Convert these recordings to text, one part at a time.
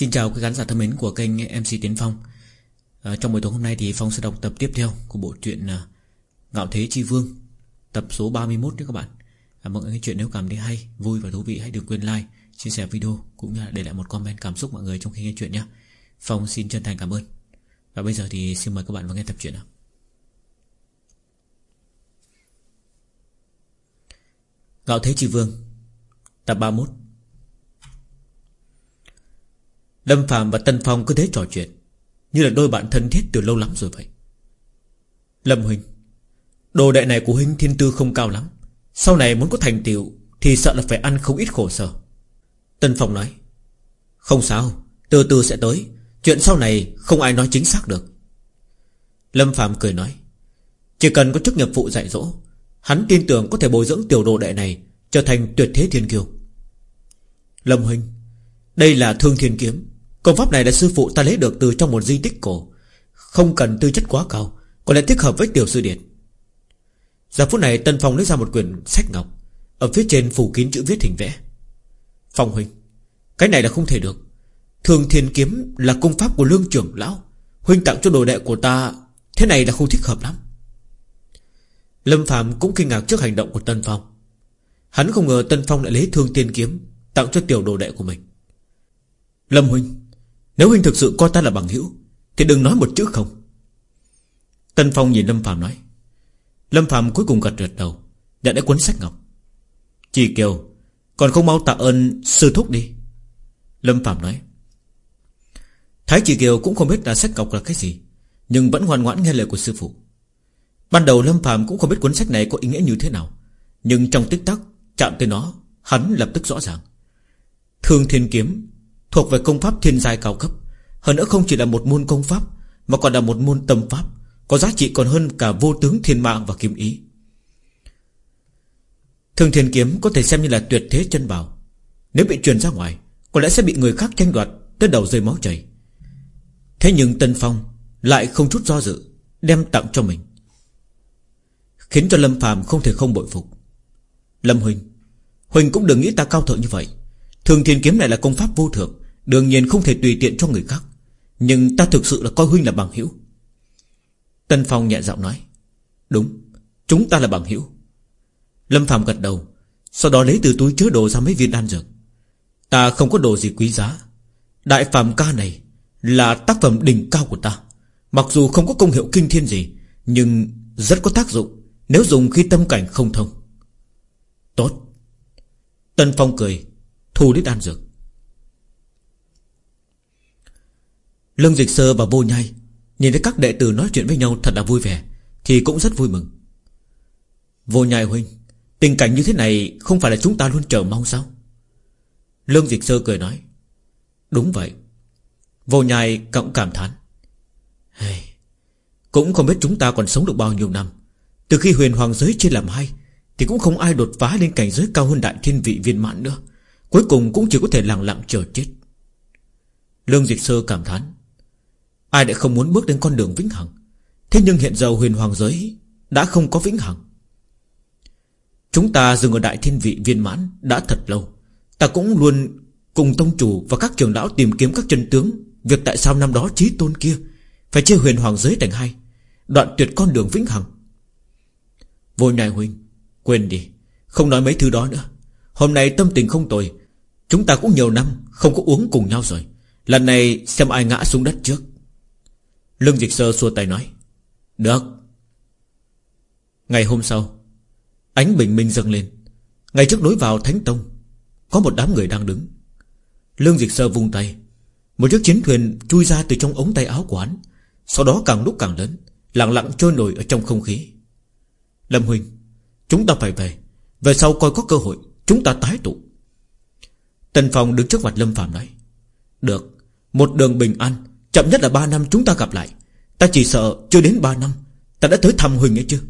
Xin chào quý khán giả thân mến của kênh MC Tiến Phong. À, Trong buổi tối hôm nay thì Phong sẽ đọc tập tiếp theo của bộ truyện ờ, Ngạo Thế Chi Vương Tập số 31 đấy các bạn. À, Mọi người chuyện nếu cảm thấy hay, vui và thú vị hãy đừng quên like, chia sẻ video Cũng như là để lại một comment cảm xúc mọi người trong khi nghe chuyện nhé. Phong xin chân thành cảm ơn. Và bây giờ thì xin mời các bạn vào nghe tập truyện nào. Ngạo Thế Chi Vương Tập 31 Lâm Phạm và Tân Phong cứ thế trò chuyện, Như là đôi bạn thân thiết từ lâu lắm rồi vậy. Lâm Huynh Đồ đệ này của Huynh thiên tư không cao lắm, Sau này muốn có thành tựu Thì sợ là phải ăn không ít khổ sở. Tân Phong nói, Không sao, Từ từ sẽ tới, Chuyện sau này không ai nói chính xác được. Lâm Phạm cười nói, Chỉ cần có chức nghiệp vụ dạy dỗ, Hắn tin tưởng có thể bồi dưỡng tiểu đồ đệ này Trở thành tuyệt thế thiên kiêu. Lâm Huynh Đây là thương thiên kiếm Công pháp này là sư phụ ta lấy được từ trong một di tích cổ. Không cần tư chất quá cao Còn lại thích hợp với tiểu sư điện Giờ phút này Tân Phong lấy ra một quyển sách ngọc. Ở phía trên phủ kín chữ viết hình vẽ. Phong huynh, Cái này là không thể được. Thường thiên kiếm là công pháp của lương trưởng lão. Huynh tặng cho đồ đệ của ta, Thế này là không thích hợp lắm. Lâm Phạm cũng kinh ngạc trước hành động của Tân Phong. Hắn không ngờ Tân Phong lại lấy thương tiên kiếm Tặng cho tiểu đồ đệ của mình. Lâm Huynh nếu huynh thực sự coi ta là bằng hữu, Thì đừng nói một chữ không. Tân Phong nhìn Lâm Phạm nói. Lâm Phạm cuối cùng gật gật đầu Nhận lấy cuốn sách ngọc. Chỉ kiều Còn không mau tạ ơn sư thúc đi. Lâm Phạm nói. Thái Chỉ Kiều cũng không biết là sách ngọc là cái gì, Nhưng vẫn ngoan ngoãn nghe lời của sư phụ. Ban đầu Lâm Phạm cũng không biết cuốn sách này có ý nghĩa như thế nào, Nhưng trong tích tắc, Chạm tới nó, Hắn lập tức rõ ràng. Thương Thiên Kiếm Thuộc về công pháp thiên giai cao cấp. Hơn nữa không chỉ là một môn công pháp, Mà còn là một môn tâm pháp, Có giá trị còn hơn cả vô tướng thiên mạng và kim ý. Thường thiên kiếm có thể xem như là tuyệt thế chân bảo. Nếu bị truyền ra ngoài, Có lẽ sẽ bị người khác tranh đoạt Tới đầu rơi máu chảy. Thế nhưng Tân Phong Lại không chút do dự, Đem tặng cho mình. Khiến cho Lâm phàm không thể không bội phục. Lâm Huỳnh Huỳnh cũng đừng nghĩ ta cao thượng như vậy. Thường thiên kiếm này là công pháp vô thượng. Đương nhiên không thể tùy tiện cho người khác. Nhưng ta thực sự là coi huynh là bằng hữu. Tân Phong nhẹ giọng nói, Đúng, Chúng ta là bằng hữu. Lâm Phạm gật đầu, Sau đó lấy từ túi chứa đồ ra mấy viên đan dược. Ta không có đồ gì quý giá. Đại phàm ca này Là tác phẩm đỉnh cao của ta. Mặc dù không có công hiệu kinh thiên gì, Nhưng rất có tác dụng Nếu dùng khi tâm cảnh không thông. Tốt. Tân Phong cười, Thu lấy đan dược. Lương Dịch Sơ và Vô Nhai Nhìn thấy các đệ tử nói chuyện với nhau thật là vui vẻ Thì cũng rất vui mừng. Vô Nhai huynh Tình cảnh như thế này không phải là chúng ta luôn chờ mong sao? Lương Dịch Sơ cười nói Đúng vậy. Vô Nhai cũng cảm thán hey, Cũng không biết chúng ta còn sống được bao nhiêu năm. Từ khi huyền hoàng giới chia làm hai Thì cũng không ai đột phá lên cảnh giới cao hơn đại thiên vị viên mãn nữa. Cuối cùng cũng chỉ có thể lặng lặng chờ chết. Lương Dịch Sơ cảm thán Ai lại không muốn bước đến con đường vĩnh hằng? Thế nhưng hiện giờ huyền hoàng giới Đã không có vĩnh hằng. Chúng ta dừng ở đại thiên vị viên mãn Đã thật lâu. Ta cũng luôn cùng tông chủ và các trưởng lão Tìm kiếm các chân tướng Việc tại sao năm đó trí tôn kia Phải chia huyền hoàng giới thành hai, Đoạn tuyệt con đường vĩnh hằng. Vô nhai huynh, Quên đi, Không nói mấy thứ đó nữa. Hôm nay tâm tình không tồi, Chúng ta cũng nhiều năm không có uống cùng nhau rồi. Lần này xem ai ngã xuống đất trước. Lương Dịch Sơ xua tay nói, Được. Ngày hôm sau, Ánh bình minh dâng lên. Ngày trước đối vào Thánh Tông, Có một đám người đang đứng. Lương Dịch Sơ vung tay. Một chiếc chiến thuyền chui ra từ trong ống tay áo của hắn. Sau đó càng lúc càng lớn, Lặng lặng trôi nổi ở trong không khí. Lâm Huynh, Chúng ta phải về. Về sau coi có cơ hội, Chúng ta tái tụ. Tần Phong đứng trước mặt Lâm Phạm nói, Được. Một đường bình an Chậm nhất là 3 năm chúng ta gặp lại. Ta chỉ sợ chưa đến 3 năm, Ta đã tới thăm Huỳnh ấy chưa?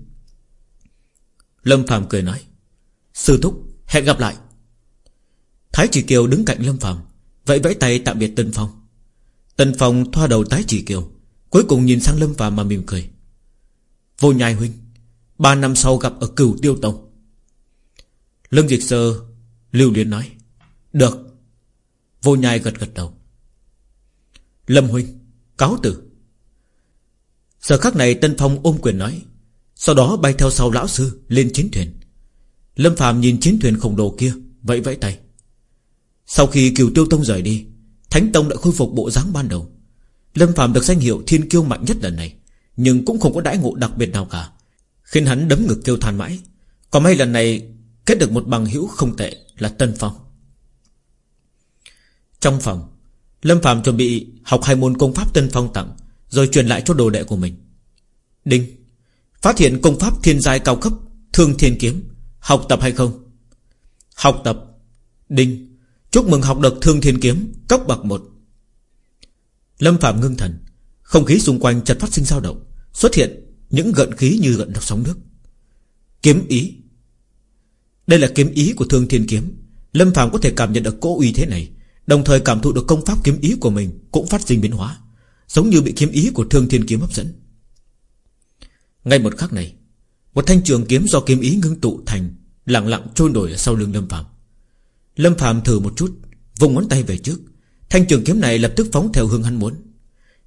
Lâm Phạm cười nói, Sư Thúc, hẹn gặp lại. Thái Chỉ Kiều đứng cạnh Lâm Phạm Vẫy vẫy tay tạm biệt Tân Phong. Tân Phong thoa đầu Thái Chỉ Kiều, Cuối cùng nhìn sang Lâm Phạm mà mỉm cười. Vô nhai huynh, Ba năm sau gặp ở cửu tiêu tông. Lâm Dịch Sơ Lưu Liên nói, Được. Vô nhai gật gật đầu. Lâm Huynh Cáo tử Giờ khắc này Tân Phong ôm quyền nói, Sau đó bay theo sau lão sư Lên chiến thuyền. Lâm Phạm nhìn chiến thuyền khổng lồ kia, Vẫy vẫy tay. Sau khi cửu tiêu tông rời đi, Thánh tông đã khôi phục bộ dáng ban đầu. Lâm Phạm được danh hiệu thiên kiêu mạnh nhất lần này, Nhưng cũng không có đãi ngộ đặc biệt nào cả, Khiến hắn đấm ngực kêu than mãi. Còn may lần này, Kết được một bằng hữu không tệ là Tân Phong. Trong phòng Lâm Phạm chuẩn bị học hai môn công pháp Tân Phong tặng, Rồi truyền lại cho đồ đệ của mình. Đinh, Phát hiện công pháp thiên giai cao cấp, Thương thiên kiếm, Học tập hay không? Học tập. Đinh, Chúc mừng học được thương thiên kiếm, Cấp bậc 1 Lâm Phạm ngưng thần, Không khí xung quanh chợt phát sinh dao động, Xuất hiện những gợn khí như gợn đọc sóng nước. Kiếm ý. Đây là kiếm ý của thương thiên kiếm. Lâm Phạm có thể cảm nhận được cỗ uy thế này Đồng thời cảm thụ được công pháp kiếm ý của mình Cũng phát sinh biến hóa, Giống như bị kiếm ý của thương thiên kiếm hấp dẫn. Ngay một khắc này, Một thanh trường kiếm do kiếm ý ngưng tụ thành, Lặng lặng trôi nổi ở sau lưng Lâm Phạm Lâm Phạm thử một chút Vùng ngón tay về trước, Thanh trường kiếm này lập tức phóng theo hướng hắn muốn.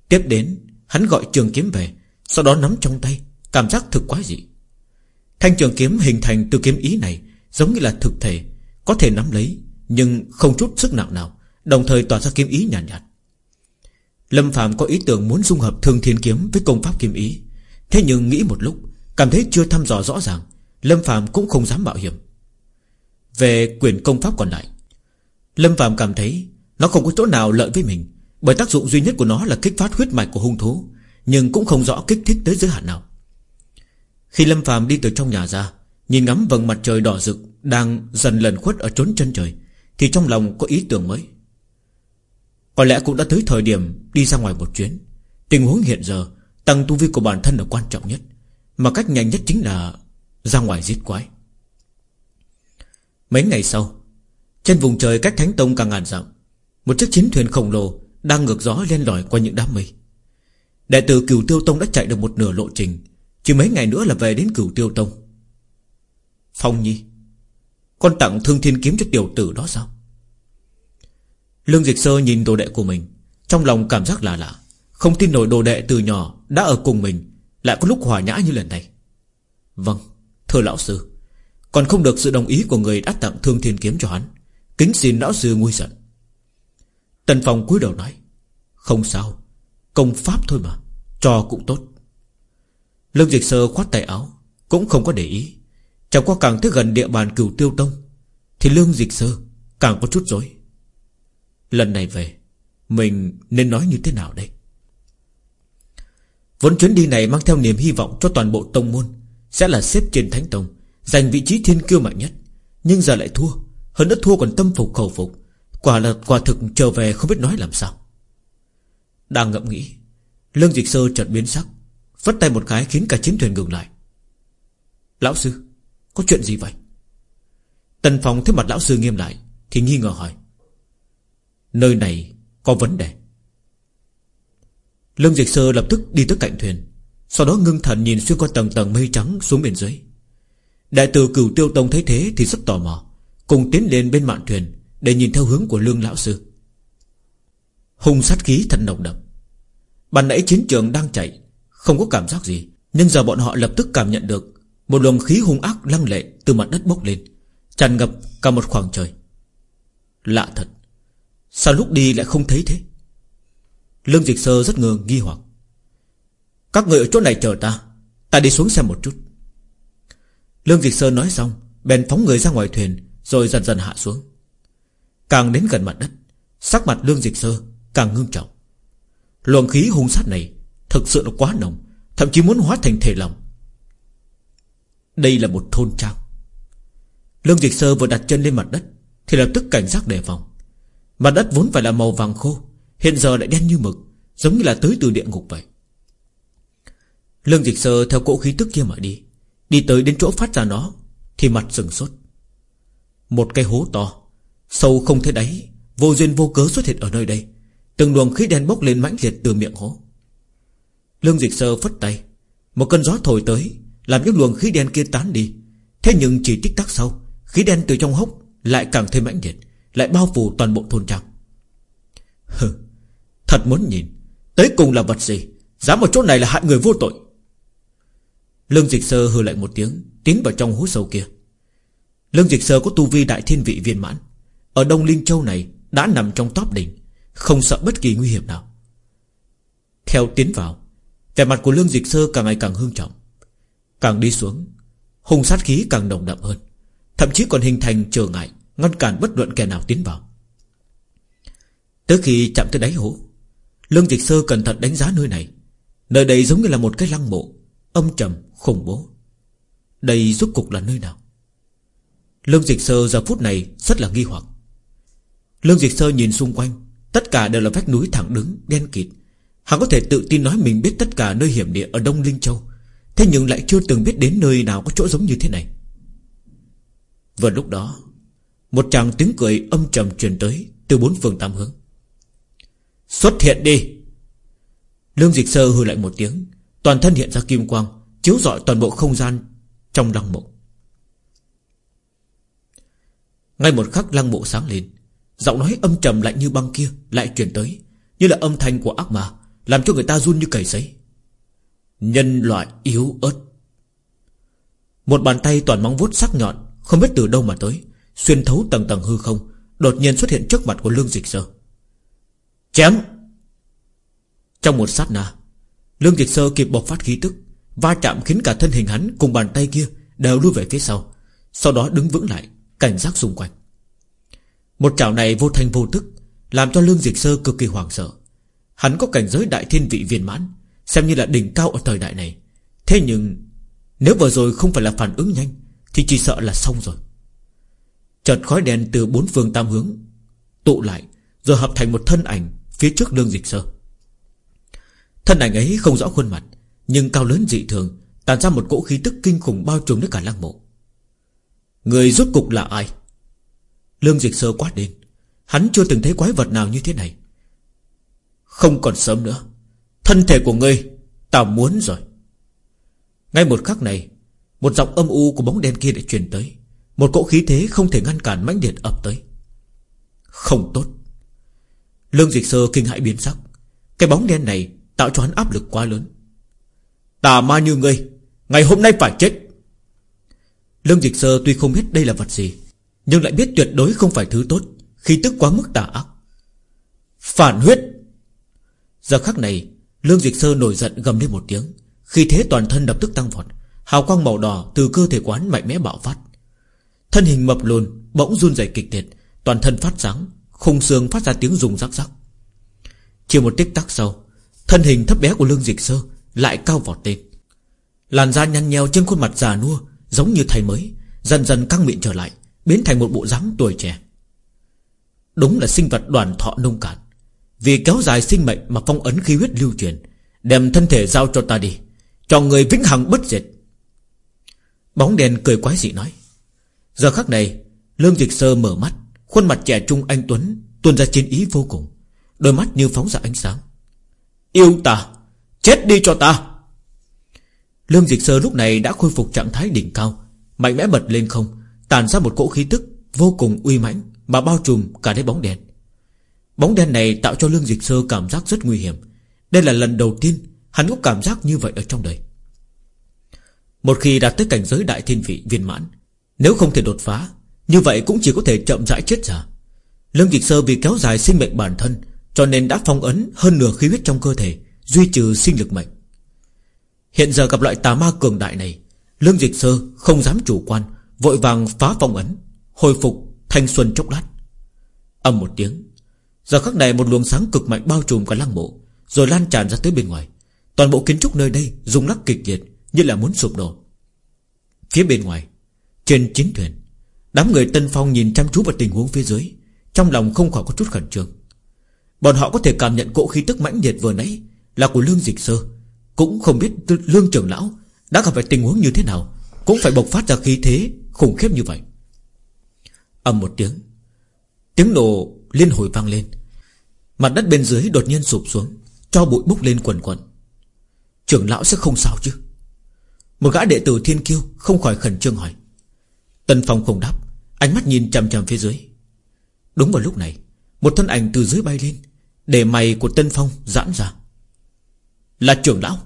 Tiếp đến, Hắn gọi trường kiếm về, Sau đó nắm trong tay, Cảm giác thực quá dị. Thanh trường kiếm hình thành từ kiếm ý này, Giống như là thực thể, Có thể nắm lấy, Nhưng không chút sức nặng nào Đồng thời tỏa ra kiếm ý nhàn nhạt, nhạt Lâm Phạm có ý tưởng muốn dung hợp thương thiên kiếm Với công pháp kiếm ý. Thế nhưng nghĩ một lúc Cảm thấy chưa thăm dò rõ ràng Lâm Phạm cũng không dám mạo hiểm. Về quyền công pháp còn lại Lâm Phạm cảm thấy Nó không có chỗ nào lợi với mình Bởi tác dụng duy nhất của nó là kích phát huyết mạch của hung thú Nhưng cũng không rõ kích thích tới giới hạn nào. Khi Lâm Phạm đi từ trong nhà ra Nhìn ngắm vầng mặt trời đỏ rực Đang dần lần khuất ở trốn chân trời Thì trong lòng có ý tưởng mới. Có lẽ cũng đã tới thời điểm Đi ra ngoài một chuyến. Tình huống hiện giờ, Tăng tu vi của bản thân là quan trọng nhất, Mà cách nhanh nhất chính là Ra ngoài giết quái. Mấy ngày sau, Trên vùng trời cách Thánh Tông càng ngàn dặm, Một chiếc chiến thuyền khổng lồ Đang ngược gió lên lỏi qua những đám mây. Đệ tử cửu tiêu tông đã chạy được một nửa lộ trình, Chỉ mấy ngày nữa là về đến cửu tiêu tông. Phong nhi, Con tặng thương thiên kiếm cho tiểu tử đó sao? Lương Dịch Sơ nhìn đồ đệ của mình, Trong lòng cảm giác lạ lạ, Không tin nổi đồ đệ từ nhỏ Đã ở cùng mình, Lại có lúc hòa nhã như lần này. Vâng Thưa lão sư, Còn không được sự đồng ý của người đã tặng thương thiên kiếm cho hắn, Kính xin lão sư nguôi giận. Tần Phong cúi đầu nói, Không sao, Công pháp thôi mà, Cho cũng tốt. Lương Dịch Sơ khoát tay áo, Cũng không có để ý, Chẳng qua càng tới gần địa bàn cửu tiêu tông, Thì Lương Dịch Sơ càng có chút dối Lần này về, Mình nên nói như thế nào đây? Vốn chuyến đi này mang theo niềm hy vọng cho toàn bộ tông môn Sẽ là xếp trên thánh tông, Giành vị trí thiên kiêu mạnh nhất. Nhưng giờ lại thua, Hơn nữa thua còn tâm phục khẩu phục. Quả là, quả thực trở về không biết nói làm sao. Đang ngẫm nghĩ, Lương Dịch Sơ chợt biến sắc Vất tay một cái khiến cả chiến thuyền ngừng lại. Lão sư, Có chuyện gì vậy? Tần phòng thấy mặt lão sư nghiêm lại Thì nghi ngờ hỏi. Nơi này có vấn đề. Lương Dịch Sơ lập tức đi tới cạnh thuyền, Sau đó ngưng thần nhìn xuyên qua tầng tầng mây trắng xuống bên dưới. Đại tử cửu tiêu tông thấy thế thì rất tò mò, Cùng tiến lên bên mạn thuyền Để nhìn theo hướng của lương lão sư. Hùng sát khí thật nồng đậm. Ban nãy chiến trường đang chạy, Không có cảm giác gì, Nhưng giờ bọn họ lập tức cảm nhận được Một luồng khí hung ác lăng lệ từ mặt đất bốc lên, Tràn ngập cả một khoảng trời. Lạ thật. Sao lúc đi lại không thấy thế? Lương Dịch Sơ rất ngờ, nghi hoặc. Các người ở chỗ này chờ ta Ta đi xuống xem một chút. Lương Dịch Sơ nói xong, Bèn phóng người ra ngoài thuyền, Rồi dần dần hạ xuống. Càng đến gần mặt đất, Sắc mặt Lương Dịch Sơ càng ngưng trọng. Luồng khí hung sát này Thực sự là quá nồng, Thậm chí muốn hóa thành thể lòng Đây là một thôn trang. Lương Dịch Sơ vừa đặt chân lên mặt đất, Thì lập tức cảnh giác đề phòng. Mặt đất vốn phải là màu vàng khô, Hiện giờ lại đen như mực, Giống như là tới từ địa ngục vậy. Lương Dịch Sơ theo cỗ khí tức kia mà đi Đi tới đến chỗ phát ra nó, Thì mặt sừng sốt. Một cái hố to, Sâu không thấy đáy, Vô duyên vô cớ xuất hiện ở nơi đây, Từng luồng khí đen bốc lên mãnh liệt từ miệng hố. Lương Dịch Sơ phất tay, Một cơn gió thổi tới, Làm những luồng khí đen kia tán đi. Thế nhưng chỉ tích tắc sau, Khí đen từ trong hốc lại càng thêm mãnh liệt lại bao phủ toàn bộ thôn trang. Hừ, Thật muốn nhìn, Tới cùng là vật gì? Dám ở chỗ này là hại người vô tội. Lương Dịch Sơ hừ lạnh một tiếng, Tiến vào trong hố sâu kia. Lương Dịch Sơ có tu vi đại thiên vị viên mãn, Ở Đông Linh Châu này Đã nằm trong top đỉnh, Không sợ bất kỳ nguy hiểm nào. Theo tiến vào, Vẻ mặt của Lương Dịch Sơ càng ngày càng hương trọng. Càng đi xuống Hùng sát khí càng nồng đậm hơn, Thậm chí còn hình thành trở ngại. Ngăn cản bất luận kẻ nào tiến vào. Tới khi chạm tới đáy hố Lương Dịch Sơ cẩn thận đánh giá nơi này. Nơi đây giống như là một cái lăng mộ Âm trầm, khủng bố. Đây rốt cục là nơi nào? Lương Dịch Sơ giờ phút này Rất là nghi hoặc. Lương Dịch Sơ nhìn xung quanh Tất cả đều là vách núi thẳng đứng, đen kịt. Hắn có thể tự tin nói mình biết tất cả nơi hiểm địa Ở Đông Linh Châu Thế nhưng lại chưa từng biết đến nơi nào có chỗ giống như thế này. Vừa lúc đó một chàng tiếng cười âm trầm truyền tới Từ bốn phương tám hướng. Xuất hiện đi. Lương Dịch Sơ hư lại một tiếng, Toàn thân hiện ra kim quang, Chiếu rọi toàn bộ không gian Trong lăng mộ. Ngay một khắc lăng mộ sáng lên, Giọng nói âm trầm lạnh như băng kia Lại truyền tới, Như là âm thanh của ác ma, Làm cho người ta run như cầy giấy Nhân loại yếu ớt. Một bàn tay toàn móng vuốt sắc nhọn, Không biết từ đâu mà tới Xuyên thấu tầng tầng hư không, Đột nhiên xuất hiện trước mặt của Lương Dịch Sơ. Chém! Trong một sát na, Lương Dịch Sơ kịp bộc phát khí tức, Va chạm khiến cả thân hình hắn cùng bàn tay kia Đều lui về phía sau Sau đó đứng vững lại, Cảnh giác xung quanh. Một chảo này vô thanh vô tức, Làm cho Lương Dịch Sơ cực kỳ hoảng sợ. Hắn có cảnh giới đại thiên vị viên mãn, Xem như là đỉnh cao ở thời đại này. Thế nhưng, Nếu vừa rồi không phải là phản ứng nhanh, Thì chỉ sợ là xong rồi. Chợt khói đen từ bốn phương tam hướng Tụ lại, Rồi hợp thành một thân ảnh Phía trước lương dịch sơ. Thân ảnh ấy không rõ khuôn mặt, Nhưng cao lớn dị thường Tàn ra một cỗ khí tức kinh khủng bao trùm đến cả lăng mộ. Người rốt cục là ai? Lương dịch sơ quát lên. Hắn chưa từng thấy quái vật nào như thế này. Không còn sớm nữa. Thân thể của ngươi, Ta muốn rồi. Ngay một khắc này, Một giọng âm u của bóng đen kia đã truyền tới. Một cỗ khí thế không thể ngăn cản mãnh liệt ập tới. Không tốt. Lương Dịch Sơ kinh hãi biến sắc. Cái bóng đen này tạo cho hắn áp lực quá lớn. Tà ma như ngươi, Ngày hôm nay phải chết. Lương Dịch Sơ tuy không biết đây là vật gì, Nhưng lại biết tuyệt đối không phải thứ tốt Khi tức quá mức tà ác. Phản huyết. Giờ khắc này, Lương Dịch Sơ nổi giận gầm lên một tiếng, Khi thế toàn thân lập tức tăng vọt, Hào quang màu đỏ từ cơ thể quán mạnh mẽ bạo phát. Thân hình mập lùn, Bỗng run rẩy kịch liệt, Toàn thân phát sáng, Khung xương phát ra tiếng rùng rắc rắc. Chỉ một tích tắc sau, Thân hình thấp bé của Lương Dịch Sơ Lại cao vọt lên. Làn da nhăn nheo trên khuôn mặt già nua, Giống như thầy mới, Dần dần căng miệng trở lại, Biến thành một bộ dáng tuổi trẻ. Đúng là sinh vật đoàn thọ nông cạn. Vì kéo dài sinh mệnh mà phong ấn khí huyết lưu truyền, Đem thân thể giao cho ta đi, Cho người vĩnh hằng bất diệt. Bóng đèn cười quái dị nói Giờ khắc này, Lương Dịch Sơ mở mắt, Khuôn mặt trẻ trung anh Tuấn Tuôn ra chiến ý vô cùng, Đôi mắt như phóng ra ánh sáng. Yêu ta, Chết đi cho ta! Lương Dịch Sơ lúc này đã khôi phục trạng thái đỉnh cao, Mạnh mẽ bật lên không, Tàn ra một cỗ khí tức vô cùng uy mãnh Mà bao trùm cả đáy bóng đèn Bóng đen này tạo cho Lương Dịch Sơ cảm giác rất nguy hiểm. Đây là lần đầu tiên Hắn có cảm giác như vậy ở trong đời. Một khi đạt tới cảnh giới đại thiên vị viên mãn nếu không thể đột phá, Như vậy cũng chỉ có thể chậm rãi chết giả lâm Dịch Sơ vì kéo dài sinh mệnh bản thân, Cho nên đã phong ấn hơn nửa khí huyết trong cơ thể, Duy trừ sinh lực mệnh. Hiện giờ gặp loại tà ma cường đại này Lương Dịch Sơ không dám chủ quan, Vội vàng phá phong ấn, Hồi phục thanh xuân chốc lát. Âm một tiếng, Giờ khắc này một luồng sáng cực mạnh bao trùm cả lăng mộ, Rồi lan tràn ra tới bên ngoài. Toàn bộ kiến trúc nơi đây rung lắc kịch liệt, Như là muốn sụp đổ. Phía bên ngoài trên chiến thuyền. Đám người Tân Phong nhìn chăm chú vào tình huống phía dưới, Trong lòng không khỏi có chút khẩn trương. Bọn họ có thể cảm nhận cỗ khí tức mãnh liệt vừa nãy Là của Lương Dịch Sơ. Cũng không biết Lương trưởng lão Đã gặp phải tình huống như thế nào, Cũng phải bộc phát ra khí thế khủng khiếp như vậy. Âm một tiếng Tiếng nổ liên hồi vang lên. Mặt đất bên dưới đột nhiên sụp xuống, Cho bụi bốc lên quần quần. Trưởng lão sẽ không sao chứ? Một gã đệ tử thiên kiêu Không khỏi khẩn trương hỏi. Tân Phong không đáp. Ánh mắt nhìn chằm chằm phía dưới. Đúng vào lúc này, Một thân ảnh từ dưới bay lên. Để mày của Tân Phong giãn ra. Là trưởng lão.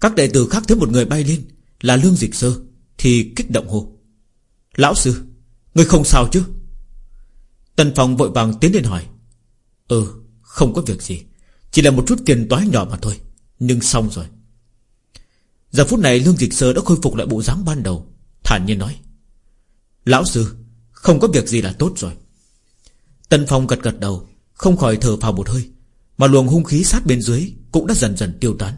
Các đệ tử khác thấy một người bay lên, Là Lương Dịch Sơ, Thì kích động hô. Lão sư, Người không sao chứ? Tân Phong vội vàng tiến lên hỏi. Ừ không có việc gì. Chỉ là một chút tiền toái nhỏ mà thôi. Nhưng xong rồi. Giờ phút này Lương Dịch Sơ đã khôi phục lại bộ dáng ban đầu, Thản nhiên nói. Lão sư, Không có việc gì là tốt rồi. Tân Phong gật gật đầu, Không khỏi thở phào một hơi, Mà luồng hung khí sát bên dưới Cũng đã dần dần tiêu tán.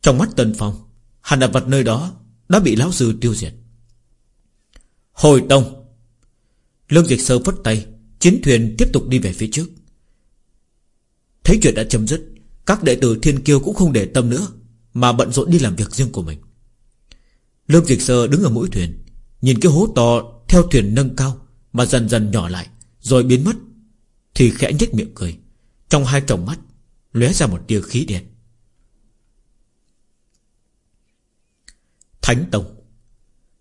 Trong mắt Tân Phong, Hàn vật nơi đó Đã bị lão sư tiêu diệt. Hồi tông, Lương Dịch Sơ phất tay, Chiến thuyền tiếp tục đi về phía trước. Thấy chuyện đã chấm dứt, Các đệ tử thiên kiêu cũng không để tâm nữa, Mà bận rộn đi làm việc riêng của mình. Lương Dịch Sơ đứng ở mũi thuyền Nhìn cái hố to theo thuyền nâng cao Mà dần dần nhỏ lại, Rồi biến mất, Thì khẽ nhếch miệng cười. Trong hai tròng mắt, lóe ra một tia khí đen. Thánh Tông.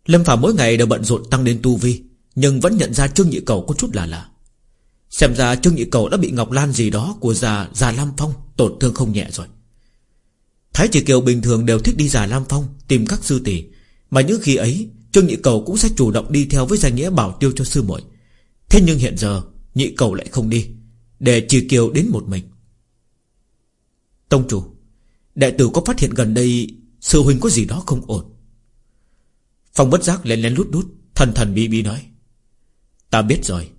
Lâm Phạm mỗi ngày đều bận rộn tăng lên tu vi, Nhưng vẫn nhận ra Trương Nhị Cầu có chút là lạ. Xem ra Trương Nhị Cầu đã bị Ngọc Lan gì đó Của già già Lam Phong tổn thương không nhẹ rồi. Thái Chỉ Kiều bình thường đều thích đi già Lam Phong Tìm các sư tỷ, Mà những khi ấy Trương Nhị Cầu cũng sẽ chủ động đi theo với danh nghĩa bảo tiêu cho sư muội. Thế nhưng hiện giờ, Nhị Cầu lại không đi, Để Trì Kiều đến một mình. Tông chủ, Đệ tử có phát hiện gần đây Sư huynh có gì đó không ổn? Phong bất giác lén lén lút lút, Thần thần bí bí nói. Ta biết rồi,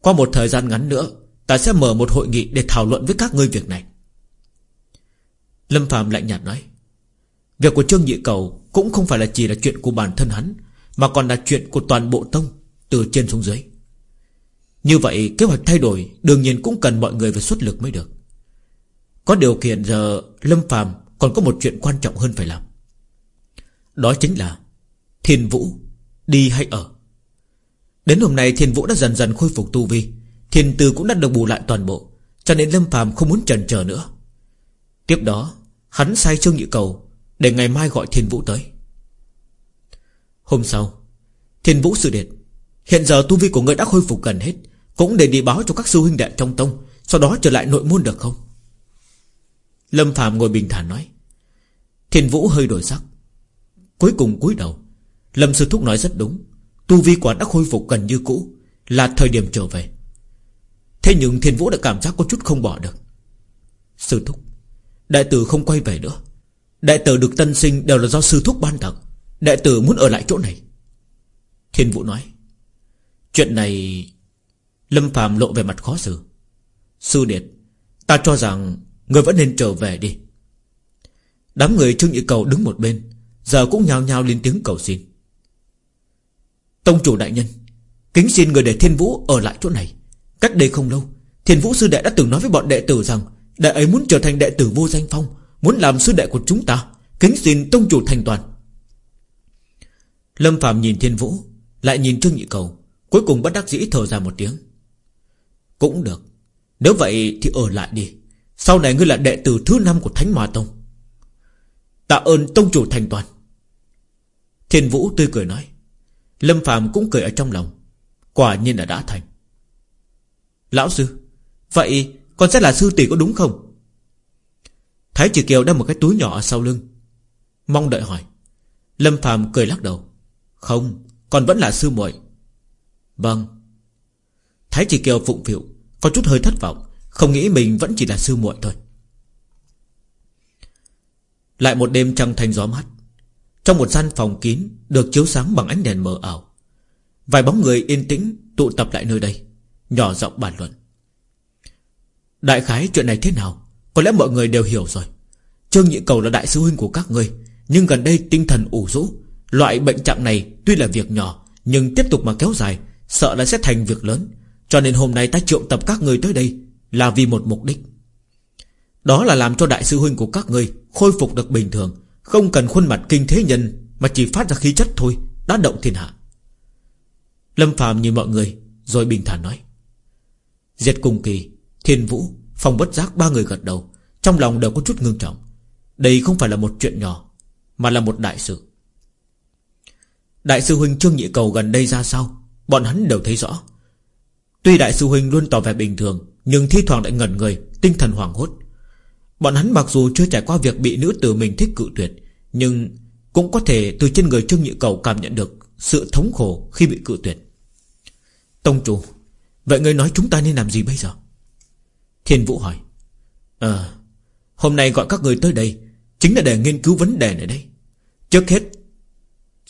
Qua một thời gian ngắn nữa, Ta sẽ mở một hội nghị để thảo luận với các ngươi việc này. Lâm Phạm lạnh nhạt nói. Việc của Trương Nhị Cầu Cũng không phải là chỉ là chuyện của bản thân hắn mà còn là chuyện của toàn bộ tông, Từ trên xuống dưới. Như vậy, kế hoạch thay đổi Đương nhiên cũng cần mọi người phải xuất lực mới được. Có điều kiện giờ, Lâm phàm còn có một chuyện quan trọng hơn phải làm. Đó chính là Thiên Vũ Đi hay ở. Đến hôm nay, Thiên Vũ đã dần dần khôi phục tu vi. Thiên Tư cũng đã được bù lại toàn bộ, Cho nên Lâm Phàm không muốn trần chờ nữa. Tiếp đó, Hắn sai Trương Nhị Cầu Để ngày mai gọi Thiên Vũ tới. Hôm sau, Thiên Vũ sự điện, Hiện giờ tu vi của người đã khôi phục gần hết, Cũng để đi báo cho các sư huynh đệ trong tông, Sau đó trở lại nội môn được không? Lâm Phạm ngồi bình thản nói. Thiên Vũ hơi đổi sắc. Cuối cùng cúi đầu, Lâm Sư Thúc nói rất đúng, Tu vi quán đã khôi phục gần như cũ, Là thời điểm trở về. Thế nhưng Thiên Vũ đã cảm giác có chút không bỏ được. Sư Thúc, Đại tử không quay về nữa. Đại tử được tân sinh đều là do Sư Thúc ban tặng. Đại tử muốn ở lại chỗ này. Thiên Vũ nói, Chuyện này, Lâm Phạm lộ về mặt khó xử. Sư Điệt, Ta cho rằng Người vẫn nên trở về đi. Đám người Trương Nhị Cầu đứng một bên, Giờ cũng nhao nhao lên tiếng cầu xin. Tông chủ đại nhân, Kính xin người để Thiên Vũ ở lại chỗ này. Cách đây không lâu, Thiên Vũ sư đệ đã từng nói với bọn đệ tử rằng Đệ ấy muốn trở thành đệ tử vô danh phong, Muốn làm sư đệ của chúng ta. Kính xin tông chủ thành toàn. Lâm Phạm nhìn Thiên Vũ, Lại nhìn Trương Nhị Cầu, Cuối cùng bất đắc dĩ thở ra một tiếng. Cũng được, Nếu vậy thì ở lại đi. Sau này ngươi là đệ tử thứ năm của Thánh Ma Tông. Tạ ơn tông chủ thành toàn. Thiên Vũ tươi cười nói. Lâm Phạm cũng cười ở trong lòng. Quả nhiên là đã thành. Lão sư, Vậy con sẽ là sư tỷ có đúng không? Thái Trì Kiều đem một cái túi nhỏ ở sau lưng, Mong đợi hỏi. Lâm Phạm cười lắc đầu. Không Con vẫn là sư muội. Vâng. Thái Chỉ Kiều phụng phịu, Có chút hơi thất vọng, Không nghĩ mình vẫn chỉ là sư muội thôi. Lại một đêm trăng thanh gió mát Trong một gian phòng kín Được chiếu sáng bằng ánh đèn mờ ảo. Vài bóng người yên tĩnh tụ tập lại nơi đây, Nhỏ giọng bàn luận. Đại khái chuyện này thế nào? Có lẽ mọi người đều hiểu rồi. Trương Nhị Cầu là đại sư huynh của các người Nhưng gần đây tinh thần ủ rũ Loại bệnh trạng này tuy là việc nhỏ, Nhưng tiếp tục mà kéo dài, Sợ là sẽ thành việc lớn. Cho nên hôm nay ta triệu tập các người tới đây Là vì một mục đích. Đó là làm cho đại sư huynh của các người Khôi phục được bình thường, Không cần khuôn mặt kinh thế nhân Mà chỉ phát ra khí chất thôi, Đã động thiên hạ. Lâm Phạm nhìn mọi người, Rồi bình thản nói. Diệt cùng kỳ, Thiên Vũ, Phong bất giác ba người gật đầu, Trong lòng đều có chút ngưng trọng. Đây không phải là một chuyện nhỏ, Mà là một đại sự. Đại sư huynh Trương Nhị Cầu gần đây ra sao? Bọn hắn đều thấy rõ. Tuy đại sư huynh luôn tỏ vẻ bình thường, Nhưng thi thoảng lại ngẩn người, Tinh thần hoảng hốt. Bọn hắn mặc dù chưa trải qua việc bị nữ tử mình thích cự tuyệt, Nhưng cũng có thể từ trên người Trương Nhị Cầu cảm nhận được Sự thống khổ khi bị cự tuyệt. Tông chủ, Vậy ngươi nói chúng ta nên làm gì bây giờ? Thiên Vũ hỏi. Ờ Hôm nay gọi các người tới đây, Chính là để nghiên cứu vấn đề này đây. Trước hết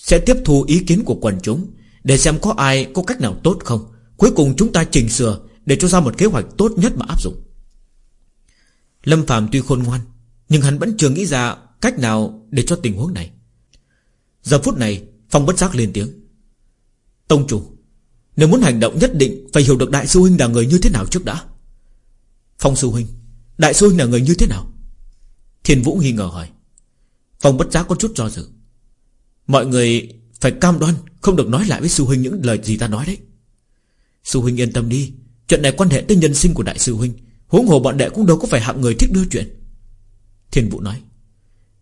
sẽ tiếp thu ý kiến của quần chúng, Để xem có ai có cách nào tốt không. Cuối cùng chúng ta chỉnh sửa Để cho ra một kế hoạch tốt nhất mà áp dụng. Lâm Phạm tuy khôn ngoan, Nhưng hắn vẫn chưa nghĩ ra Cách nào để cho tình huống này. Giờ phút này, Phong bất giác lên tiếng. Tông chủ, Nếu muốn hành động nhất định, Phải hiểu được Đại sư Huynh là người như thế nào trước đã. Phong sư Huynh, Đại sư Huynh là người như thế nào? Thiên Vũ nghi ngờ hỏi. Phong bất giác có chút do dự. Mọi người phải cam đoan, Không được nói lại với sư huynh những lời gì ta nói đấy. Sư huynh yên tâm đi, Chuyện này quan hệ tới nhân sinh của đại sư huynh, Huống hồ bọn đệ cũng đâu có phải hạng người thích đưa chuyện. Thiên Vũ nói,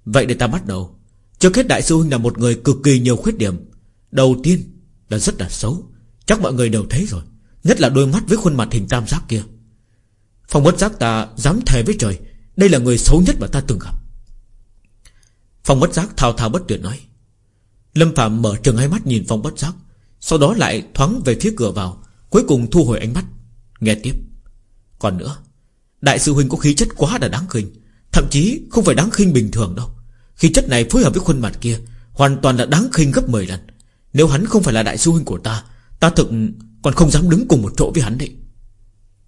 Vậy để ta bắt đầu. Trước hết đại sư huynh là một người cực kỳ nhiều khuyết điểm. Đầu tiên là rất là xấu, Chắc mọi người đều thấy rồi, Nhất là đôi mắt với khuôn mặt hình tam giác kia. Phong bất giác ta dám thề với trời, Đây là người xấu nhất mà ta từng gặp. Phong bất giác thao thao bất tuyệt nói Lâm Phạm mở trừng hai mắt nhìn Phong bất giác Sau đó lại thoáng về phía cửa vào Cuối cùng thu hồi ánh mắt. Nghe tiếp. Còn nữa Đại sư huynh có khí chất quá là đáng khinh Thậm chí không phải đáng khinh bình thường đâu. Khí chất này phối hợp với khuôn mặt kia Hoàn toàn là đáng khinh gấp 10 lần. Nếu hắn không phải là đại sư huynh của ta Ta thực còn không dám đứng cùng một chỗ với hắn đấy.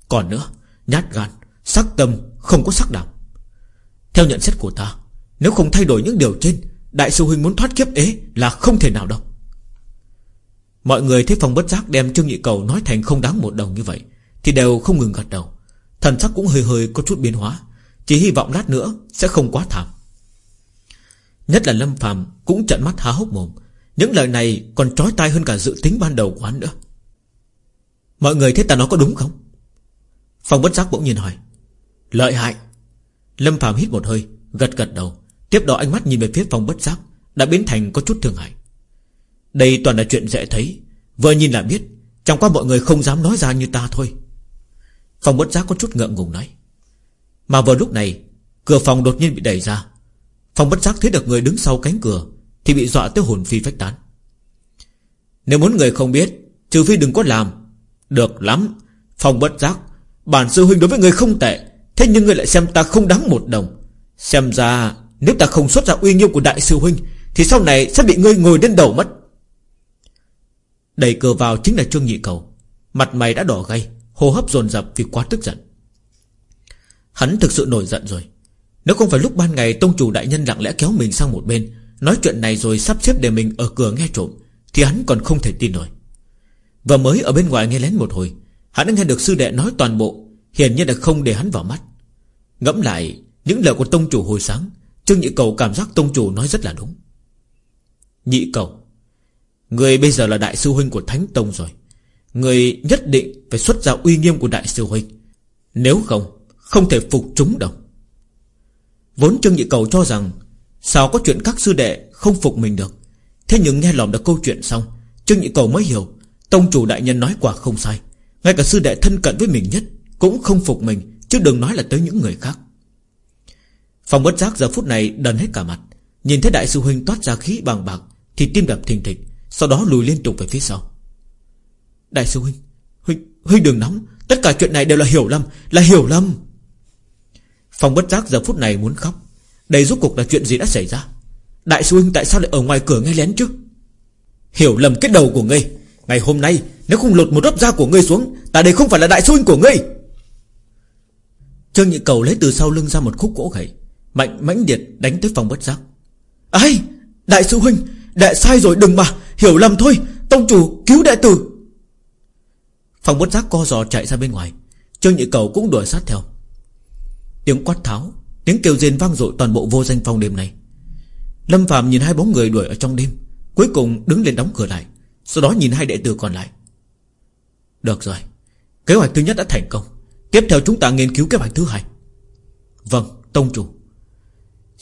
Còn nữa Nhát gan, sắc tâm, không có sắc đảm Theo nhận xét của ta Nếu không thay đổi những điều trên Đại sư huynh muốn thoát kiếp ế là không thể nào đâu. Mọi người thấy phòng bất giác đem Trương Nhị Cầu nói thành không đáng một đồng như vậy, Thì đều không ngừng gật đầu. Thần sắc cũng hơi hơi có chút biến hóa, Chỉ hy vọng lát nữa sẽ không quá thảm. Nhất là Lâm phàm Cũng trận mắt há hốc mồm, Những lời này còn trói tai hơn cả dự tính ban đầu của hắn nữa. Mọi người thấy ta nói có đúng không? Phong bất giác bỗng nhiên hỏi. Lợi hại. Lâm phàm hít một hơi, Gật gật đầu. Tiếp đó ánh mắt nhìn về phía phong bất giác, Đã biến thành có chút thương hại. Đây toàn là chuyện dễ thấy, Vừa nhìn là biết, Chẳng qua mọi người không dám nói ra như ta thôi. Phong bất giác có chút ngượng ngùng nói. Mà vừa lúc này, Cửa phòng đột nhiên bị đẩy ra. Phong bất giác thấy được người đứng sau cánh cửa, Thì bị dọa tới hồn phi phách tán. Nếu muốn người không biết, Trừ phi đừng có làm. Được lắm Phong bất giác, Bản sư huynh đối với người không tệ, Thế nhưng người lại xem ta không đáng một đồng. Xem ra nếu ta không xuất ra uy nghiêm của đại sư huynh, Thì sau này sẽ bị ngươi ngồi lên đầu mất. Đẩy cửa vào chính là Trương Nhị Cầu. Mặt mày đã đỏ gay, Hô hấp dồn dập vì quá tức giận. Hắn thực sự nổi giận rồi. Nếu không phải lúc ban ngày Tông chủ đại nhân lặng lẽ kéo mình sang một bên, Nói chuyện này rồi sắp xếp để mình ở cửa nghe trộm, Thì hắn còn không thể tin nổi. Và mới ở bên ngoài nghe lén một hồi, Hắn đã nghe được sư đệ nói toàn bộ, Hiển nhiên là không để hắn vào mắt. Ngẫm lại, những lời của tông chủ hồi sáng Trương Nhị Cầu cảm giác tông chủ nói rất là đúng. Nhị Cầu, Người bây giờ là đại sư huynh của Thánh Tông rồi. Người nhất định Phải xuất ra uy nghiêm của đại sư huynh. Nếu không Không thể phục chúng đâu. Vốn Trương Nhị Cầu cho rằng, Sao có chuyện các sư đệ không phục mình được? Thế nhưng nghe lòng được câu chuyện xong, Trương Nhị Cầu mới hiểu, Tông chủ đại nhân nói quả không sai. Ngay cả sư đệ thân cận với mình nhất Cũng không phục mình, Chứ đừng nói là tới những người khác. Phòng bất giác giờ phút này đần hết cả mặt. Nhìn thấy đại sư huynh toát ra khí bằng bạc Thì tim đập thình thịch Sau đó lùi liên tục về phía sau. Đại sư huynh Huynh, huynh đừng nóng. Tất cả chuyện này đều là hiểu lầm Là hiểu lầm. Phòng bất giác giờ phút này muốn khóc. Đây rốt cuộc là chuyện gì đã xảy ra? Đại sư huynh tại sao lại ở ngoài cửa nghe lén chứ? Hiểu lầm cái đầu của ngươi. Ngày hôm nay nếu không lột một lớp da của ngươi xuống Tại đây không phải là đại sư huynh của ngươi. Trương Nhị Cầu lấy từ sau lưng ra một khúc gỗ gậy. Mạnh mãnh liệt đánh tới phòng bất giác. Ây, Đại sư huynh, Đệ sai rồi, đừng mà, Hiểu lầm thôi, Tông chủ cứu đệ tử. Phòng bất giác co giò chạy ra bên ngoài, Trương Nhị Cầu cũng đuổi sát theo. Tiếng quát tháo, Tiếng kêu rên vang dội toàn bộ vô danh phòng đêm này. Lâm Phạm nhìn hai bóng người đuổi ở trong đêm, Cuối cùng đứng lên đóng cửa lại, Sau đó nhìn hai đệ tử còn lại. Được rồi, Kế hoạch thứ nhất đã thành công. Tiếp theo chúng ta nghiên cứu kế hoạch thứ hai. Vâng Tông chủ.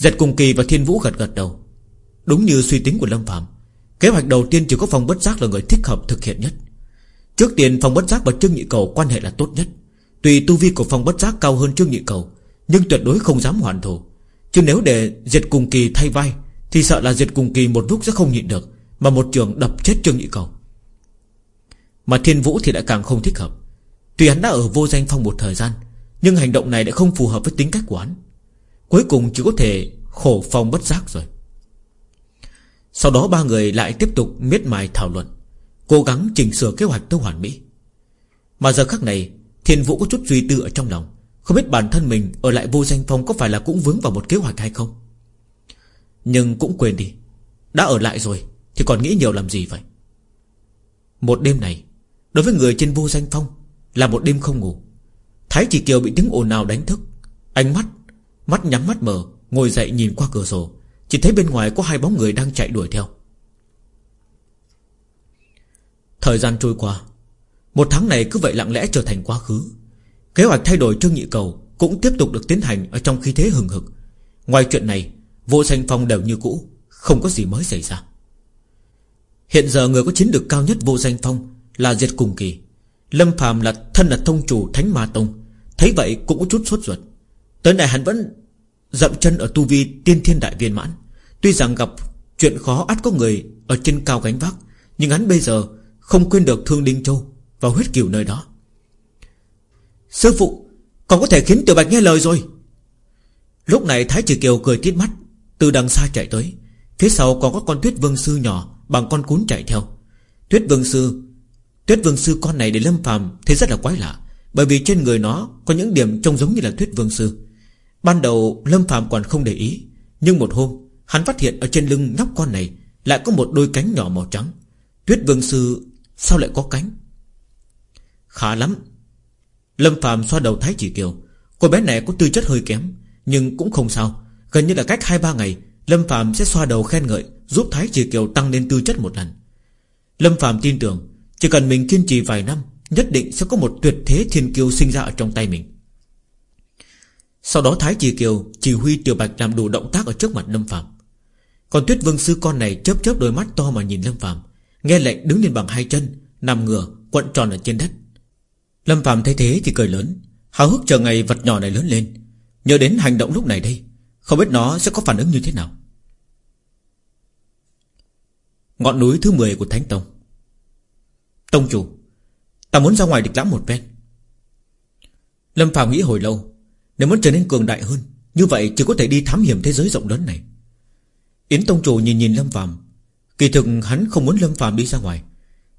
Giật cùng kỳ và thiên vũ gật gật đầu. Đúng như suy tính của Lâm Phạm Kế hoạch đầu tiên chỉ có phòng bất giác là người thích hợp thực hiện nhất. Trước tiên, phòng bất giác và Trương Nhị Cầu quan hệ là tốt nhất. Tùy tu vi của phong bất giác cao hơn Trương Nhị Cầu, Nhưng tuyệt đối không dám hoàn thù Chứ nếu để diệt cùng kỳ thay vai, Thì sợ là diệt cùng kỳ một lúc sẽ không nhịn được, Mà một trường đập chết Trương Nhị Cầu. Mà Thiên Vũ thì lại càng không thích hợp. Tuy hắn đã ở vô danh phong một thời gian, Nhưng hành động này đã không phù hợp với tính cách của hắn. Cuối cùng chỉ có thể khổ phong bất giác rồi. Sau đó ba người lại tiếp tục miết mài thảo luận, Cố gắng chỉnh sửa kế hoạch tới hoàn mỹ. Mà giờ khắc này, Thiên Vũ có chút suy tư ở trong lòng, Không biết bản thân mình ở lại vô danh phong Có phải là cũng vướng vào một kế hoạch hay không. Nhưng cũng quên đi, Đã ở lại rồi Thì còn nghĩ nhiều làm gì vậy? Một đêm này, Đối với người trên vô danh phong Là một đêm không ngủ. Thái chỉ kiều bị tiếng ồn nào đánh thức, Ánh mắt Mắt nhắm mắt mở, Ngồi dậy nhìn qua cửa sổ. Chỉ thấy bên ngoài có hai bóng người đang chạy đuổi theo. Thời gian trôi qua. Một tháng này cứ vậy lặng lẽ trở thành quá khứ. Kế hoạch thay đổi Trương Nhị Cầu Cũng tiếp tục được tiến hành Ở trong khí thế hừng hực. Ngoài chuyện này, Vô sanh phong đều như cũ, Không có gì mới xảy ra. Hiện giờ người có chiến lược cao nhất vô danh phong Là Diệt Cùng Kỳ. Lâm phàm là thân là thông chủ Thánh Ma Tông. Thấy vậy cũng có chút sốt ruột. Tới này hắn vẫn dậm chân ở tu vi tiên thiên đại viên mãn. Tuy rằng gặp chuyện khó ắt có người Ở trên cao gánh vác, Nhưng hắn bây giờ không quên được Thương Đinh Châu Và huyết kiều nơi đó. Sư phụ, Còn có thể khiến Tiểu Bạch nghe lời rồi. Lúc này Thái Trì Kiều cười tít mắt, Từ đằng xa chạy tới. Phía sau còn có con tuyết vương sư nhỏ Bằng con cún chạy theo. Tuyết vương sư, Tuyết vương sư con này để lâm phàm Thấy rất là quái lạ, Bởi vì trên người nó có những điểm trông giống như là tuyết vương sư. Ban đầu, lâm Phạm còn không để ý, Nhưng một hôm, Hắn phát hiện ở trên lưng nhóc con này Lại có một đôi cánh nhỏ màu trắng. Tuyết vương sư, Sao lại có cánh? Khá lắm. Lâm Phạm xoa đầu Thái Chỉ Kiều Cô bé này có tư chất hơi kém, Nhưng cũng không sao. Gần như là cách 2-3 ngày, Lâm Phạm sẽ xoa đầu khen ngợi, Giúp Thái Chỉ Kiều tăng lên tư chất một lần. Lâm Phạm tin tưởng, Chỉ cần mình kiên trì vài năm, Nhất định sẽ có một tuyệt thế thiên kiêu sinh ra ở trong tay mình. Sau đó Thái Chỉ Kiều, Chỉ huy Tiểu Bạch làm đủ động tác ở trước mặt Lâm Phạm Còn Tuyết Vương Sư con này chớp chớp đôi mắt to mà nhìn Lâm Phạm Nghe lệnh đứng lên bằng hai chân, Nằm ngửa quận tròn ở trên đất. Lâm Phạm thấy thế thì cười lớn, Hào hức chờ ngày vật nhỏ này lớn lên. Nhớ đến hành động lúc này đây, Không biết nó sẽ có phản ứng như thế nào. Ngọn núi thứ 10 của Thánh Tông. Tông chủ, Ta muốn ra ngoài địch lãm một ven Lâm Phạm nghĩ hồi lâu nếu muốn trở nên cường đại hơn, Như vậy chỉ có thể đi thám hiểm thế giới rộng lớn này. Yến Tông chủ nhìn nhìn Lâm Phạm Kỳ thực hắn không muốn Lâm Phạm đi ra ngoài.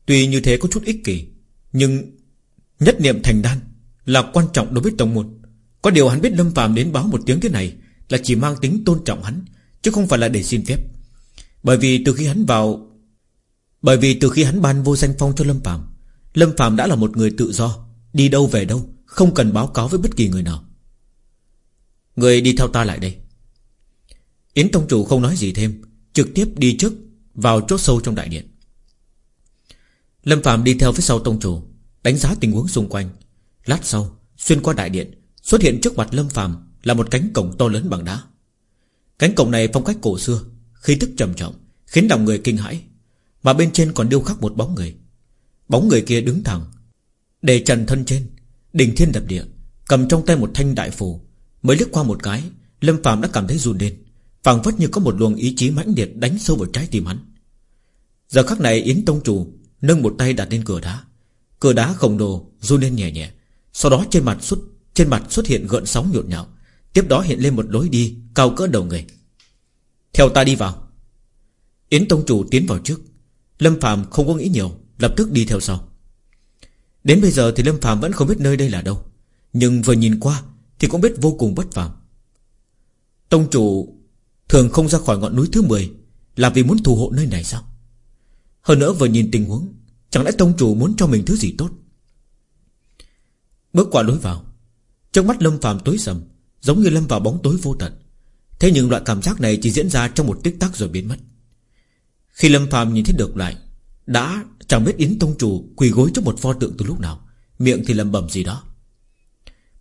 Tuy như thế có chút ích kỷ, Nhưng Nhất niệm thành đan Là quan trọng đối với Tông Môn. Có điều hắn biết Lâm Phạm đến báo một tiếng thế này Là chỉ mang tính tôn trọng hắn, Chứ không phải là để xin phép. Bởi vì từ khi hắn vào, Bởi vì từ khi hắn ban vô danh phong cho Lâm Phạm Lâm Phạm đã là một người tự do, Đi đâu về đâu, Không cần báo cáo với bất kỳ người nào. Người đi theo ta lại đây. Yến Tông Chủ không nói gì thêm, Trực tiếp đi trước Vào chốt sâu trong đại điện. Lâm Phạm đi theo phía sau Tông Chủ, Đánh giá tình huống xung quanh. Lát sau, Xuyên qua đại điện, Xuất hiện trước mặt Lâm Phạm Là một cánh cổng to lớn bằng đá. Cánh cổng này phong cách cổ xưa, Khí tức trầm trọng, Khiến lòng người kinh hãi. Mà bên trên còn điêu khắc một bóng người. Bóng người kia đứng thẳng, Để trần thân trên, Đỉnh thiên đập địa, Cầm trong tay một thanh đại phù Mới lướt qua một cái, Lâm Phạm đã cảm thấy run lên, phảng phất như có một luồng ý chí mãnh liệt đánh sâu vào trái tim hắn. Giờ khắc này Yến Tông Chủ Nâng một tay đặt lên cửa đá. Cửa đá khổng lồ run lên nhẹ nhẹ, Sau đó trên mặt xuất, trên mặt xuất hiện gợn sóng nhộn nhạo, Tiếp đó hiện lên một lối đi Cao cỡ đầu người. Theo ta đi vào. Yến Tông Chủ tiến vào trước, Lâm Phạm không có nghĩ nhiều, Lập tức đi theo sau. Đến bây giờ thì Lâm Phạm vẫn không biết nơi đây là đâu, Nhưng vừa nhìn qua thì cũng biết vô cùng bất phàm Tông chủ Thường không ra khỏi ngọn núi thứ 10 Là vì muốn thù hộ nơi này sao? Hơn nữa vừa nhìn tình huống, Chẳng lẽ tông chủ muốn cho mình thứ gì tốt? Bước qua lối vào, trước mắt Lâm phàm tối sầm, Giống như lâm vào bóng tối vô tận. Thế nhưng loại cảm giác này chỉ diễn ra trong một tích tắc rồi biến mất. Khi Lâm phàm nhìn thấy được lại, Đã chẳng biết Yến Tông Chủ Quỳ gối trước một pho tượng từ lúc nào, Miệng thì lầm bẩm gì đó.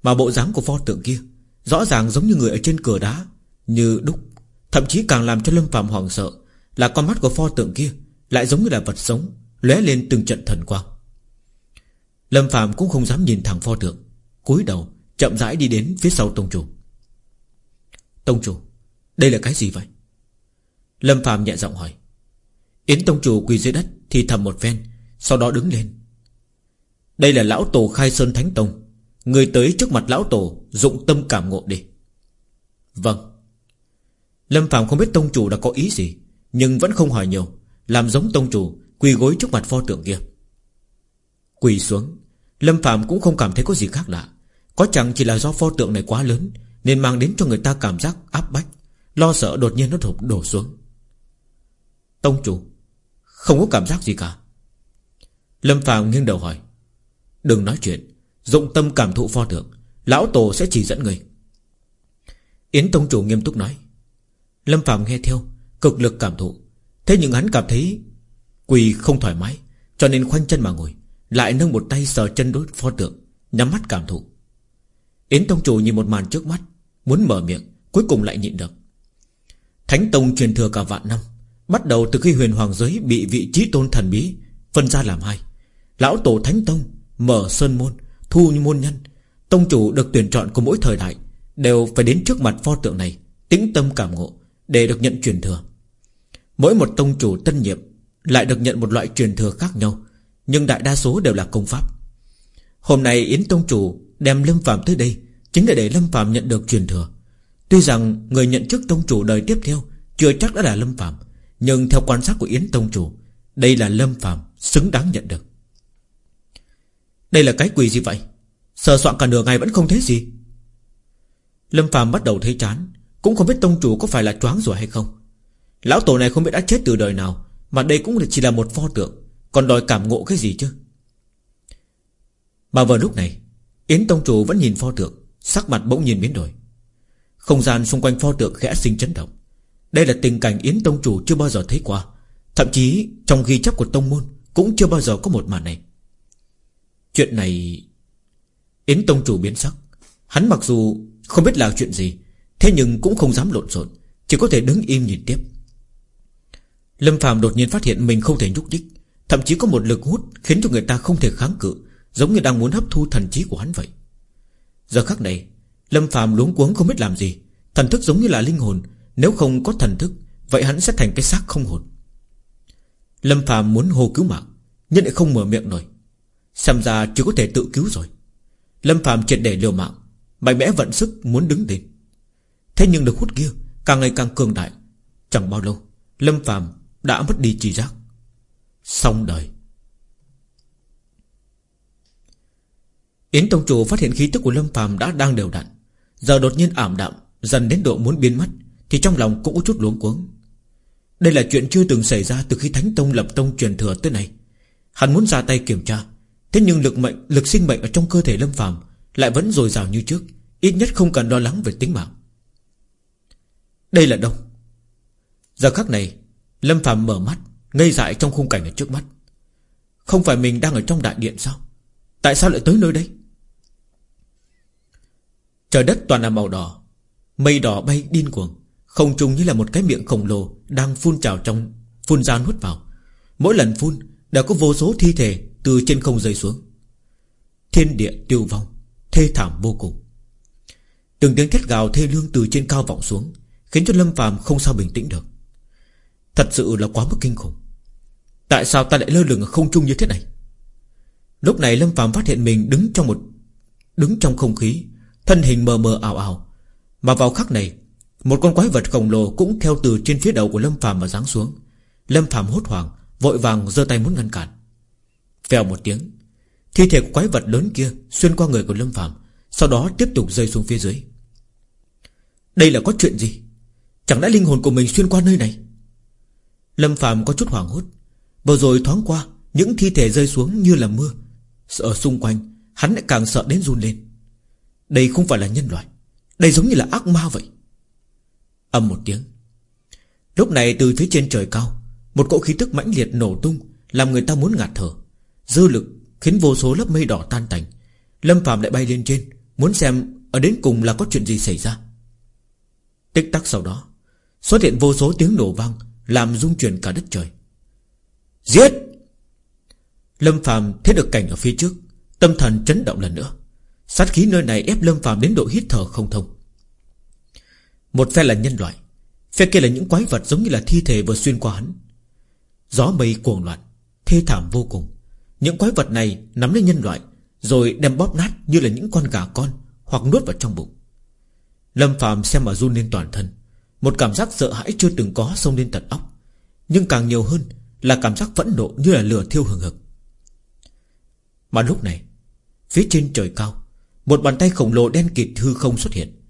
Mà bộ dáng của pho tượng kia Rõ ràng giống như người ở trên cửa đá, Như đúc. Thậm chí càng làm cho Lâm Phạm hoảng sợ Là con mắt của pho tượng kia Lại giống như là vật sống lóe lên từng trận thần quang. Lâm Phạm cũng không dám nhìn thẳng pho tượng, cúi đầu Chậm rãi đi đến phía sau Tông Chủ. Tông Chủ, Đây là cái gì vậy? Lâm Phạm nhẹ giọng hỏi. Yến Tông Chủ quỳ dưới đất Thì thầm một phen, Sau đó đứng lên. Đây là Lão Tổ Khai Sơn Thánh Tông Người tới trước mặt Lão Tổ, Dụng tâm cảm ngộ đi. Vâng. Lâm Phạm không biết Tông Chủ đã có ý gì, Nhưng vẫn không hỏi nhiều, Làm giống Tông Chủ, Quỳ gối trước mặt pho tượng kia. Quỳ xuống, Lâm Phạm cũng không cảm thấy có gì khác lạ. Có chẳng chỉ là do pho tượng này quá lớn, Nên mang đến cho người ta cảm giác áp bách, Lo sợ đột nhiên nó thụp đổ xuống. Tông chủ, Không có cảm giác gì cả. Lâm Phạm nghiêng đầu hỏi, Đừng nói chuyện Dụng tâm cảm thụ pho tượng, Lão Tổ sẽ chỉ dẫn người. Yến Tông chủ nghiêm túc nói, Lâm Phạm nghe theo, Cực lực cảm thụ. Thế nhưng hắn cảm thấy Quỳ không thoải mái, Cho nên khoanh chân mà ngồi, Lại nâng một tay sờ chân đối pho tượng, Nhắm mắt cảm thụ. Yến Tông chủ nhìn một màn trước mắt, Muốn mở miệng, Cuối cùng lại nhịn được. Thánh Tông truyền thừa cả vạn năm, Bắt đầu từ khi huyền hoàng giới Bị vị trí tôn thần bí Phân ra làm hai. Lão tổ Thánh Tông Mở sơn môn Thu môn nhân, Tông chủ được tuyển chọn của mỗi thời đại, Đều phải đến trước mặt pho tượng này, Tĩnh tâm cảm ngộ Để được nhận truyền thừa. Mỗi một tông chủ tân nhiệm Lại được nhận một loại truyền thừa khác nhau, Nhưng đại đa số đều là công pháp. Hôm nay Yến Tông Chủ đem Lâm Phạm tới đây Chính là để Lâm Phạm nhận được truyền thừa. Tuy rằng người nhận chức Tông Chủ đời tiếp theo Chưa chắc đã là Lâm Phạm Nhưng theo quan sát của Yến Tông Chủ, Đây là Lâm Phạm xứng đáng nhận được. Đây là cái quỷ gì vậy? Sờ soạn cả nửa ngày vẫn không thấy gì. Lâm Phàm bắt đầu thấy chán, Cũng không biết Tông Chủ có phải là choáng rồi hay không. Lão Tổ này không biết đã chết từ đời nào, Mà đây cũng chỉ là một pho tượng, Còn đòi cảm ngộ cái gì chứ? Mà vào lúc này, Yến Tông Chủ vẫn nhìn pho tượng, Sắc mặt bỗng nhiên biến đổi. Không gian xung quanh pho tượng khẽ sinh chấn động. Đây là tình cảnh Yến Tông Chủ chưa bao giờ thấy qua, Thậm chí trong ghi chép của Tông Môn Cũng chưa bao giờ có một màn này. Chuyện này, Yến Tông Chủ biến sắc. Hắn mặc dù không biết là chuyện gì, Thế nhưng cũng không dám lộn xộn, Chỉ có thể đứng im nhìn tiếp. Lâm Phạm đột nhiên phát hiện mình không thể nhúc nhích, Thậm chí có một lực hút Khiến cho người ta không thể kháng cự, Giống như đang muốn hấp thu thần trí của hắn vậy. Giờ khắc này, Lâm Phạm luống cuống không biết làm gì, Thần thức giống như là linh hồn, Nếu không có thần thức, Vậy hắn sẽ thành cái xác không hồn. Lâm Phạm muốn hô cứu mạng, Nhưng lại không mở miệng nổi. Xem ra chưa có thể tự cứu rồi. Lâm Phạm triệt để liều mạng, Mạnh mẽ vận sức muốn đứng lên. Thế nhưng lực hút kia, Càng ngày càng cường đại. Chẳng bao lâu, Lâm Phạm đã mất đi trí giác. Xong đời. Yến Tông Chủ phát hiện khí tức của Lâm Phàm đã đang đều đặn. Giờ đột nhiên ảm đạm, Dần đến độ muốn biến mất, Thì trong lòng cũng có chút luống cuống. Đây là chuyện chưa từng xảy ra từ khi Thánh Tông lập tông truyền thừa tới nay. Hắn muốn ra tay kiểm tra Thế nhưng lực mệnh, lực sinh mệnh ở trong cơ thể Lâm Phàm Lại vẫn dồi dào như trước Ít nhất không cần lo lắng về tính mạng. Đây là đâu? Giờ khắc này Lâm phàm mở mắt Ngây dại trong khung cảnh ở trước mắt. Không phải mình đang ở trong đại điện sao? Tại sao lại tới nơi đây? Trời đất toàn là màu đỏ Mây đỏ bay điên cuồng Không trùng như là một cái miệng khổng lồ Đang phun trào trong Phun ra nuốt vào. Mỗi lần phun đã có vô số thi thể từ trên không rơi xuống. Thiên địa tiêu vong, Thê thảm vô cùng. Từng tiếng thét gào thê lương từ trên cao vọng xuống, Khiến cho Lâm phàm không sao bình tĩnh được. Thật sự là quá mức kinh khủng. Tại sao ta lại lơ lửng ở không trung như thế này? Lúc này Lâm Phạm phát hiện mình đứng trong một, Đứng trong không khí, Thân hình mờ mờ ảo ảo. Mà vào khắc này, Một con quái vật khổng lồ cũng theo từ trên phía đầu của Lâm Phạm mà giáng xuống. Lâm Phạm hốt hoảng, Vội vàng giơ tay muốn ngăn cản. Vèo một tiếng. Thi thể của quái vật lớn kia Xuyên qua người của Lâm Phạm Sau đó tiếp tục rơi xuống phía dưới. Đây là có chuyện gì? Chẳng lẽ linh hồn của mình xuyên qua nơi này? Lâm Phạm có chút hoảng hốt. Vừa rồi thoáng qua, Những thi thể rơi xuống như là mưa. Ở xung quanh, Hắn lại càng sợ đến run lên. Đây không phải là nhân loại. Đây giống như là ác ma vậy. Âm một tiếng. Lúc này từ phía trên trời cao, Một cỗ khí tức mãnh liệt nổ tung, Làm người ta muốn ngạt thở. Dư lực khiến vô số lớp mây đỏ tan tành. Lâm Phạm lại bay lên trên, Muốn xem ở đến cùng là có chuyện gì xảy ra. Tích tắc sau đó, Xuất hiện vô số tiếng nổ vang, làm rung chuyển cả đất trời. Giết! Lâm phàm thấy được cảnh ở phía trước, Tâm thần chấn động lần nữa. Sát khí nơi này ép Lâm phàm đến độ hít thở không thông. Một phe là nhân loại, Phe kia là những quái vật giống như là thi thể vừa xuyên qua hắn. Gió mây cuồng loạn, Thê thảm vô cùng. Những quái vật này nắm lấy nhân loại, Rồi đem bóp nát như là những con gà con, Hoặc nuốt vào trong bụng. Lâm phàm xem mà run lên toàn thân. Một cảm giác sợ hãi chưa từng có xông lên tận óc. Nhưng càng nhiều hơn Là cảm giác phẫn nộ như là lửa thiêu hừng hực. Mà lúc này, Phía trên trời cao, Một bàn tay khổng lồ đen kịt hư không xuất hiện.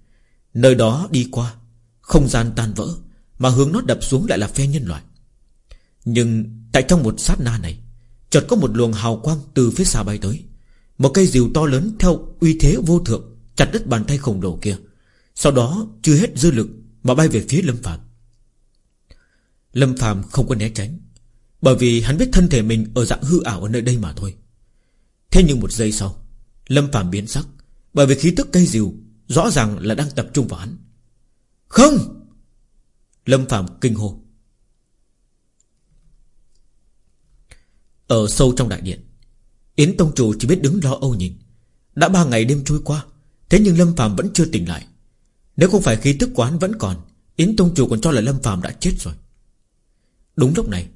Nơi đó đi qua, Không gian tan vỡ Mà hướng nó đập xuống lại là phe nhân loại. Nhưng tại trong một sát na này Chợt có một luồng hào quang từ phía xa bay tới. Một cây diều to lớn theo uy thế vô thượng Chặt đứt bàn tay khổng lồ kia. Sau đó, chưa hết dư lực Mà bay về phía Lâm Phạm Lâm Phạm không có né tránh, Bởi vì hắn biết thân thể mình Ở dạng hư ảo ở nơi đây mà thôi. Thế nhưng một giây sau, Lâm Phạm biến sắc, Bởi vì khí tức cây diều Rõ ràng là đang tập trung vào hắn. Không! Lâm Phạm kinh hô. Ở sâu trong đại điện. Yến Tông Chủ chỉ biết đứng lo âu nhìn. Đã ba ngày đêm trôi qua, Thế nhưng Lâm Phạm vẫn chưa tỉnh lại. Nếu không phải khí tức quán vẫn còn, Yến Tông Chủ còn cho là Lâm Phạm đã chết rồi. Đúng lúc này,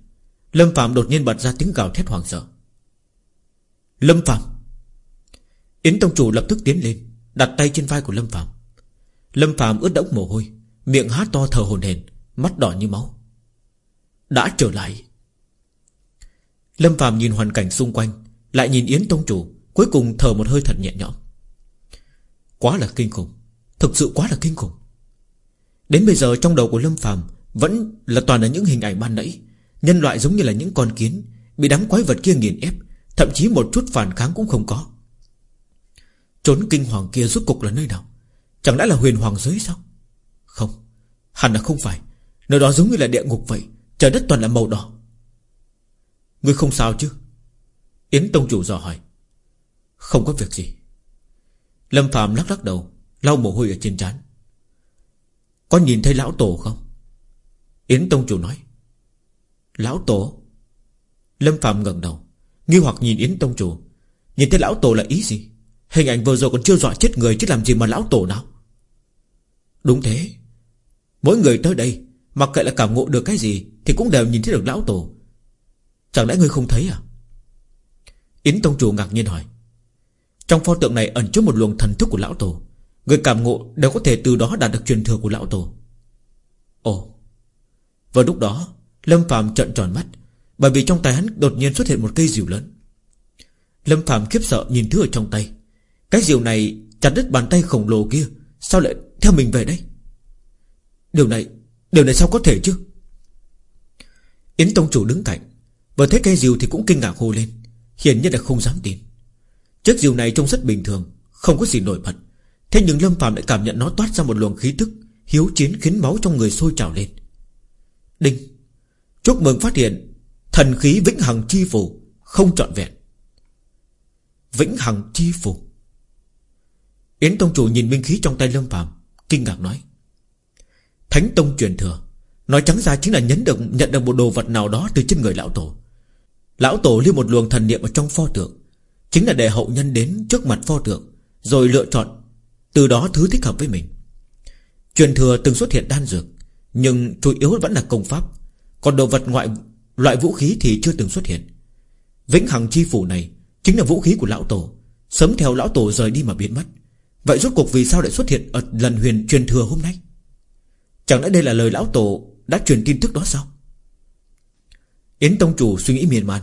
Lâm Phạm đột nhiên bật ra tiếng gào thét hoàng sợ. Lâm Phạm Yến Tông Chủ lập tức tiến lên, Đặt tay trên vai của Lâm Phạm Lâm Phạm ướt đẫm mồ hôi, Miệng há to thở hồn hển, Mắt đỏ như máu. Đã trở lại. Lâm Phạm nhìn hoàn cảnh xung quanh, Lại nhìn Yến Tông Chủ, Cuối cùng thở một hơi thật nhẹ nhõm. Quá là kinh khủng, Thực sự quá là kinh khủng. Đến bây giờ trong đầu của Lâm Phạm Vẫn là toàn là những hình ảnh ban nãy, Nhân loại giống như là những con kiến Bị đám quái vật kia nghiền ép, Thậm chí một chút phản kháng cũng không có. Trốn kinh hoàng kia rốt cục là nơi nào? Chẳng lẽ là huyền hoàng giới sao? Không, Hẳn là không phải. Nơi đó giống như là địa ngục vậy, Trời đất toàn là màu đỏ. Ngươi không sao chứ? Yến Tông Chủ dò hỏi. Không có việc gì. Lâm Phạm lắc lắc đầu, Lau mồ hôi ở trên trán. Có nhìn thấy lão tổ không? Yến Tông Chủ nói. Lão tổ? Lâm Phạm ngẩng đầu, Nghi hoặc nhìn Yến Tông Chủ. Nhìn thấy lão tổ là ý gì? Hình ảnh vừa rồi còn chưa dọa chết người Chứ làm gì mà lão tổ nào? Đúng thế. Mỗi người tới đây, Mặc kệ là cảm ngộ được cái gì Thì cũng đều nhìn thấy được lão tổ. Chẳng lẽ ngươi không thấy à? Yến Tông Chủ ngạc nhiên hỏi. Trong pho tượng này ẩn chứa một luồng thần thức của lão tổ. Người cảm ngộ đều có thể từ đó đạt được truyền thừa của lão tổ. Ồ. Vào lúc đó, Lâm Phạm trợn tròn mắt, Bởi vì trong tay hắn đột nhiên xuất hiện một cây diều lớn. Lâm Phạm khiếp sợ nhìn thứ ở trong tay. Cái diều này chặt đứt bàn tay khổng lồ kia, Sao lại theo mình về đây? Điều này Điều này sao có thể chứ? Yến Tông Chủ đứng cạnh Vừa thấy cây diều thì cũng kinh ngạc hô lên, Hiển nhiên là không dám tin. Chiếc diều này trông rất bình thường, Không có gì nổi bật. Thế nhưng Lâm Phạm lại cảm nhận nó toát ra một luồng khí tức Hiếu chiến khiến máu trong người sôi trào lên. Đinh! Chúc mừng phát hiện, Thần khí vĩnh hằng chi phủ Không trọn vẹn. Vĩnh hằng chi phủ Yến Tông Chủ nhìn minh khí trong tay Lâm Phạm Kinh ngạc nói. Thánh Tông truyền thừa, Nói trắng ra chính là nhấn được, nhận được một đồ vật nào đó từ trên người lão tổ. Lão tổ lưu một luồng thần niệm ở trong pho tượng. Chính là để hậu nhân đến trước mặt pho tượng, Rồi lựa chọn Từ đó thứ thích hợp với mình. Truyền thừa từng xuất hiện đan dược, Nhưng chủ yếu vẫn là công pháp. Còn đồ vật ngoại, loại vũ khí thì chưa từng xuất hiện. Vĩnh hằng chi phủ này Chính là vũ khí của lão tổ, Sớm theo lão tổ rời đi mà biến mất. Vậy rốt cuộc vì sao lại xuất hiện Ở lần huyền truyền thừa hôm nay? Chẳng lẽ đây là lời lão tổ Đã truyền tin tức đó sao? Yến Tông Chủ suy nghĩ miên man,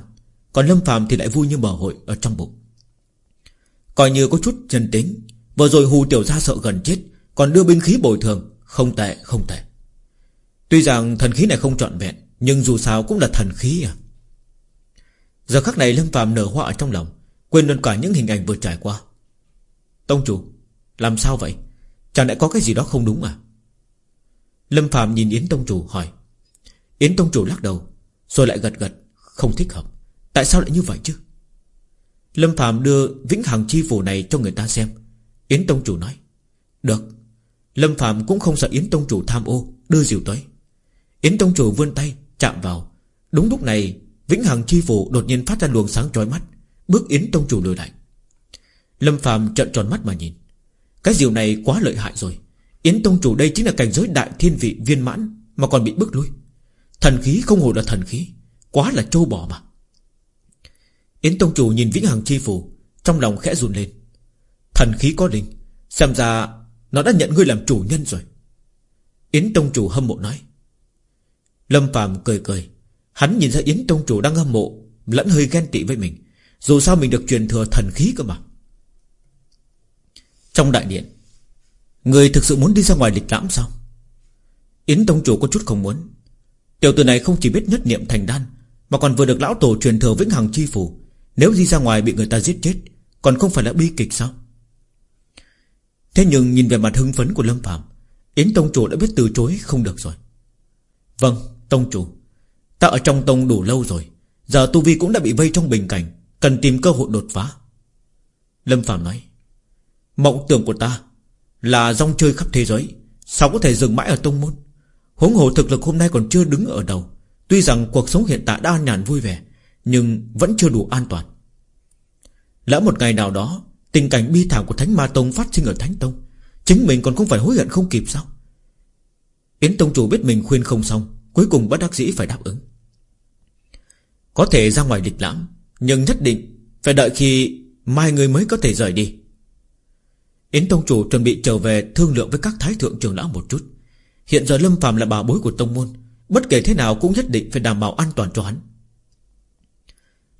Còn Lâm phàm thì lại vui như mở hội Ở trong bụng. Coi như có chút nhân tính, Vừa rồi hù tiểu gia sợ gần chết, Còn đưa binh khí bồi thường, Không tệ không tệ. Tuy rằng thần khí này không trọn vẹn, Nhưng dù sao cũng là thần khí à. Giờ khắc này Lâm phàm nở hoa ở trong lòng, Quên luôn cả những hình ảnh vừa trải qua. Tông chủ, Làm sao vậy? Chẳng lẽ có cái gì đó không đúng à? Lâm phàm nhìn Yến Tông Chủ hỏi. Yến Tông Chủ lắc đầu. Rồi lại gật gật, Không thích hợp. Tại sao lại như vậy chứ? Lâm Phạm đưa vĩnh hằng chi phủ này cho người ta xem. Yến Tông Chủ nói, Được. Lâm Phạm cũng không sợ Yến Tông Chủ tham ô, Đưa diều tới. Yến Tông Chủ vươn tay, chạm vào. Đúng lúc này, Vĩnh hằng chi phủ đột nhiên phát ra luồng sáng chói mắt, Bước Yến Tông Chủ lùi lại. Lâm Phạm trợn tròn mắt mà nhìn. Cái diều này quá lợi hại rồi. Yến Tông Chủ đây chính là cảnh giới đại thiên vị viên mãn Mà còn bị bức lui. Thần khí không hổ là thần khí, Quá là trâu bò mà. Yến Tông Chủ nhìn Vĩnh Hằng Chi Phủ, Trong lòng khẽ run lên. Thần khí có linh, Xem ra nó đã nhận ngươi làm chủ nhân rồi. Yến Tông Chủ hâm mộ nói. Lâm Phạm cười cười, Hắn nhìn ra Yến Tông Chủ đang hâm mộ, Lẫn hơi ghen tị với mình, Dù sao mình được truyền thừa thần khí cơ mà. Trong đại điện, Người thực sự muốn đi ra ngoài lịch lãm sao? Yến Tông Chủ có chút không muốn Tiểu tử này không chỉ biết nhất niệm thành đan, Mà còn vừa được lão tổ truyền thừa vĩnh hằng chi phủ. Nếu đi ra ngoài bị người ta giết chết, Còn không phải là bi kịch sao? Thế nhưng nhìn về mặt hưng phấn của Lâm Phạm Yến Tông Chủ đã biết từ chối không được rồi. Vâng Tông Chủ. Ta ở trong Tông đủ lâu rồi, Giờ Tu Vi cũng đã bị vây trong bình cảnh, Cần tìm cơ hội đột phá. Lâm Phạm nói, Mộng tưởng của ta Là rong chơi khắp thế giới, Sao có thể dừng mãi ở Tông Môn? Huống hồ thực lực hôm nay còn chưa đứng ở đầu. Tuy rằng cuộc sống hiện tại đã an nhàn vui vẻ, Nhưng vẫn chưa đủ an toàn. Lỡ một ngày nào đó, Tình cảnh bi thảm của Thánh Ma Tông phát sinh ở Thánh Tông, Chính mình còn không phải hối hận không kịp sao? Yến Tông Chủ biết mình khuyên không xong, Cuối cùng bất đắc dĩ phải đáp ứng. Có thể ra ngoài lịch lãm, Nhưng nhất định Phải đợi khi mai người mới có thể rời đi. Yến Tông Chủ chuẩn bị trở về Thương lượng với các thái thượng trưởng lão một chút. Hiện giờ Lâm Phạm là bà bối của Tông Môn, Bất kể thế nào cũng nhất định phải đảm bảo an toàn cho hắn.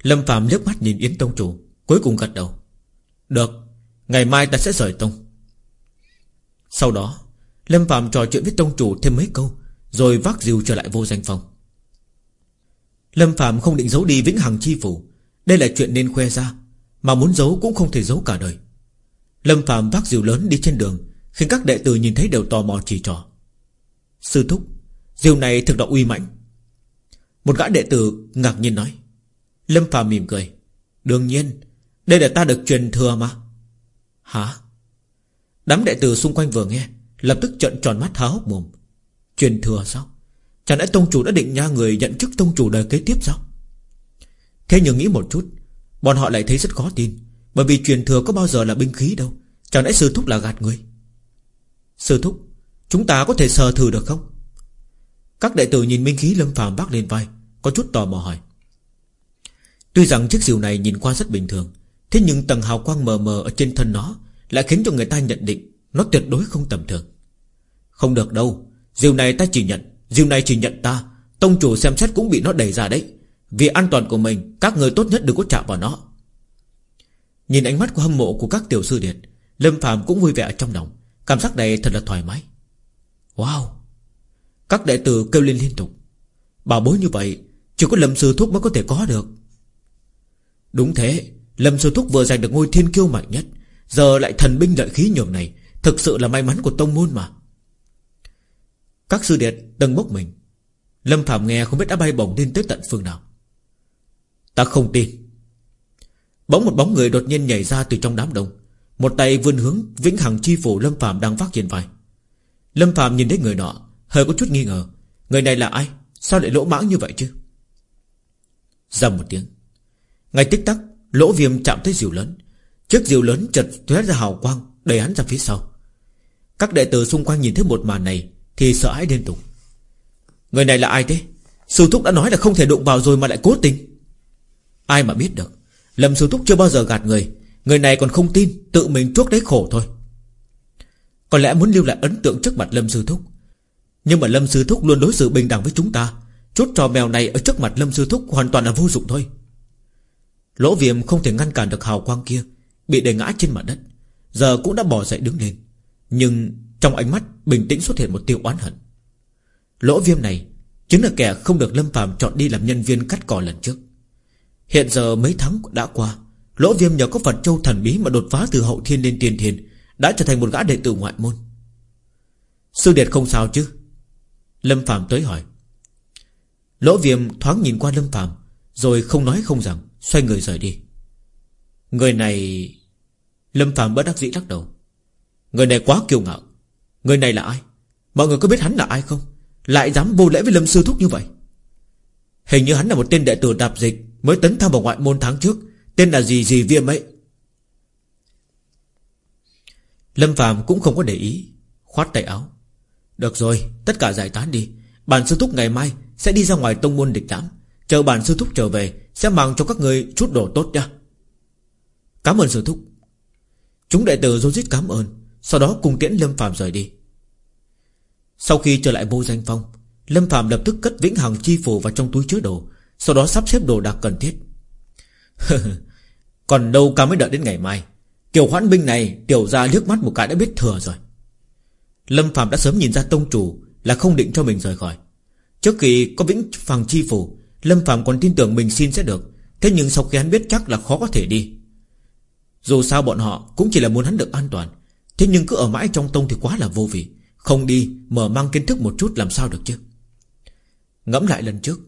Lâm Phạm liếc mắt nhìn Yến Tông Chủ, Cuối cùng gật đầu. Được, Ngày mai ta sẽ rời Tông. Sau đó, Lâm Phạm trò chuyện với Tông Chủ thêm mấy câu, Rồi vác diều trở lại vô danh phòng. Lâm Phạm không định giấu đi vĩnh hằng chi phủ, Đây là chuyện nên khoe ra, Mà muốn giấu cũng không thể giấu cả đời. Lâm Phạm vác diều lớn đi trên đường, Khiến các đệ tử nhìn thấy đều tò mò chỉ trò Sư thúc, Diều này thực là uy mạnh. Một gã đệ tử ngạc nhiên nói. Lâm Phàm mỉm cười. Đương nhiên, Đây là ta được truyền thừa mà. Hả? Đám đệ tử xung quanh vừa nghe, Lập tức trợn tròn mắt há hốc mồm. Truyền thừa sao? Chẳng lẽ tông chủ đã định nha người nhận chức tông chủ đời kế tiếp sao? Thế nhưng nghĩ một chút, Bọn họ lại thấy rất khó tin, Bởi vì truyền thừa có bao giờ là binh khí đâu. Chẳng lẽ sư thúc là gạt người? Sư thúc Chúng ta có thể sờ thử được không? Các đệ tử nhìn Minh khí lâm phàm bác lên vai, Có chút tò mò hỏi. Tuy rằng chiếc diều này nhìn qua rất bình thường, Thế nhưng tầng hào quang mờ mờ ở trên thân nó Lại khiến cho người ta nhận định Nó tuyệt đối không tầm thường. Không được đâu Diều này ta chỉ nhận Diều này chỉ nhận ta, Tông chủ xem xét cũng bị nó đẩy ra đấy. Vì an toàn của mình, Các người tốt nhất đừng có chạm vào nó. Nhìn ánh mắt của hâm mộ của các tiểu sư điện, Lâm Phàm cũng vui vẻ trong lòng, Cảm giác này thật là thoải mái. Wow. Các đệ tử kêu lên liên tục. Bảo bối như vậy, Chỉ có Lâm Sư Thúc mới có thể có được. Đúng thế, Lâm Sư Thúc vừa giành được ngôi thiên kiêu mạnh nhất, Giờ lại thần binh lợi khí nhường này, Thực sự là may mắn của tông môn mà. Các sư đệ từng bốc mình. Lâm Phạm nghe không biết đã bay bổng lên tới tận phương nào. Ta không tin. Bỗng một bóng người đột nhiên nhảy ra từ trong đám đông. Một tay vươn hướng, Vĩnh Hằng chi phủ Lâm Phạm đang vác trên vai. Lâm Phạm nhìn thấy người nọ, Hơi có chút nghi ngờ. Người này là ai? Sao lại lỗ mãng như vậy chứ? Dầm một tiếng. Ngay tích tắc, Lỗ viêm chạm tới diều lớn. Chiếc diều lớn chật tuét ra hào quang, Đẩy hắn ra phía sau. Các đệ tử xung quanh nhìn thấy một màn này Thì sợ hãi liên tục. Người này là ai thế? Sư Thúc đã nói là không thể đụng vào rồi mà lại cố tình. Ai mà biết được, Lâm Sư Thúc chưa bao giờ gạt người. Người này còn không tin, Tự mình chuốc đấy khổ thôi. Có lẽ muốn lưu lại ấn tượng trước mặt Lâm Sư Thúc. Nhưng mà Lâm Sư Thúc luôn đối xử bình đẳng với chúng ta. Chốt trò mèo này ở trước mặt Lâm Sư Thúc Hoàn toàn là vô dụng thôi. Lỗ viêm không thể ngăn cản được hào quang kia, Bị đè ngã trên mặt đất. Giờ cũng đã bỏ dậy đứng lên. Nhưng trong ánh mắt bình tĩnh xuất hiện một tiêu oán hận. Lỗ viêm này Chính là kẻ không được Lâm phàm chọn đi làm nhân viên cắt cỏ lần trước. Hiện giờ mấy tháng đã qua, Lỗ viêm nhờ có Phật Châu thần bí Mà đột phá từ hậu thiên lên tiền thiên đã trở thành một gã đệ tử ngoại môn. Sư Điệt không sao chứ? Lâm phạm tới hỏi. Lỗ viêm thoáng nhìn qua Lâm phạm Rồi không nói không rằng, Xoay người rời đi. Người này, Lâm phạm bất đắc dĩ lắc đầu. Người này quá kiêu ngạo. Người này là ai? Mọi người có biết hắn là ai không? Lại dám vô lễ với Lâm Sư Thúc như vậy? Hình như hắn là một tên đệ tử đạp dịch Mới tấn thăm vào ngoại môn tháng trước. Tên là gì gì viêm ấy? Lâm Phạm cũng không có để ý, Khoát tay áo. Được rồi, tất cả giải tán đi. Bản sư thúc ngày mai sẽ đi ra ngoài tông môn địch lãm Chờ bản sư thúc trở về, Sẽ mang cho các người chút đồ tốt nha Cảm ơn sư thúc. Chúng đệ tử dô rít cảm ơn, Sau đó cùng tiễn Lâm Phạm rời đi. Sau khi trở lại vô danh phong, Lâm Phạm lập tức cất vĩnh hằng chi phù vào trong túi chứa đồ, Sau đó sắp xếp đồ đạc cần thiết. Còn đâu ca mới đợi đến ngày mai? Kiểu hoãn binh này, Tiểu ra liếc mắt một cái đã biết thừa rồi. Lâm Phạm đã sớm nhìn ra tông chủ Là không định cho mình rời khỏi. Trước khi có vĩnh phằng chi phủ, Lâm Phạm còn tin tưởng mình xin sẽ được. Thế nhưng sau khi hắn biết chắc là khó có thể đi, Dù sao bọn họ Cũng chỉ là muốn hắn được an toàn. Thế nhưng cứ ở mãi trong tông thì quá là vô vị. Không đi, mở mang kiến thức một chút làm sao được chứ? Ngẫm lại lần trước,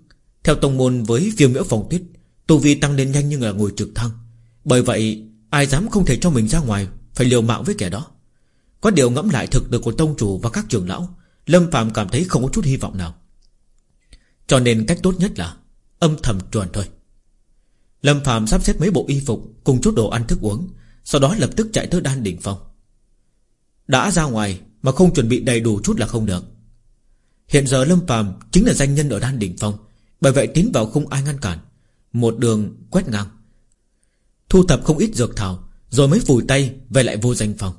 Theo tông môn với viêm miễu phòng tuyết, Tu vi tăng lên nhanh như là ngồi trực thăng. Bởi vậy ai dám không thể cho mình ra ngoài, Phải liều mạng với kẻ đó. Có điều ngẫm lại thực lực của tông chủ và các trưởng lão, Lâm Phạm cảm thấy không có chút hy vọng nào. Cho nên cách tốt nhất là Âm thầm chuẩn thôi. Lâm Phạm sắp xếp mấy bộ y phục Cùng chút đồ ăn thức uống, Sau đó lập tức chạy tới đan đỉnh phong Đã ra ngoài Mà không chuẩn bị đầy đủ chút là không được. Hiện giờ Lâm Phạm chính là danh nhân ở đan đỉnh phong Bởi vậy tiến vào không ai ngăn cản, Một đường quét ngang. Thu thập không ít dược thảo, Rồi mới vùi tay về lại vô danh phòng.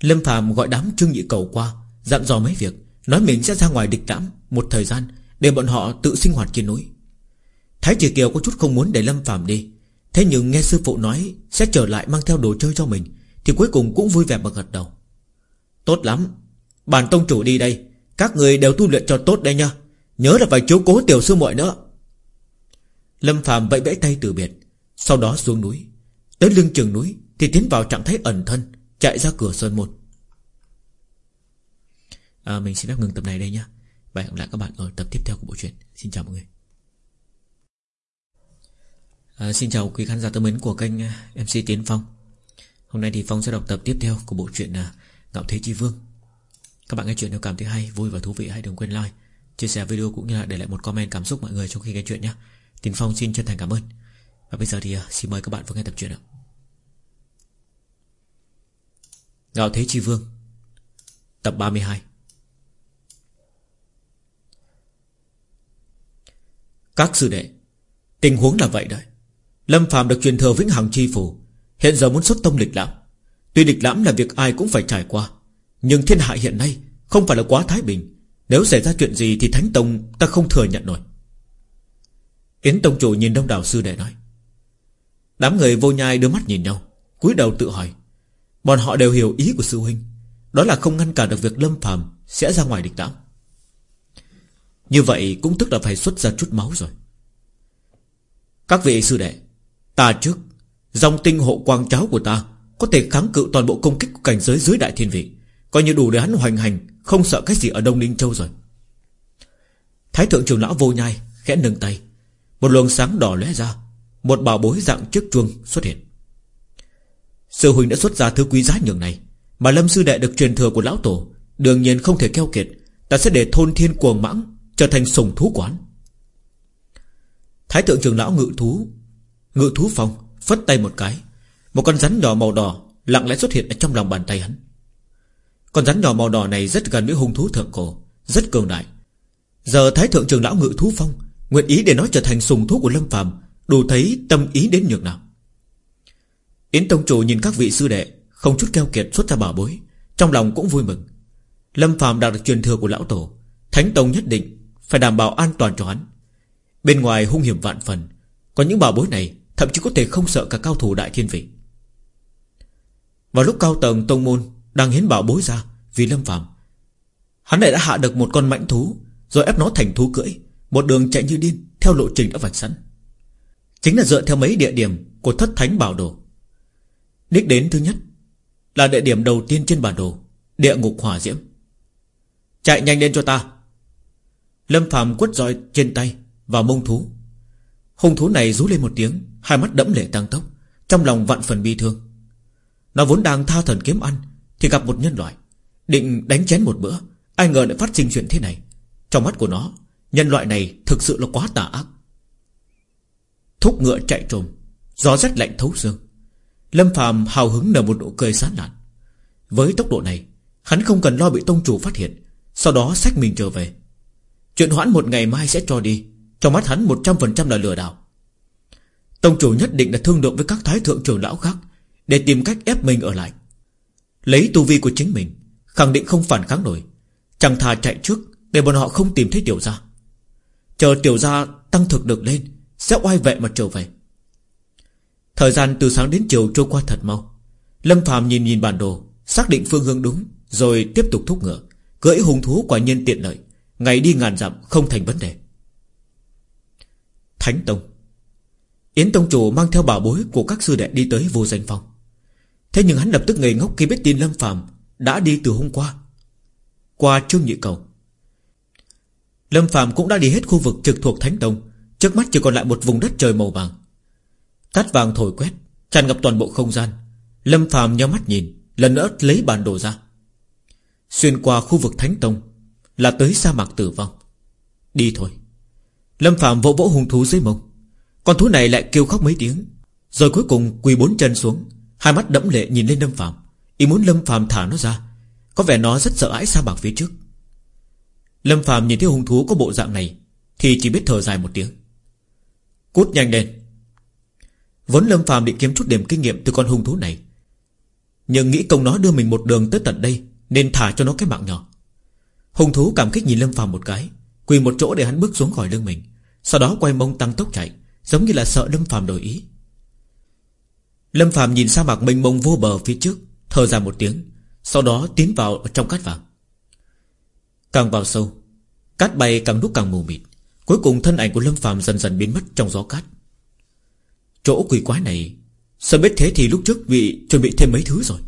Lâm Phạm gọi đám trương nhị cầu qua, Dặn dò mấy việc, Nói mình sẽ ra ngoài địch lãm Một thời gian Để bọn họ tự sinh hoạt trên núi. Thái Chỉ Kiều có chút không muốn để Lâm Phạm đi, Thế nhưng nghe sư phụ nói Sẽ trở lại mang theo đồ chơi cho mình, Thì cuối cùng cũng vui vẻ mà gật đầu. Tốt lắm, Bản tông chủ đi đây, Các người đều tu luyện cho tốt đây nha, Nhớ là phải chiếu cố tiểu sư muội nữa. Lâm Phạm vẫy vẫy tay từ biệt sau đó xuống núi. Tới lưng chừng núi Thì tiến vào trạng thái ẩn thân Chạy ra cửa sơn môn. À, Mình xin phép ngừng tập này đây nhé Và hẹn gặp lại các bạn ở tập tiếp theo của bộ truyện. Xin chào mọi người. À, Xin chào quý khán giả thân mến của kênh à, MC Tiến Phong. Hôm nay thì Phong sẽ đọc tập tiếp theo của bộ truyện à, Ngạo Thế Chi Vương. Các bạn nghe chuyện nếu cảm thấy hay, vui và thú vị hãy đừng quên like Chia sẻ video cũng như là để lại một comment cảm xúc mọi người trong khi nghe chuyện nhé Tiến Phong xin chân thành cảm ơn. Và bây giờ thì à, xin mời các bạn vào nghe tập truyện ạ. Ngạo Thế Chi Vương, Tập 32 Các sư đệ, Tình huống là vậy đấy. Lâm Phạm được truyền thừa vĩnh hằng chi phủ, Hiện giờ muốn xuất tông lịch lãm. Tuy lịch lãm là việc ai cũng phải trải qua, Nhưng thiên hạ hiện nay Không phải là quá thái bình. Nếu xảy ra chuyện gì thì Thánh Tông ta không thừa nhận nổi. Yến Tông Chủ nhìn đông đảo sư đệ nói Đám người vô nhai đưa mắt nhìn nhau, cúi đầu tự hỏi. Bọn họ đều hiểu ý của sư huynh, Đó là không ngăn cản được việc Lâm Phàm Sẽ ra ngoài địch đạo. Như vậy cũng tức là phải xuất ra chút máu rồi. Các vị sư đệ, Ta trước, Dòng tinh hộ quang cháo của ta Có thể kháng cự toàn bộ công kích của cảnh giới dưới đại thiên vị, Coi như đủ để hắn hoành hành, Không sợ cái gì ở Đông Ninh Châu rồi. Thái thượng trưởng lão vô nhai Khẽ nâng tay, Một luồng sáng đỏ lóe ra một bảo bối dạng chiếc chuông xuất hiện. Sư huynh đã xuất ra thứ quý giá nhường này, Mà lâm sư đệ được truyền thừa của lão tổ, Đương nhiên không thể keo kiệt. Ta sẽ để thôn thiên cuồng mãng Trở thành sùng thú quán. Thái thượng trưởng lão ngự thú Ngự thú phong Phất tay một cái. Một con rắn nhỏ màu đỏ Lặng lẽ xuất hiện ở trong lòng bàn tay hắn. Con rắn nhỏ màu đỏ này rất gần với hung thú thượng cổ, Rất cường đại. Giờ thái thượng trưởng lão ngự thú phong Nguyện ý để nó trở thành sùng thú của Lâm phàm Đủ thấy tâm ý đến nhược nào. Yến Tông Chủ nhìn các vị sư đệ Không chút keo kiệt xuất ra bảo bối Trong lòng cũng vui mừng. Lâm Phạm đạt được truyền thừa của lão tổ Thánh Tông nhất định Phải đảm bảo an toàn cho hắn. Bên ngoài hung hiểm vạn phần Còn những bảo bối này Thậm chí có thể không sợ cả cao thủ đại thiên vị. Vào lúc cao tầng Tông Môn Đang hiến bảo bối ra Vì Lâm Phạm, Hắn lại đã hạ được một con mãnh thú Rồi ép nó thành thú cưỡi Một đường chạy như điên Theo lộ trình đã vạch sẵn. Chính là dựa theo mấy địa điểm Của thất thánh bảo đồ. Đích đến thứ nhất Là địa điểm đầu tiên trên bản đồ, Địa ngục hỏa diễm. Chạy nhanh lên cho ta. Lâm phàm quất roi trên tay Vào mông thú. Hung thú này rú lên một tiếng, Hai mắt đẫm lệ tăng tốc, Trong lòng vạn phần bi thương. Nó vốn đang tha thần kiếm ăn Thì gặp một nhân loại, Định đánh chén một bữa, Ai ngờ lại phát sinh chuyện thế này. Trong mắt của nó, Nhân loại này thực sự là quá tà ác. Thúc ngựa chạy trồm. Gió rét lạnh thấu xương. Lâm phàm hào hứng nở một nụ cười sán lạn. Với tốc độ này, Hắn không cần lo bị tông chủ phát hiện, Sau đó xách mình trở về. Chuyện hoãn một ngày mai sẽ cho đi, Trong mắt hắn 100% là lừa đảo. Tông chủ nhất định là thương lượng với các thái thượng trưởng lão khác Để tìm cách ép mình ở lại. Lấy tu vi của chính mình, Khẳng định không phản kháng nổi, Chẳng thà chạy trước Để bọn họ không tìm thấy tiểu gia. Chờ tiểu gia tăng thực được lên sẽ oai vệ mà trở về. Thời gian từ sáng đến chiều trôi qua thật mau. Lâm Phạm nhìn nhìn bản đồ, Xác định phương hướng đúng, Rồi tiếp tục thúc ngựa, Cưỡi hùng thú quả nhiên tiện lợi, Ngày đi ngàn dặm không thành vấn đề. Thánh Tông. Yến Tông Chủ mang theo bảo bối của các sư đệ đi tới vô danh phòng. Thế nhưng hắn lập tức ngây ngốc khi biết tin Lâm Phạm Đã đi từ hôm qua. Qua Trương Nhị Cầu. Lâm Phạm cũng đã đi hết khu vực trực thuộc Thánh Tông Trước mắt chỉ còn lại một vùng đất trời màu vàng. Cát vàng thổi quét, Tràn ngập toàn bộ không gian. Lâm Phạm nhắm mắt nhìn, Lần nữa lấy bản đồ ra. Xuyên qua khu vực Thánh Tông, Là tới sa mạc tử vong. Đi thôi. Lâm Phạm vỗ vỗ hùng thú dưới mông. Con thú này lại kêu khóc mấy tiếng. Rồi cuối cùng quỳ bốn chân xuống, Hai mắt đẫm lệ nhìn lên Lâm Phạm Ý muốn Lâm Phạm thả nó ra, Có vẻ nó rất sợ hãi sa mạc phía trước. Lâm Phạm nhìn thấy hung thú có bộ dạng này, Thì chỉ biết thở dài một tiếng. Cút nhanh lên. Vốn Lâm phàm định kiếm chút điểm kinh nghiệm từ con hung thú này, Nhưng nghĩ công nó đưa mình một đường tới tận đây Nên thả cho nó cái mạng nhỏ. Hung thú cảm kích nhìn Lâm phàm một cái, Quỳ một chỗ để hắn bước xuống khỏi lưng mình, Sau đó quay mông tăng tốc chạy, Giống như là sợ Lâm phàm đổi ý. Lâm phàm nhìn sa mạc mênh mông vô bờ phía trước, Thở ra một tiếng, Sau đó tiến vào trong cát vàng. Càng vào sâu, Cát bay càng lúc càng mù mịt. Cuối cùng thân ảnh của Lâm Phạm dần dần biến mất trong gió cát. Chỗ quỷ quái này Sao biết thế thì lúc trước bị chuẩn bị thêm mấy thứ rồi.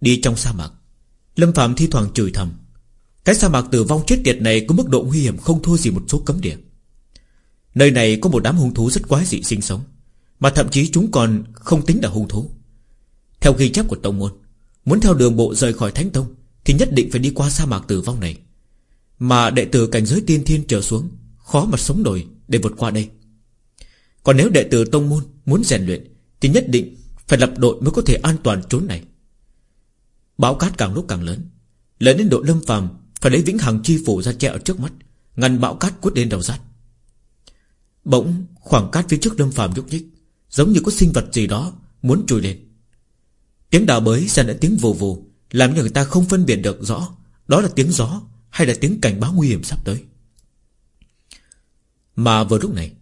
Đi trong sa mạc, Lâm Phạm thi thoảng chửi thầm. Cái sa mạc tử vong chết tiệt này Có mức độ nguy hiểm không thua gì một số cấm địa. Nơi này có một đám hung thú rất quái dị sinh sống, Mà thậm chí chúng còn không tính là hung thú. Theo ghi chép của Tông Môn, Muốn theo đường bộ rời khỏi Thánh Tông Thì nhất định phải đi qua sa mạc tử vong này. Mà đệ tử cảnh giới tiên thiên trở xuống, Khó mà sống nổi để vượt qua đây. Còn nếu đệ tử Tông Môn muốn rèn luyện, Thì nhất định phải lập đội mới có thể an toàn trốn này. Bão cát càng lúc càng lớn Lớn đến độ lâm phàm Phải lấy vĩnh hằng chi phủ ra che ở trước mắt, Ngăn bão cát quất đến đầu rát. Bỗng khoảng cát phía trước lâm phàm nhúc nhích, Giống như có sinh vật gì đó Muốn trồi lên. Tiếng đào bới ra lẫn tiếng vù vù, Làm cho người ta không phân biệt được rõ, Đó là tiếng gió hay là tiếng cảnh báo nguy hiểm sắp tới? Mà vừa lúc này,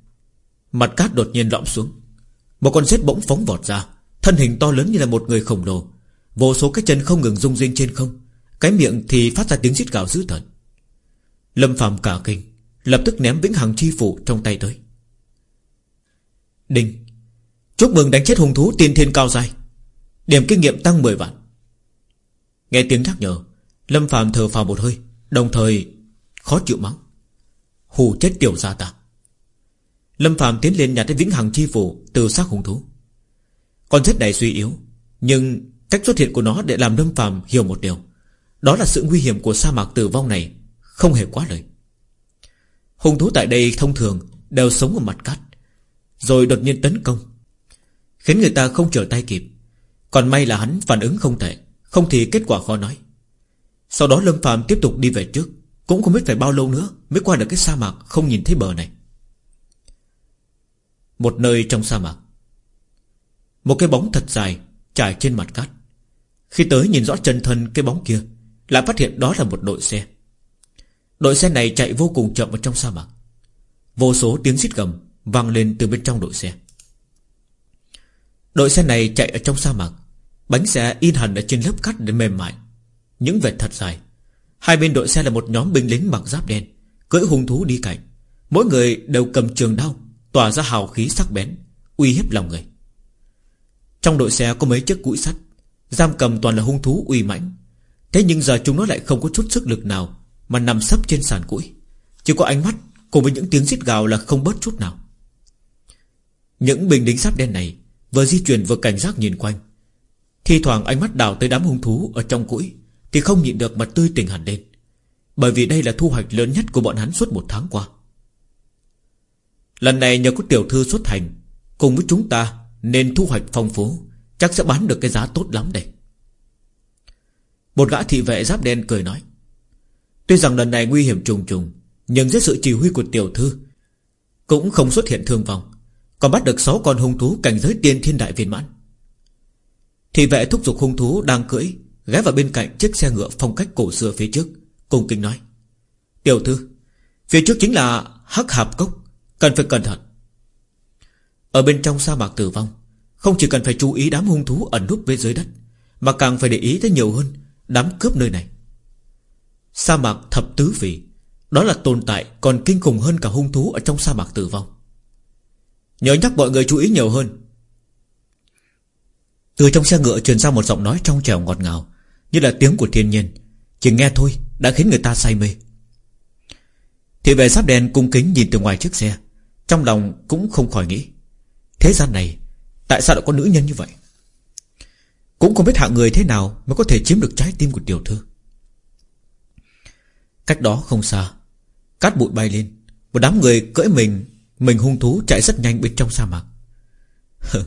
Mặt cát đột nhiên lõm xuống. Một con rết bỗng phóng vọt ra, Thân hình to lớn như là một người khổng lồ. Vô số cái chân không ngừng rung rinh trên không. Cái miệng thì phát ra tiếng rít gào dữ tợn. Lâm phàm cả kinh, Lập tức ném vĩnh hằng chi phủ trong tay tới. Đinh, Chúc mừng đánh chết hung thú tiên thiên cao dài Điểm kinh nghiệm tăng 10 vạn. Nghe tiếng nhắc nhở, Lâm phàm thở phào một hơi Đồng thời khó chịu mắng. Hù chết tiểu gia ta. Lâm phàm tiến lên nhà tới vĩnh hằng chi phủ Từ xác hung thú. Con rất đầy suy yếu Nhưng cách xuất hiện của nó để làm Lâm phàm hiểu một điều. Đó là sự nguy hiểm của sa mạc tử vong này Không hề quá lời. Hung thú tại đây thông thường Đều sống ở mặt cắt, Rồi đột nhiên tấn công Khiến người ta không trở tay kịp. Còn may là hắn phản ứng không tệ Không thì kết quả khó nói. Sau đó Lâm phạm tiếp tục đi về trước. Cũng không biết phải bao lâu nữa Mới qua được cái sa mạc không nhìn thấy bờ này. Một nơi trong sa mạc. Một cái bóng thật dài Trải trên mặt cát. Khi tới nhìn rõ chân thân cái bóng kia, Lại phát hiện đó là một đội xe. Đội xe này chạy vô cùng chậm ở trong sa mạc. Vô số tiếng xít gầm vang lên từ bên trong đội xe. Đội xe này chạy ở trong sa mạc. Bánh xe in hẳn ở trên lớp cát để mềm mại. Những vệt thật dài. Hai bên đội xe là một nhóm binh lính mặc giáp đen, Cưỡi hung thú đi cạnh. Mỗi người đều cầm trường đao, Tỏa ra hào khí sắc bén, Uy hiếp lòng người. Trong đội xe có mấy chiếc cũi sắt, Giam cầm toàn là hung thú uy mãnh. Thế nhưng giờ chúng nó lại không có chút sức lực nào Mà nằm sấp trên sàn cũi. Chỉ có ánh mắt cùng với những tiếng rít gào là không bớt chút nào. Những binh lính sắt đen này Vừa di chuyển vừa cảnh giác nhìn quanh. Thi thoảng ánh mắt đào tới đám hung thú Ở trong cũi. Thì không nhịn được mà tươi tỉnh hẳn lên. Bởi vì đây là thu hoạch lớn nhất của bọn hắn suốt một tháng qua. Lần này nhờ có tiểu thư xuất hành, Cùng với chúng ta Nên thu hoạch phong phú, Chắc sẽ bán được cái giá tốt lắm đây. Một gã thị vệ giáp đen cười nói, Tuy rằng lần này nguy hiểm trùng trùng, Nhưng dưới sự chỉ huy của tiểu thư, Cũng không xuất hiện thương vong, Còn bắt được 6 con hung thú cảnh giới tiên thiên đại viên mãn. Thị vệ thúc giục hung thú đang cưỡi Ghé vào bên cạnh chiếc xe ngựa phong cách cổ xưa phía trước Cùng kinh nói, Tiểu thư, Phía trước chính là hắc hạp cốc, Cần phải cẩn thận. Ở bên trong sa mạc tử vong, Không chỉ cần phải chú ý đám hung thú ẩn núp bên dưới đất, Mà càng phải để ý tới nhiều hơn Đám cướp nơi này. Sa mạc thập tứ vị, Đó là tồn tại còn kinh khủng hơn cả hung thú Ở trong sa mạc tử vong. Nhớ nhắc mọi người chú ý nhiều hơn. Từ trong xe ngựa truyền ra một giọng nói trong trẻo ngọt ngào như là tiếng của thiên nhiên. Chỉ nghe thôi, đã khiến người ta say mê. Thì về sáp đèn cung kính nhìn từ ngoài chiếc xe. Trong lòng cũng không khỏi nghĩ. Thế gian này, Tại sao lại có nữ nhân như vậy? Cũng không biết hạng người thế nào Mới có thể chiếm được trái tim của tiểu thư. Cách đó không xa, Cát bụi bay lên. Một đám người cưỡi mình Mình hung thú chạy rất nhanh bên trong sa mạc.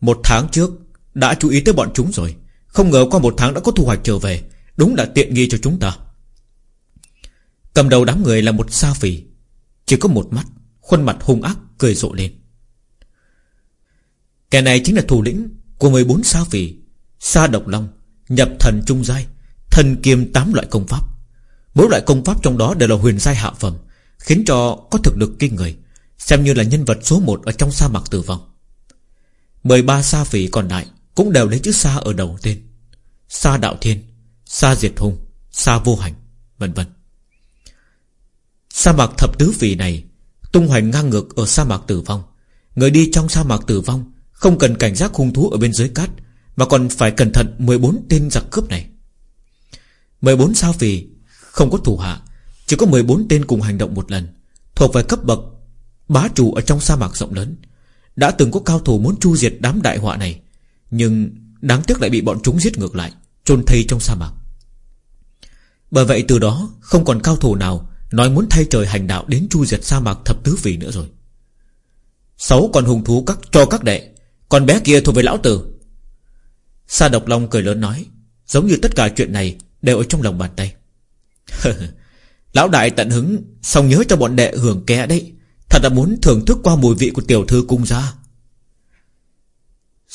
Một tháng trước, Đã chú ý tới bọn chúng rồi. Không ngờ qua một tháng đã có thu hoạch trở về. Đúng là tiện nghi cho chúng ta. Cầm đầu đám người là một sa phỉ Chỉ có một mắt, Khuôn mặt hung ác, cười rộ lên. Kẻ này chính là thủ lĩnh Của 14 sa phỉ Sa độc long, Nhập thần trung giai, Thần kiêm 8 loại công pháp. Mỗi loại công pháp trong đó đều là huyền giai hạ phẩm, Khiến cho có thực lực kinh người, Xem như là nhân vật số 1 Ở trong sa mạc tử vong. 13 sa phỉ còn lại cũng đều lấy chữ sa ở đầu tên. Sa đạo thiên Sa diệt hùng, Sa vô hành Vân vân. Sa mạc thập tứ vị này Tung hoành ngang ngược ở sa mạc tử vong. Người đi trong sa mạc tử vong Không cần cảnh giác hung thú ở bên dưới cát Mà còn phải cẩn thận 14 tên giặc cướp này. 14 sao vì Không có thủ hạ Chỉ có 14 tên cùng hành động một lần Thuộc về cấp bậc Bá chủ ở trong sa mạc rộng lớn. Đã từng có cao thủ muốn chu diệt đám đại họa này nhưng đáng tiếc lại bị bọn chúng giết ngược lại, chôn thây trong sa mạc. Bởi vậy từ đó, Không còn cao thủ nào Nói muốn thay trời hành đạo đến chu diệt sa mạc thập tứ vị nữa rồi. Sáu con hùng thú các, cho các đệ, Con bé kia thuộc về lão tử. Sa độc long cười lớn nói, Giống như tất cả chuyện này Đều ở trong lòng bàn tay. Lão đại tận hứng Xong nhớ cho bọn đệ hưởng ké đấy, Thật là muốn thưởng thức qua mùi vị của tiểu thư cung gia.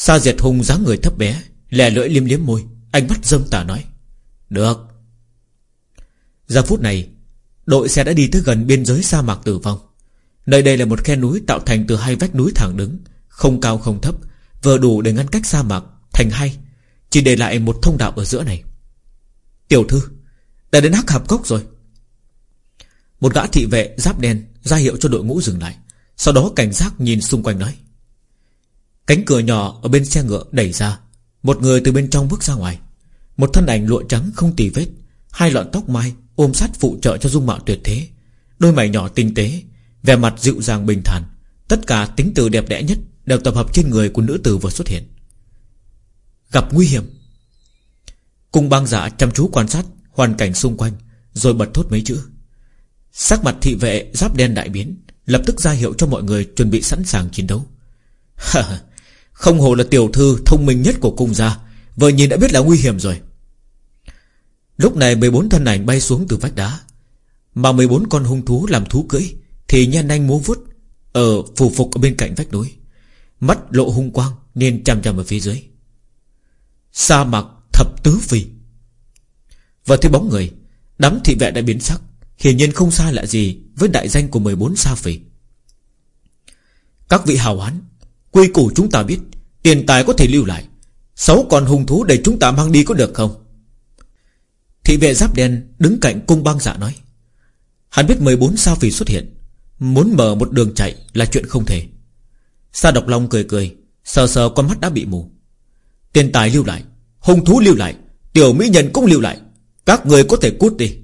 Sa diệt hùng dáng người thấp bé, Lè lưỡi liếm liếm môi, Ánh mắt dâm tà nói, Được. Giờ phút này, Đội xe đã đi tới gần biên giới sa mạc tử vong. Nơi đây là một khe núi tạo thành từ hai vách núi thẳng đứng, Không cao không thấp, Vừa đủ để ngăn cách sa mạc thành hai, Chỉ để lại một thông đạo ở giữa này. Tiểu thư, Đã đến hắc hạp cốc rồi. Một gã thị vệ giáp đen ra hiệu cho đội ngũ dừng lại, Sau đó cảnh giác nhìn xung quanh nói Cánh cửa nhỏ ở bên xe ngựa đẩy ra. Một người từ bên trong bước ra ngoài. Một thân ảnh lụa trắng không tì vết. Hai lọn tóc mai Ôm sát phụ trợ cho dung mạo tuyệt thế. Đôi mày nhỏ tinh tế, Vẻ mặt dịu dàng bình thản. Tất cả tính từ đẹp đẽ nhất Đều tập hợp trên người của nữ tử vừa xuất hiện. Gặp nguy hiểm. Cung băng giả chăm chú quan sát Hoàn cảnh xung quanh, Rồi bật thốt mấy chữ. Sắc mặt thị vệ giáp đen đại biến, Lập tức ra hiệu cho mọi người chuẩn bị sẵn sàng chiến đấu. Không hồ là tiểu thư thông minh nhất của cung gia. Vừa nhìn đã biết là nguy hiểm rồi. Lúc này 14 thân ảnh bay xuống từ vách đá. Mà 14 con hung thú làm thú cưỡi Thì nhan anh múa vút Ở phù phục ở bên cạnh vách núi. Mắt lộ hung quang Nên chằm chằm ở phía dưới. Sa mạc thập tứ vì Và thấy bóng người, Đám thị vệ đã biến sắc. Hiển nhiên không xa lạ gì Với đại danh của 14 sa phỉ. Các vị hào hán, Quy củ chúng ta biết Tiền tài có thể lưu lại. Sáu con hung thú để chúng ta mang đi có được không? Thị vệ giáp đen đứng cạnh cung băng dạ nói. Hắn biết 14 sao phỉ xuất hiện. Muốn mở một đường chạy là chuyện không thể. Sa độc long cười cười, Sờ sờ con mắt đã bị mù. Tiền tài lưu lại, Hung thú lưu lại, Tiểu mỹ nhân cũng lưu lại. Các người có thể cút đi.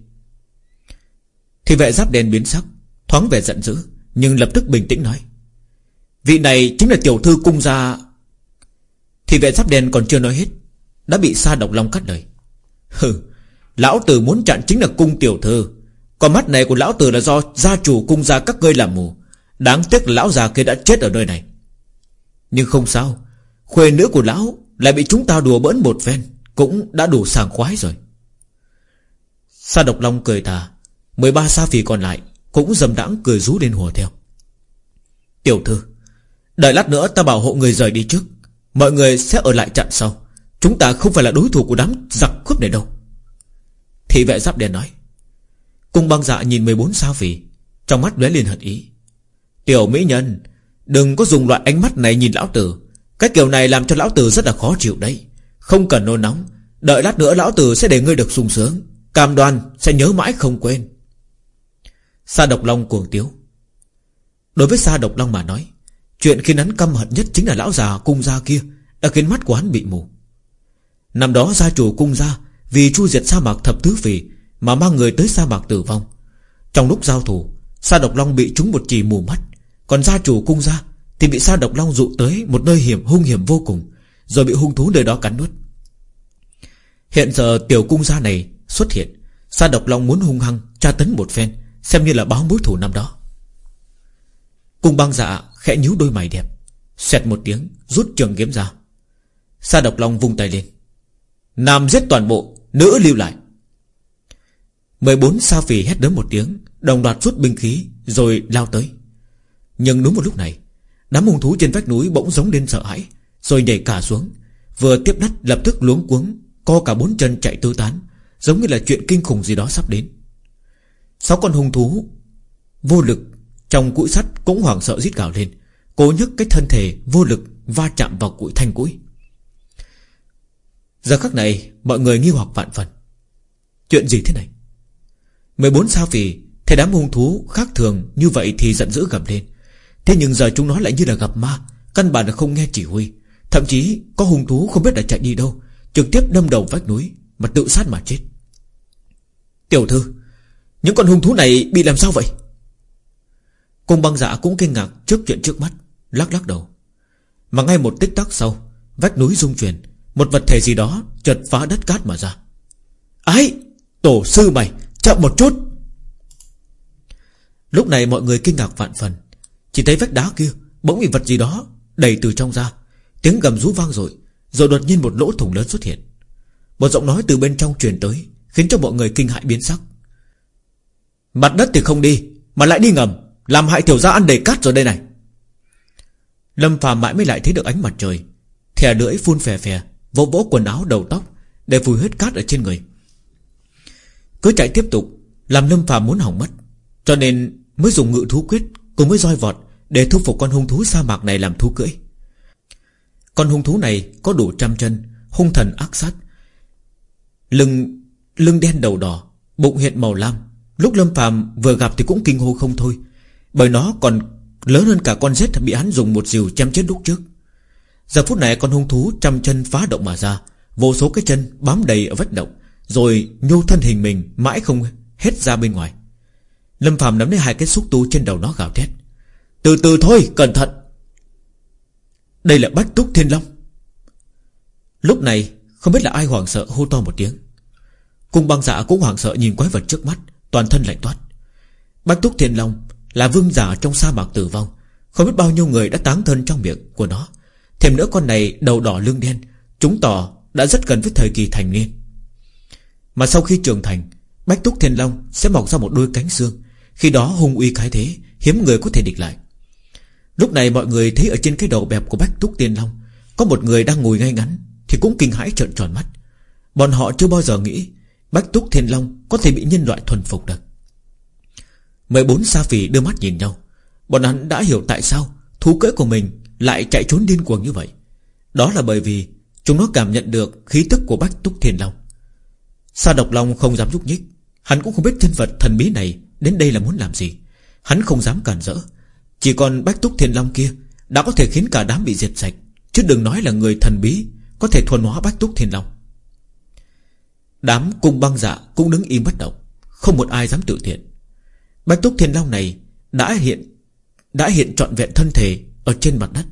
Thị vệ giáp đen biến sắc, Thoáng vẻ giận dữ, Nhưng lập tức bình tĩnh nói. Vị này chính là tiểu thư cung gia thì vệ giáp đen còn chưa nói hết, Đã bị sa độc long cắt lời. Hừ, Lão tử muốn chặn chính là cung tiểu thư. Con mắt này của lão tử là do gia chủ cung gia các ngươi làm mù. Đáng tiếc lão già kia đã chết ở nơi này. Nhưng không sao, Khuê nữ của lão lại bị chúng ta đùa bỡn một phen, Cũng đã đủ sàng khoái rồi. Sa độc long cười tà 13 sa phì còn lại Cũng dầm đãng cười rú lên hùa theo. Tiểu thư, Đợi lát nữa ta bảo hộ người rời đi trước. Mọi người sẽ ở lại chặn sau. Chúng ta không phải là đối thủ của đám giặc cướp này đâu. Thị vệ giáp đen nói. Cung băng dạ nhìn 14 sao phì Trong mắt lóe liền hận ý. Tiểu mỹ nhân, Đừng có dùng loại ánh mắt này nhìn lão tử. Cái kiểu này làm cho lão tử rất là khó chịu đấy. Không cần nôn nóng, Đợi lát nữa lão tử sẽ để ngươi được sung sướng. Cam đoan sẽ nhớ mãi không quên. Sa độc long cuồng tiếu. Đối với Sa độc long mà nói Chuyện khiến hắn căm hận nhất chính là lão già cung gia kia, Đã khiến mắt của hắn bị mù. Năm đó gia chủ cung gia Vì chu diệt sa mạc thập tứ phì Mà mang người tới sa mạc tử vong. Trong lúc giao thủ, Sa độc long bị trúng một chỉ mù mắt, Còn gia chủ cung gia Thì bị sa độc long dụ tới một nơi hiểm, hung hiểm vô cùng, Rồi bị hung thú nơi đó cắn nuốt. Hiện giờ tiểu cung gia này xuất hiện, Sa độc long muốn hung hăng tra tấn một phen, Xem như là báo mối thù năm đó. Cung băng dạ khẽ nhíu đôi mày đẹp, Xẹt một tiếng, rút trường kiếm ra. Sa độc long vung tay lên. Nam giết toàn bộ, Nữ lưu lại. 14 sao phì hét đớm một tiếng, Đồng loạt rút binh khí, Rồi lao tới. Nhưng đúng một lúc này, Đám hung thú trên vách núi bỗng giống lên sợ hãi, Rồi nhảy cả xuống. Vừa tiếp đất, lập tức luống cuống, Co cả bốn chân chạy tứ tán, Giống như là chuyện kinh khủng gì đó sắp đến. Sáu con hung thú Vô lực trong cũi sắt cũng hoảng sợ rít gào lên. Cố nhấc cái thân thể vô lực Va chạm vào cụi thanh cũi. Giờ khắc này, Mọi người nghi hoặc vạn phần. Chuyện gì thế này? 14 sao vì Thấy đám hung thú khác thường như vậy thì giận dữ gầm lên. Thế nhưng giờ chúng nó lại như là gặp ma, Căn bản là không nghe chỉ huy. Thậm chí có hung thú không biết đã chạy đi đâu, Trực tiếp đâm đầu vách núi Mà tự sát mà chết. Tiểu thư, Những con hung thú này bị làm sao vậy? Cung băng dạ cũng kinh ngạc trước chuyện trước mắt, Lắc lắc đầu. Mà ngay một tích tắc sau, Vách núi rung chuyển, Một vật thể gì đó chợt phá đất cát mà ra. Ái, Tổ sư mày, Chậm một chút. Lúc này mọi người kinh ngạc vạn phần. Chỉ thấy vách đá kia Bỗng bị vật gì đó Đầy từ trong ra. Tiếng gầm rú vang rồi Rồi đột nhiên một lỗ thủng lớn xuất hiện. Một giọng nói từ bên trong truyền tới, Khiến cho mọi người kinh hại biến sắc. Mặt đất thì không đi, Mà lại đi ngầm. Làm hại tiểu gia ăn đầy cát rồi đây này. Lâm phàm mãi mới lại thấy được ánh mặt trời. Thẻ lưỡi phun phè phè, Vỗ vỗ quần áo đầu tóc Để vùi hết cát ở trên người. Cứ chạy tiếp tục, Làm Lâm phàm muốn hỏng mất. Cho nên mới dùng ngự thú quyết Cùng với roi vọt Để thu phục con hung thú sa mạc này làm thú cưỡi. Con hung thú này có đủ trăm chân, Hung thần ác sát. Lưng Lưng đen đầu đỏ, Bụng hiện màu lam. Lúc Lâm phàm vừa gặp thì cũng kinh hô không thôi. Bởi nó còn lớn hơn cả con rết bị hắn dùng một diều chém chết lúc trước. Giờ phút này con hung thú trăm chân phá động mà ra, Vô số cái chân bám đầy ở vách động, Rồi nhô thân hình mình mãi không hết ra bên ngoài. Lâm phàm nắm lấy hai cái xúc tu trên đầu nó gào thét. Từ từ thôi, cẩn thận. Đây là bách túc thiên long. Lúc này, Không biết là ai hoảng sợ hô to một tiếng. Cung băng giả cũng hoảng sợ nhìn quái vật trước mắt, Toàn thân lạnh toát. Bách túc thiên long là vương giả trong sa mạc tử vong. Không biết bao nhiêu người đã táng thân trong miệng của nó. Thêm nữa con này đầu đỏ lưng đen Chúng tỏ đã rất gần với thời kỳ thành niên. Mà sau khi trưởng thành, Bách túc thiên long sẽ mọc ra một đôi cánh xương. Khi đó hung uy cái thế, Hiếm người có thể địch lại. Lúc này mọi người thấy ở trên cái đầu bẹp của Bách túc thiên long, Có một người đang ngồi ngay ngắn Thì cũng kinh hãi trợn tròn mắt. Bọn họ chưa bao giờ nghĩ Bách túc thiên long có thể bị nhân loại thuần phục được. 14 sa phỉ đưa mắt nhìn nhau. Bọn hắn đã hiểu tại sao Thú cưỡi của mình lại chạy trốn điên cuồng như vậy. Đó là bởi vì Chúng nó cảm nhận được khí tức của Bách Túc Thiên Long. Sa độc long không dám nhúc nhích. Hắn cũng không biết chân vật thần bí này Đến đây là muốn làm gì. Hắn không dám cản rỡ. Chỉ còn Bách Túc Thiên Long kia Đã có thể khiến cả đám bị diệt sạch. Chứ đừng nói là người thần bí Có thể thuần hóa Bách Túc Thiên Long. Đám cung băng dạ cũng đứng im bất động. Không một ai dám tự thiện. Bách Túc Thiên Long này đã hiện đã hiện trọn vẹn thân thể ở trên mặt đất,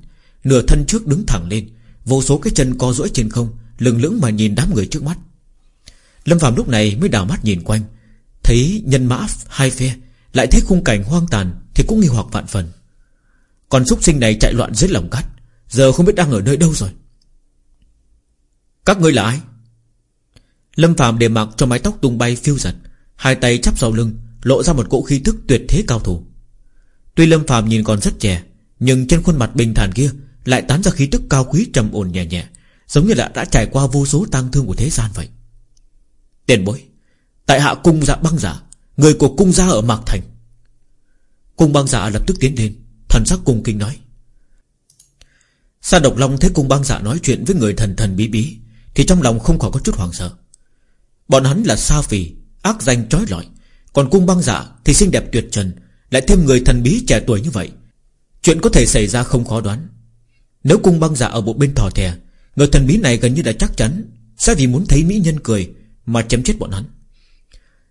nửa thân trước đứng thẳng lên, vô số cái chân co duỗi trên không, lừng lững mà nhìn đám người trước mắt. Lâm Phạm lúc này mới đảo mắt nhìn quanh, thấy nhân mã hai phe, lại thấy khung cảnh hoang tàn thì cũng nghi hoặc vạn phần. Còn súc sinh này chạy loạn dưới lòng cát, giờ không biết đang ở nơi đâu rồi. Các ngươi là ai? Lâm Phạm để mặc cho mái tóc tung bay phiêu giật Hai tay chắp sau lưng Lộ ra một cỗ khí thức tuyệt thế cao thủ. Tuy Lâm Phạm nhìn còn rất trẻ, Nhưng trên khuôn mặt bình thản kia Lại tán ra khí tức cao quý trầm ổn nhẹ nhẹ, Giống như là đã trải qua vô số tang thương của thế gian vậy. Tiền bối, Tại hạ cung dạ băng giả, Người của cung gia ở Mạc Thành. Cung băng giả lập tức tiến lên, Thần sắc cung kinh nói. Sa độc long thấy cung băng giả nói chuyện với người thần thần bí bí, Thì trong lòng không khỏi có chút hoảng sợ. Bọn hắn là Sa Phì, Ác danh trói lọi. Còn cung băng giả thì xinh đẹp tuyệt trần, Lại thêm người thần bí trẻ tuổi như vậy. Chuyện có thể xảy ra không khó đoán. Nếu cung băng giả ở bộ bên thò thè, Người thần bí này gần như đã chắc chắn, Sẽ vì muốn thấy mỹ nhân cười Mà chém chết bọn hắn.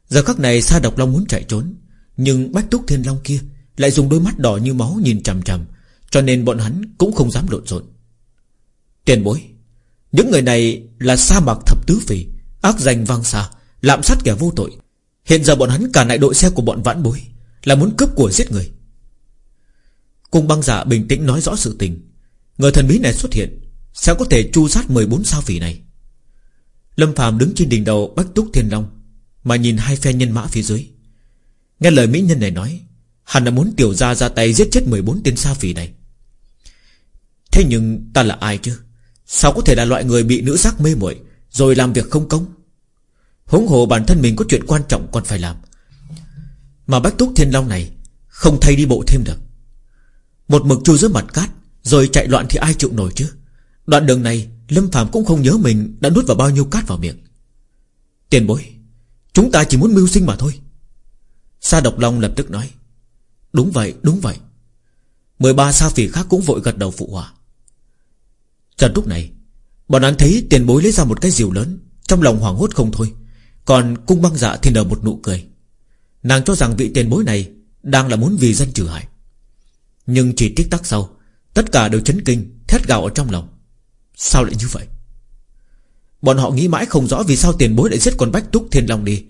Giờ khắc này Sa Độc Long muốn chạy trốn, Nhưng Bách Túc Thiên Long kia Lại dùng đôi mắt đỏ như máu nhìn chằm chằm, Cho nên bọn hắn cũng không dám lộn xộn. Tiền bối, Những người này là sa mạc thập tứ phỉ, Ác danh vang xa, Lạm sát kẻ vô tội. Hiện giờ bọn hắn cả lại đội xe của bọn vãn bối, Là muốn cướp của giết người. Cung băng giả bình tĩnh nói rõ sự tình. Người thần bí này xuất hiện Sẽ có thể chu sát 14 sao phỉ này? Lâm phàm đứng trên đỉnh đầu Bách Túc Thiên Long, Mà nhìn hai phe nhân mã phía dưới. Nghe lời mỹ nhân này nói Hắn đã muốn tiểu ra ra tay giết chết 14 tên sao phỉ này. Thế nhưng ta là ai chứ? Sao có thể là loại người bị nữ sắc mê muội, Rồi làm việc không công? Hống hồ bản thân mình có chuyện quan trọng còn phải làm. Mà Bách Túc Thiên Long này Không thay đi bộ thêm được. Một mực chui dưới mặt cát, Rồi chạy loạn thì ai chịu nổi chứ? Đoạn đường này, Lâm Phạm cũng không nhớ mình đã nuốt vào bao nhiêu cát vào miệng. Tiền bối, Chúng ta chỉ muốn mưu sinh mà thôi. Sa Độc Long lập tức nói, Đúng vậy đúng vậy. 13 sa phỉ khác cũng vội gật đầu phụ hòa Trần lúc này, Bọn hắn thấy tiền bối lấy ra một cái diều lớn, Trong lòng hoảng hốt không thôi. Còn cung băng dạ thì nở một nụ cười. Nàng cho rằng vị tiền bối này Đang là muốn vì dân trừ hại. Nhưng chỉ tích tắc sau, Tất cả đều chấn kinh, Thét gào ở trong lòng. Sao lại như vậy? Bọn họ nghĩ mãi không rõ vì sao tiền bối lại giết con bách túc thiên long đi.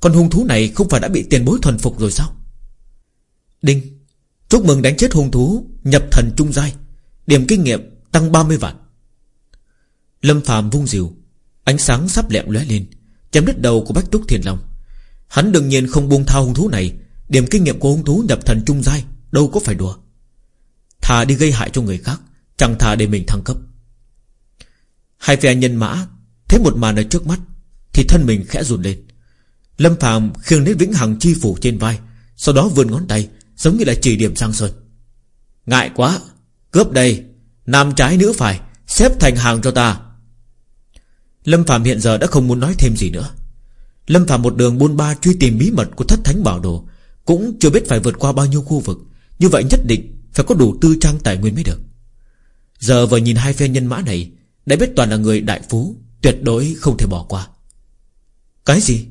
Con hung thú này không phải đã bị tiền bối thuần phục rồi sao? Đinh, Chúc mừng đánh chết hung thú Nhập thần trung giai. Điểm kinh nghiệm tăng 30 vạn. Lâm phàm vung diều Ánh sáng sắp lẹm lóe lên. Chém đứt đầu của Bách Túc thiền Long. Hắn đương nhiên không buông thao hung thú này. Điểm kinh nghiệm của hung thú nhập thần trung giai, Đâu có phải đùa. Thà đi gây hại cho người khác, Chẳng thà để mình thăng cấp. Hai phe nhân mã Thấy một màn ở trước mắt, Thì thân mình khẽ run lên. Lâm phàm khiêng lấy vĩnh hằng chi phủ trên vai, Sau đó vươn ngón tay, Giống như là chỉ điểm sang sơn. Ngại quá, Cướp đây, Nam trái nữ phải, Xếp thành hàng cho ta. Lâm Phạm hiện giờ đã không muốn nói thêm gì nữa. Lâm Phạm một đường buôn ba truy tìm bí mật của thất thánh bảo đồ, Cũng chưa biết phải vượt qua bao nhiêu khu vực. Như vậy nhất định Phải có đủ tư trang tài nguyên mới được. Giờ vừa nhìn hai phe nhân mã này, Đã biết toàn là người đại phú, Tuyệt đối không thể bỏ qua. Cái gì?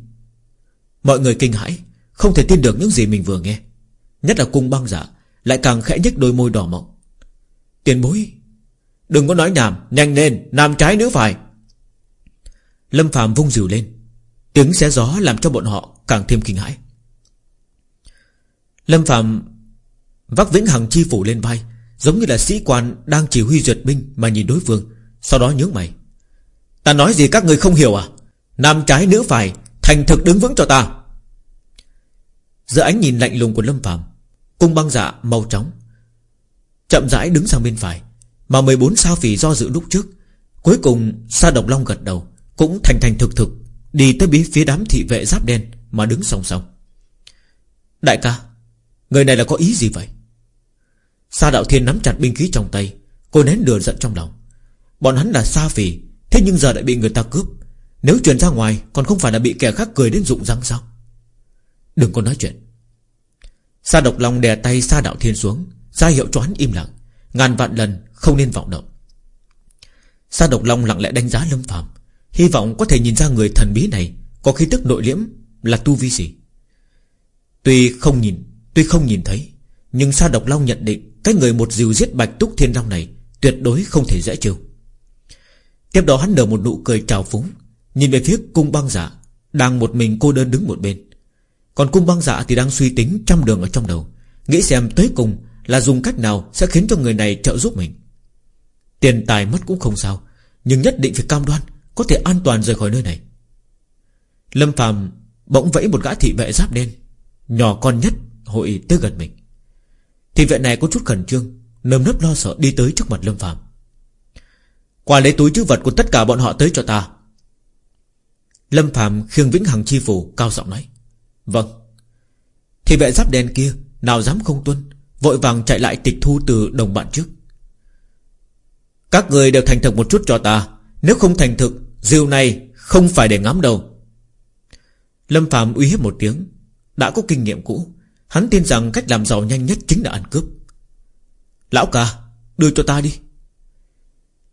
Mọi người kinh hãi, Không thể tin được những gì mình vừa nghe. Nhất là cung băng giả, Lại càng khẽ nhếch đôi môi đỏ mọng. Tiền bối, Đừng có nói nhảm, Nhanh lên, Nam trái nữ phải. Lâm Phạm vung dìu lên. Tiếng xé gió làm cho bọn họ càng thêm kinh hãi. Lâm Phạm Vác vĩnh hằng chi phủ lên vai, Giống như là sĩ quan đang chỉ huy duyệt binh Mà nhìn đối phương, Sau đó nhướng mày. Ta nói gì các người không hiểu à? Nam trái nữ phải, Thành thực đứng vững cho ta. Giữa ánh nhìn lạnh lùng của Lâm Phạm Cung băng dạ màu trắng Chậm rãi đứng sang bên phải, Mà 14 sao phỉ do dự lúc trước, Cuối cùng Sa Độc Long gật đầu. Cũng thành thành thực thực, Đi tới bí phía đám thị vệ giáp đen Mà đứng song song. Đại ca, Người này là có ý gì vậy? Sa Đạo Thiên nắm chặt binh khí trong tay, Cô nén lửa giận trong lòng. Bọn hắn là Sa Phỉ Thế nhưng giờ lại bị người ta cướp. Nếu truyền ra ngoài, Còn không phải là bị kẻ khác cười đến rụng răng sao? Đừng có nói chuyện. Sa Độc Long đè tay Sa Đạo Thiên xuống, ra hiệu cho hắn im lặng. Ngàn vạn lần không nên vọng động. Sa độc long lặng lẽ đánh giá lâm phàm. Hy vọng có thể nhìn ra người thần bí này. Có khí tức nội liễm là tu vi gì? Tuy không nhìn, Tuy không nhìn thấy, Nhưng Sa độc long nhận định Cái người một diều giết bạch túc thiên long này Tuyệt đối không thể dễ chịu. Tiếp đó hắn nở một nụ cười trào phúng, Nhìn về phía cung băng giả, Đang một mình cô đơn đứng một bên. Còn cung băng giả thì đang suy tính trăm đường ở trong đầu, Nghĩ xem tới cùng là dùng cách nào Sẽ khiến cho người này trợ giúp mình. Tiền tài mất cũng không sao, Nhưng nhất định phải cam đoan có thể an toàn rời khỏi nơi này. Lâm Phạm bỗng vẫy một gã thị vệ giáp đen, Nhỏ con nhất hội tới gần mình. Thị vệ này có chút khẩn trương, Nơm nớp lo sợ đi tới trước mặt Lâm Phạm Qua lấy túi chữ vật của tất cả bọn họ tới cho ta. Lâm Phạm khiêng Vĩnh Hằng chi phủ Cao giọng nói. Vâng. Thị vệ giáp đen kia, Nào dám không tuân, Vội vàng chạy lại tịch thu từ đồng bạn trước. Các người đều thành thực một chút cho ta, Nếu không thành thực Rìu này không phải để ngắm đâu. Lâm Phạm uy hiếp một tiếng. Đã có kinh nghiệm cũ, Hắn tin rằng cách làm giàu nhanh nhất chính là ăn cướp. Lão ca, Đưa cho ta đi.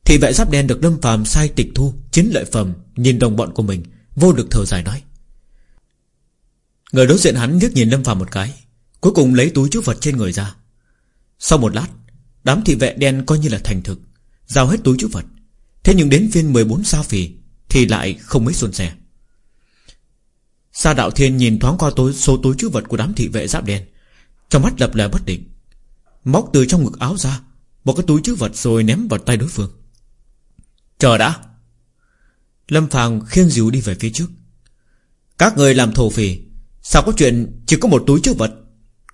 Thị vệ giáp đen được Lâm Phạm sai tịch thu, Chiến lợi phẩm, Nhìn đồng bọn của mình, Vô được thở dài nói. Người đối diện hắn liếc nhìn Lâm Phạm một cái, Cuối cùng lấy túi chứa vật trên người ra. Sau một lát, Đám thị vệ đen coi như là thành thực, Giao hết túi chứa vật. Thế nhưng đến phiên 14 sao phì thì lại không mấy xuân sẻ. Sa đạo thiên nhìn thoáng qua tối, số túi chứa vật của đám thị vệ giáp đen. Trong mắt lập lè bất định Móc từ trong ngực áo ra Một cái túi chứa vật rồi ném vào tay đối phương. Chờ đã. Lâm Phàng khiêng dìu đi về phía trước. Các người làm thổ phỉ Sao có chuyện chỉ có một túi chứa vật?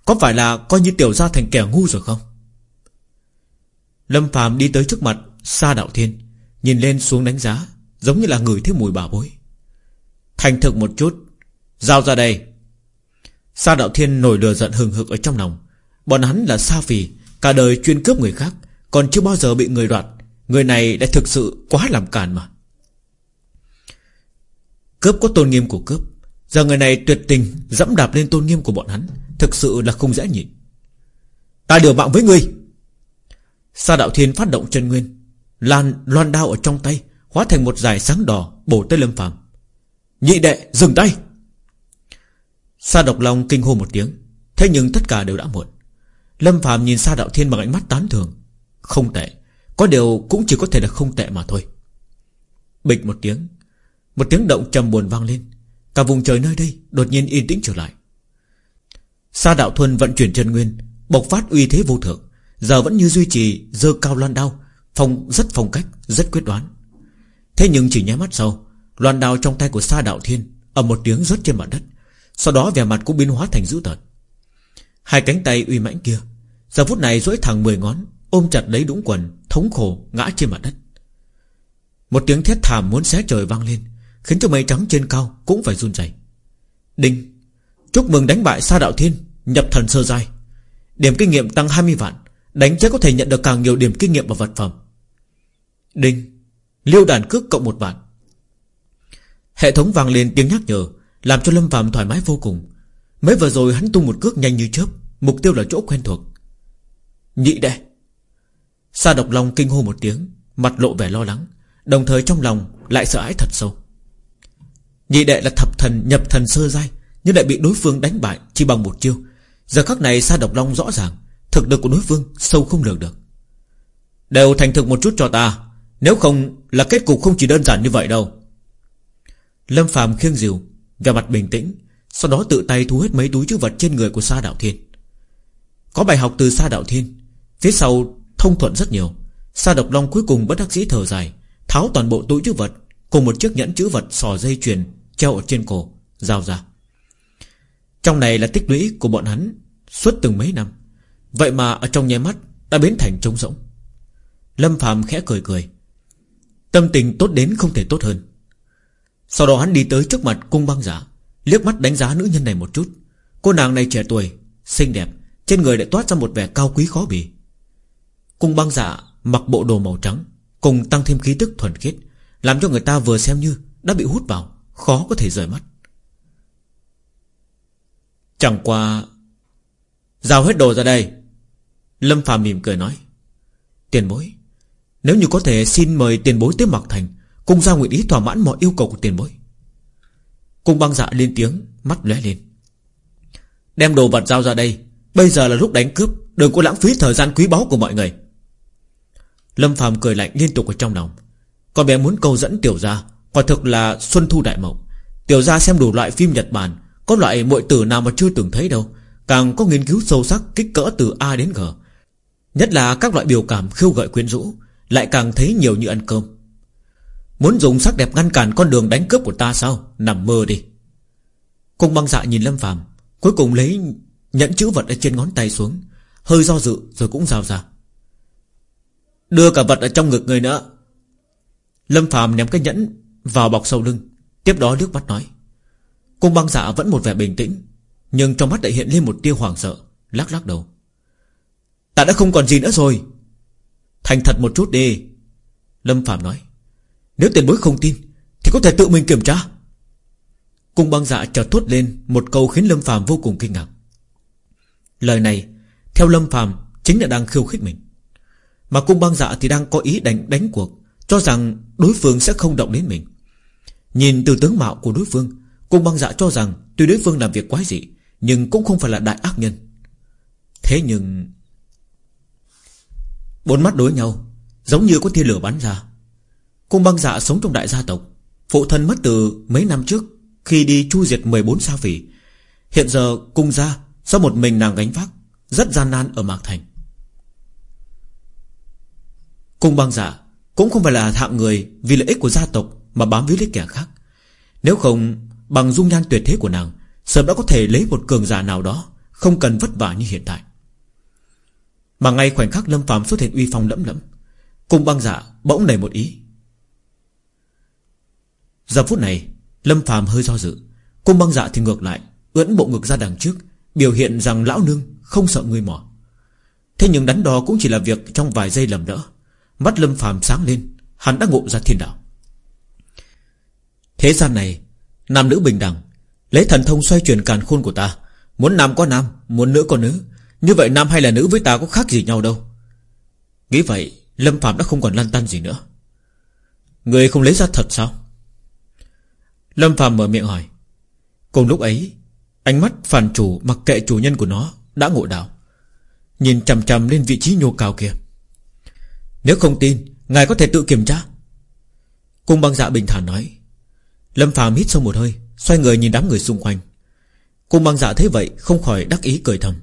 Có phải là coi như tiểu gia thành kẻ ngu rồi không? Lâm Phàm đi tới trước mặt Sa Đạo Thiên Nhìn lên xuống đánh giá. Giống như là người thấy mùi bà bối. Thành thực một chút. Giao ra đây. Sa Đạo Thiên nổi lửa giận hừng hực ở trong lòng. Bọn hắn là Sa Phì, Cả đời chuyên cướp người khác, Còn chưa bao giờ bị người đoạt. Người này đã thực sự quá làm càn mà. Cướp có tôn nghiêm của cướp. Giờ người này tuyệt tình Dẫm đạp lên tôn nghiêm của bọn hắn, Thực sự là không dễ nhịn. Ta điều mạng với ngươi. Sa đạo thiên phát động chân nguyên, Lan, loan đao ở trong tay Hóa thành một dài sáng đỏ bổ tới lâm phàm. Nhị đệ, dừng tay! Sa độc long kinh hô một tiếng, Thế nhưng tất cả đều đã muộn. Lâm phàm nhìn Sa đạo thiên bằng ánh mắt tán thường Không tệ, Có điều cũng chỉ có thể là không tệ mà thôi. Bịch một tiếng Một tiếng động trầm buồn vang lên. Cả vùng trời nơi đây đột nhiên yên tĩnh trở lại. Sa đạo thuần vận chuyển chân nguyên, Bộc phát uy thế vô thượng. Giờ vẫn như duy trì dơ cao loan đao, Phong, rất phong cách, Rất quyết đoán. Thế nhưng chỉ nháy mắt sau Loan đao trong tay của Sa đạo thiên ở một tiếng rớt trên mặt đất, Sau đó vẻ mặt cũng biến hóa thành dữ tợn. Hai cánh tay uy mãnh kia, Giờ phút này duỗi thẳng mười ngón, Ôm chặt lấy đũng quần, Thống khổ ngã trên mặt đất. Một tiếng thét thảm muốn xé trời vang lên, Khiến cho mây trắng trên cao cũng phải run rẩy. Đinh! Chúc mừng đánh bại Sa Đạo Thiên, Nhập thần sơ giai. Điểm kinh nghiệm tăng 20 vạn, Đánh chết có thể nhận được càng nhiều điểm kinh nghiệm và vật phẩm. Đinh! Liêu đàn cước cộng một vạn. Hệ thống vang lên tiếng nhắc nhở, Làm cho Lâm Phạm thoải mái vô cùng. Mới vừa rồi hắn tung một cước nhanh như chớp, Mục tiêu là chỗ quen thuộc. Nhị đệ. Sa độc long kinh hô một tiếng, Mặt lộ vẻ lo lắng, Đồng thời trong lòng lại sợ hãi thật sâu. Nhị đệ là thập thần nhập thần sơ giai, Nhưng lại bị đối phương đánh bại Chỉ bằng một chiêu. Giờ khắc này Sa Độc Long rõ ràng, Thực lực của đối phương sâu không lường được. Đều thành thực một chút cho ta. Nếu không là kết cục không chỉ đơn giản như vậy đâu. Lâm Phạm khiêng diều Về mặt bình tĩnh, Sau đó tự tay thu hết mấy túi chứa vật trên người của Sa Đạo Thiên. Có bài học từ Sa Đạo Thiên, Phía sau thông thuận rất nhiều. Sa Độc Long cuối cùng bất đắc dĩ thở dài, Tháo toàn bộ túi chứa vật Cùng một chiếc nhẫn chữ vật sò dây chuyền Treo ở trên cổ, Giao ra. Trong này là tích lũy của bọn hắn Suốt từng mấy năm. Vậy mà ở trong nháy mắt Đã biến thành trống rỗng. Lâm Phạm khẽ cười cười. Tâm tình tốt đến không thể tốt hơn. Sau đó hắn đi tới trước mặt cung băng giả, Liếc mắt đánh giá nữ nhân này một chút. Cô nàng này trẻ tuổi, Xinh đẹp, Trên người lại toát ra một vẻ cao quý khó bì. Cung băng giả mặc bộ đồ màu trắng, Cùng tăng thêm khí tức thuần khiết, Làm cho người ta vừa xem như Đã bị hút vào, Khó có thể rời mắt. Chẳng qua, Giao hết đồ ra đây. Lâm phàm mỉm cười nói, Tiền bối nếu như có thể, xin mời tiền bối tới Mạc Thành, Cùng ra nguyện ý thỏa mãn mọi yêu cầu của tiền bối. Cung băng dạ lên tiếng, Mắt lóe lên. Đem đồ vật giao ra đây, Bây giờ là lúc đánh cướp, Đừng có lãng phí thời gian quý báu của mọi người. Lâm phàm cười lạnh liên tục ở trong lòng. Con bé muốn câu dẫn tiểu gia, Quả thực là Xuân Thu Đại Mộng Tiểu gia xem đủ loại phim Nhật Bản, Có loại muội tử nào mà chưa từng thấy đâu. Càng có nghiên cứu sâu sắc, kích cỡ từ A đến G. Nhất là các loại biểu cảm khiêu gợi quyến rũ lại càng thấy nhiều như ăn cơm. Muốn dùng sắc đẹp ngăn cản con đường đánh cướp của ta sao? Nằm mơ đi. Cung băng dạ nhìn Lâm Phạm Cuối cùng lấy nhẫn chữ vật ở trên ngón tay xuống, Hơi do dự rồi cũng giao ra. Đưa cả vật ở trong ngực người nữa. Lâm Phạm ném cái nhẫn Vào bọc sau lưng, Tiếp đó nước mắt nói. Cung băng dạ vẫn một vẻ bình tĩnh, Nhưng trong mắt lại hiện lên một tia hoàng sợ, Lắc lắc đầu. Ta đã không còn gì nữa rồi. Thành thật một chút đi. Lâm Phạm nói, Nếu tiền bối không tin, Thì có thể tự mình kiểm tra. Cung băng dạ chợt thốt lên Một câu khiến Lâm Phạm vô cùng kinh ngạc. Lời này, Theo Lâm Phạm chính là đang khiêu khích mình. Mà cung băng dạ thì đang có ý đánh đánh cuộc, Cho rằng đối phương sẽ không động đến mình. Nhìn từ tướng mạo của đối phương, Cung băng dạ cho rằng Tuy đối phương làm việc quái dị, Nhưng cũng không phải là đại ác nhân. Thế nhưng Bốn mắt đối nhau, Giống như có tia lửa bắn ra. Cung băng dạ sống trong đại gia tộc, Phụ thân mất từ mấy năm trước, Khi đi chu diệt 14 sao phỉ. Hiện giờ, cung gia Do một mình nàng gánh vác, Rất gian nan ở Mạc Thành. Cung băng dạ Cũng không phải là hạng người Vì lợi ích của gia tộc Mà bám víu lấy kẻ khác. Nếu không, bằng dung nhan tuyệt thế của nàng, Sớm đã có thể lấy một cường giả nào đó Không cần vất vả như hiện tại. Mà ngay khoảnh khắc Lâm phàm xuất hiện uy phong lẫm lẫm, Cung băng dạ bỗng nảy một ý. Giờ phút này, Lâm phàm hơi do dự, Cung băng dạ thì ngược lại, Ưỡn bộ ngực ra đằng trước, Biểu hiện rằng lão nương không sợ người mỏ Thế nhưng đắn đo cũng chỉ là việc Trong vài giây lầm đỡ Mắt lâm phàm sáng lên, Hắn đã ngộ ra thiên đạo. Thế gian này, Nam nữ bình đẳng, Lấy thần thông xoay chuyển càn khôn của ta, Muốn nam có nam, Muốn nữ có nữ như vậy nam hay là nữ với ta có khác gì nhau đâu. Nghĩ vậy, Lâm Phạm đã không còn lăn tăn gì nữa. Người không lấy ra thật sao? Lâm Phạm mở miệng hỏi. Cùng lúc ấy, Ánh mắt phản chủ mặc kệ chủ nhân của nó Đã ngộ đạo Nhìn chằm chằm lên vị trí nhô cao kia. Nếu không tin, Ngài có thể tự kiểm tra. Cung băng dạ bình thản nói. Lâm Phạm hít sâu một hơi, Xoay người nhìn đám người xung quanh. Cung băng dạ thấy vậy Không khỏi đắc ý cười thầm.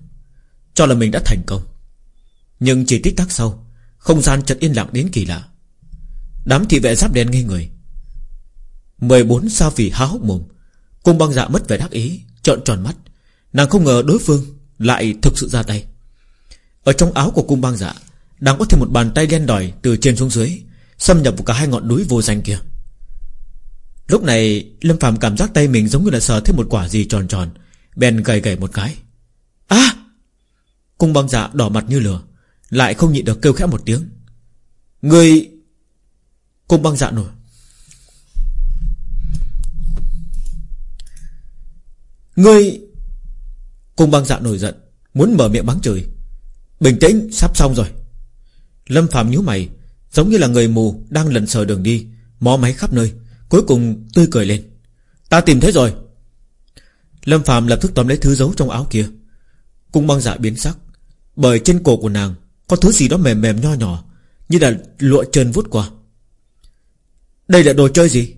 Cho là mình đã thành công. Nhưng chỉ tích tắc sau, Không gian chợt yên lặng đến kỳ lạ. Đám thị vệ giáp đen ngây người. 14 sao vì há hốc mồm. Cung băng dạ mất vẻ đắc ý, Trợn tròn mắt. Nàng không ngờ đối phương lại thực sự ra tay. Ở trong áo của cung băng dạ Đang có thêm một bàn tay đen đòi Từ trên xuống dưới, Xâm nhập vào cả hai ngọn núi vô danh kia. Lúc này, Lâm Phạm cảm giác tay mình giống như là sờ thêm một quả gì tròn tròn, Bèn gầy gầy một cái. Cung băng dạ đỏ mặt như lửa, Lại không nhịn được kêu khẽ một tiếng. Người Cung băng dạ nổi. Người Cung băng dạ nổi giận, Muốn mở miệng bắn chửi. Bình tĩnh, sắp xong rồi. Lâm Phạm nhíu mày, Giống như là người mù đang lần sờ đường đi, Mó máy khắp nơi, Cuối cùng tươi cười lên. Ta tìm thấy rồi. Lâm Phạm lập tức tóm lấy thứ giấu trong áo kia. Cung băng dạ biến sắc bởi trên cổ của nàng, Có thứ gì đó mềm mềm nho nhỏ, Như là lụa trơn vút qua. Đây là đồ chơi gì?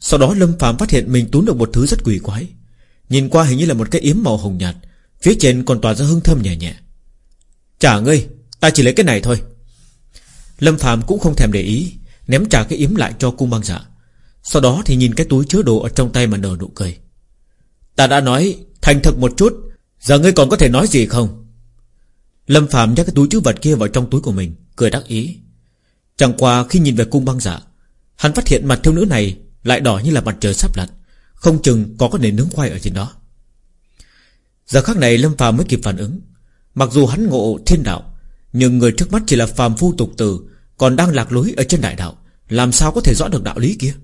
Sau đó Lâm Phạm phát hiện mình túm được một thứ rất quỷ quái. Nhìn qua hình như là một cái yếm màu hồng nhạt, Phía trên còn tỏa ra hương thơm nhẹ nhẹ. Trả ngươi Ta chỉ lấy cái này thôi. Lâm Phạm cũng không thèm để ý, Ném trả cái yếm lại cho cung băng dạ. Sau đó thì nhìn cái túi chứa đồ ở trong tay mà nở nụ cười. Ta đã nói, Thành thật một chút, Giờ ngươi còn có thể nói gì không? Lâm Phạm nhắc cái túi chứa vật kia vào trong túi của mình, Cười đắc ý. Chẳng qua khi nhìn về cung băng dạ Hắn phát hiện mặt thiếu nữ này Lại đỏ như là mặt trời sắp lặn, Không chừng có có nền nướng khoai ở trên đó. Giờ khắc này Lâm Phạm mới kịp phản ứng. Mặc dù hắn ngộ thiên đạo, Nhưng người trước mắt chỉ là phàm phu tục tử, còn đang lạc lối ở trên đại đạo, Làm sao có thể rõ được đạo lý kia?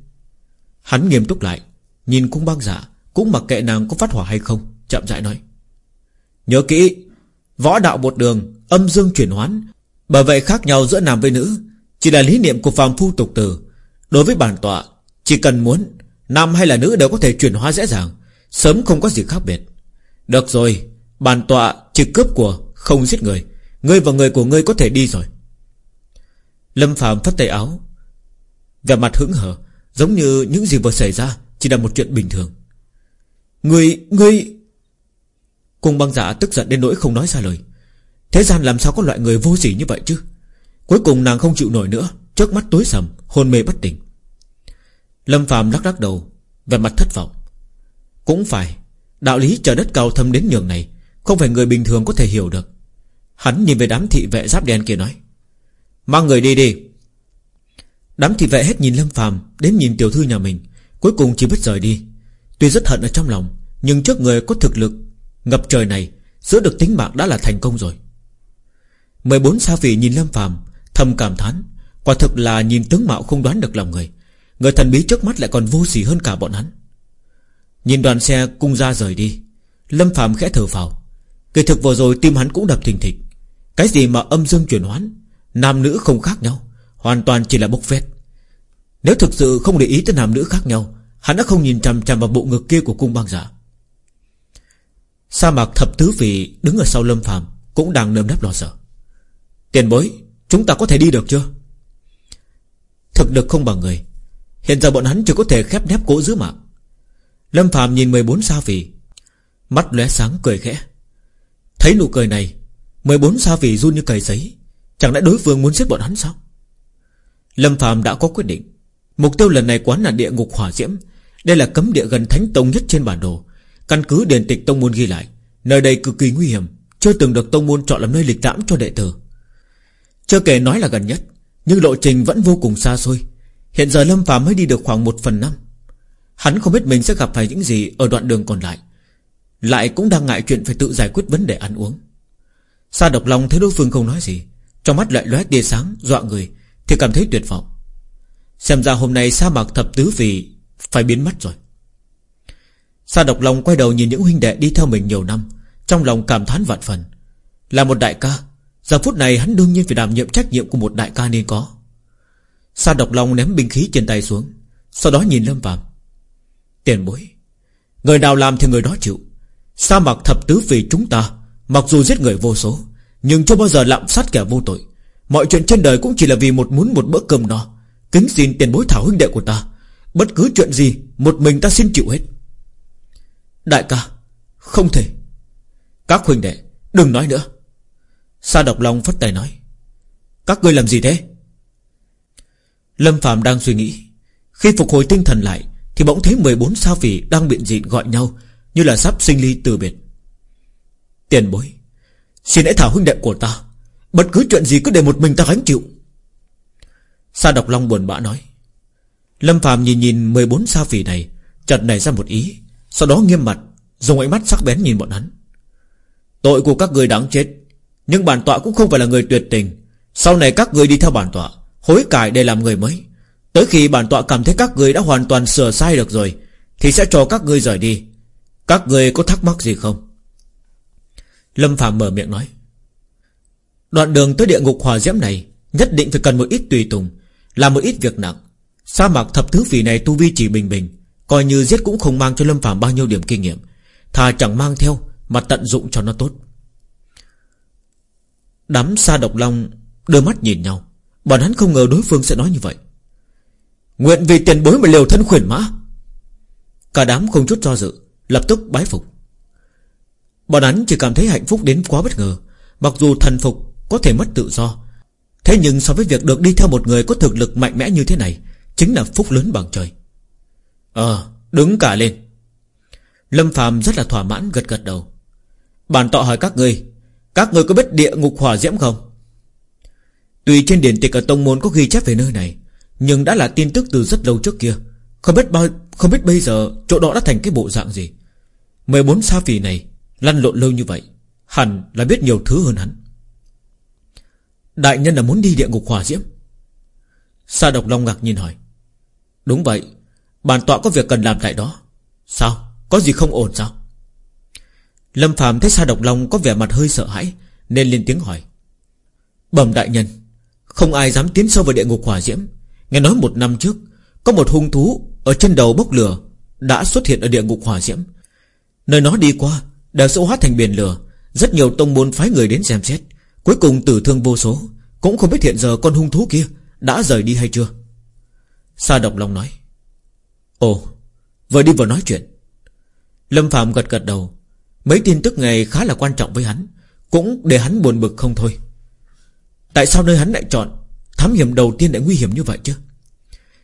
Hắn nghiêm túc lại, Nhìn cung băng giả Cũng mặc kệ nàng có phát hỏa hay không, Chậm rãi nói. Nhớ kỹ Võ đạo một đường Âm dương chuyển hoán. Bởi vậy khác nhau giữa nam với nữ Chỉ là lý niệm của phàm phu tục tử. Đối với bản tọa Chỉ cần muốn Nam hay là nữ đều có thể chuyển hóa dễ dàng Sớm không có gì khác biệt. Được rồi Bản tọa chỉ cướp của Không giết người. Ngươi và người của ngươi có thể đi rồi. Lâm Phạm phất tay áo Về mặt hững hờ Giống như những gì vừa xảy ra Chỉ là một chuyện bình thường. Người, người Cùng băng giả tức giận đến nỗi không nói ra lời. Thế gian làm sao có loại người vô sỉ như vậy chứ? Cuối cùng nàng không chịu nổi nữa, Trước mắt tối sầm, Hôn mê bất tỉnh. Lâm phàm lắc lắc đầu Về mặt thất vọng. Cũng phải, Đạo lý trời đất cao thâm đến nhường này, Không phải người bình thường có thể hiểu được. Hắn nhìn về đám thị vệ giáp đen kia nói, Mang người đi đi. Đám thị vệ hết nhìn Lâm phàm, Đến nhìn tiểu thư nhà mình, Cuối cùng chỉ biết rời đi. Tuy rất hận ở trong lòng, Nhưng trước người có thực lực Ngập trời này Giữ được tính mạng đã là thành công rồi. 14 sa vị nhìn Lâm phàm, Thầm cảm thán, Quả thực là nhìn tướng mạo không đoán được lòng người. Người thần bí trước mắt lại còn vô sỉ hơn cả bọn hắn. Nhìn đoàn xe cung ra rời đi, Lâm phàm khẽ thở phào. Kỳ thực vừa rồi tim hắn cũng đập thình thịch. Cái gì mà âm dương chuyển hoán, Nam nữ không khác nhau, Hoàn toàn chỉ là bốc phét. Nếu thực sự không để ý tới nam nữ khác nhau, Hắn đã không nhìn chằm chằm vào bộ ngực kia của cung băng giả. Sa mạc thập tứ vị đứng ở sau lâm phàm Cũng đang nơm nớp lo sợ. Tiền bối, Chúng ta có thể đi được chưa? Thực lực không bằng người. Hiện giờ bọn hắn chỉ có thể khép nép cố giữ mạng. Lâm phàm nhìn 14 sa vị, Mắt lóe sáng cười khẽ. Thấy nụ cười này 14 sa vị run như cầy giấy Chẳng lẽ đối phương muốn giết bọn hắn sao? Lâm phàm đã có quyết định. Mục tiêu lần này quán là địa ngục hỏa diễm. Đây là cấm địa gần thánh tông nhất trên bản đồ. Căn cứ điển tịch tông môn ghi lại, Nơi đây cực kỳ nguy hiểm, Chưa từng được tông môn chọn làm nơi lịch lãm cho đệ tử. Chưa kể nói là gần nhất, Nhưng lộ trình vẫn vô cùng xa xôi. Hiện giờ Lâm phàm mới đi được khoảng 1 phần năm. Hắn không biết mình sẽ gặp phải những gì Ở đoạn đường còn lại Lại cũng đang ngại chuyện phải tự giải quyết vấn đề ăn uống. Sa độc long thấy đối phương không nói gì, Trong mắt lại lóe tia sáng, dọa người, Thì cảm thấy tuyệt vọng. Xem ra hôm nay sa mạc thập tứ vì Phải biến mất rồi. Sa độc lòng quay đầu nhìn những huynh đệ đi theo mình nhiều năm, Trong lòng cảm thán vạn phần. Là một đại ca, Giờ phút này hắn đương nhiên phải đảm nhiệm trách nhiệm của một đại ca nên có. Sa độc lòng ném binh khí trên tay xuống, Sau đó nhìn Lâm Phạm Tiền bối, Người nào làm thì người đó chịu. Sa mặc thập tứ vì chúng ta, Mặc dù giết người vô số, Nhưng chưa bao giờ lạm sát kẻ vô tội. Mọi chuyện trên đời cũng chỉ là vì một muốn một bữa cơm no. Kính xin tiền bối thảo huynh đệ của ta. Bất cứ chuyện gì, Một mình ta xin chịu hết. Đại ca, Không thể. Các huynh đệ, Đừng nói nữa. Sa độc long phất tay nói, Các ngươi làm gì thế? Lâm Phạm đang suy nghĩ, Khi phục hồi tinh thần lại, Thì bỗng thấy 14 sao phỉ đang biện dịn gọi nhau Như là sắp sinh ly từ biệt. Tiền bối, Xin hãy thảo huynh đệ của ta, Bất cứ chuyện gì cứ để một mình ta gánh chịu. Sa độc long buồn bã nói, Lâm Phạm nhìn nhìn 14 sao phỉ này, Chợt nảy ra một ý. Sau đó nghiêm mặt, Dùng ánh mắt sắc bén nhìn bọn hắn. Tội của các người đáng chết, Nhưng bản tọa cũng không phải là người tuyệt tình. Sau này các người đi theo bản tọa, Hối cải để làm người mới. Tới khi bản tọa cảm thấy các người đã hoàn toàn sửa sai được rồi, Thì sẽ cho các người rời đi. Các người có thắc mắc gì không? Lâm Phạm mở miệng nói, Đoạn đường tới địa ngục hòa diễm này Nhất định phải cần một ít tùy tùng Làm một ít việc nặng. Sa mạc thập thứ vị này tu vi chỉ bình bình Coi như giết cũng không mang cho Lâm Phạm bao nhiêu điểm kinh nghiệm. Thà chẳng mang theo Mà tận dụng cho nó tốt. Đám sa độc long Đưa mắt nhìn nhau. Bọn hắn không ngờ đối phương sẽ nói như vậy. Nguyện vì tiền bối mà liều thân khuyển mã. Cả đám không chút do dự, Lập tức bái phục. Bọn hắn chỉ cảm thấy hạnh phúc đến quá bất ngờ. Mặc dù thần phục có thể mất tự do, Thế nhưng so với việc được đi theo một người Có thực lực mạnh mẽ như thế này, Chính là phúc lớn bằng trời. Ờ đứng cả lên. Lâm phàm rất là thỏa mãn gật gật đầu. Bản tọa hỏi các ngươi Các ngươi có biết địa ngục hỏa diễm không? Tuy trên điển tịch ở Tông Môn có ghi chép về nơi này, Nhưng đã là tin tức từ rất lâu trước kia. Không biết bao, không biết bây giờ Chỗ đó đã thành cái bộ dạng gì. 14 sa phỉ này Lăn lộn lâu như vậy, Hẳn là biết nhiều thứ hơn hắn Đại nhân là muốn đi địa ngục hỏa diễm? Sa độc long ngạc nhìn hỏi. Đúng vậy Bản tọa có việc cần làm tại đó. Sao? Có gì không ổn sao? Lâm Phạm thấy Sa độc long có vẻ mặt hơi sợ hãi, Nên lên tiếng hỏi. Bẩm đại nhân, Không ai dám tiến sâu vào địa ngục hỏa diễm. Nghe nói một năm trước, Có một hung thú ở trên đầu bốc lửa Đã xuất hiện ở địa ngục hỏa diễm. Nơi nó đi qua Đều sẽ hóa thành biển lửa. Rất nhiều tông môn phái người đến xem xét. Cuối cùng tử thương vô số. Cũng không biết hiện giờ con hung thú kia Đã rời đi hay chưa. Sa độc long nói. Ồ, Vừa đi vừa nói chuyện. Lâm Phạm gật gật đầu. Mấy tin tức này khá là quan trọng với hắn, Cũng để hắn buồn bực không thôi. Tại sao nơi hắn lại chọn Thám hiểm đầu tiên lại nguy hiểm như vậy chứ?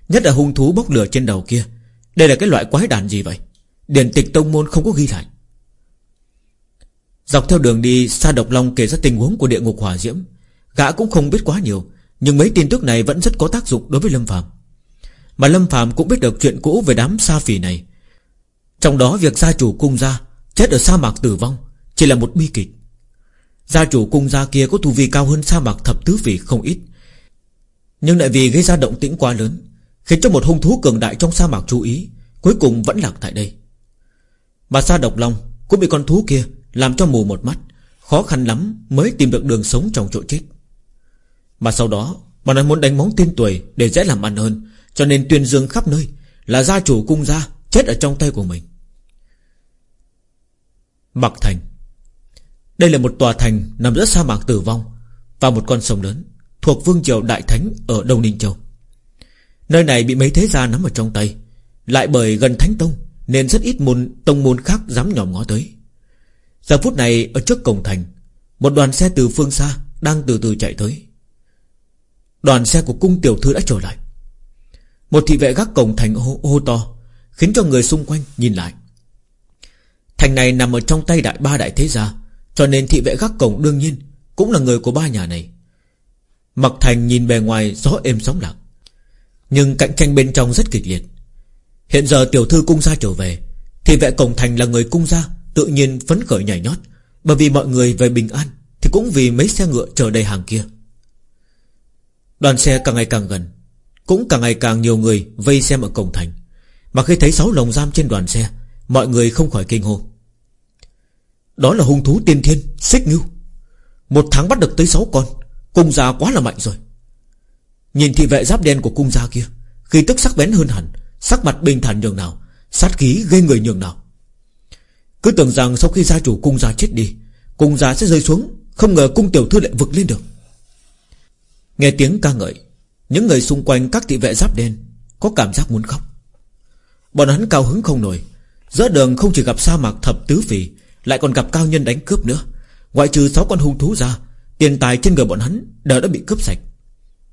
Nhất là hung thú bốc lửa trên đầu kia, Đây là cái loại quái đàn gì vậy? Điển tịch tông môn không có ghi lại. Dọc theo đường đi, Sa Độc Long kể ra tình huống của địa ngục hỏa diễm. Gã cũng không biết quá nhiều, Nhưng mấy tin tức này vẫn rất có tác dụng đối với Lâm Phạm. Mà Lâm Phạm cũng biết được chuyện cũ về đám sa phỉ này. Trong đó việc gia chủ cung gia Chết ở sa mạc tử vong Chỉ là một bi kịch. Gia chủ cung gia kia có tu vi cao hơn sa mạc thập tứ phỉ không ít. Nhưng lại vì gây ra động tĩnh quá lớn, Khiến cho một hung thú cường đại trong sa mạc chú ý Cuối cùng vẫn lạc tại đây. Mà sa độc long cũng bị con thú kia Làm cho mù một mắt, Khó khăn lắm mới tìm được đường sống trong chỗ chết. Mà sau đó, bà nói muốn đánh móng tin tuổi để dễ làm ăn hơn cho nên tuyên dương khắp nơi Là gia chủ cung gia chết ở trong tay của mình. Mặc thành. Đây là một tòa thành nằm giữa sa mạc tử vong Và một con sông lớn Thuộc vương triều Đại Thánh ở Đông Ninh Châu. Nơi này bị mấy thế gia nắm ở trong tay, Lại bởi gần Thánh Tông Nên rất ít môn, tông môn khác dám nhòm ngó tới. Giờ phút này ở trước cổng thành, Một đoàn xe từ phương xa Đang từ từ chạy tới. Đoàn xe của cung tiểu thư đã trở lại. Một thị vệ gác cổng thành hô, hô to Khiến cho người xung quanh nhìn lại. Thành này nằm ở trong tay đại ba đại thế gia Cho nên thị vệ gác cổng đương nhiên Cũng là người của ba nhà này. Mặc thành nhìn bề ngoài gió êm sóng lặng Nhưng cạnh tranh bên trong rất kịch liệt. Hiện giờ tiểu thư cung gia trở về Thị vệ cổng thành là người cung gia Tự nhiên phấn khởi nhảy nhót Bởi vì mọi người về bình an Thì cũng vì mấy xe ngựa chờ đầy hàng kia. Đoàn xe càng ngày càng gần cũng càng ngày càng nhiều người Vây xem ở cổng thành. Mà khi thấy sáu lồng giam trên đoàn xe, Mọi người không khỏi kinh hô. Đó là hung thú tiên thiên, Xích ngưu Một tháng bắt được tới sáu con, Cung gia quá là mạnh rồi. Nhìn thị vệ giáp đen của cung gia kia, Khi tức sắc bén hơn hẳn, Sắc mặt bình thản nhường nào, Sát khí gây người nhường nào. Cứ tưởng rằng sau khi gia chủ cung gia chết đi, Cung gia sẽ rơi xuống, Không ngờ cung tiểu thư lại vực lên được. Nghe tiếng ca ngợi những người xung quanh các thị vệ giáp đen Có cảm giác muốn khóc. Bọn hắn cao hứng không nổi. Giữa đường không chỉ gặp sa mạc thập tứ phì Lại còn gặp cao nhân đánh cướp nữa. Ngoại trừ sáu con hung thú ra, Tiền tài trên người bọn hắn đều đã bị cướp sạch.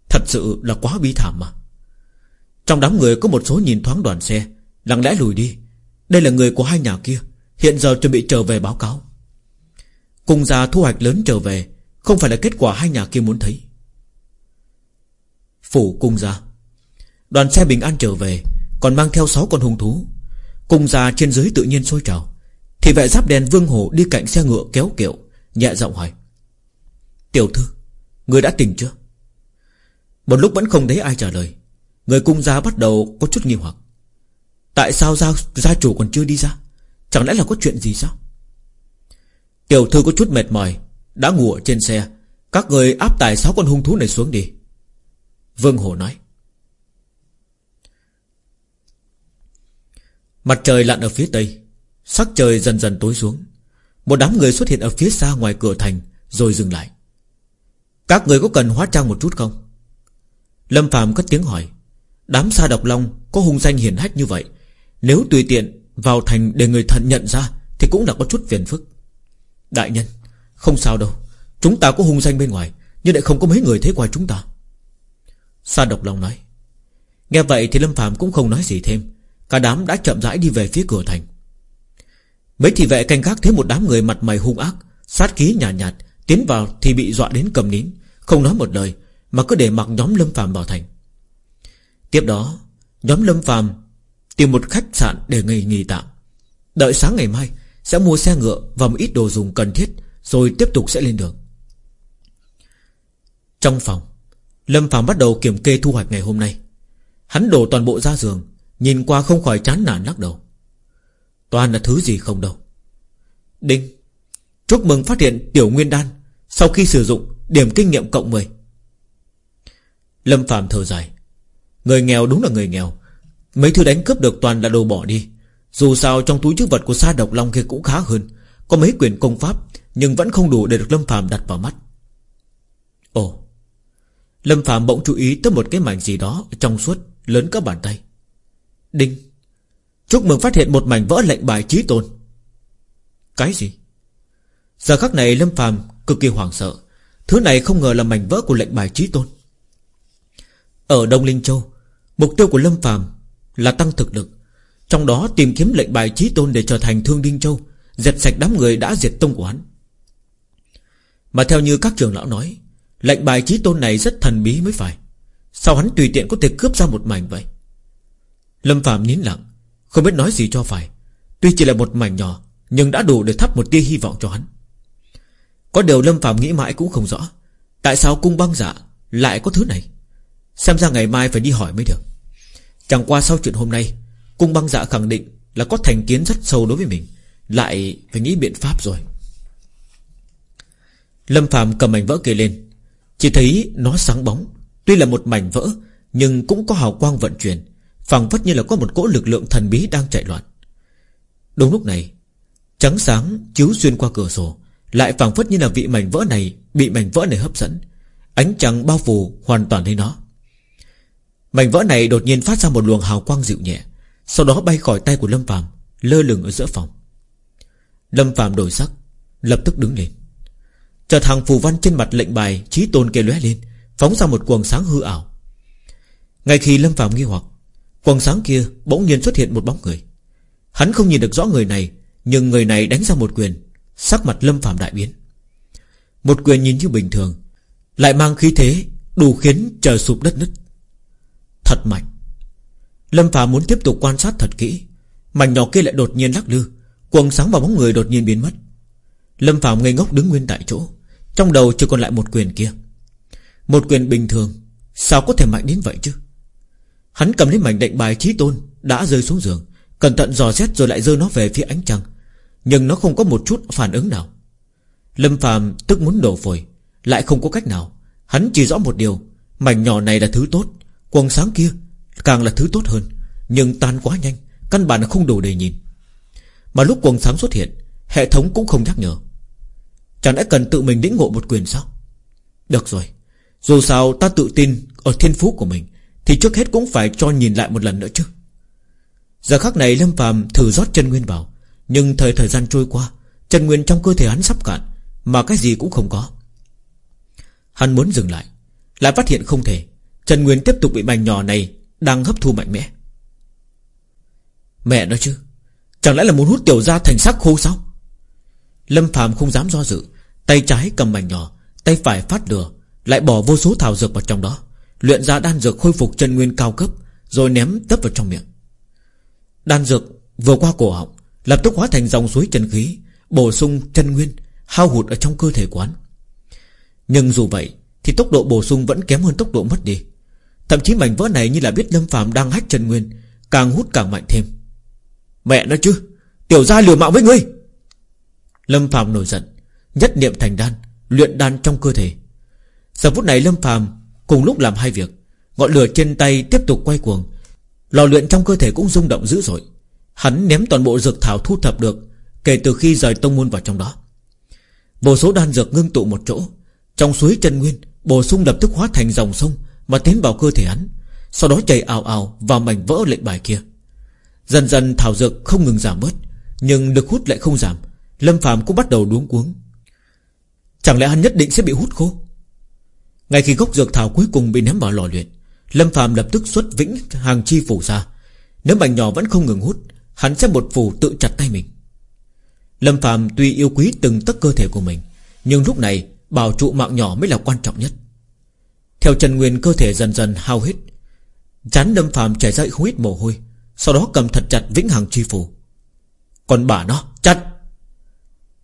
Thật sự là quá bi thảm mà. Trong đám người có một số nhìn thoáng đoàn xe, Lặng lẽ lùi đi. Đây là người của hai nhà kia, Hiện giờ chuẩn bị trở về báo cáo. Cùng già thu hoạch lớn trở về, Không phải là kết quả hai nhà kia muốn thấy. Phủ cung gia. Đoàn xe bình an trở về Còn mang theo 6 con hung thú. Cung gia trên dưới tự nhiên sôi trào. Thì vệ giáp đèn vương hồ đi cạnh xe ngựa kéo kiệu Nhẹ giọng hỏi. Tiểu thư Người đã tỉnh chưa? Một lúc vẫn không thấy ai trả lời. Người cung gia bắt đầu có chút nghi hoặc. Tại sao gia, gia chủ còn chưa đi ra? Chẳng lẽ là có chuyện gì sao? Tiểu thư có chút mệt mỏi Đã ngủ ở trên xe. Các người áp tải sáu con hung thú này xuống đi. Vương Hồ nói. Mặt trời lặn ở phía tây, Sắc trời dần dần tối xuống. Một đám người xuất hiện ở phía xa ngoài cửa thành, Rồi dừng lại. Các người có cần hóa trang một chút không? Lâm Phạm cất tiếng hỏi. Đám sa độc long có hung danh hiển hách như vậy. Nếu tùy tiện vào thành để người thận nhận ra, Thì cũng là có chút phiền phức. Đại nhân, Không sao đâu. Chúng ta có hung danh bên ngoài, Nhưng lại không có mấy người thấy qua chúng ta. Sa độc long nói. Nghe vậy thì Lâm Phạm cũng không nói gì thêm. Cả đám đã chậm rãi đi về phía cửa thành. Mấy thị vệ canh gác thấy một đám người mặt mày hung ác Sát khí nhàn nhạt, nhạt Tiến vào thì bị dọa đến cầm nín Không nói một lời Mà cứ để mặc nhóm Lâm Phạm vào thành. Tiếp đó Nhóm Lâm Phạm Tìm một khách sạn để nghỉ nghỉ tạm. Đợi sáng ngày mai Sẽ mua xe ngựa và một ít đồ dùng cần thiết Rồi tiếp tục sẽ lên đường. Trong phòng Lâm Phạm bắt đầu kiểm kê thu hoạch ngày hôm nay. Hắn đổ toàn bộ ra giường, Nhìn qua không khỏi chán nản lắc đầu. Toàn là thứ gì không đâu. Đinh, Chúc mừng phát hiện tiểu nguyên đan Sau khi sử dụng điểm kinh nghiệm cộng 10 Lâm Phạm thở dài. Người nghèo đúng là người nghèo. Mấy thứ đánh cướp được toàn là đồ bỏ đi. Dù sao trong túi chứa vật của sa độc long kia cũng khá hơn. Có mấy quyền công pháp, Nhưng vẫn không đủ để được Lâm Phạm đặt vào mắt. Ồ Lâm Phạm bỗng chú ý tới một cái mảnh gì đó Trong suốt, lớn các bàn tay. Đinh. Chúc mừng phát hiện một mảnh vỡ lệnh bài trí tôn. Cái gì? Giờ khắc này Lâm Phạm cực kỳ hoảng sợ. Thứ này không ngờ là mảnh vỡ của lệnh bài trí tôn. Ở Đông Linh Châu, Mục tiêu của Lâm Phạm Là tăng thực lực. Trong đó tìm kiếm lệnh bài trí tôn Để trở thành thương Đinh Châu Diệt sạch đám người đã diệt tông của hắn. Mà theo như các trường lão nói Lệnh bài trí tôn này rất thần bí mới phải. Sao hắn tùy tiện có thể cướp ra một mảnh vậy? Lâm Phạm nín lặng, Không biết nói gì cho phải. Tuy chỉ là một mảnh nhỏ, Nhưng đã đủ để thắp một tia hy vọng cho hắn. Có điều Lâm Phạm nghĩ mãi cũng không rõ, Tại sao cung băng dạ Lại có thứ này? Xem ra ngày mai phải đi hỏi mới được. Chẳng qua sau chuyện hôm nay, Cung băng dạ khẳng định là có thành kiến rất sâu đối với mình, Lại phải nghĩ biện pháp rồi. Lâm Phạm cầm mảnh vỡ kia lên chỉ thấy nó sáng bóng. Tuy là một mảnh vỡ, Nhưng cũng có hào quang vận chuyển, phảng phất như là có một cỗ lực lượng thần bí đang chạy loạn. Đúng lúc này, Trắng sáng chiếu xuyên qua cửa sổ, Lại phảng phất như là vị mảnh vỡ này Bị mảnh vỡ này hấp dẫn. Ánh trăng bao phủ hoàn toàn lên nó. Mảnh vỡ này đột nhiên phát ra một luồng hào quang dịu nhẹ, Sau đó bay khỏi tay của Lâm Phạm Lơ lửng ở giữa phòng. Lâm Phạm đổi sắc, Lập tức đứng lên. Chợt hàng phù văn trên mặt lệnh bài Trí tôn kia lóe lên, Phóng ra một quần sáng hư ảo. Ngay khi Lâm Phạm nghi hoặc Quần sáng kia bỗng nhiên xuất hiện một bóng người. Hắn không nhìn được rõ người này, Nhưng người này đánh ra một quyền, Sắc mặt Lâm Phạm đại biến. Một quyền nhìn như bình thường, Lại mang khí thế Đủ khiến trời sụp đất nứt. Thật mạnh. Lâm Phạm muốn tiếp tục quan sát thật kỹ, Mảnh nhỏ kia lại đột nhiên lắc lư Quần sáng và bóng người đột nhiên biến mất. Lâm Phạm ngây ngốc đứng nguyên tại chỗ. Trong đầu chỉ còn lại một quyền kia. Một quyền bình thường. Sao có thể mạnh đến vậy chứ? Hắn cầm lấy mảnh đệnh bài trí tôn, Đã rơi xuống giường, Cẩn thận dò xét rồi lại rơi nó về phía ánh trăng. Nhưng nó không có một chút phản ứng nào. Lâm Phạm tức muốn đổ phổi, Lại không có cách nào. Hắn chỉ rõ một điều, Mảnh nhỏ này là thứ tốt Quần sáng kia càng là thứ tốt hơn. Nhưng tan quá nhanh, Căn bản là không đủ để nhìn. Mà lúc quần sáng xuất hiện, Hệ thống cũng không nhắc nhở. Chẳng lẽ cần tự mình lĩnh ngộ một quyền sao? Được rồi, Dù sao ta tự tin ở thiên phú của mình, Thì trước hết cũng phải cho nhìn lại một lần nữa chứ. Giờ khắc này Lâm phàm thử rót chân nguyên vào, Nhưng thời thời gian trôi qua, Chân nguyên trong cơ thể hắn sắp cạn, Mà cái gì cũng không có. Hắn muốn dừng lại Lại phát hiện không thể Trần Nguyên tiếp tục bị mảnh nhỏ này Đang hấp thu mạnh mẽ. Mẹ nói chứ, Chẳng lẽ là muốn hút tiểu ra thành sắc khô sao? Lâm Phạm không dám do dự Tay trái cầm mảnh nhỏ, Tay phải phát lửa, Lại bỏ vô số thảo dược vào trong đó, Luyện ra đan dược khôi phục chân nguyên cao cấp, Rồi ném tấp vào trong miệng. Đan dược vừa qua cổ họng, Lập tức hóa thành dòng suối chân khí, Bổ sung chân nguyên, Hao hụt ở trong cơ thể quán. Nhưng dù vậy, Thì tốc độ bổ sung vẫn kém hơn tốc độ mất đi. Thậm chí mảnh vỡ này như là biết Lâm Phạm đang hách chân nguyên, Càng hút càng mạnh thêm. Mẹ nói chứ, Tiểu gia liều mạng với ngươi! Lâm Phạm nổi giận. Nhất niệm thành đan, Luyện đan trong cơ thể. Giờ phút này Lâm phàm cùng lúc làm hai việc, Ngọn lửa trên tay tiếp tục quay cuồng. Lò luyện trong cơ thể cũng rung động dữ dội. Hắn ném toàn bộ dược thảo thu thập được Kể từ khi rời tông môn vào trong đó. Vô số đan dược ngưng tụ một chỗ, Trong suối chân nguyên, Bổ sung lập tức hóa thành dòng sông Mà tiến vào cơ thể hắn, Sau đó chảy ào ào vào mảnh vỡ lệnh bài kia. Dần dần thảo dược không ngừng giảm bớt, Nhưng lực hút lại không giảm. Lâm phàm cũng bắt đầu đuống cuống. Chẳng lẽ hắn nhất định sẽ bị hút khô? Ngay khi gốc dược thảo cuối cùng bị ném vào lò luyện, Lâm phàm lập tức xuất vĩnh hàng chi phủ ra. Nếu mảnh nhỏ vẫn không ngừng hút, Hắn sẽ một phủ tự chặt tay mình. Lâm phàm tuy yêu quý từng tất cơ thể của mình, Nhưng lúc này, Bảo trụ mạng nhỏ mới là quan trọng nhất. Theo Trần Nguyên cơ thể dần dần hao hết, Chán Lâm phàm chảy ra không ít mồ hôi, Sau đó cầm thật chặt vĩnh hằng chi phủ. Còn bà nó, chặt!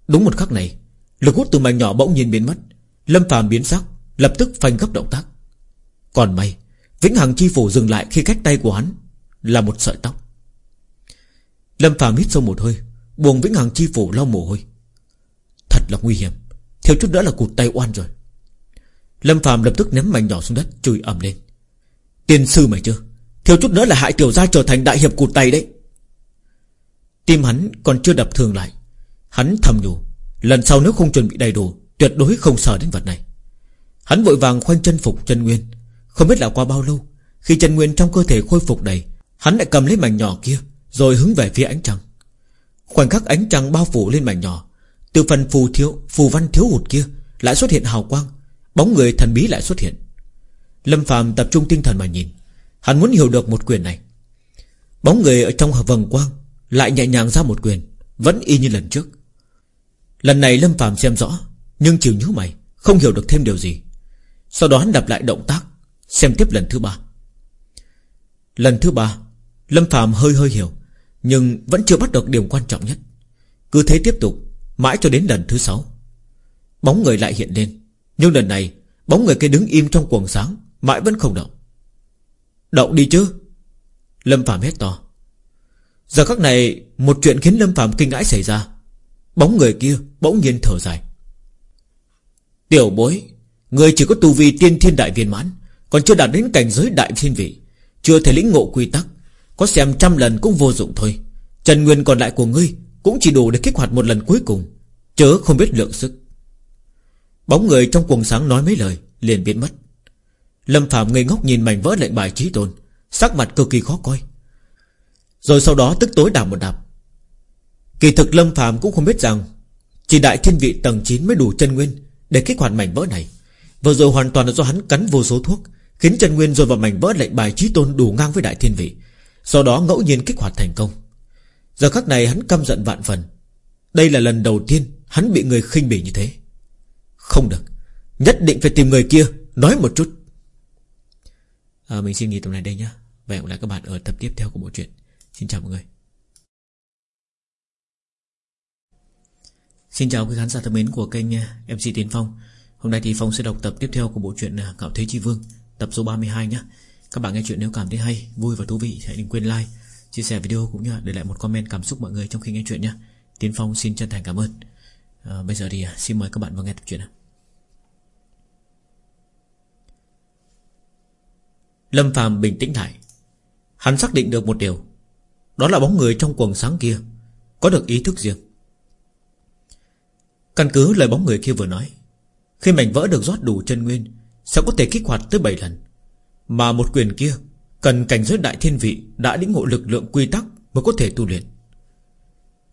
Đúng một khắc này Lực hút từ mảnh nhỏ bỗng nhiên biến mất. Lâm phàm biến sắc, Lập tức phanh gấp động tác. Còn may, Vĩnh Hằng chi phủ dừng lại khi cách tay của hắn Là một sợi tóc. Lâm phàm hít sâu một hơi buồn Vĩnh Hằng chi phủ lau mồ hôi. Thật là nguy hiểm, Thiếu chút nữa là cụt tay oan rồi. Lâm phàm lập tức ném mảnh nhỏ xuống đất, Chửi ầm lên. Tiên sư mày chưa? Thiếu chút nữa là hại tiểu gia trở thành đại hiệp cụt tay đấy. Tim hắn còn chưa đập thường lại, Hắn thầm nhủ. Lần sau nếu không chuẩn bị đầy đủ, Tuyệt đối không sợ đến vật này. Hắn vội vàng khoanh chân phục chân nguyên. Không biết là qua bao lâu, Khi chân nguyên trong cơ thể khôi phục đầy, Hắn lại cầm lấy mảnh nhỏ kia, Rồi hướng về phía ánh trăng. Khoảnh khắc ánh trăng bao phủ lên mảnh nhỏ, Từ phần phù thiếu, phù văn thiếu hụt kia Lại xuất hiện hào quang, Bóng người thần bí lại xuất hiện. Lâm phàm tập trung tinh thần mà nhìn, Hắn muốn hiểu được một quyền này. Bóng người ở trong vầng quang Lại nhẹ nhàng ra một quyền, Vẫn y như lần trước. Lần này Lâm Phạm xem rõ, Nhưng chịu nhíu mày Không hiểu được thêm điều gì. Sau đó hắn lặp lại động tác, Xem tiếp lần thứ ba. Lần thứ ba, Lâm Phạm hơi hơi hiểu, Nhưng vẫn chưa bắt được điểm quan trọng nhất. Cứ thế tiếp tục, Mãi cho đến lần thứ sáu. Bóng người lại hiện lên, Nhưng lần này, Bóng người kia đứng im trong quần sáng, Mãi vẫn không động. Động đi chứ? Lâm Phạm hét to. Giờ khắc này, Một chuyện khiến Lâm Phạm kinh ngãi xảy ra. Bóng người kia bỗng nhiên thở dài. Tiểu bối, Người chỉ có tu vi tiên thiên đại viên mãn, Còn chưa đạt đến cảnh giới đại thiên vị, Chưa thể lĩnh ngộ quy tắc, Có xem trăm lần cũng vô dụng thôi. Trần Nguyên còn lại của ngươi Cũng chỉ đủ để kích hoạt một lần cuối cùng, Chớ không biết lượng sức. Bóng người trong quần sáng nói mấy lời, Liền biến mất. Lâm Phạm ngây ngốc nhìn mảnh vỡ lệnh bài trí tôn, Sắc mặt cực kỳ khó coi. Rồi sau đó tức tối đạp một đạp Kỳ thực Lâm Phạm cũng không biết rằng Chỉ đại thiên vị tầng 9 mới đủ chân nguyên Để kích hoạt mảnh vỡ này. Vừa rồi hoàn toàn là do hắn cắn vô số thuốc Khiến chân nguyên rồi vào mảnh vỡ lệnh bài trí tôn đủ ngang với đại thiên vị Sau đó ngẫu nhiên kích hoạt thành công. Giờ khắc này hắn căm giận vạn phần. Đây là lần đầu tiên Hắn bị người khinh bỉ như thế. Không được Nhất định phải tìm người kia Nói một chút. À, Mình xin nghỉ tập này đây nhé Và hẹn gặp lại các bạn ở tập tiếp theo của bộ truyện. Xin chào mọi người. Xin chào quý khán giả thân mến của kênh à, MC Tiến Phong. Hôm nay thì Phong sẽ đọc tập tiếp theo của bộ truyện à, Cạo Thế Chi Vương Tập số 32 nhé Các bạn nghe chuyện nếu cảm thấy hay, vui và thú vị Hãy đừng quên like, chia sẻ video cũng như để lại một comment cảm xúc mọi người trong khi nghe chuyện nhé Tiến Phong xin chân thành cảm ơn. À, Bây giờ thì à, xin mời các bạn vào nghe tập truyện Lâm Phàm bình tĩnh lại. Hắn xác định được một điều. Đó là bóng người trong quần sáng kia Có được ý thức riêng. Căn cứ lời bóng người kia vừa nói, Khi mảnh vỡ được rót đủ chân nguyên, Sẽ có thể kích hoạt tới 7 lần. Mà một quyền kia Cần cảnh giới đại thiên vị Đã lĩnh ngộ lực lượng quy tắc Mới có thể tu luyện.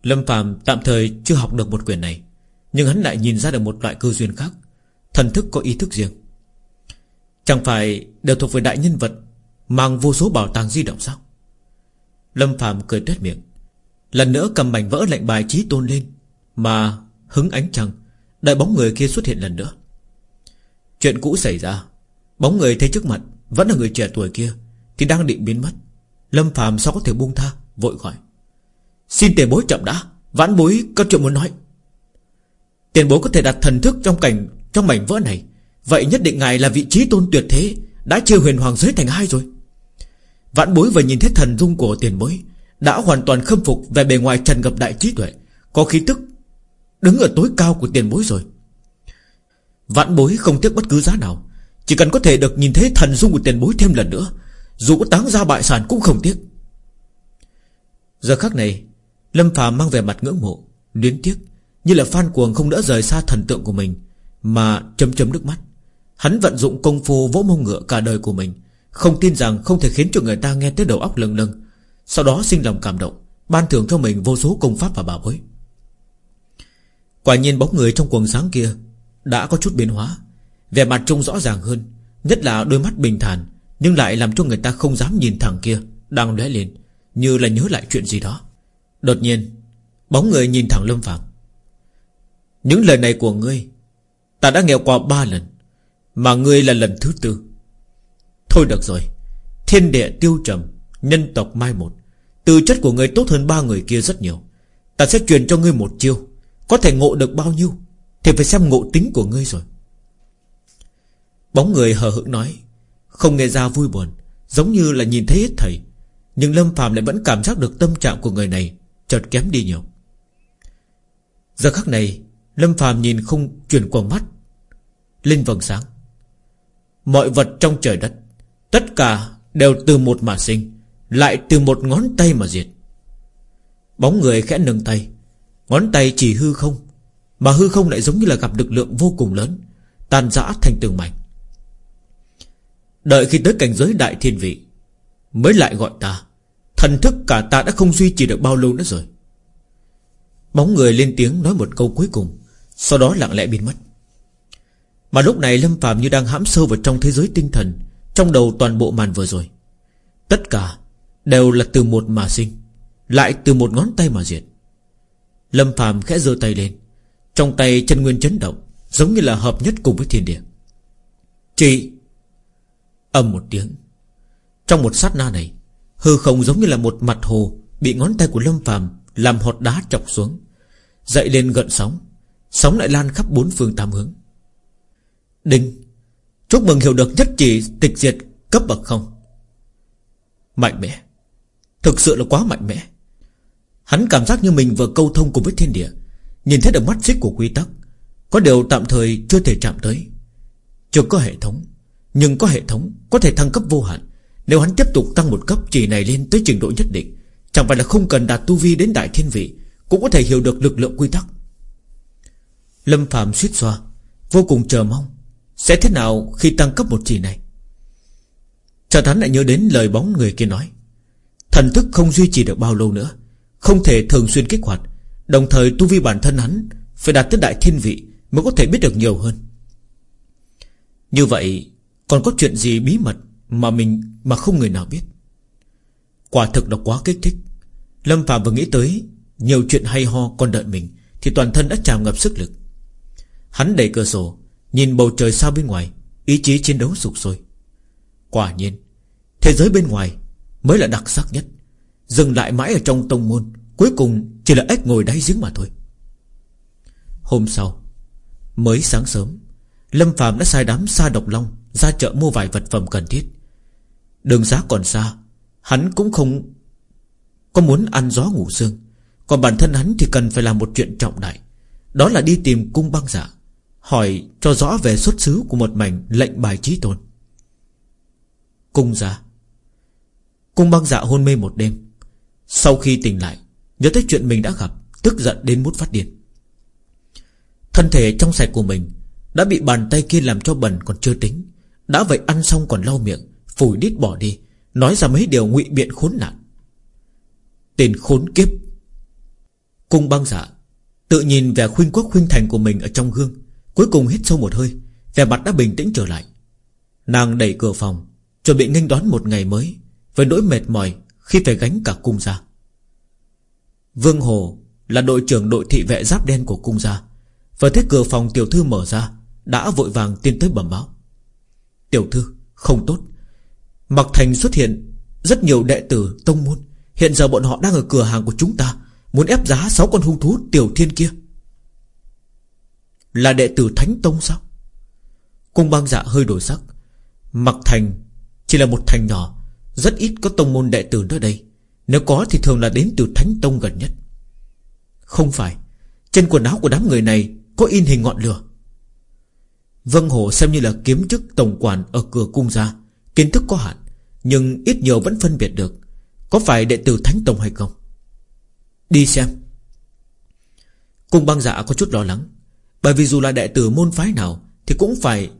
Lâm Phạm tạm thời chưa học được một quyền này, Nhưng hắn lại nhìn ra được một loại cơ duyên khác, Thần thức có ý thức riêng. Chẳng phải đều thuộc về đại nhân vật, Mang vô số bảo tàng di động sao? Lâm Phạm cười tuyết miệng, Lần nữa cầm mảnh vỡ lệnh bài trí tôn lên, Mà hứng ánh trăng, Đợi bóng người kia xuất hiện lần nữa. Chuyện cũ xảy ra, Bóng người thấy trước mặt Vẫn là người trẻ tuổi kia Thì đang định biến mất. Lâm phàm sao có thể buông tha, Vội gọi. Xin tiền bối chậm đã, Vãn bối có chuyện muốn nói. Tiền bối có thể đặt thần thức trong cảnh, Trong mảnh vỡ này, Vậy nhất định ngài là vị trí tôn tuyệt thế, Đã chia huyền hoàng giới thành hai rồi. Vãn bối vừa nhìn thấy thần dung của tiền bối, Đã hoàn toàn khâm phục Về bề ngoài trần gặp đại trí tuệ, Có khí tức Đứng ở tối cao của tiền bối rồi. Vãn bối không tiếc bất cứ giá nào. Chỉ cần có thể được nhìn thấy thần dung của tiền bối thêm lần nữa, Dù có táng ra bại sản cũng không tiếc. Giờ khắc này, Lâm phàm mang về mặt ngưỡng mộ, Luyến tiếc, Như là phan cuồng không đỡ rời xa thần tượng của mình, Mà chấm chấm nước mắt. Hắn vận dụng công phu vỗ mông ngựa cả đời của mình, Không tin rằng không thể khiến cho người ta nghe tới đầu óc lâng lâng. Sau đó sinh lòng cảm động, Ban thưởng cho mình vô số công pháp và bảo bối. Quả nhiên bóng người trong quần sáng kia Đã có chút biến hóa. Vẻ mặt trông rõ ràng hơn, Nhất là đôi mắt bình thản, Nhưng lại làm cho người ta không dám nhìn thẳng kia Đang lóe lên, Như là nhớ lại chuyện gì đó. Đột nhiên, Bóng người nhìn thẳng Lâm Phạm Những lời này của ngươi, Ta đã nghe qua ba lần, Mà ngươi là lần thứ tư. Thôi được rồi, Thiên địa tiêu trầm, Nhân tộc mai một, Tư chất của ngươi tốt hơn ba người kia rất nhiều. Ta sẽ truyền cho ngươi một chiêu có thể ngộ được bao nhiêu Thì phải xem ngộ tính của ngươi rồi. Bóng người hờ hững nói, Không nghe ra vui buồn, Giống như là nhìn thấy hết thầy, Nhưng Lâm phàm lại vẫn cảm giác được tâm trạng của người này Chợt kém đi nhiều. Giờ khắc này, Lâm phàm nhìn không chuyển qua mắt. Lên vầng sáng. Mọi vật trong trời đất, Tất cả đều từ một mà sinh, Lại từ một ngón tay mà diệt. Bóng người khẽ nâng tay Ngón tay chỉ hư không, Mà hư không lại giống như là gặp lực lượng vô cùng lớn Tàn rã thành từng mảnh. Đợi khi tới cảnh giới đại thiên vị, Mới lại gọi ta. Thần thức cả ta đã không duy trì được bao lâu nữa rồi. Bóng người lên tiếng nói một câu cuối cùng, Sau đó lặng lẽ biến mất. Mà lúc này Lâm phàm như đang hãm sâu vào trong thế giới tinh thần, Trong đầu toàn bộ màn vừa rồi. Tất cả Đều là từ một mà sinh, Lại từ một ngón tay mà diệt. Lâm phàm khẽ giơ tay lên. Trong tay chân nguyên chấn động, Giống như là hợp nhất cùng với thiên địa. Chị! Âm một tiếng. Trong một sát na này, Hư không giống như là một mặt hồ Bị ngón tay của Lâm phàm Làm hột đá chọc xuống. Dậy lên gợn sóng Sóng lại lan khắp bốn phương tám hướng. Đinh! Chúc mừng hiểu được nhất chỉ tịch diệt cấp bậc không. Mạnh mẽ. Thực sự là quá mạnh mẽ. Hắn cảm giác như mình vừa câu thông cùng với thiên địa. Nhìn thấy được mắt xích của quy tắc, Có điều tạm thời chưa thể chạm tới. Chưa có hệ thống, Nhưng có hệ thống có thể thăng cấp vô hạn. Nếu hắn tiếp tục tăng một cấp, chỉ này lên tới trình độ nhất định, Chẳng phải là không cần đạt tu vi đến đại thiên vị, Cũng có thể hiểu được lực lượng quy tắc. Lâm Phạm suýt xoa, Vô cùng chờ mong, Sẽ thế nào khi tăng cấp một chỉ này? Chợt hắn lại nhớ đến lời bóng người kia nói, Thần thức không duy trì được bao lâu nữa không thể thường xuyên kích hoạt. Đồng thời tu vi bản thân hắn Phải đạt tới đại thiên vị Mới có thể biết được nhiều hơn. Như vậy, Còn có chuyện gì bí mật Mà mình mà không người nào biết? Quả thực là quá kích thích. Lâm Phạm vừa nghĩ tới, Nhiều chuyện hay ho còn đợi mình Thì toàn thân đã tràn ngập sức lực. Hắn đẩy cửa sổ, Nhìn bầu trời sao bên ngoài, Ý chí chiến đấu sụp sôi. Quả nhiên, Thế giới bên ngoài Mới là đặc sắc nhất. Dừng lại mãi ở trong tông môn, Cuối cùng chỉ là ếch ngồi đáy giếng mà thôi. Hôm sau, Mới sáng sớm, Lâm Phạm đã sai đám xa độc long Ra chợ mua vài vật phẩm cần thiết. Đường giá còn xa, Hắn cũng không Có muốn ăn gió ngủ sương. Còn bản thân hắn thì cần phải làm một chuyện trọng đại, Đó là đi tìm cung băng dạ Hỏi cho rõ về xuất xứ của một mảnh lệnh bài trí tôn. Cung giả. Cung băng dạ hôn mê một đêm sau khi tỉnh lại, Nhớ tới chuyện mình đã gặp, Tức giận đến mút phát điên. Thân thể trong sạch của mình Đã bị bàn tay kia làm cho bẩn còn chưa tính. Đã vậy ăn xong còn lau miệng, Phủi đít bỏ đi, Nói ra mấy điều ngụy biện khốn nạn. Tên khốn kiếp. Cung băng dạ Tự nhìn về khuynh quốc khuynh thành của mình ở trong gương. Cuối cùng hít sâu một hơi, Vẻ mặt đã bình tĩnh trở lại. Nàng đẩy cửa phòng, Chuẩn bị nghênh đón một ngày mới, Với nỗi mệt mỏi khi phải gánh cả cung gia. Vương Hồ Là đội trưởng đội thị vệ giáp đen của cung gia. Vừa thấy cửa phòng tiểu thư mở ra, Đã vội vàng tiến tới bẩm báo. Tiểu thư, không tốt. Mặc thành xuất hiện, Rất nhiều đệ tử, tông môn. Hiện giờ bọn họ đang ở cửa hàng của chúng ta, Muốn ép giá 6 con hung thú tiểu thiên kia. Là đệ tử Thánh Tông sao? Cung băng dạ hơi đổi sắc. Mặc thành Chỉ là một thành nhỏ rất ít có tông môn đệ tử nữa đây. Nếu có thì thường là đến từ Thánh Tông gần nhất. Không phải. Trên quần áo của đám người này Có in hình ngọn lửa. Vân Hồ xem như là kiếm chức tổng quản Ở cửa cung gia Kiến thức có hạn, Nhưng ít nhiều vẫn phân biệt được Có phải đệ tử Thánh Tông hay không. Đi xem. Cung băng giả có chút lo lắng, Bởi vì dù là đệ tử môn phái nào Thì cũng phải,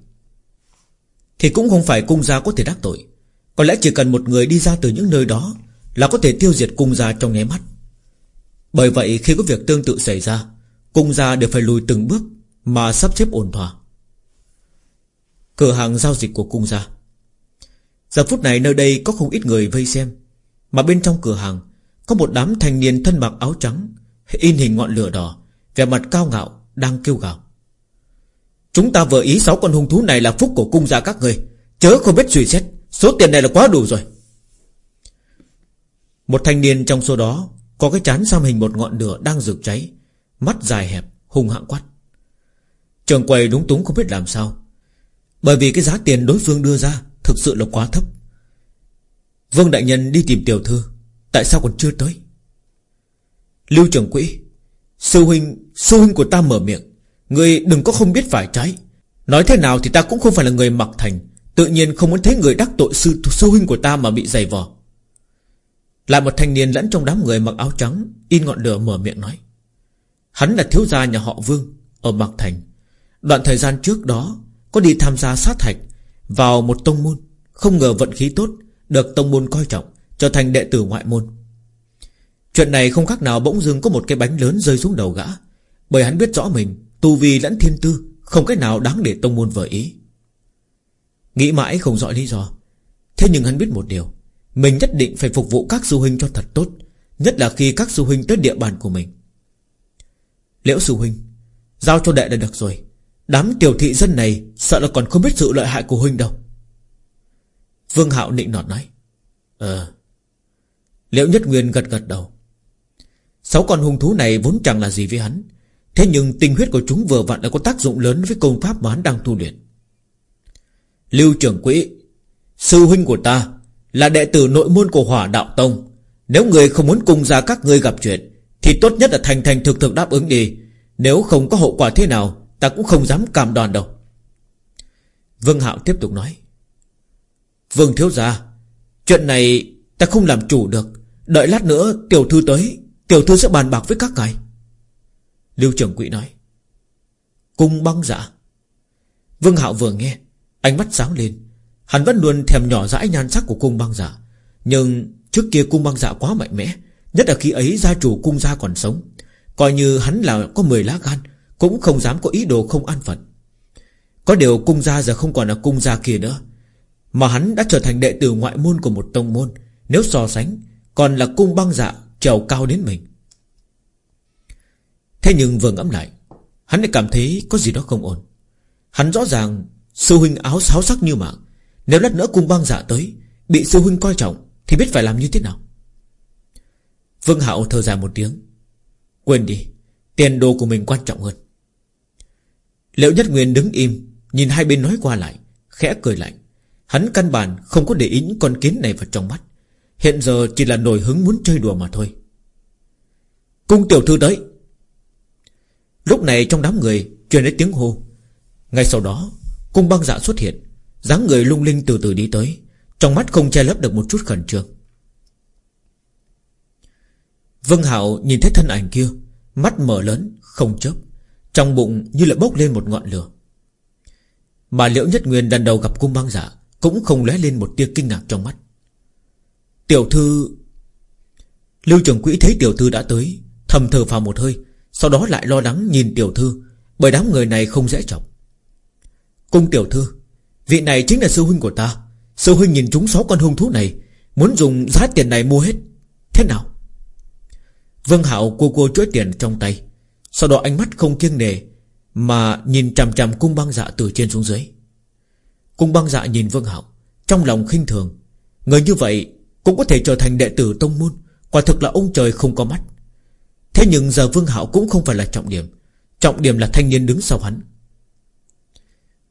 Thì cũng không phải cung gia có thể đắc tội. Có lẽ chỉ cần một người đi ra từ những nơi đó Là có thể tiêu diệt cung gia trong nháy mắt. Bởi vậy khi có việc tương tự xảy ra, Cung gia đều phải lùi từng bước Mà sắp xếp ổn thỏa. Cửa hàng giao dịch của cung gia. Giờ phút này nơi đây có không ít người vây xem, Mà bên trong cửa hàng Có một đám thanh niên thân mặc áo trắng, In hình ngọn lửa đỏ, Vẻ mặt cao ngạo, đang kêu gào. Chúng ta vừa ý sáu con hung thú này là phúc của cung gia các người Chớ không biết suy xét. Số tiền này là quá đủ rồi. Một thanh niên trong số đó Có cái chán xăm hình một ngọn lửa đang rực cháy, Mắt dài hẹp, hung hạng quát. Trường quầy đúng túng không biết làm sao, Bởi vì cái giá tiền đối phương đưa ra Thực sự là quá thấp. Vương Đại Nhân đi tìm tiểu thư, Tại sao còn chưa tới? Lưu trưởng quỹ, Sư huynh Sư huynh của ta mở miệng, Người đừng có không biết phải trái. Nói thế nào thì ta cũng không phải là người mặc thành. Tự nhiên không muốn thấy người đắc tội sư sư huynh của ta mà bị dày vò. Lại một thanh niên lẫn trong đám người mặc áo trắng, In ngọn lửa mở miệng nói. Hắn là thiếu gia nhà họ Vương, Ở Mạc Thành. Đoạn thời gian trước đó, Có đi tham gia sát hạch vào một tông môn, Không ngờ vận khí tốt, Được tông môn coi trọng, Trở thành đệ tử ngoại môn. Chuyện này không khác nào bỗng dưng có một cái bánh lớn rơi xuống đầu gã. Bởi hắn biết rõ mình, Tu vi lẫn thiên tư, Không cách nào đáng để tông môn vừa ý. Nghĩ mãi không rõ lý do. Thế nhưng hắn biết một điều. Mình nhất định phải phục vụ các sư huynh cho thật tốt, Nhất là khi các sư huynh tới địa bàn của mình. Liễu sư huynh, Giao cho đệ là được rồi. Đám tiểu thị dân này Sợ là còn không biết sự lợi hại của huynh đâu. Vương Hạo nịnh nọt nói. Ờ. Liễu Nhất Nguyên gật gật đầu. Sáu con hung thú này vốn chẳng là gì với hắn. Thế nhưng tinh huyết của chúng vừa vặn đã có tác dụng lớn với công pháp mà hắn đang tu luyện. Lưu trưởng quỹ, Sư huynh của ta Là đệ tử nội môn của hỏa đạo tông. Nếu người không muốn cùng ra các ngươi gặp chuyện, Thì tốt nhất là thành thành thực thực đáp ứng đi. Nếu không có hậu quả thế nào, Ta cũng không dám cam đoan đâu. Vương Hạo tiếp tục nói, Vương thiếu gia, Chuyện này ta không làm chủ được. Đợi lát nữa tiểu thư tới, Tiểu thư sẽ bàn bạc với các ngài. Lưu trưởng quỹ nói, Cung băng giả. Vương Hạo vừa nghe Ánh mắt sáng lên. Hắn vẫn luôn thèm nhỏ dãi nhan sắc của cung băng giả, Nhưng trước kia cung băng giả quá mạnh mẽ Nhất là khi ấy gia chủ cung gia còn sống. Coi như hắn là có 10 lá gan Cũng không dám có ý đồ không an phận. Có điều cung gia giờ không còn là cung gia kia nữa Mà hắn đã trở thành đệ tử ngoại môn của một tông môn. Nếu so sánh Còn là cung băng dạ trèo cao đến mình. Thế nhưng vừa ngẫm lại Hắn lại cảm thấy có gì đó không ổn. Hắn rõ ràng Sư huynh áo sáo sắc như mạng. Nếu lát nữa cung băng giả tới, Bị sư huynh coi trọng, Thì biết phải làm như thế nào? Vương Hạo thở dài một tiếng. Quên đi, Tiền đồ của mình quan trọng hơn. Liệu Nhất Nguyên đứng im, Nhìn hai bên nói qua lại, Khẽ cười lạnh. Hắn căn bản không có để ý những con kiến này vào trong mắt. Hiện giờ chỉ là nổi hứng muốn chơi đùa mà thôi. Cung tiểu thư tới. Lúc này trong đám người Truyền đến tiếng hô. Ngay sau đó Cung băng dạ xuất hiện, dáng người lung linh từ từ đi tới, Trong mắt không che lấp được một chút khẩn trương. Vân Hạo nhìn thấy thân ảnh kia, Mắt mở lớn, không chớp, Trong bụng như là bốc lên một ngọn lửa. Mà Liễu Nhất Nguyên lần đầu gặp cung băng giả Cũng không lóe lên một tia kinh ngạc trong mắt. Tiểu thư, Lưu trưởng quỹ thấy tiểu thư đã tới, Thầm thở vào một hơi, Sau đó lại lo lắng nhìn tiểu thư, Bởi đám người này không dễ chọc. Cung tiểu thư, Vị này chính là sư huynh của ta. Sư huynh nhìn chúng sáu con hung thú này, Muốn dùng giá tiền này mua hết. Thế nào? Vương Hạo cô cô chuỗi tiền trong tay. Sau đó ánh mắt không kiêng nề, Mà nhìn chằm chằm cung băng dạ từ trên xuống dưới. Cung băng dạ nhìn Vương Hạo, Trong lòng khinh thường. Người như vậy cũng có thể trở thành đệ tử tông môn, Quả thực là ông trời không có mắt. Thế nhưng giờ Vương Hạo cũng không phải là trọng điểm. Trọng điểm là thanh niên đứng sau hắn.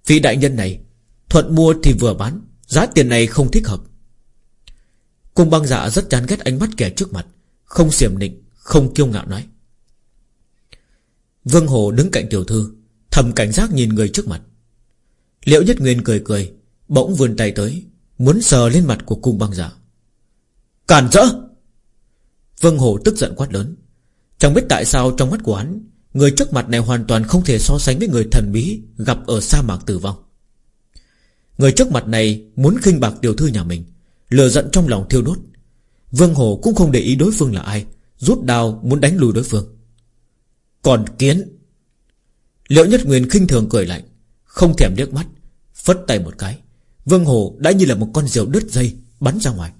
Vị đại nhân này, Thuận mua thì vừa bán, Giá tiền này không thích hợp. Cung băng dạ rất chán ghét ánh mắt kẻ trước mặt, Không xiểm định Không kiêu ngạo nói. Vương Hồ đứng cạnh tiểu thư, Thầm cảnh giác nhìn người trước mặt. Liễu Nhất Nguyên cười cười, Bỗng vươn tay tới, Muốn sờ lên mặt của cung băng dạ. Cản rỡ! Vương Hồ tức giận quát lớn. Chẳng biết tại sao trong mắt của hắn Người trước mặt này hoàn toàn không thể so sánh với người thần bí Gặp ở sa mạc tử vong. Người trước mặt này Muốn khinh bạc tiểu thư nhà mình Lừa giận trong lòng thiêu đốt. Vương Hồ cũng không để ý đối phương là ai, Rút đao muốn đánh lùi đối phương. Còn kiến? Liệu nhất nguyên khinh thường cười lạnh, Không thèm liếc mắt, Phất tay một cái. Vương Hồ đã như là một con diều đứt dây, Bắn ra ngoài.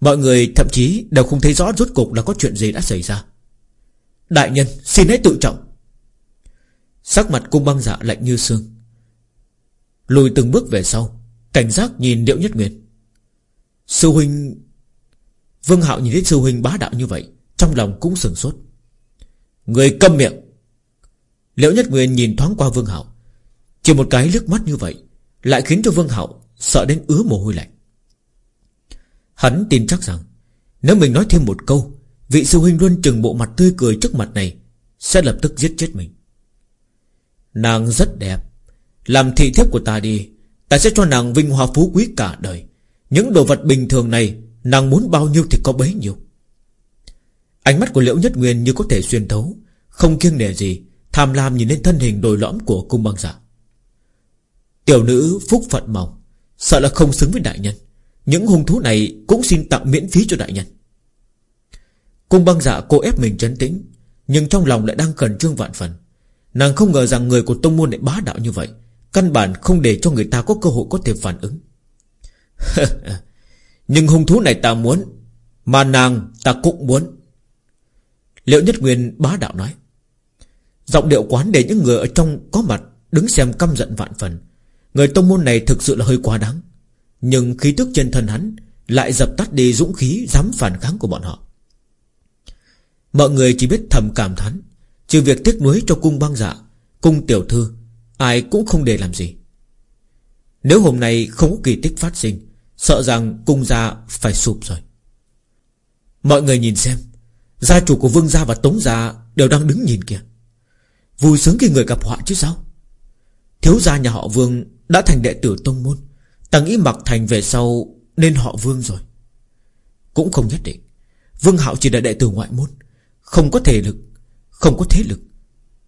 Mọi người thậm chí đều không thấy rõ rốt cục là có chuyện gì đã xảy ra. Đại nhân, xin hãy tự trọng. Sắc mặt cung băng dạ lạnh như xương. Lùi từng bước về sau, Cảnh giác nhìn Điệu Nhất Nguyên. Sư huynh, Vương Hạo nhìn thấy sư huynh bá đạo như vậy, Trong lòng cũng sừng sốt. Người câm miệng. Liễu Nhất Nguyên nhìn thoáng qua Vương Hạo. Chỉ một cái lướt mắt như vậy, Lại khiến cho Vương Hạo sợ đến ứa mồ hôi lạnh. Hắn tin chắc rằng, Nếu mình nói thêm một câu Vị sư huynh luôn chừng bộ mặt tươi cười trước mặt này, Sẽ lập tức giết chết mình. Nàng rất đẹp. Làm thị thiếp của ta đi, Ta sẽ cho nàng vinh hoa phú quý cả đời. Những đồ vật bình thường này, Nàng muốn bao nhiêu thì có bấy nhiêu. Ánh mắt của Liễu Nhất Nguyên như có thể xuyên thấu, Không kiêng nể gì, Tham lam nhìn lên thân hình đồi lõm của cung băng giả Tiểu nữ phúc phận mỏng, Sợ là không xứng với đại nhân. Những hung thú này cũng xin tặng miễn phí cho đại nhân. Cung băng dạ cô ép mình trấn tĩnh, Nhưng trong lòng lại đang khẩn trương vạn phần. Nàng không ngờ rằng người của tông môn lại bá đạo như vậy, Căn bản không để cho người ta có cơ hội có thể phản ứng. Nhưng hung thú này ta muốn, Mà nàng ta cũng muốn. Liệu Nhất Nguyên bá đạo nói. Giọng điệu quán để những người ở trong có mặt Đứng xem căm giận vạn phần. Người tông môn này thực sự là hơi quá đáng. Nhưng khí tức trên thân hắn Lại dập tắt đi dũng khí dám phản kháng của bọn họ. Mọi người chỉ biết thầm cảm thán, Trừ việc tiếc nuối cho cung băng dạ Cung tiểu thư, Ai cũng không để làm gì. Nếu hôm nay không có kỳ tích phát sinh, Sợ rằng cung gia phải sụp rồi. Mọi người nhìn xem, Gia chủ của vương gia và tống gia Đều đang đứng nhìn kìa. Vui sướng khi người gặp họa chứ sao? Thiếu gia nhà họ vương Đã thành đệ tử tông môn Tăng ý mặc thành về sau Nên họ vương rồi. Cũng không nhất định, Vương hạo chỉ là đệ tử ngoại môn không có thể lực, Không có thế lực.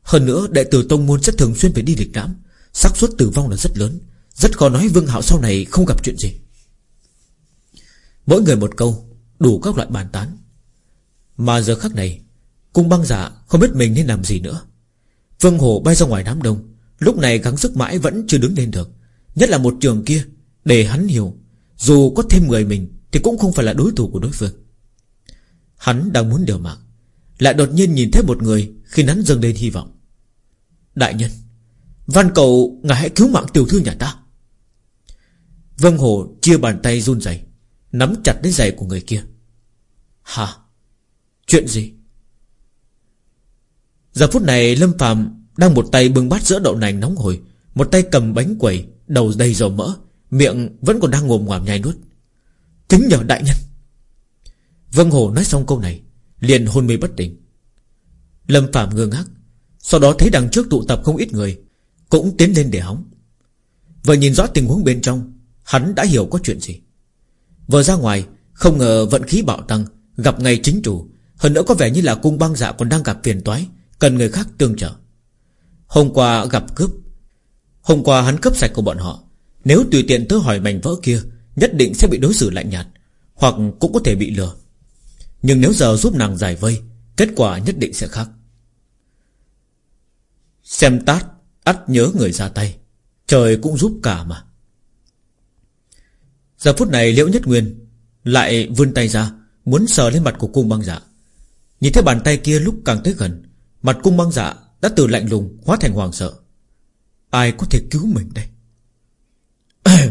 Hơn nữa, đệ tử tông môn sẽ thường xuyên phải đi lịch lãm. Xác suất tử vong là rất lớn. Rất khó nói Vương hạo sau này không gặp chuyện gì. Mỗi người một câu, Đủ các loại bàn tán. Mà giờ khắc này, Cung băng giả không biết mình nên làm gì nữa. Vương Hồ bay ra ngoài đám đông. Lúc này gắng sức mãi vẫn chưa đứng lên được. Nhất là một trường kia, Để hắn hiểu, Dù có thêm người mình Thì cũng không phải là đối thủ của đối phương. Hắn đang muốn điều mạng. Lại đột nhiên nhìn thấy một người Khi hắn dâng lên hy vọng. Đại nhân Văn cầu ngài hãy cứu mạng tiểu thư nhà ta. Vân Hồ chia bàn tay run rẩy, Nắm chặt lấy giày của người kia. Hả? Chuyện gì? Giờ phút này Lâm Phạm Đang một tay bưng bát sữa đậu nành nóng hổi, Một tay cầm bánh quẩy Đầu đầy dầu mỡ, Miệng vẫn còn đang ngồm ngoàm nhai nuốt. Kính nhờ đại nhân. Vân Hồ nói xong câu này Liền hôn mê bất tỉnh. Lâm Phạm ngơ ngác, Sau đó thấy đằng trước tụ tập không ít người, Cũng tiến lên để hóng. Vừa nhìn rõ tình huống bên trong, Hắn đã hiểu có chuyện gì. Vừa ra ngoài, Không ngờ vận khí bạo tăng, Gặp ngày chính chủ, Hơn nữa có vẻ như là cung băng dạ còn đang gặp phiền toái, Cần người khác tương trợ. Hôm qua gặp cướp. Hôm qua hắn cướp sạch của bọn họ, Nếu tùy tiện tới hỏi mảnh vỡ kia, Nhất định sẽ bị đối xử lạnh nhạt, Hoặc cũng có thể bị lừa. Nhưng nếu giờ giúp nàng giải vây, Kết quả nhất định sẽ khác. Xem tát, ắt nhớ người ra tay. Trời cũng giúp cả mà. Giờ phút này Liễu Nhất Nguyên Lại vươn tay ra, Muốn sờ lên mặt của cung băng dạ. Nhìn thấy bàn tay kia lúc càng tới gần, Mặt cung băng dạ đã từ lạnh lùng Hóa thành hoàng sợ. Ai có thể cứu mình đây?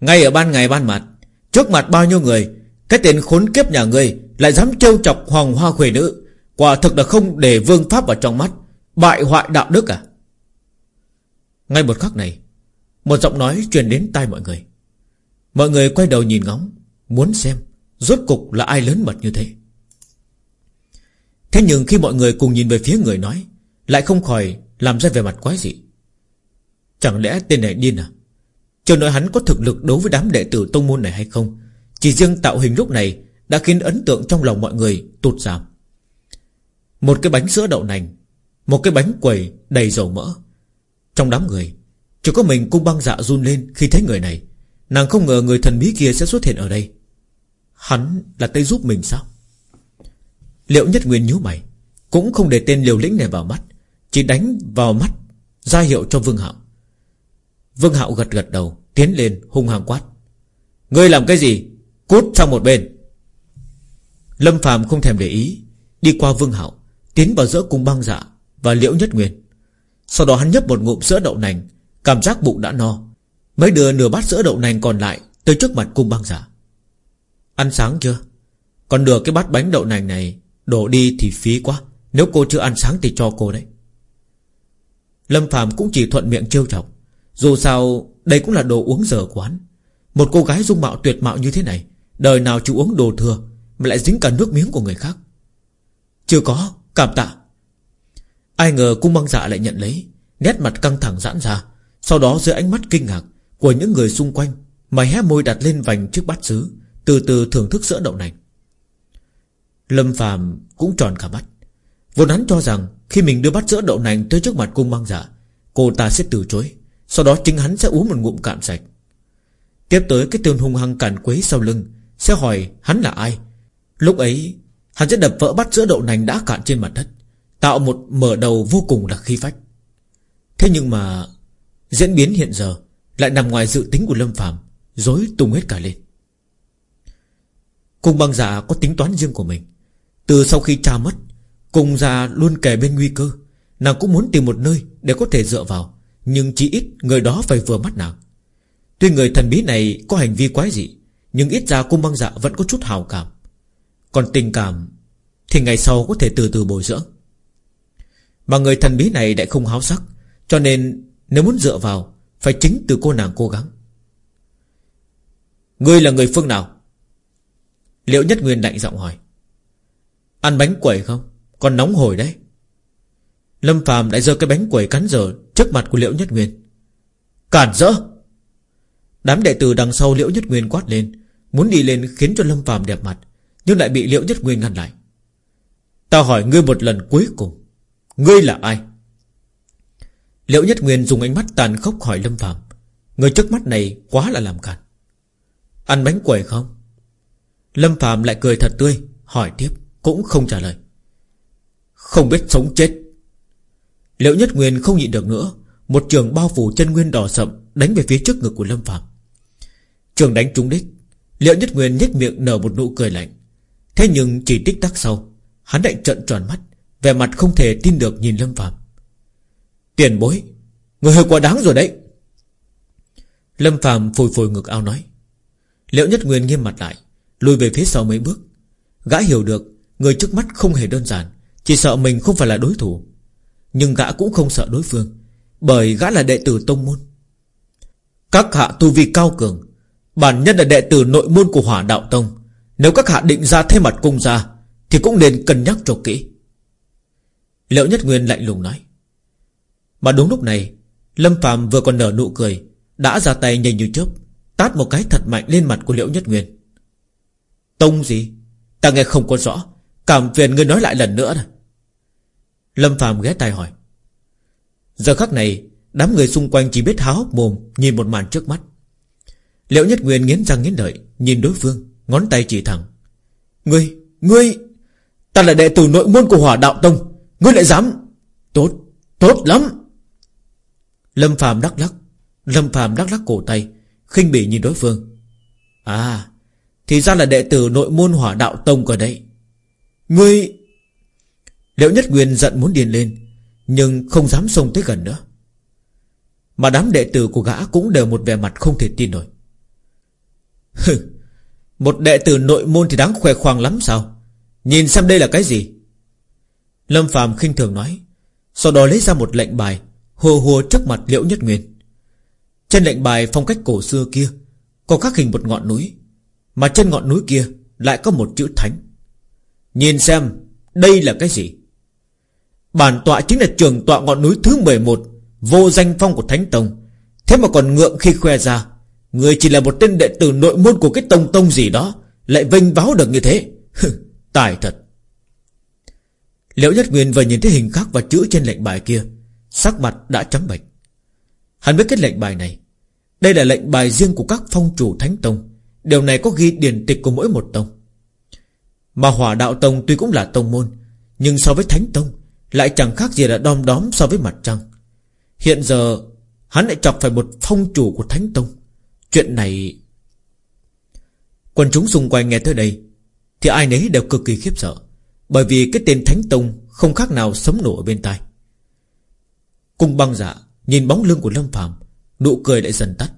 Ngay ở ban ngày ban mặt, Trước mặt bao nhiêu người cái tên khốn kiếp nhà ngươi Lại dám trêu chọc hoàng hoa khuê nữ. Quả thực là không để vương pháp vào trong mắt. Bại hoại đạo đức à? Ngay một khắc này, Một giọng nói truyền đến tai mọi người. Mọi người quay đầu nhìn ngóng, Muốn xem Rốt cục là ai lớn mật như thế. Thế nhưng khi mọi người cùng nhìn về phía người nói, Lại không khỏi làm ra vẻ mặt quái dị. Chẳng lẽ tên này điên à? Chờ nói hắn có thực lực đối với đám đệ tử tông môn này hay không? Chỉ riêng tạo hình lúc này Đã khiến ấn tượng trong lòng mọi người tụt giảm. Một cái bánh sữa đậu nành, Một cái bánh quầy đầy dầu mỡ. Trong đám người, Chỉ có mình cung băng dạ run lên khi thấy người này. Nàng không ngờ người thần bí kia sẽ xuất hiện ở đây. Hắn là tới giúp mình sao? Liệu nhất nguyên nhíu mày, Cũng không để tên liều lĩnh này vào mắt, Chỉ đánh vào mắt ra hiệu cho Vương Hạo. Vương Hạo gật gật đầu, Tiến lên hung hăng quát. Ngươi làm cái gì? Cút sang một bên. Lâm Phạm không thèm để ý, Đi qua Vương Hảo Tiến vào giữa cung băng dạ Và liễu nhất nguyên. Sau đó hắn nhấp một ngụm sữa đậu nành, Cảm giác bụng đã no. Mới đưa nửa bát sữa đậu nành còn lại Tới trước mặt cung băng giả Ăn sáng chưa? Còn đưa cái bát bánh đậu nành này Đổ đi thì phí quá, Nếu cô chưa ăn sáng thì cho cô đấy. Lâm Phạm cũng chỉ thuận miệng trêu chọc, Dù sao đây cũng là đồ uống giờ quán. Một cô gái dung mạo tuyệt mạo như thế này Đời nào chịu uống đồ thừa Mà lại dính cả nước miếng của người khác? Chưa có, cảm tạ. Ai ngờ cung băng dạ lại nhận lấy Nét mặt căng thẳng giãn ra Sau đó dưới ánh mắt kinh ngạc Của những người xung quanh Mà hé môi đặt lên vành chiếc bát xứ Từ từ thưởng thức sữa đậu nành. Lâm Phàm cũng tròn cả mắt. Vốn hắn cho rằng Khi mình đưa bát sữa đậu nành tới trước mặt cung băng dạ, Cô ta sẽ từ chối Sau đó chính hắn sẽ uống một ngụm cạn sạch. Tiếp tới cái tên hung hăng cản quấy sau lưng sẽ hỏi hắn là ai? Lúc ấy, Hắn sẽ đập vỡ bát sữa đậu nành đã cạn trên mặt đất, Tạo một mở đầu vô cùng là khi phách. Thế nhưng mà, Diễn biến hiện giờ Lại nằm ngoài dự tính của Lâm Phạm Dối tung hết cả lên. Cung băng giả có tính toán riêng của mình. Từ sau khi cha mất Cung già luôn kề bên nguy cơ. Nàng cũng muốn tìm một nơi để có thể dựa vào, Nhưng chỉ ít người đó phải vừa mắt nàng. Tuy người thần bí này có hành vi quái dị nhưng ít ra cung băng dạ vẫn có chút hào cảm. Còn tình cảm Thì ngày sau có thể từ từ bồi dưỡng. Mà người thần bí này lại không háo sắc, Cho nên nếu muốn dựa vào, Phải chính từ cô nàng cố gắng. Ngươi là người phương nào? Liệu nhất nguyên lạnh giọng hỏi. Ăn bánh quẩy không? Còn nóng hổi đấy. Lâm phàm lại giơ cái bánh quẩy cắn dở Trước mặt của Liễu Nhất Nguyên. Cản rỡ! Đám đệ tử đằng sau Liễu Nhất Nguyên quát lên, Muốn đi lên khiến cho Lâm phàm đẹp mặt, Nhưng lại bị Liễu Nhất Nguyên ngăn lại. Ta hỏi ngươi một lần cuối cùng, Ngươi là ai? Liễu Nhất Nguyên dùng ánh mắt tàn khốc hỏi Lâm phàm, Người trước mắt này quá là làm cản Ăn bánh quẩy không? Lâm phàm lại cười thật tươi, Hỏi tiếp, cũng không trả lời. Không biết sống chết. Liễu Nhất Nguyên không nhịn được nữa, Một trường bao phủ chân nguyên đỏ sậm Đánh về phía trước ngực của Lâm Phạm. Trường đánh trúng đích liệu Nhất Nguyên nhếch miệng nở một nụ cười lạnh. Thế nhưng chỉ tích tắc sau, Hắn lại trợn tròn mắt, Vẻ mặt không thể tin được nhìn Lâm Phạm. Tiền bối, Người hơi quá đáng rồi đấy. Lâm Phạm phồi phồi ngực ao nói. Liệu Nhất Nguyên nghiêm mặt lại, Lùi về phía sau mấy bước. Gã hiểu được, Người trước mắt không hề đơn giản, Chỉ sợ mình không phải là đối thủ. Nhưng gã cũng không sợ đối phương, Bởi gã là đệ tử tông môn. Các hạ tu vi cao cường, Bản nhân là đệ tử nội môn của hỏa đạo tông. Nếu các hạ định ra thế mặt cung ra, Thì cũng nên cân nhắc cho kỹ. Liệu nhất nguyên lạnh lùng nói. Mà đúng lúc này, Lâm phàm vừa còn nở nụ cười, Đã ra tay nhanh như chớp, Tát một cái thật mạnh lên mặt của Liễu Nhất Nguyên. Tông gì? Ta nghe không có rõ, Cảm phiền ngươi nói lại lần nữa này Lâm phàm ghé tai hỏi. Giờ khắc này Đám người xung quanh chỉ biết há hốc mồm, Nhìn một màn trước mắt. Liệu Nhất Nguyên nghiến răng nghiến lợi, Nhìn đối phương, Ngón tay chỉ thẳng. Ngươi Ngươi, Ta là đệ tử nội môn của hỏa đạo tông, Ngươi lại dám? Tốt Tốt lắm. Lâm Phàm đắc lắc, Lâm Phàm đắc lắc cổ tay, khinh bỉ nhìn đối phương. À Thì ra là đệ tử nội môn hỏa đạo tông ở đây. Ngươi Liệu nhất nguyên giận muốn điên lên, Nhưng không dám xông tới gần nữa. Mà đám đệ tử của gã Cũng đều một vẻ mặt không thể tin nổi. Hừ, Một đệ tử nội môn thì đáng khoe khoang lắm sao? Nhìn xem đây là cái gì? Lâm phàm khinh thường nói Sau đó lấy ra một lệnh bài Hùa hùa trước mặt liễu nhất nguyên. Trên lệnh bài phong cách cổ xưa kia Có khắc hình một ngọn núi Mà trên ngọn núi kia Lại có một chữ thánh. Nhìn xem đây là cái gì? Bản tọa chính là trường tọa ngọn núi thứ 11 Vô danh phong của Thánh Tông. Thế mà còn ngượng khi khoe ra, Người chỉ là một tên đệ tử nội môn của cái tông tông gì đó, Lại vinh váo được như thế. Tài thật. Liễu Nhất Nguyên vừa nhìn thấy hình khắc và chữ trên lệnh bài kia, Sắc mặt đã trắng bệch. Hắn biết cái lệnh bài này. Đây là lệnh bài riêng của các phong chủ Thánh Tông. Điều này có ghi điển tịch của mỗi một tông. Mà hỏa đạo tông tuy cũng là tông môn, Nhưng so với Thánh Tông, lại chẳng khác gì là đom đóm so với mặt trăng. Hiện giờ, Hắn lại chọc phải một phong chủ của Thánh Tông. Chuyện này, Quần chúng xung quanh nghe tới đây, Thì ai nấy đều cực kỳ khiếp sợ, Bởi vì cái tên Thánh Tông Không khác nào sấm nổ ở bên tai. Cung băng dạ Nhìn bóng lưng của Lâm Phạm Nụ cười lại dần tắt.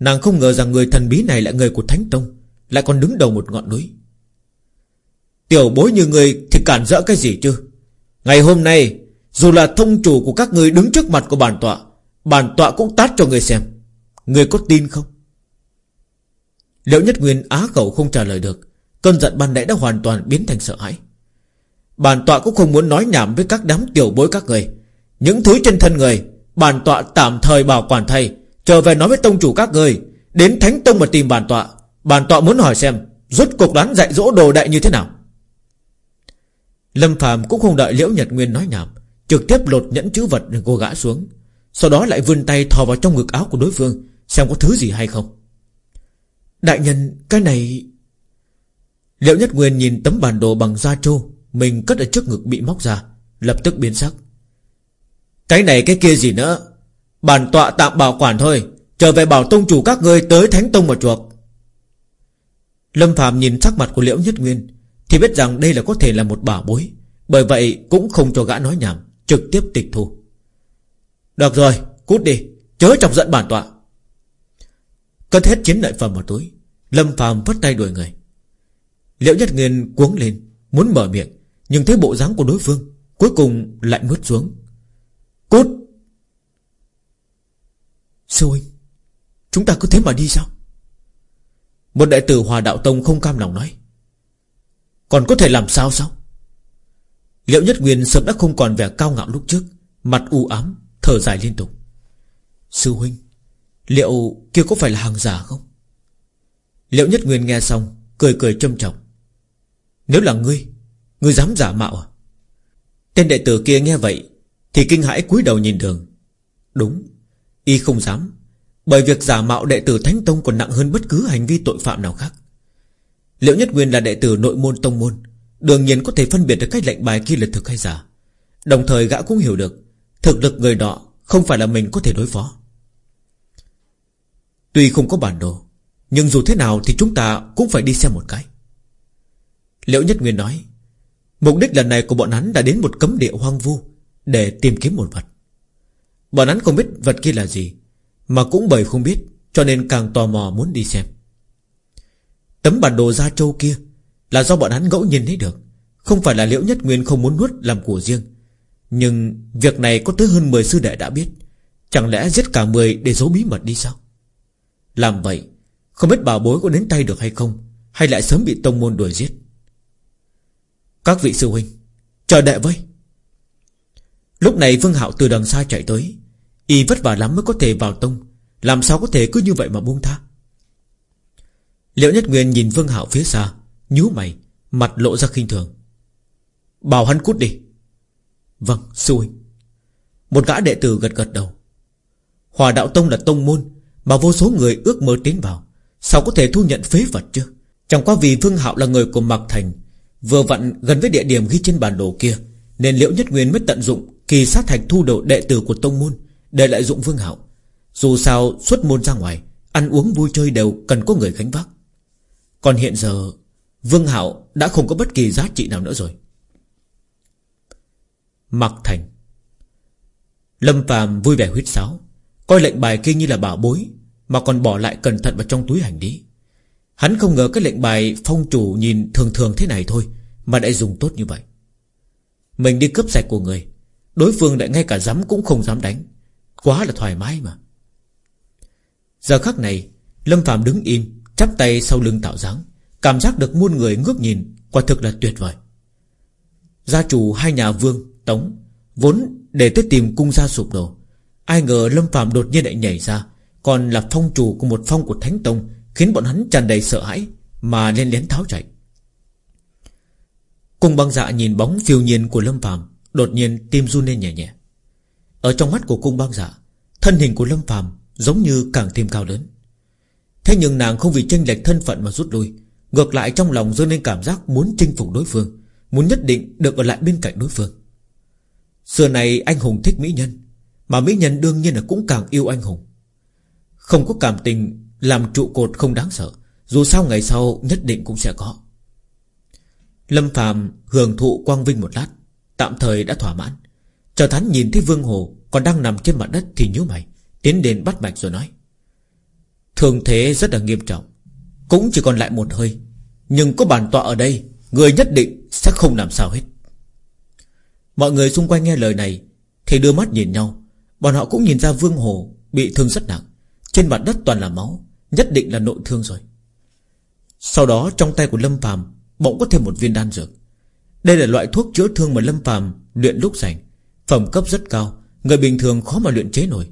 Nàng không ngờ rằng người thần bí này là người của Thánh Tông, Lại còn đứng đầu một ngọn núi. Tiểu bối như người Thì cản rỡ cái gì chứ? Ngày hôm nay dù là thông chủ của các người đứng trước mặt của bản tọa Bản tọa cũng tát cho người xem. Người có tin không? Liệu nhất nguyên á khẩu không trả lời được. Cơn giận ban nãy đã hoàn toàn biến thành sợ hãi. Bản tọa cũng không muốn nói nhảm với các đám tiểu bối các người. Những thứ trên thân người, Bản tọa tạm thời bảo quản thay. Trở về nói với tông chủ các người, Đến thánh tông mà tìm bản tọa. Bản tọa muốn hỏi xem, Rốt cuộc đoán dạy dỗ đồ đại như thế nào? Lâm Phạm cũng không đợi Liễu Nhật Nguyên nói nhảm. Trực tiếp lột nhẫn chữ vật cô gã xuống, Sau đó lại vươn tay thò vào trong ngực áo của đối phương, Xem có thứ gì hay không. Đại nhân, cái này Liễu Nhất Nguyên nhìn tấm bản đồ bằng da trâu, Mình cất ở trước ngực bị móc ra, Lập tức biến sắc. Cái này cái kia gì nữa? Bản tọa tạm bảo quản thôi, Trở về bảo tông chủ các ngươi tới Thánh Tông một chuộc. Lâm Phạm nhìn sắc mặt của Liễu Nhất Nguyên, Thì biết rằng đây là có thể là một bảo bối, Bởi vậy cũng không cho gã nói nhảm. Trực tiếp tịch thu. Được rồi, cút đi, Chớ chọc giận bản tọa. Cất hết chiến lợi phẩm vào túi, Lâm Phàm vất tay đuổi người. Liễu Nhất Nguyên cuống lên, Muốn mở miệng, Nhưng thấy bộ dáng của đối phương Cuối cùng lại nuốt xuống. Cút! Sư huynh Chúng ta cứ thế mà đi sao? Một đại tử Hòa Đạo Tông không cam lòng nói. Còn có thể làm sao sao? Liệu Nhất Nguyên sớm đã không còn vẻ cao ngạo lúc trước, Mặt u ám, Thở dài liên tục. Sư huynh, Liệu kia có phải là hàng giả không? Liễu Nhất Nguyên nghe xong, Cười cười châm trọng. Nếu là ngươi Ngươi dám giả mạo à? Tên đệ tử kia nghe vậy Thì kinh hãi cúi đầu nhìn đường. Đúng, Y không dám, Bởi việc giả mạo đệ tử Thánh Tông còn nặng hơn bất cứ hành vi tội phạm nào khác. Liễu Nhất Nguyên là đệ tử nội môn tông môn Đương nhiên có thể phân biệt được cách lệnh bài kia là thực hay giả. Đồng thời gã cũng hiểu được, Thực lực người đó Không phải là mình có thể đối phó. Tuy không có bản đồ, Nhưng dù thế nào thì chúng ta cũng phải đi xem một cái. Liễu Nhất Nguyên nói, Mục đích lần này của bọn hắn đã đến một cấm địa hoang vu Để tìm kiếm một vật. Bọn hắn không biết vật kia là gì, Mà cũng bởi không biết, Cho nên càng tò mò muốn đi xem. Tấm bản đồ Gia Châu kia là do bọn hắn ngẫu nhiên thấy được. Không phải là Liễu Nhất Nguyên không muốn nuốt làm của riêng. Nhưng việc này có tới hơn 10 sư đệ đã biết. Chẳng lẽ giết cả 10 để giấu bí mật đi sao? Làm vậy, Không biết bảo bối có đến tay được hay không, Hay lại sớm bị tông môn đuổi giết? Các vị sư huynh, Chờ đệ với. Lúc này Vương Hạo từ đằng xa chạy tới. Y vất vả lắm mới có thể vào tông. Làm sao có thể cứ như vậy mà buông tha? Liệu Nhất Nguyên nhìn Vương Hạo phía xa nhíu mày, Mặt lộ ra khinh thường. Bảo hắn cút đi. Vâng sư huynh. Một gã đệ tử gật gật đầu. Hòa đạo tông là tông môn, Mà vô số người ước mơ tiến vào. Sao có thể thu nhận phế vật chứ? Chẳng qua vì Vương Hạo là người của Mạc Thành, Vừa vặn gần với địa điểm ghi trên bản đồ kia, Nên Liễu Nhất Nguyên mới tận dụng Kỳ sát thành thu đồ đệ tử của tông môn Để lại dụng Vương Hạo. Dù sao, xuất môn ra ngoài, Ăn uống vui chơi đều cần có người gánh vác. Còn hiện giờ Vương Hạo đã không có bất kỳ giá trị nào nữa rồi. Mặc Thành. Lâm Phàm vui vẻ huyết sáo, Coi lệnh bài kia như là bảo bối, Mà còn bỏ lại cẩn thận vào trong túi hành lý. Hắn không ngờ cái lệnh bài phong chủ nhìn thường thường thế này thôi, Mà lại dùng tốt như vậy. Mình đi cướp sạch của người, Đối phương lại ngay cả dám cũng không dám đánh. Quá là thoải mái mà. Giờ khắc này, Lâm Phạm đứng im, Chắp tay sau lưng tạo dáng. Cảm giác được muôn người ngước nhìn, Quả thực là tuyệt vời. Gia chủ hai nhà vương, Tống, Vốn để tới tìm cung gia sụp đổ. Ai ngờ Lâm Phạm đột nhiên lại nhảy ra, Còn là phong chủ của một phong của Thánh Tông, Khiến bọn hắn tràn đầy sợ hãi, Mà lên lén tháo chạy. Cung băng dạ nhìn bóng phiêu nhiên của Lâm Phạm Đột nhiên tim run lên nhẹ nhẹ. Ở trong mắt của cung băng dạ Thân hình của Lâm Phàm giống như càng thêm cao lớn. Thế nhưng nàng không vì tranh lệch thân phận mà rút lui Ngược lại trong lòng dâng lên cảm giác muốn chinh phục đối phương, Muốn nhất định được ở lại bên cạnh đối phương. Xưa này anh hùng thích mỹ nhân, Mà mỹ nhân đương nhiên là cũng càng yêu anh hùng. Không có cảm tình, Làm trụ cột không đáng sợ, Dù sao ngày sau nhất định cũng sẽ có. Lâm Phàm hưởng thụ, quang vinh một lát, Tạm thời đã thỏa mãn. Chờ thắn nhìn thấy Vương Hồ Còn đang nằm trên mặt đất thì nhíu mày, Tiến đến bắt mạch rồi nói. Thường thế rất là nghiêm trọng, Cũng chỉ còn lại một hơi nhưng có bản tọa ở đây, Người nhất định sẽ không làm sao hết. Mọi người xung quanh nghe lời này, Thì đưa mắt nhìn nhau. Bọn họ cũng nhìn ra Vương Hồ Bị thương rất nặng. Trên mặt đất toàn là máu, Nhất định là nội thương rồi. Sau đó trong tay của Lâm Phàm Bỗng có thêm một viên đan dược. Đây là loại thuốc chữa thương mà Lâm Phàm luyện lúc rảnh, Phẩm cấp rất cao, Người bình thường khó mà luyện chế nổi.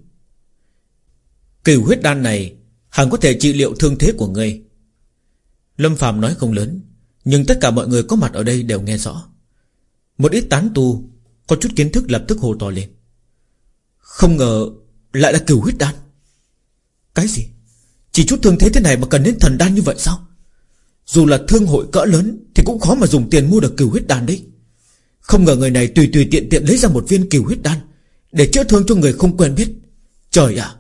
Cửu huyết đan này, Hẳn có thể trị liệu thương thế của ngươi Lâm Phạm nói không lớn, Nhưng tất cả mọi người có mặt ở đây đều nghe rõ. Một ít tán tu, Có chút kiến thức lập tức hồ to lên. Không ngờ Lại là cửu huyết đan. Cái gì? Chỉ chút thương thế thế này mà cần đến thần đan như vậy sao? Dù là thương hội cỡ lớn Thì cũng khó mà dùng tiền mua được cửu huyết đan đấy. Không ngờ người này tùy tùy tiện tiện lấy ra một viên cửu huyết đan Để chữa thương cho người không quen biết. Trời ạ!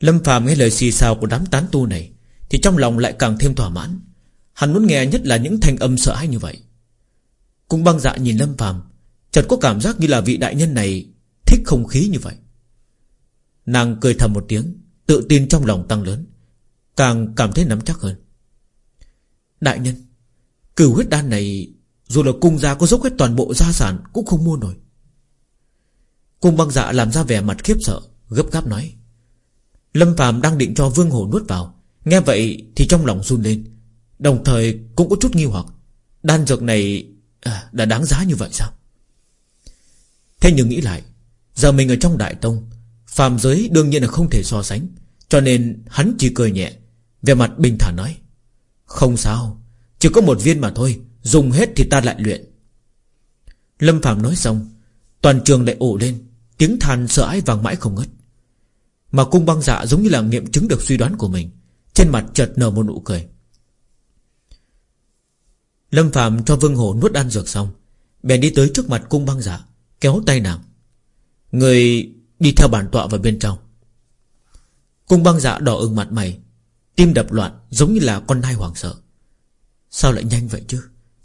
Lâm Phạm nghe lời xì xào của đám tán tu này thì trong lòng lại càng thêm thỏa mãn. Hắn muốn nghe nhất là những thanh âm sợ hãi như vậy. Cung băng dạ nhìn Lâm phàm, Chợt có cảm giác như là vị đại nhân này Thích không khí như vậy. Nàng cười thầm một tiếng, Tự tin trong lòng tăng lớn, Càng cảm thấy nắm chắc hơn. Đại nhân, Cửu huyết đan này, Dù là cung gia có dốc hết toàn bộ gia sản Cũng không mua nổi. Cung băng dạ làm ra vẻ mặt khiếp sợ, Gấp gáp nói. Lâm phàm đang định cho vương hổ nuốt vào Nghe vậy thì trong lòng run lên Đồng thời cũng có chút nghi hoặc. Đan dược này à, đã đáng giá như vậy sao? Thế nhưng nghĩ lại Giờ mình ở trong đại tông Phàm giới đương nhiên là không thể so sánh Cho nên hắn chỉ cười nhẹ Về mặt bình thản nói Không sao Chỉ có một viên mà thôi Dùng hết thì ta lại luyện. Lâm Phạm nói xong Toàn trường lại ổ lên Tiếng than sợ ái vang mãi không ngất Mà cung băng dạ giống như là nghiệm chứng được suy đoán của mình trên mặt chợt nở một nụ cười. Lâm Phạm cho Vương Hồ nuốt ăn dược xong, Bèn đi tới trước mặt cung băng dạ Kéo tay nàng. Người đi theo bản tọa vào bên trong. Cung băng dạ đỏ ửng mặt mày, Tim đập loạn giống như là con nai hoảng sợ. Sao lại nhanh vậy chứ?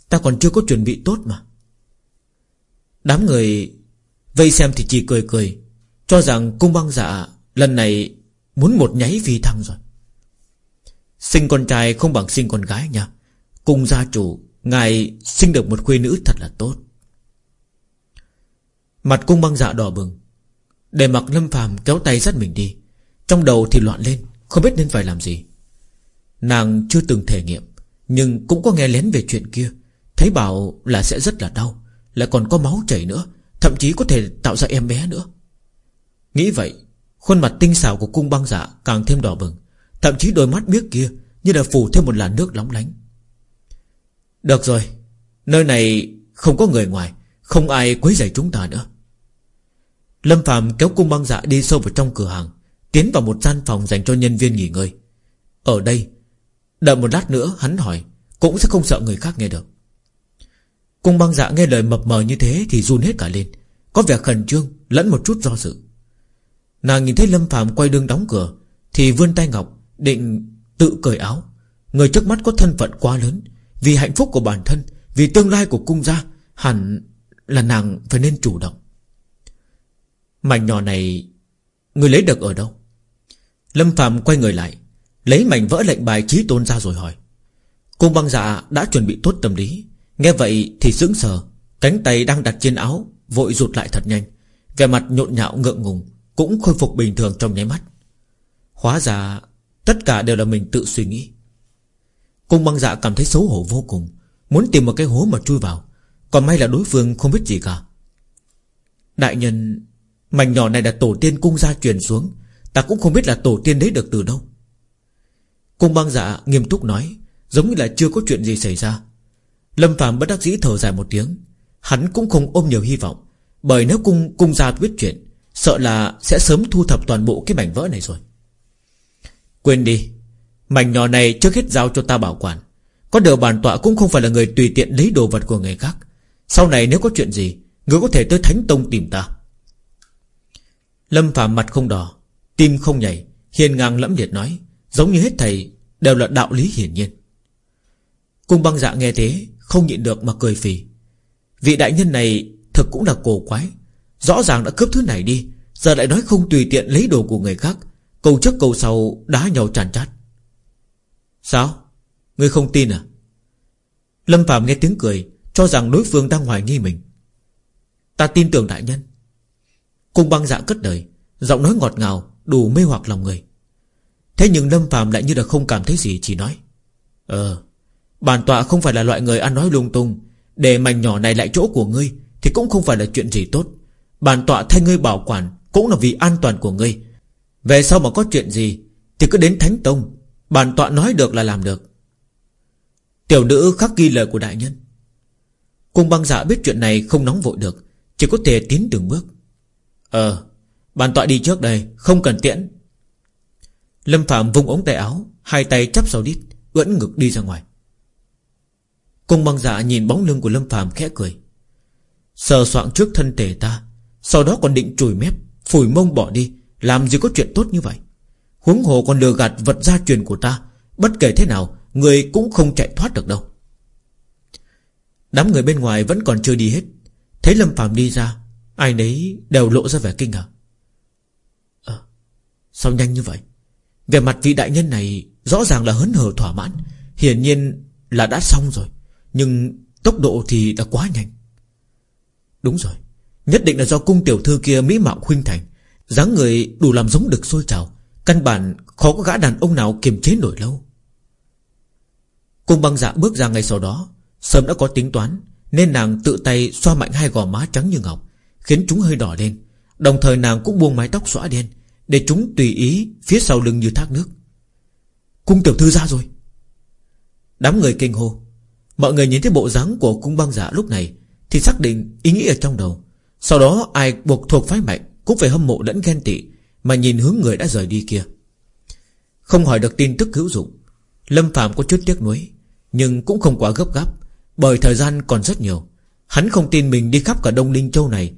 Ta còn chưa có chuẩn bị tốt mà. Đám người Vây xem thì chỉ cười cười, Cho rằng cung băng dạ Lần này muốn một nháy phi thăng rồi. Sinh con trai không bằng sinh con gái nha. Cung gia chủ, Ngài sinh được một khuê nữ thật là tốt. Mặt cung băng dạ đỏ bừng. Để mặc lâm phàm kéo tay dắt mình đi. Trong đầu thì loạn lên, Không biết nên phải làm gì. Nàng chưa từng thể nghiệm, Nhưng cũng có nghe lén về chuyện kia. Thấy bảo là sẽ rất là đau, Lại còn có máu chảy nữa, Thậm chí có thể tạo ra em bé nữa. Nghĩ vậy, Khuôn mặt tinh xảo của cung băng dạ càng thêm đỏ bừng. Thậm chí đôi mắt biếc kia Như là phủ thêm một làn nước lóng lánh. Được rồi, Nơi này không có người ngoài, Không ai quấy rầy chúng ta nữa. Lâm Phạm kéo cung băng dạ đi sâu vào trong cửa hàng, Tiến vào một gian phòng dành cho nhân viên nghỉ ngơi. Ở đây, Đợi một lát nữa hắn hỏi, Cũng sẽ không sợ người khác nghe được. Cung băng dạ nghe lời mập mờ như thế Thì run hết cả lên, Có vẻ khẩn trương, lẫn một chút do dự. Nàng nhìn thấy Lâm Phạm quay đường đóng cửa, Thì vươn tay ngọc Định tự cởi áo. Người trước mắt có thân phận quá lớn, Vì hạnh phúc của bản thân, Vì tương lai của cung gia, Hẳn là nàng phải nên chủ động. Mảnh nhỏ này, Người lấy được ở đâu? Lâm Phạm quay người lại, Lấy mảnh vỡ lệnh bài trí tôn ra rồi hỏi. Cung băng dạ đã chuẩn bị tốt tâm lý. Nghe vậy thì sững sờ, Cánh tay đang đặt trên áo, Vội rụt lại thật nhanh. Về mặt nhộn nhạo ngượng ngùng, Cũng khôi phục bình thường trong nháy mắt. Hóa ra Tất cả đều là mình tự suy nghĩ. Cung băng dạ cảm thấy xấu hổ vô cùng, Muốn tìm một cái hố mà chui vào. Còn may là đối phương không biết gì cả. Đại nhân, Mảnh nhỏ này là tổ tiên cung gia truyền xuống. Ta cũng không biết là tổ tiên đấy được từ đâu. Cung băng dạ nghiêm túc nói, Giống như là chưa có chuyện gì xảy ra. Lâm phàm bất đắc dĩ thở dài một tiếng. Hắn cũng không ôm nhiều hy vọng, Bởi nếu cung cung gia biết chuyện, Sợ là sẽ sớm thu thập toàn bộ cái mảnh vỡ này rồi. Quên đi. Mảnh nhỏ này trước hết giao cho ta bảo quản. Có điều bản tọa cũng không phải là người tùy tiện lấy đồ vật của người khác. Sau này nếu có chuyện gì, Người có thể tới Thánh Tông tìm ta. Lâm phàm mặt không đỏ, Tim không nhảy, Hiền ngang lẫm liệt nói, Giống như hết thầy, Đều là đạo lý hiển nhiên. Cung băng dạ nghe thế, Không nhịn được mà cười phì. Vị đại nhân này thực cũng là cổ quái, Rõ ràng đã cướp thứ này đi, Giờ lại nói không tùy tiện lấy đồ của người khác Câu trước câu sau đá nhau tràn trát Sao? Ngươi không tin à? Lâm Phạm nghe tiếng cười, Cho rằng đối phương đang hoài nghi mình. Ta tin tưởng đại nhân. Cung băng dạ cất đời Giọng nói ngọt ngào, đủ mê hoặc lòng người. Thế nhưng Lâm Phạm lại như là không cảm thấy gì, Chỉ nói Ờ Bản tọa không phải là loại người ăn nói lung tung. Để mảnh nhỏ này lại chỗ của ngươi, Thì cũng không phải là chuyện gì tốt. Bản tọa thay ngươi bảo quản Cũng là vì an toàn của ngươi. Về sau mà có chuyện gì, Thì cứ đến Thánh Tông, Bản tọa nói được là làm được. Tiểu nữ khắc ghi lời của đại nhân. Cung băng giả biết chuyện này không nóng vội được, Chỉ có thể tiến từng bước. Ờ Bản tọa đi trước đây, Không cần tiễn. Lâm Phạm vung ống tay áo, Hai tay chắp sau đít, Ưỡn ngực đi ra ngoài. Cung băng giả nhìn bóng lưng của Lâm Phạm khẽ cười. Sờ soạn trước thân thể ta, Sau đó còn định chùi mép, Phủi mông bỏ đi làm gì có chuyện tốt như vậy? Huống hồ còn lừa gạt vật gia truyền của ta Bất kể thế nào Người cũng không chạy thoát được đâu. Đám người bên ngoài vẫn còn chưa đi hết. Thấy Lâm Phạm đi ra Ai nấy đều lộ ra vẻ kinh ngạc. À, Sao nhanh như vậy? Về mặt vị đại nhân này Rõ ràng là hớn hở thỏa mãn Hiển nhiên là đã xong rồi Nhưng tốc độ thì đã quá nhanh. Đúng rồi Nhất định là do cung tiểu thư kia mỹ mạo khuynh thành dáng người đủ làm giống được sôi trào, Căn bản khó có gã đàn ông nào kiềm chế nổi lâu. Cung băng dạ bước ra ngay sau đó, Sớm đã có tính toán, Nên nàng tự tay xoa mạnh hai gò má trắng như ngọc, Khiến chúng hơi đỏ lên. Đồng thời nàng cũng buông mái tóc xõa đen, Để chúng tùy ý phía sau lưng như thác nước. Cung tiểu thư ra rồi. Đám người kinh hô. Mọi người nhìn thấy bộ dáng của cung băng giả lúc này Thì xác định ý nghĩ ở trong đầu. Sau đó ai buộc thuộc phái mạnh cũng phải hâm mộ lẫn ghen tị Mà nhìn hướng người đã rời đi kia. Không hỏi được tin tức hữu dụng, Lâm Phạm có chút tiếc nuối, Nhưng cũng không quá gấp gáp, Bởi thời gian còn rất nhiều. Hắn không tin mình đi khắp cả Đông Linh Châu này.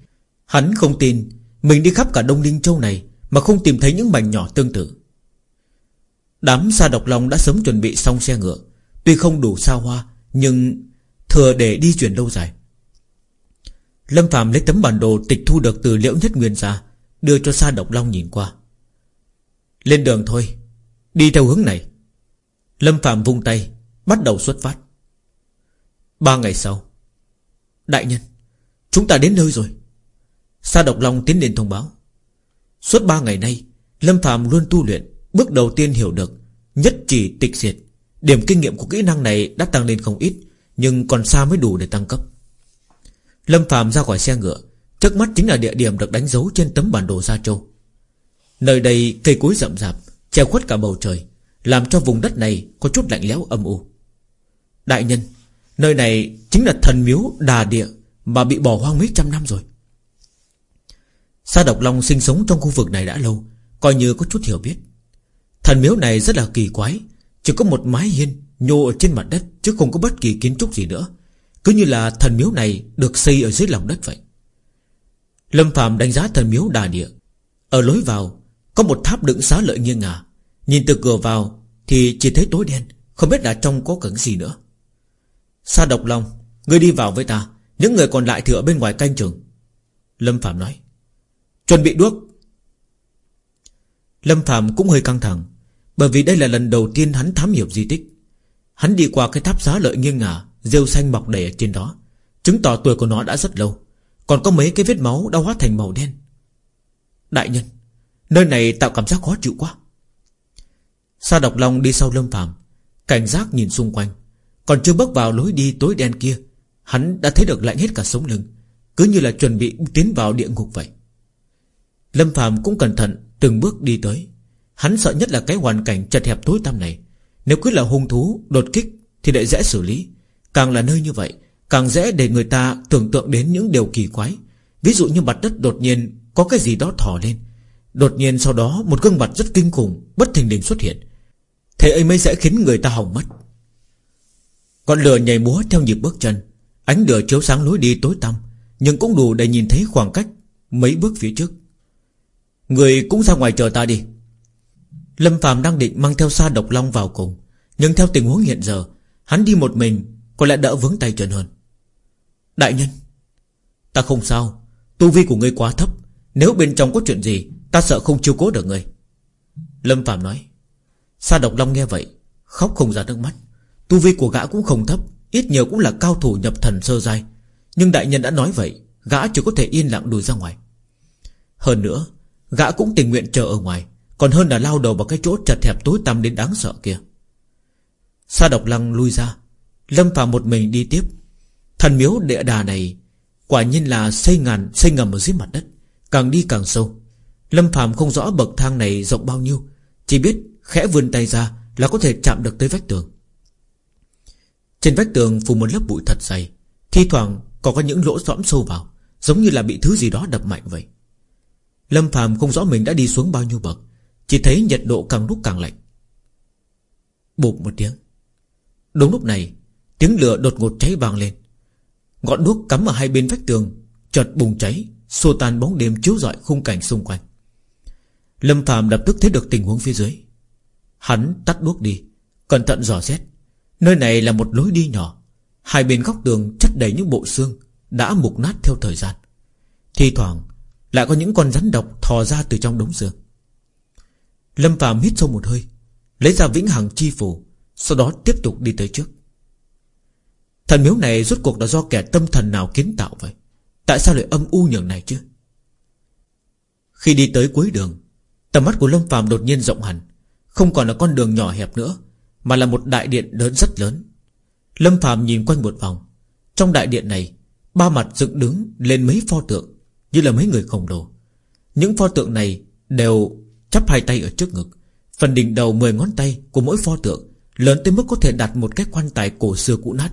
Hắn không tin Mình đi khắp cả Đông Linh Châu này Mà không tìm thấy những mảnh nhỏ tương tự. Đám xa độc long đã sớm chuẩn bị xong xe ngựa, Tuy không đủ xa hoa, Nhưng thừa để đi chuyển lâu dài. Lâm Phạm lấy tấm bản đồ tịch thu được từ liễu nhất nguyên ra, Đưa cho Sa Độc Long nhìn qua. Lên đường thôi, Đi theo hướng này. Lâm Phạm vung tay, Bắt đầu xuất phát. Ba ngày sau, Đại nhân, Chúng ta đến nơi rồi. Sa Độc Long tiến đến thông báo. Suốt ba ngày nay, Lâm Phạm luôn tu luyện, Bước đầu tiên hiểu được Nhất chỉ tịch diệt. Điểm kinh nghiệm của kỹ năng này đã tăng lên không ít, Nhưng còn xa mới đủ để tăng cấp. Lâm Phạm ra khỏi xe ngựa, Trước mắt chính là địa điểm được đánh dấu trên tấm bản đồ Gia Châu. Nơi đây cây cối rậm rạp, Che khuất cả bầu trời, Làm cho vùng đất này có chút lạnh lẽo âm u. Đại nhân, Nơi này chính là thần miếu đà địa Mà bị bỏ hoang mấy trăm năm rồi. Sa Độc Long sinh sống trong khu vực này đã lâu, Coi như có chút hiểu biết. Thần miếu này rất là kỳ quái, Chỉ có một mái hiên nhô ở trên mặt đất Chứ không có bất kỳ kiến trúc gì nữa. Cứ như là thần miếu này được xây ở dưới lòng đất vậy. Lâm Phạm đánh giá thần miếu đà địa. Ở lối vào, Có một tháp đựng xá lợi nghiêng ngả. Nhìn từ cửa vào, Thì chỉ thấy tối đen, Không biết là trong có cẩn gì nữa. Sa độc long, Ngươi đi vào với ta, Những người còn lại thì ở bên ngoài canh trường Lâm Phạm nói, Chuẩn bị đuốc. Lâm Phạm cũng hơi căng thẳng, Bởi vì đây là lần đầu tiên hắn thám hiểm di tích. Hắn đi qua cái tháp giá lợi nghiêng ngả Rêu xanh mọc đầy ở trên đó. Chứng tỏ tuổi của nó đã rất lâu. Còn có mấy cái vết máu đã hóa thành màu đen. Đại nhân, Nơi này tạo cảm giác khó chịu quá. Sa độc long đi sau lâm phàm, Cảnh giác nhìn xung quanh. Còn chưa bước vào lối đi tối đen kia, Hắn đã thấy được lạnh hết cả sống lưng, Cứ như là chuẩn bị tiến vào địa ngục vậy. Lâm phàm cũng cẩn thận Từng bước đi tới. Hắn sợ nhất là cái hoàn cảnh chật hẹp tối tăm này. Nếu cứ là hung thú đột kích Thì lại dễ xử lý. Càng là nơi như vậy, Càng dễ để người ta tưởng tượng đến những điều kỳ quái. Ví dụ như mặt đất đột nhiên Có cái gì đó thò lên. Đột nhiên sau đó một gương mặt rất kinh khủng, Bất thình lình xuất hiện. Thế ấy mới sẽ khiến người ta hỏng mất. Con lửa nhảy múa theo nhịp bước chân. Ánh lửa chiếu sáng lối đi tối tăm, Nhưng cũng đủ để nhìn thấy khoảng cách Mấy bước phía trước. Người cũng ra ngoài chờ ta đi. Lâm Phạm đang định mang theo xa độc long vào cùng, Nhưng theo tình huống hiện giờ, Hắn đi một mình có lẽ đỡ vướng tay chân hơn. Đại nhân, Ta không sao. Tu vi của ngươi quá thấp. Nếu bên trong có chuyện gì, Ta sợ không chiêu cố được ngươi. Lâm Phạm nói. Sa độc long nghe vậy, Khóc không ra nước mắt. Tu vi của gã cũng không thấp, Ít nhiều cũng là cao thủ nhập thần sơ giai. Nhưng đại nhân đã nói vậy, Gã chỉ có thể yên lặng đuổi ra ngoài. Hơn nữa, Gã cũng tình nguyện chờ ở ngoài, Còn hơn là lao đầu vào cái chỗ chật hẹp tối tăm đến đáng sợ kia. Sa độc lăng lui ra Lâm Phạm một mình đi tiếp. Thần miếu địa đà này, Quả nhiên là xây ngàn, xây ngầm ở dưới mặt đất, Càng đi càng sâu. Lâm Phạm không rõ bậc thang này rộng bao nhiêu, Chỉ biết khẽ vươn tay ra Là có thể chạm được tới vách tường. Trên vách tường phủ một lớp bụi thật dày, Thi thoảng còn có những lỗ sõm sâu vào, Giống như là bị thứ gì đó đập mạnh vậy. Lâm Phạm không rõ mình đã đi xuống bao nhiêu bậc, Chỉ thấy nhiệt độ càng lúc càng lạnh. Bụp một tiếng. Đúng lúc này Tiếng lửa đột ngột cháy vàng lên. Ngọn đuốc cắm ở hai bên vách tường, Chợt bùng cháy Xô tan bóng đêm chiếu rọi khung cảnh xung quanh. Lâm Phạm lập tức thấy được tình huống phía dưới. Hắn tắt đuốc đi, Cẩn thận dò xét. Nơi này là một lối đi nhỏ. Hai bên góc tường chất đầy những bộ xương, Đã mục nát theo thời gian. Thì thoảng, lại có những con rắn độc thò ra từ trong đống xương. Lâm Phạm hít sâu một hơi, Lấy ra vĩnh hằng chi phù Sau đó tiếp tục đi tới trước. Thần miếu này rốt cuộc là do kẻ tâm thần nào kiến tạo vậy? Tại sao lại âm u nhường này chứ? Khi đi tới cuối đường, Tầm mắt của Lâm phàm đột nhiên rộng hẳn. Không còn là con đường nhỏ hẹp nữa, Mà là một đại điện lớn rất lớn. Lâm phàm nhìn quanh một vòng. Trong đại điện này, Ba mặt dựng đứng lên mấy pho tượng, Như là mấy người khổng lồ. Những pho tượng này đều chắp hai tay ở trước ngực. Phần đỉnh đầu 10 ngón tay của mỗi pho tượng Lớn tới mức có thể đặt một cái quan tài cổ xưa cũ nát.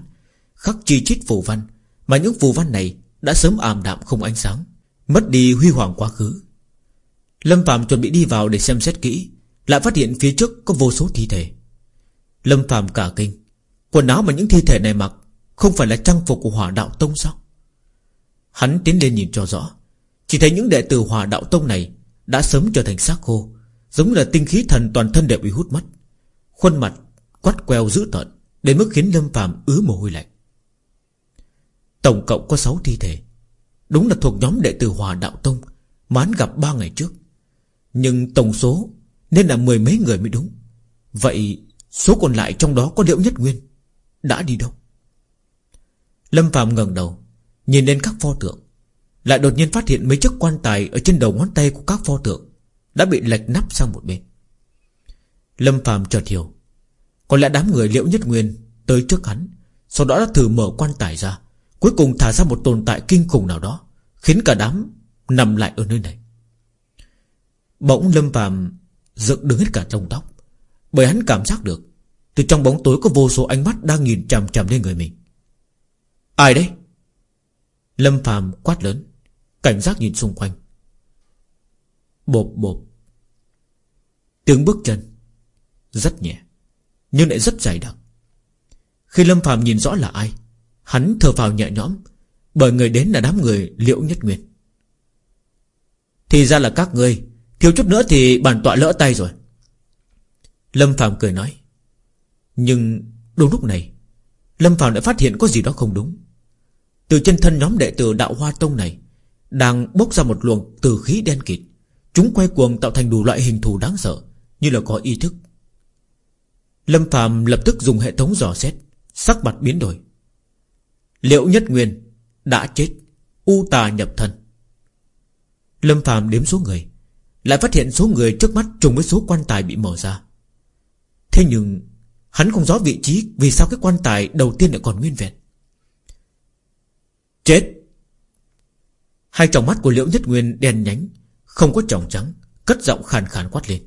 Khắc chi chít phù văn, Mà những phù văn này đã sớm ảm đạm không ánh sáng, Mất đi huy hoàng quá khứ. Lâm Phạm chuẩn bị đi vào để xem xét kỹ, Lại phát hiện phía trước có vô số thi thể. Lâm Phạm cả kinh, Quần áo mà những thi thể này mặc Không phải là trang phục của hỏa đạo tông sao? Hắn tiến lên nhìn cho rõ, Chỉ thấy những đệ tử hỏa đạo tông này Đã sớm trở thành xác khô, Giống là tinh khí thần toàn thân đều bị hút mất. Khuôn mặt quắt queo dữ tợn, Đến mức khiến Lâm Phạm ứa mồ hôi lạnh. Tổng cộng có 6 thi thể. Đúng là thuộc nhóm đệ tử Hòa Đạo Tông Mà hắn gặp 3 ngày trước. Nhưng tổng số Nên là mười mấy người mới đúng. Vậy số còn lại trong đó có Liễu Nhất Nguyên Đã đi đâu? Lâm Phạm ngẩng đầu, Nhìn lên các pho tượng. Lại đột nhiên phát hiện mấy chiếc quan tài Ở trên đầu ngón tay của các pho tượng Đã bị lệch nắp sang một bên. Lâm Phạm chợt hiểu. Có lẽ đám người Liễu Nhất Nguyên Tới trước hắn, Sau đó đã thử mở quan tài ra. Cuối cùng thả ra một tồn tại kinh khủng nào đó, Khiến cả đám nằm lại ở nơi này. Bỗng Lâm Phạm dựng đứng hết cả trong tóc, Bởi hắn cảm giác được Từ trong bóng tối có vô số ánh mắt Đang nhìn chằm chằm lên người mình. Ai đấy Lâm Phạm quát lớn, Cảnh giác nhìn xung quanh. Bộp bộp. Tiếng bước chân Rất nhẹ, Nhưng lại rất dài đặc. Khi Lâm Phạm nhìn rõ là ai Hắn thở vào nhẹ nhõm, Bởi người đến là đám người liễu nhất nguyên. Thì ra là các ngươi, Thiếu chút nữa thì bản tọa lỡ tay rồi. Lâm Phạm cười nói, Nhưng đúng lúc này, Lâm Phạm đã phát hiện có gì đó không đúng. Từ chân thân nhóm đệ tử đạo Hoa Tông này Đang bốc ra một luồng từ khí đen kịt. Chúng quay cuồng tạo thành đủ loại hình thù đáng sợ, Như là có ý thức. Lâm Phạm lập tức dùng hệ thống dò xét, Sắc mặt biến đổi. Liệu nhất nguyên Đã chết, U tà nhập thân Lâm phàm đếm số người, Lại phát hiện số người trước mắt trùng với số quan tài bị mở ra. Thế nhưng, Hắn không rõ vị trí Vì sao cái quan tài đầu tiên lại còn nguyên vẹn. Chết! Hai tròng mắt của Liễu Nhất Nguyên đen nhánh, Không có tròng trắng, Cất giọng khàn khàn quát lên.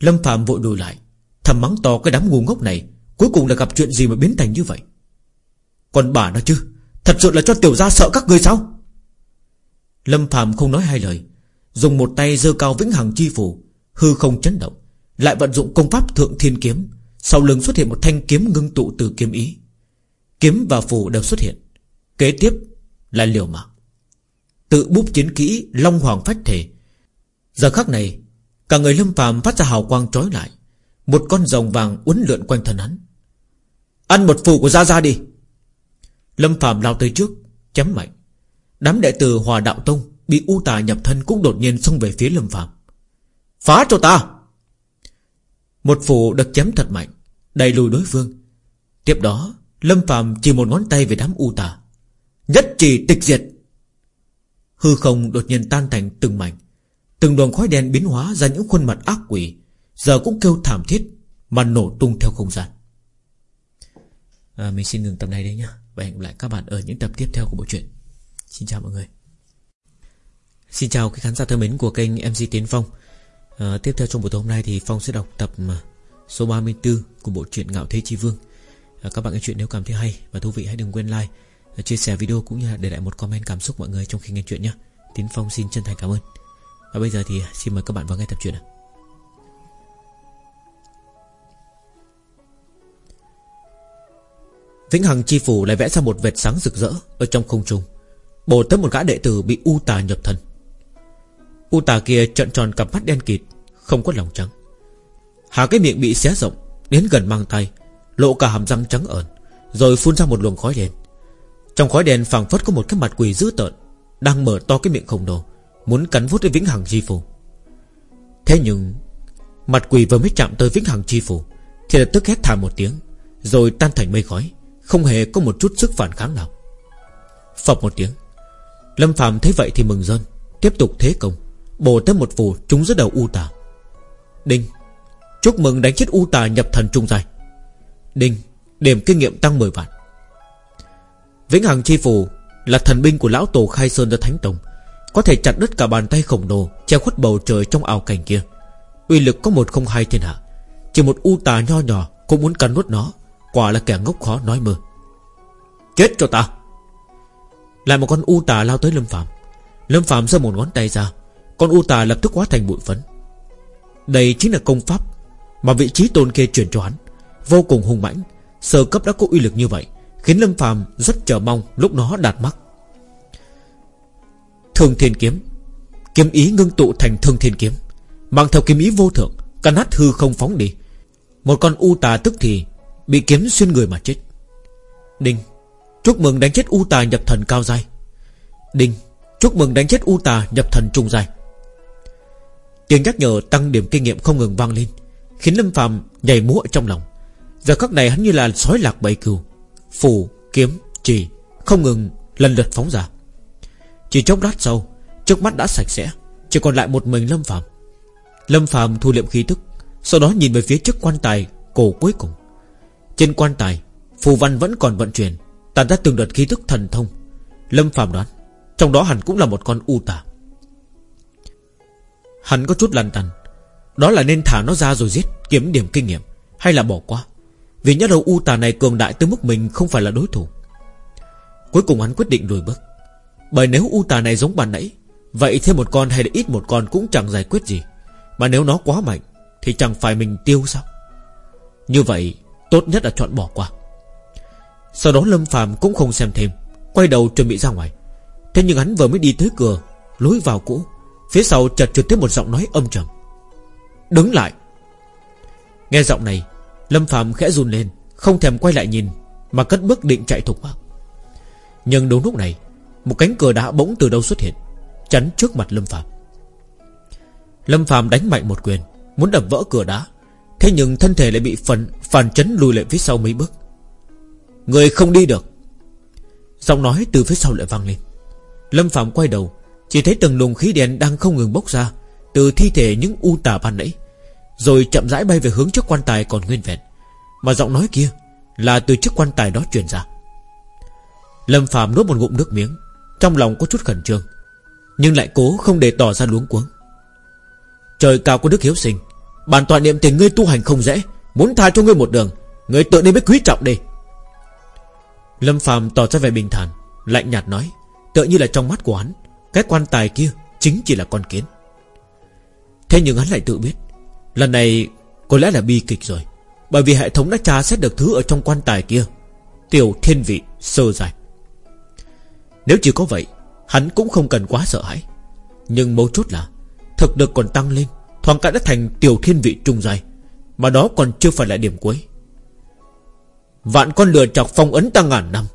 Lâm Phạm vội đùi lại, Thầm mắng to cái đám ngu ngốc này, Cuối cùng là gặp chuyện gì mà biến thành như vậy? Còn bà nó chứ? Thật sự là cho tiểu gia sợ các người sao? Lâm Phạm không nói hai lời, Dùng một tay dơ cao vĩnh hằng chi phủ, Hư không chấn động, Lại vận dụng công pháp thượng thiên kiếm, Sau lưng xuất hiện một thanh kiếm ngưng tụ từ kiếm ý. Kiếm và phủ đều xuất hiện, Kế tiếp là liều mạng. Tự búp chiến kỹ Long Hoàng phách thể. Giờ khắc này, Cả người lâm phàm phát ra hào quang trói lại, Một con rồng vàng uốn lượn quanh thân hắn. Ăn một phủ của Gia Gia đi. Lâm Phạm lao tới trước chém mạnh. Đám đệ tử Hòa Đạo Tông Bị u tà nhập thân cũng đột nhiên xông về phía Lâm Phạm Phá cho ta! Một phủ được chém thật mạnh Đầy lùi đối phương. Tiếp đó Lâm Phạm chỉ một ngón tay về đám u tà. Nhất chỉ tịch diệt! Hư không đột nhiên tan thành từng mảnh. Từng đoàn khói đen biến hóa ra những khuôn mặt ác quỷ Giờ cũng kêu thảm thiết Mà nổ tung theo không gian. À, Mình xin ngừng tập này đây nhá và hẹn gặp lại các bạn ở những tập tiếp theo của bộ truyện. Xin chào mọi người. Xin chào các khán giả thân mến của kênh MC Tiến Phong. À, Tiếp theo trong buổi tối hôm nay thì Phong sẽ đọc tập ờ, số 34 của bộ truyện Ngạo Thế Chi Vương. À, Các bạn nghe chuyện nếu cảm thấy hay và thú vị hãy đừng quên like Chia sẻ video cũng như là để lại một comment cảm xúc mọi người trong khi nghe chuyện nhé. Tiến Phong xin chân thành cảm ơn. Và bây giờ thì xin mời các bạn vào nghe tập truyện nào. Vĩnh Hằng chi phủ lại vẽ ra một vệt sáng rực rỡ Ở trong không trung, Bổ tới một gã đệ tử bị U tà nhập thân U tà kia trợn tròn cặp mắt đen kịt, Không có lòng trắng. Hà cái miệng bị xé rộng, Đến gần mang tay, Lộ cả hàm răng trắng ẩn Rồi phun ra một luồng khói đen. Trong khói đen phảng phất có một cái mặt quỷ dữ tợn, Đang mở to cái miệng khổng lồ, Muốn cắn vút tới vĩnh hằng chi Phủ. Thế nhưng, Mặt quỷ vừa mới chạm tới vĩnh hằng chi Phủ, Thì lập tức hét thảm một tiếng, Rồi tan thành mây khói. Không hề có một chút sức phản kháng nào. Phập một tiếng, Lâm Phạm thấy vậy thì mừng rơn, Tiếp tục thế công, Bổ tới một phù trúng giữa đầu U tà. Đinh, Chúc mừng đánh chết U tà nhập thần trung dài Đinh, Điểm kinh nghiệm tăng 10 vạn. Vĩnh Hằng Chi Phù Là thần binh của lão tổ khai sơn ra Thánh Tông, Có thể chặt đứt cả bàn tay khổng lồ Che khuất bầu trời trong ảo cảnh kia. Uy lực có một không hai thiên hạ, Chỉ một u tà nho nhỏ Cũng muốn cắn nuốt nó. Quả là kẻ ngốc khó nói mơ. Chết cho ta. Lại một con u tà lao tới Lâm Phạm Lâm Phạm giơ một ngón tay ra. Con u tà lập tức hóa thành bụi phấn. Đây chính là công pháp Mà vị trí tôn kia truyền cho hắn. Vô cùng hung mãnh. Sơ cấp đã có uy lực như vậy, Khiến Lâm Phạm rất chờ mong lúc nó đạt mắt Thương thiên kiếm. Kiếm ý ngưng tụ thành thương thiên kiếm, Mang theo kiếm ý vô thượng căn nát hư không phóng đi. Một con u tà tức thì Bị kiếm xuyên người mà chết. Đinh Chúc mừng đánh chết u tà nhập thần cao dai Đinh Chúc mừng đánh chết u tà nhập thần trung dai Tiếng nhắc nhở tăng điểm kinh nghiệm không ngừng vang lên Khiến Lâm phàm nhảy múa trong lòng. Giờ khắc này hắn như là sói lạc bầy cừu. Phù, kiếm, trì Không ngừng lần lượt phóng ra. Chỉ chốc lát sau Trước mắt đã sạch sẽ Chỉ còn lại một mình Lâm phàm. Lâm phàm thu liệm khí tức Sau đó nhìn về phía trước quan tài cổ cuối cùng. Trên quan tài, Phù văn vẫn còn vận chuyển. Tàn ra từng đợt khí tức thần thông. Lâm phàm đoán, Trong đó hẳn cũng là một con u tà. Hắn có chút lăn tăn. Đó là nên thả nó ra rồi giết, Kiếm điểm kinh nghiệm, Hay là bỏ qua? Vì nhớ đầu u tà này cường đại tới mức mình không phải là đối thủ. Cuối cùng hắn quyết định lùi bước. Bởi nếu u tà này giống bàn nãy, Vậy thêm một con hay là ít một con cũng chẳng giải quyết gì. Mà nếu nó quá mạnh, Thì chẳng phải mình tiêu sao? Như vậy tốt nhất là chọn bỏ qua. Sau đó Lâm phàm cũng không xem thêm, Quay đầu chuẩn bị ra ngoài. Thế nhưng hắn vừa mới đi tới cửa, Lối vào cũ, Phía sau chợt trượt tiếp một giọng nói âm trầm. Đứng lại. Nghe giọng này, Lâm Phạm khẽ run lên, Không thèm quay lại nhìn, Mà cất bước định chạy thục mạng. Nhưng đúng lúc này, Một cánh cửa đá bỗng từ đâu xuất hiện, Chắn trước mặt Lâm Phạm Lâm Phạm đánh mạnh một quyền, Muốn đập vỡ cửa đá Thế nhưng thân thể lại bị phần phản chấn lùi lại phía sau mấy bước. Người không đi được. Giọng nói từ phía sau lại vang lên. Lâm Phạm quay đầu, Chỉ thấy từng luồng khí đen đang không ngừng bốc ra Từ thi thể những u tà ban nãy, Rồi chậm rãi bay về hướng trước quan tài còn nguyên vẹn. Mà giọng nói kia Là từ chiếc quan tài đó truyền ra. Lâm Phạm nuốt một ngụm nước miếng, Trong lòng có chút khẩn trương, Nhưng lại cố không để tỏ ra luống cuống. Trời cao có đức hiếu sinh Bản tọa niệm tình ngươi tu hành không dễ, Muốn tha cho ngươi một đường, Ngươi tự nên biết quý trọng đi. Lâm phàm tỏ ra vẻ bình thản, Lạnh nhạt nói, Tựa như là trong mắt của hắn, Cái quan tài kia chính chỉ là con kiến. Thế nhưng hắn lại tự biết, Lần này có lẽ là bi kịch rồi, Bởi vì hệ thống đã tra xét được thứ ở trong quan tài kia. Tiểu thiên vị, sơ dài Nếu chỉ có vậy, Hắn cũng không cần quá sợ hãi. Nhưng mấu chốt là, Thực lực còn tăng lên Thoáng cả đã thành tiểu thiên vị trung dài Mà đó còn chưa phải là điểm cuối. Vạn con lừa chọc phong ấn ta ngàn năm,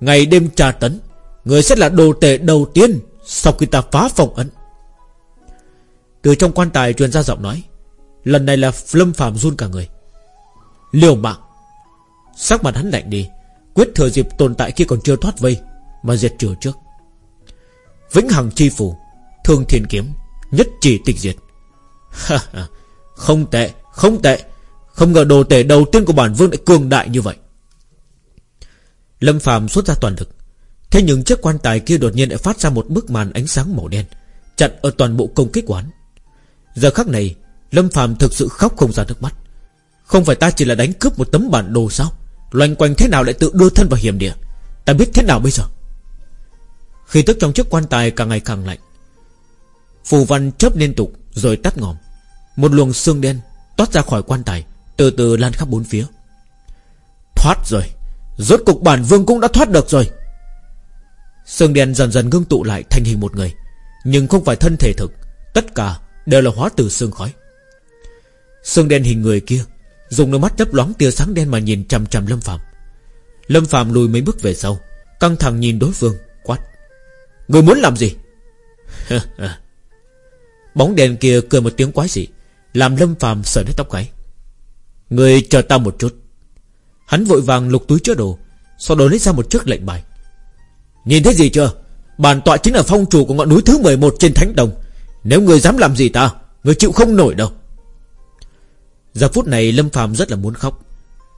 Ngày đêm tra tấn, Người sẽ là đồ tệ đầu tiên Sau khi ta phá phong ấn. Từ trong quan tài truyền ra giọng nói, Lần này là lâm phàm run cả người. Liều mạng. Sắc mặt hắn lạnh đi, Quyết thừa dịp tồn tại khi còn chưa thoát vây, Mà diệt trừ trước. Vĩnh hằng chi phủ, Thương thiên kiếm, Nhất chỉ tịch diệt. Không tệ Không tệ. Không ngờ đồ tể đầu tiên của bản vương lại cường đại như vậy. Lâm phàm xuất ra toàn lực. Thế nhưng chiếc quan tài kia đột nhiên lại phát ra một bức màn ánh sáng màu đen, Chặn ở toàn bộ công kích quán. Giờ khắc này, Lâm phàm thực sự khóc không ra nước mắt. Không phải ta chỉ là đánh cướp một tấm bản đồ sao? Loanh quanh thế nào lại tự đưa thân vào hiểm địa? Ta biết thế nào bây giờ? Khi tức trong chiếc quan tài càng ngày càng lạnh, Phù văn chớp liên tục Rồi tắt ngòm. Một luồng xương đen toát ra khỏi quan tài, Từ từ lan khắp bốn phía. Thoát rồi, Rốt cục bản vương cũng đã thoát được rồi. Sương đen dần dần ngưng tụ lại thành hình một người, Nhưng không phải thân thể thực, Tất cả đều là hóa từ xương khói. Sương đen hình người kia, Dùng đôi mắt lấp loáng tia sáng đen mà nhìn chằm chằm Lâm Phạm Lâm Phạm lùi mấy bước về sau, Căng thẳng nhìn đối phương, Quát. Người muốn làm gì? Bóng đèn kia cười một tiếng quái dị. Làm Lâm Phạm sờ hết tóc gáy. Người chờ ta một chút. Hắn vội vàng lục túi chứa đồ, Sau đó lấy ra một chiếc lệnh bài. Nhìn thấy gì chưa? Bản tọa chính là phong chủ của ngọn núi thứ 11 trên Thánh Đồng. Nếu người dám làm gì ta, Người chịu không nổi đâu. Giờ phút này Lâm Phạm rất là muốn khóc.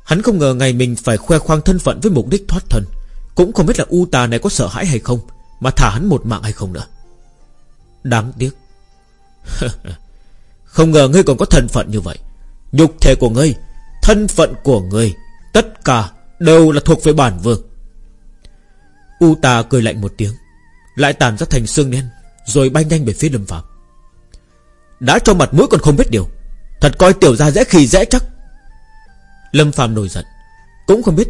Hắn không ngờ ngày mình phải khoe khoang thân phận Với mục đích thoát thân. Cũng không biết là U tà này có sợ hãi hay không, Mà thả hắn một mạng hay không nữa. Đáng tiếc. Không ngờ ngươi còn có thân phận như vậy. Nhục thể của ngươi, Thân phận của ngươi, Tất cả đều là thuộc về bản vương. U tà cười lạnh một tiếng, Lại tàn ra thành xương đen, Rồi bay nhanh về phía lâm phạm Đã cho mặt mũi còn không biết điều, Thật coi tiểu gia dễ khi dễ chắc. Lâm Phạm nổi giận, Cũng không biết,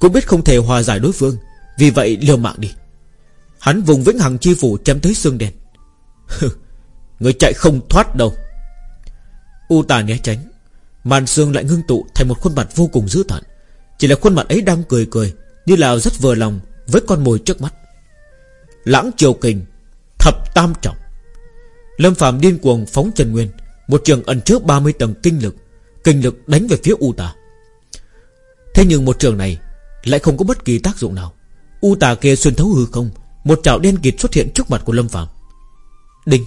Cũng biết không thể hòa giải đối phương, Vì vậy liều mạng đi. Hắn vùng vĩnh hằng chi phủ chém tới xương đen. Người chạy không thoát đâu. U tà né tránh. Màn xương lại ngưng tụ thành một khuôn mặt vô cùng dữ tợn. Chỉ là khuôn mặt ấy đang cười cười, Như là rất vừa lòng Với con mồi trước mắt. Lãng triều kình, Thập tam trọng. Lâm Phạm điên cuồng phóng Trần Nguyên, Một trường ẩn trước 30 tầng kinh lực Kinh lực đánh về phía U tà. Thế nhưng một trường này Lại không có bất kỳ tác dụng nào. U tà kia xuyên thấu hư không, Một chảo đen kịt xuất hiện trước mặt của Lâm Phạm Đinh!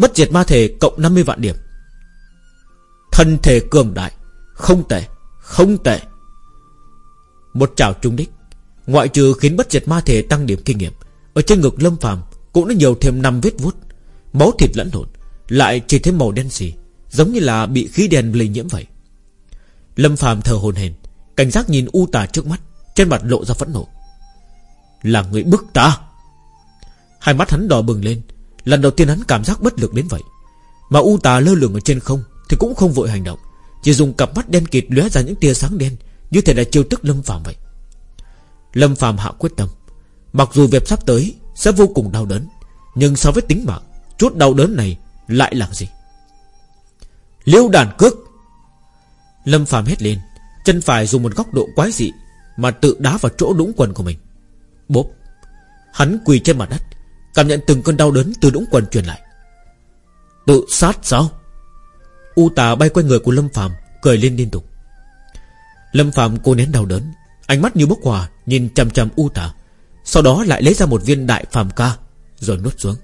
Bất diệt ma thể cộng 50 vạn điểm. Thân thể cường đại, Không tệ Không tệ. Một trào trung đích, Ngoại trừ khiến bất diệt ma thể tăng điểm kinh nghiệm, Ở trên ngực Lâm phàm Cũng đã nhiều thêm năm vết vuốt, Máu thịt lẫn lộn, Lại chỉ thêm màu đen xì, Giống như là bị khí đèn lây nhiễm vậy. Lâm phàm thờ hồn hền Cảnh giác nhìn u tà trước mắt, Trên mặt lộ ra phẫn nộ. Là người bức ta. Hai mắt hắn đỏ bừng lên Lần đầu tiên hắn cảm giác bất lực đến vậy. Mà u tà lơ lửng ở trên không Thì cũng không vội hành động. Chỉ dùng cặp mắt đen kịt lóe ra những tia sáng đen, Như thể là chiêu tức Lâm Phạm vậy. Lâm Phạm hạ quyết tâm. Mặc dù việc sắp tới sẽ vô cùng đau đớn, Nhưng so với tính mạng, Chút đau đớn này lại là gì? Liêu đàn cước. Lâm Phạm hét lên, Chân phải dùng một góc độ quái dị Mà tự đá vào chỗ đũng quần của mình. Bốp. Hắn quỳ trên mặt đất Cảm nhận từng cơn đau đớn từ đũng quần truyền lại. Tự sát sao? U tà bay quanh người của Lâm Phạm Cười lên liên tục. Lâm Phạm cô nén đau đớn, Ánh mắt như bốc hòa Nhìn chằm chằm U tà, Sau đó lại lấy ra một viên đại phàm ca, Rồi nuốt xuống.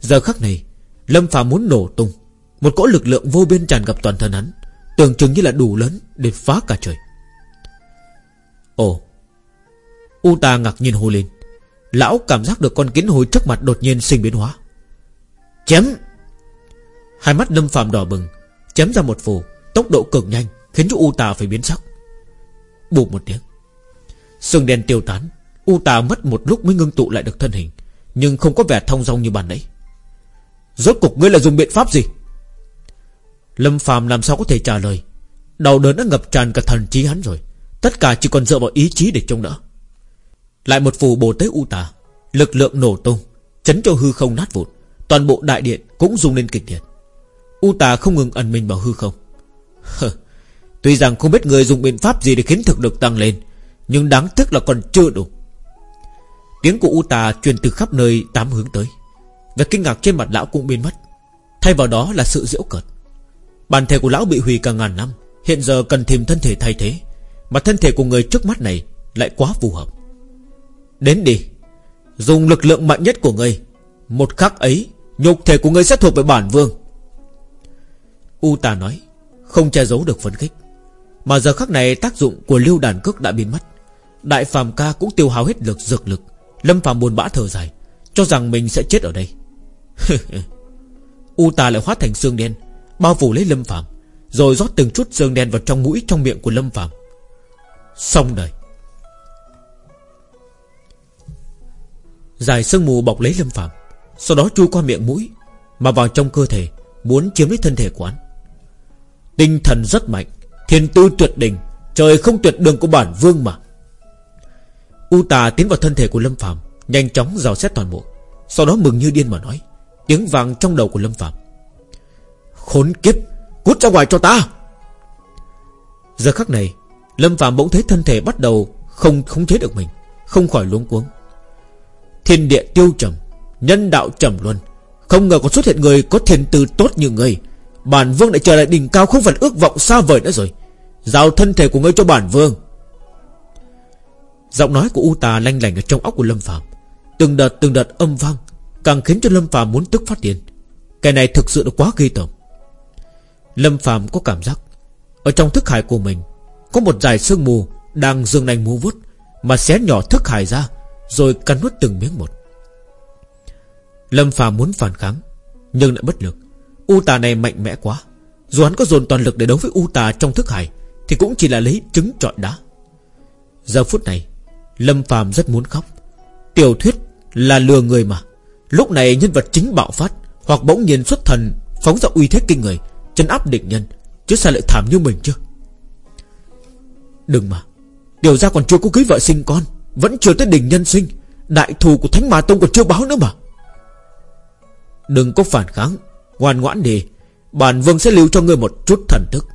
Giờ khắc này, Lâm Phạm muốn nổ tung. Một cỗ lực lượng vô biên tràn ngập toàn thân hắn, Tưởng chừng như là đủ lớn Để phá cả trời. Ồ! U ta ngạc nhiên hô lên. Lão cảm giác được con kiến hồi trước mặt đột nhiên sinh biến hóa. Chém! Hai mắt lâm phàm đỏ bừng, Chém ra một phù, Tốc độ cực nhanh, Khiến cho U tà phải biến sắc. Bụp một tiếng. Sương đen tiêu tán, U tà mất một lúc mới ngưng tụ lại được thân hình, Nhưng không có vẻ thông dong như bàn nãy. Rốt cục ngươi là dùng biện pháp gì? Lâm phàm làm sao có thể trả lời? Đầu đớn đã ngập tràn cả thần trí hắn rồi, Tất cả chỉ còn dựa vào ý chí để trông đỡ lại một phù bồ tế u tà. Lực lượng nổ tung, Chấn cho hư không nát vụn. Toàn bộ đại điện cũng rung lên kịch liệt. U tà không ngừng ẩn mình vào hư không. Tuy rằng không biết người dùng biện pháp gì Để khiến thực lực tăng lên, Nhưng đáng tiếc là còn chưa đủ. Tiếng của U tà truyền từ khắp nơi tám hướng tới. Và kinh ngạc trên mặt lão cũng biến mất. Thay vào đó là sự diễu cợt. Bản thể của lão bị hủy cả ngàn năm, Hiện giờ cần tìm thân thể thay thế, Mà thân thể của người trước mắt này Lại quá phù hợp. Đến đi. Dùng lực lượng mạnh nhất của ngươi, Một khắc ấy, Nhục thể của ngươi sẽ thuộc về bản vương. U tà nói, Không che giấu được phấn khích. Mà giờ khắc này, tác dụng của lưu đàn cước đã biến mất. Đại phàm ca cũng tiêu hao hết lực dược lực. Lâm phàm buồn bã thở dài, Cho rằng mình sẽ chết ở đây. U tà lại hóa thành xương đen, Bao phủ lấy lâm phàm, Rồi rót từng chút xương đen vào trong mũi, trong miệng của lâm phàm. Xong đời. Dài sương mù bọc lấy Lâm Phạm Sau đó chui qua miệng mũi, Mà vào trong cơ thể, Muốn chiếm lấy thân thể của hắn. Tinh thần rất mạnh, Thiên tư tuyệt đỉnh, Trời không tuyệt đường của bản vương mà. U tà tiến vào thân thể của Lâm Phạm Nhanh chóng dò xét toàn bộ, Sau đó mừng như điên mà nói, Tiếng vàng trong đầu của Lâm Phạm Khốn kiếp, Cút ra ngoài cho ta! Giờ khắc này, Lâm Phạm bỗng thấy thân thể bắt đầu Không khống chế được mình, Không khỏi luống cuống. Thiên địa tiêu trầm, Nhân đạo trầm luân. Không ngờ còn xuất hiện người có thiên tư tốt như người Bản vương đã trở lại đỉnh cao Không phải ước vọng xa vời nữa rồi. Giao thân thể của ngươi cho bản vương. Giọng nói của U Tà lanh lành ở trong óc của Lâm Phạm Từng đợt từng đợt âm vang, Càng khiến cho Lâm Phạm muốn tức phát điên. Cái này thực sự là quá ghi tởm. Lâm Phạm có cảm giác, Ở trong thức hải của mình, Có một dải sương mù Đang dương nành mù vút Mà xé nhỏ thức hải ra rồi cắn nuốt từng miếng một. Lâm Phàm muốn phản kháng, Nhưng lại bất lực. U tà này mạnh mẽ quá, Dù hắn có dồn toàn lực để đấu với U tà trong thức hải, Thì cũng chỉ là lấy trứng trọi đá. Giờ phút này, Lâm Phàm rất muốn khóc. Tiểu thuyết là lừa người mà. Lúc này nhân vật chính bạo phát, Hoặc bỗng nhiên xuất thần, Phóng ra uy thế kinh người, Chân áp địch nhân, Chứ sao lại thảm như mình chứ? Đừng mà Điều ra còn chưa có cưới vợ sinh con. Vẫn chưa tới đỉnh nhân sinh, Đại thù của Thánh Ma Tông còn chưa báo nữa mà. Đừng có phản kháng, Ngoan ngoãn đi. Bản vương sẽ lưu cho ngươi một chút thần thức.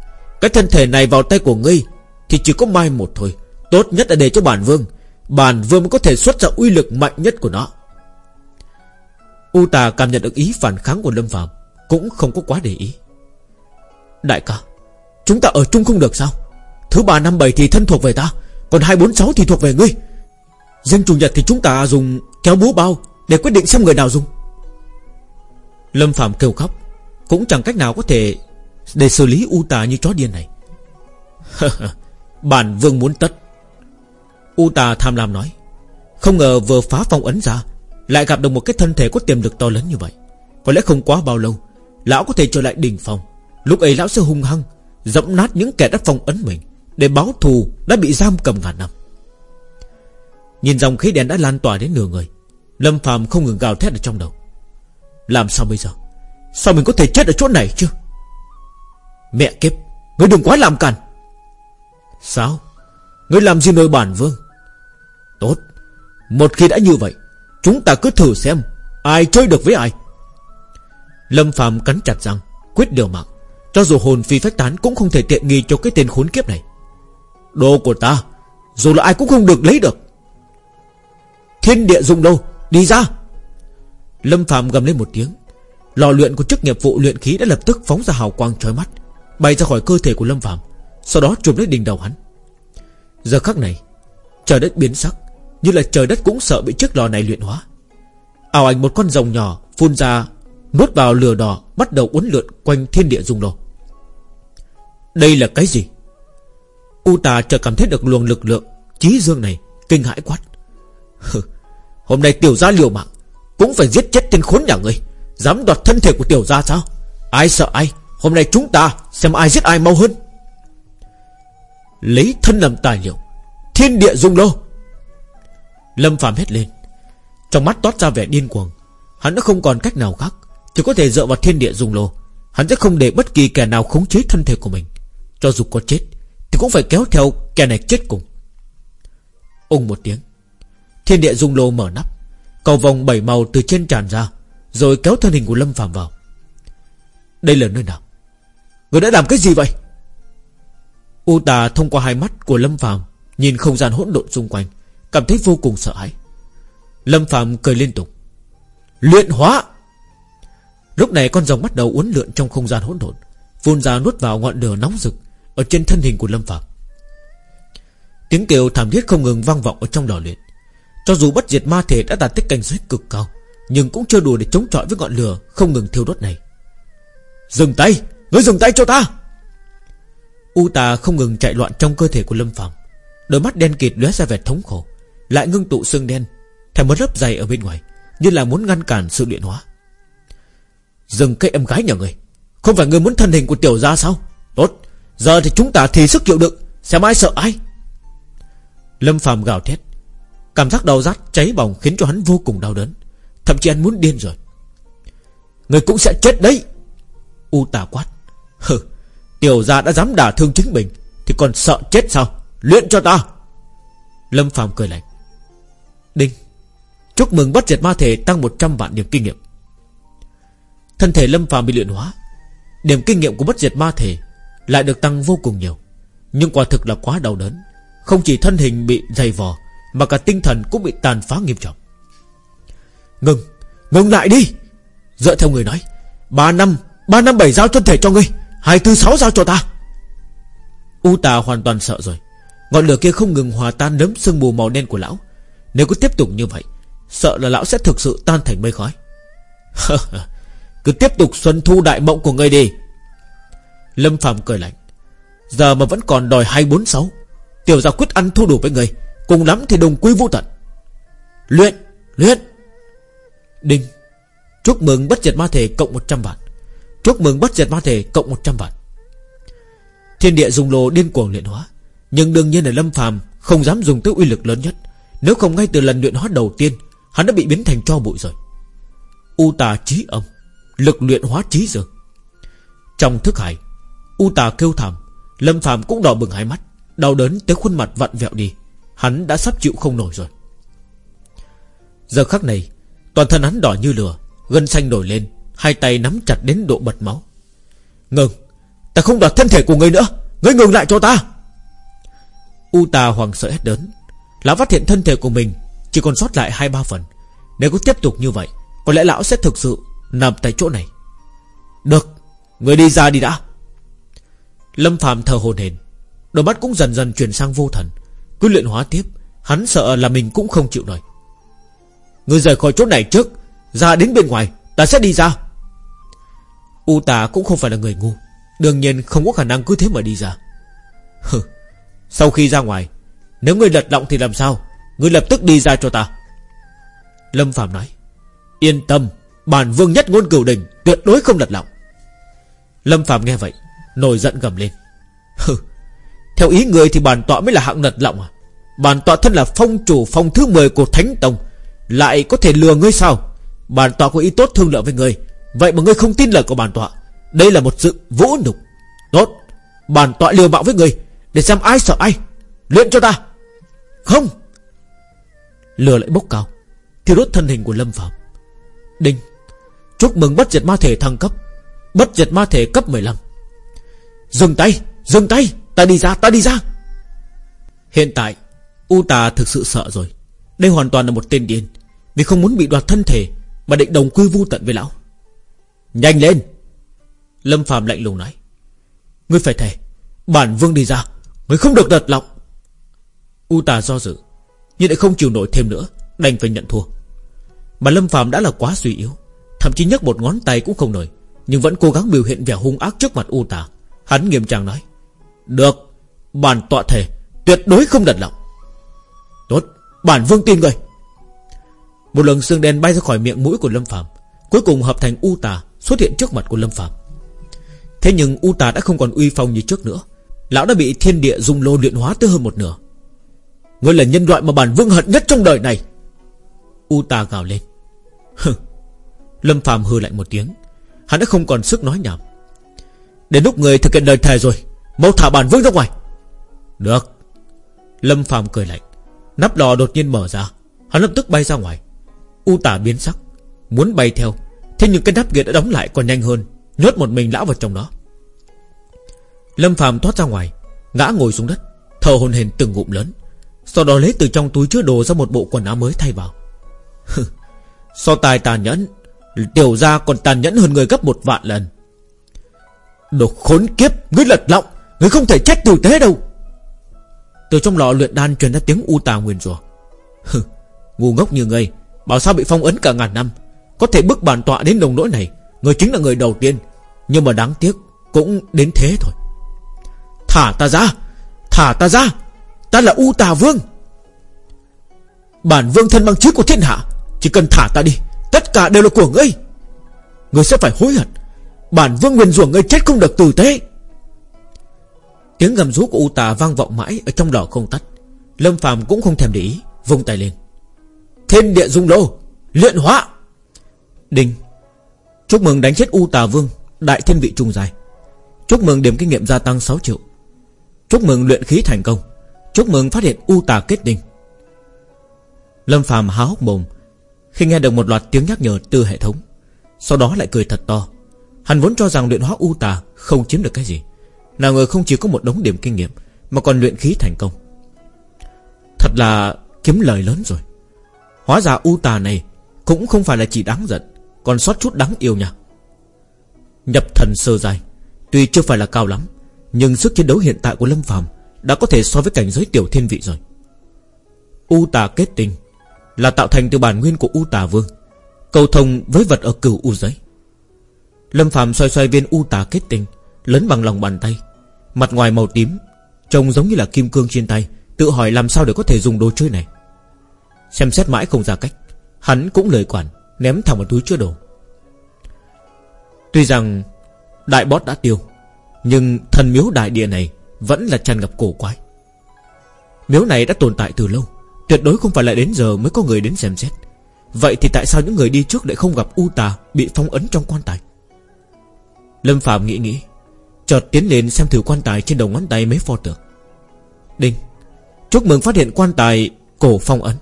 Cái thân thể này vào tay của ngươi Thì chỉ có mai một thôi. Tốt nhất là để cho bản vương Bản vương mới có thể xuất ra uy lực mạnh nhất của nó. U tà cảm nhận được ý phản kháng của Lâm Phạm Cũng không có quá để ý. Đại ca, Chúng ta ở chung không được sao? Thứ ba năm bảy thì thân thuộc về ta, Còn hai bốn sáu thì thuộc về ngươi dân chủ nhật thì chúng ta dùng kéo búa bao Để quyết định xem người nào dùng. Lâm Phạm kêu khóc, Cũng chẳng cách nào có thể Để xử lý U tà như chó điên này. Bản vương muốn tất. U tà tham lam nói, Không ngờ vừa phá phong ấn ra, Lại gặp được một cái thân thể có tiềm lực to lớn như vậy. Có lẽ không quá bao lâu, Lão có thể trở lại đỉnh phòng Lúc ấy lão sẽ hung hăng, Dẫm nát những kẻ đã phong ấn mình, Để báo thù đã bị giam cầm ngàn năm. Nhìn dòng khí đèn đã lan tỏa đến nửa người. Lâm phàm không ngừng gào thét ở trong đầu. Làm sao bây giờ? Sao mình có thể chết ở chỗ này chứ? Mẹ kiếp Ngươi đừng quá làm càn. Sao? Ngươi làm gì nổi bản vương? Tốt, Một khi đã như vậy, Chúng ta cứ thử xem Ai chơi được với ai. Lâm phàm cắn chặt răng, Quyết điều mạng. Cho dù hồn phi phách tán Cũng không thể tiện nghi cho cái tên khốn kiếp này. Đồ của ta, Dù là ai cũng không được lấy được. Thiên địa dùng đâu? Đi ra. Lâm phàm gầm lên một tiếng. Lò luyện của chức nghiệp vụ luyện khí đã lập tức phóng ra hào quang chói mắt, Bay ra khỏi cơ thể của Lâm phàm, Sau đó chụp lấy đỉnh đầu hắn. Giờ khắc này, Trời đất biến sắc, Như là trời đất cũng sợ bị chiếc lò này luyện hóa. Ảo ảnh một con rồng nhỏ Phun ra, Nuốt vào lửa đỏ, Bắt đầu uốn lượn quanh thiên địa dung đồ Đây là cái gì? U tà chợt cảm thấy được luồng lực lượng, Chí dương này Kinh hãi quát. Hôm nay tiểu gia liều mạng, Cũng phải giết chết tên khốn nhà người Dám đoạt thân thể của tiểu gia sao? Ai sợ ai? Hôm nay chúng ta xem ai giết ai mau hơn. Lấy thân làm tài liệu, Thiên địa dung lô. Lâm phàm hét lên. Trong mắt toát ra vẻ điên cuồng, Hắn đã không còn cách nào khác, Chỉ có thể dựa vào thiên địa dung lô. Hắn sẽ không để bất kỳ kẻ nào khống chế thân thể của mình. Cho dù có chết, Thì cũng phải kéo theo kẻ này chết cùng. Ông một tiếng. Thiên địa dung lô mở nắp, Cầu vòng bảy màu từ trên tràn ra, Rồi kéo thân hình của Lâm Phạm vào. Đây là nơi nào? Người đã làm cái gì vậy? U tà thông qua hai mắt của Lâm Phạm Nhìn không gian hỗn độn xung quanh, Cảm thấy vô cùng sợ hãi. Lâm Phạm cười liên tục. Luyện hóa! Lúc này con rồng bắt đầu uốn lượn trong không gian hỗn độn, Phun ra nuốt vào ngọn lửa nóng rực Ở trên thân hình của Lâm Phạm Tiếng kêu thảm thiết không ngừng vang vọng ở trong lò luyện. Cho dù bất diệt ma thể đã đạt tới cảnh giới cực cao, Nhưng cũng chưa đủ để chống chọi với ngọn lửa Không ngừng thiêu đốt này. Dừng tay! Ngươi dừng tay cho ta! U tà không ngừng chạy loạn trong cơ thể của Lâm Phạm Đôi mắt đen kịt lóe ra vẻ thống khổ, Lại ngưng tụ xương đen Thành một lớp dày ở bên ngoài, Như là muốn ngăn cản sự luyện hóa. Dừng cái em gái nhà người Không phải người muốn thân hình của tiểu gia sao? Tốt, Giờ thì chúng ta thì sức chịu đựng, Xem ai sợ ai. Lâm Phạm gào thét. Cảm giác đau rát, cháy bỏng khiến cho hắn vô cùng đau đớn. Thậm chí hắn muốn điên rồi. Người cũng sẽ chết đấy. U tà quát. Hừ, Tiểu gia đã dám đả thương chính mình, Thì còn sợ chết sao? Luyện cho ta. Lâm phàm cười lạnh. Đinh, Chúc mừng bắt diệt ma thể tăng 100 vạn điểm kinh nghiệm. Thân thể Lâm phàm bị luyện hóa, Điểm kinh nghiệm của bất diệt ma thể Lại được tăng vô cùng nhiều. Nhưng quả thực là quá đau đớn. Không chỉ thân hình bị dày vò mà cả tinh thần cũng bị tàn phá nghiêm trọng. Ngừng Ngừng lại đi. Dựa theo người nói, Ba năm Ba năm bảy giao thân thể cho ngươi, Hai tư sáu giao cho ta. U tà hoàn toàn sợ rồi. Ngọn lửa kia không ngừng hòa tan nấm sương mù màu đen của lão. Nếu cứ tiếp tục như vậy, Sợ là lão sẽ thực sự tan thành mây khói. Cứ tiếp tục xuân thu đại mộng của ngươi đi. Lâm Phạm cười lạnh. Giờ mà vẫn còn đòi 246 Tiểu gia quyết ăn thu đủ với người Cùng lắm thì đồng quy vô tận. Luyện Luyện. Đinh. Chúc mừng bất diệt ma thể cộng 100 vạn. Chúc mừng bất diệt ma thể cộng 100 vạn. Thiên địa dùng lô điên cuồng luyện hóa. Nhưng đương nhiên là Lâm phàm Không dám dùng tới uy lực lớn nhất. Nếu không ngay từ lần luyện hóa đầu tiên, Hắn đã bị biến thành cho bụi rồi. U tà trí âm, Lực luyện hóa trí dương. Trong thức hải, U tà kêu thảm, Lâm phàm cũng đỏ bừng hai mắt, Đau đớn tới khuôn mặt vặn vẹo đi. Hắn đã sắp chịu không nổi rồi. Giờ khắc này, Toàn thân hắn đỏ như lửa, Gân xanh nổi lên, Hai tay nắm chặt đến độ bật máu. Ngừng, Ta không đoạt thân thể của ngươi nữa, Ngươi ngừng lại cho ta. U tà hoàng sợ hết đớn, Lão phát hiện thân thể của mình Chỉ còn sót lại hai ba phần. Nếu cứ tiếp tục như vậy, Có lẽ lão sẽ thực sự nằm tại chỗ này. Được, Người đi ra đi đã. Lâm phàm thờ hồn hển, Đôi mắt cũng dần dần chuyển sang vô thần. Cứ luyện hóa tiếp, Hắn sợ là mình cũng không chịu nổi. Người rời khỏi chỗ này trước, Ra đến bên ngoài, Ta sẽ đi ra. U tà cũng không phải là người ngu, Đương nhiên không có khả năng cứ thế mà đi ra. Hừ, Sau khi ra ngoài, Nếu ngươi lật lọng thì làm sao? Ngươi lập tức đi ra cho ta. Lâm Phạm nói, Yên tâm, Bản vương nhất ngôn cửu đình Tuyệt đối không lật lọng. Lâm Phạm nghe vậy, Nổi giận gầm lên. Hừ theo ý người thì bản tọa mới là hạng lật lọng à? Bản tọa thân là phong chủ, phong thứ 10 của Thánh Tông. Lại có thể lừa ngươi sao? Bản tọa có ý tốt thương lượng với ngươi. Vậy mà ngươi không tin lời của bản tọa. Đây là một sự vũ nhục. Tốt. Bản tọa liều mạng với ngươi, Để xem ai sợ ai. Luyện cho ta. Không. Lừa lại bốc cao, Thiêu đốt thân hình của Lâm Phạm Đinh. Chúc mừng bất diệt ma thể thăng cấp. Bất diệt ma thể cấp 15 Dừng tay Dừng tay. Ta đi ra, Ta đi ra. Hiện tại, U tà thực sự sợ rồi. Đây hoàn toàn là một tên điên. Vì không muốn bị đoạt thân thể Mà định đồng quy vu tận với lão. Nhanh lên! Lâm Phạm lạnh lùng nói. Ngươi phải thề, Bản vương đi ra Ngươi không được đợt lòng U tà do dự, Nhưng lại không chịu nổi thêm nữa, Đành phải nhận thua. Mà Lâm Phạm đã là quá suy yếu, Thậm chí nhấc một ngón tay cũng không nổi, Nhưng vẫn cố gắng biểu hiện vẻ hung ác trước mặt U tà. Hắn nghiêm trang nói. Được, Bản tọa thể Tuyệt đối không đặt lòng Tốt, Bản vương tin người. Một lần xương đen bay ra khỏi miệng mũi của Lâm Phạm Cuối cùng hợp thành U tà Xuất hiện trước mặt của Lâm Phạm Thế nhưng U tà đã không còn uy phong như trước nữa. Lão đã bị thiên địa dung lô luyện hóa tới hơn một nửa. Ngươi là nhân loại mà bản vương hận nhất trong đời này. U tà gào lên. Lâm Phạm hư lạnh một tiếng. Hắn đã không còn sức nói nhảm. Đến lúc người thực hiện lời thề rồi Mau thả bản vương ra ngoài. Được. Lâm Phàm cười lạnh. Nắp lò đột nhiên mở ra. Hắn lập tức bay ra ngoài. U tả biến sắc. Muốn bay theo. Thế nhưng cái nắp kia đã đóng lại còn nhanh hơn. Nhốt một mình lão vào trong đó. Lâm Phàm thoát ra ngoài. Ngã ngồi xuống đất. Thở hồn hển từng ngụm lớn. Sau đó lấy từ trong túi chứa đồ ra một bộ quần áo mới thay vào. So tài tàn nhẫn. Tiểu ra còn tàn nhẫn hơn người gấp một vạn lần. Đồ khốn kiếp. Ngươi lật lọng người không thể chết tử tế đâu. Từ trong lọ luyện đan truyền ra tiếng u tà nguyền rủa. Ngu ngốc như ngươi, Bảo sao bị phong ấn cả ngàn năm? Có thể bức bản tọa đến đồng nỗi này Người chính là người đầu tiên. Nhưng mà đáng tiếc, Cũng đến thế thôi. Thả ta ra, Thả ta ra. Ta là U Tà Vương. Bản vương thân bằng trước của thiên hạ, Chỉ cần thả ta đi, Tất cả đều là của ngươi. Ngươi sẽ phải hối hận. Bản vương nguyền rủa ngươi chết không được tử tế Tiếng gầm rú của U Tà vang vọng mãi Ở trong lò không tắt. Lâm phàm cũng không thèm để ý, Vung tay lên. Thiên địa dung lô, Luyện hóa. Đinh. Chúc mừng đánh chết U Tà Vương, Đại thiên vị trung dài Chúc mừng điểm kinh nghiệm gia tăng 6 triệu. Chúc mừng luyện khí thành công. Chúc mừng phát hiện U Tà kết đinh Lâm phàm há hốc mồm, Khi nghe được một loạt tiếng nhắc nhở từ hệ thống, Sau đó lại cười thật to. Hắn vốn cho rằng luyện hóa U Tà Không chiếm được cái gì. Nào ngờ không chỉ có một đống điểm kinh nghiệm, Mà còn luyện khí thành công. Thật là kiếm lời lớn rồi. Hóa ra u tà này Cũng không phải là chỉ đáng giận, Còn sót chút đáng yêu nha. Nhập thần sơ dài Tuy chưa phải là cao lắm, Nhưng sức chiến đấu hiện tại của Lâm Phàm Đã có thể so với cảnh giới tiểu thiên vị rồi. U tà kết tinh Là tạo thành từ bản nguyên của U tà vương, Cầu thông với vật ở cửu U giấy. Lâm Phạm xoay xoay viên U tà kết tinh Lớn bằng lòng bàn tay. Mặt ngoài màu tím, Trông giống như là kim cương trên tay, Tự hỏi làm sao để có thể dùng đồ chơi này. Xem xét mãi không ra cách, Hắn cũng lời quản, Ném thẳng vào túi chứa đồ. Tuy rằng, Đại bót đã tiêu, Nhưng thần miếu đại địa này Vẫn là tràn ngập cổ quái. Miếu này đã tồn tại từ lâu, Tuyệt đối không phải là đến giờ mới có người đến xem xét. Vậy thì tại sao những người đi trước lại không gặp U tà Bị phong ấn trong quan tài? Lâm Phạm nghĩ nghĩ Chợt tiến lên xem thử quan tài trên đầu ngón tay mấy pho tượng. Đinh. Chúc mừng phát hiện quan tài cổ phong ấn.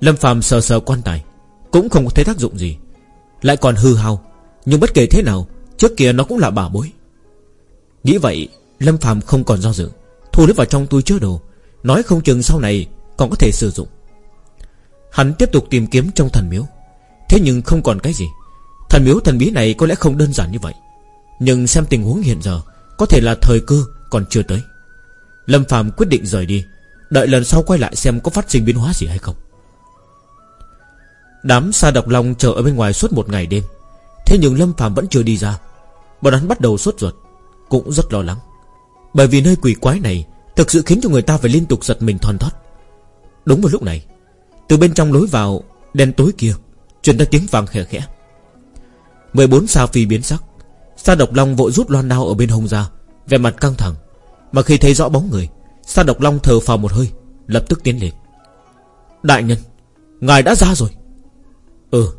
Lâm Phạm sờ sờ quan tài, Cũng không có thấy tác dụng gì. Lại còn hư hao, Nhưng bất kể thế nào, Trước kia nó cũng là bà bối. Nghĩ vậy, Lâm Phạm không còn do dự, Thu nó vào trong túi chứa đồ, Nói không chừng sau này còn có thể sử dụng. Hắn tiếp tục tìm kiếm trong thần miếu. Thế nhưng không còn cái gì. Thần miếu thần bí này có lẽ không đơn giản như vậy. Nhưng xem tình huống hiện giờ, Có thể là thời cơ còn chưa tới. Lâm Phạm quyết định rời đi, Đợi lần sau quay lại xem có phát sinh biến hóa gì hay không. Đám sa độc long chờ ở bên ngoài suốt một ngày đêm. Thế nhưng Lâm Phạm vẫn chưa đi ra. Bọn hắn bắt đầu sốt ruột, Cũng rất lo lắng. Bởi vì nơi quỷ quái này Thực sự khiến cho người ta phải liên tục giật mình thon thót. Đúng vào lúc này, Từ bên trong lối vào, đen tối kia, Truyền ra tiếng vang khẽ. Khẽ 14 sao phi biến sắc. Sa độc long vội rút loan đao ở bên hông ra Về mặt căng thẳng. Mà khi thấy rõ bóng người, Sa độc long thở phào một hơi, Lập tức tiến lên. Đại nhân, Ngài đã ra rồi. Ừ.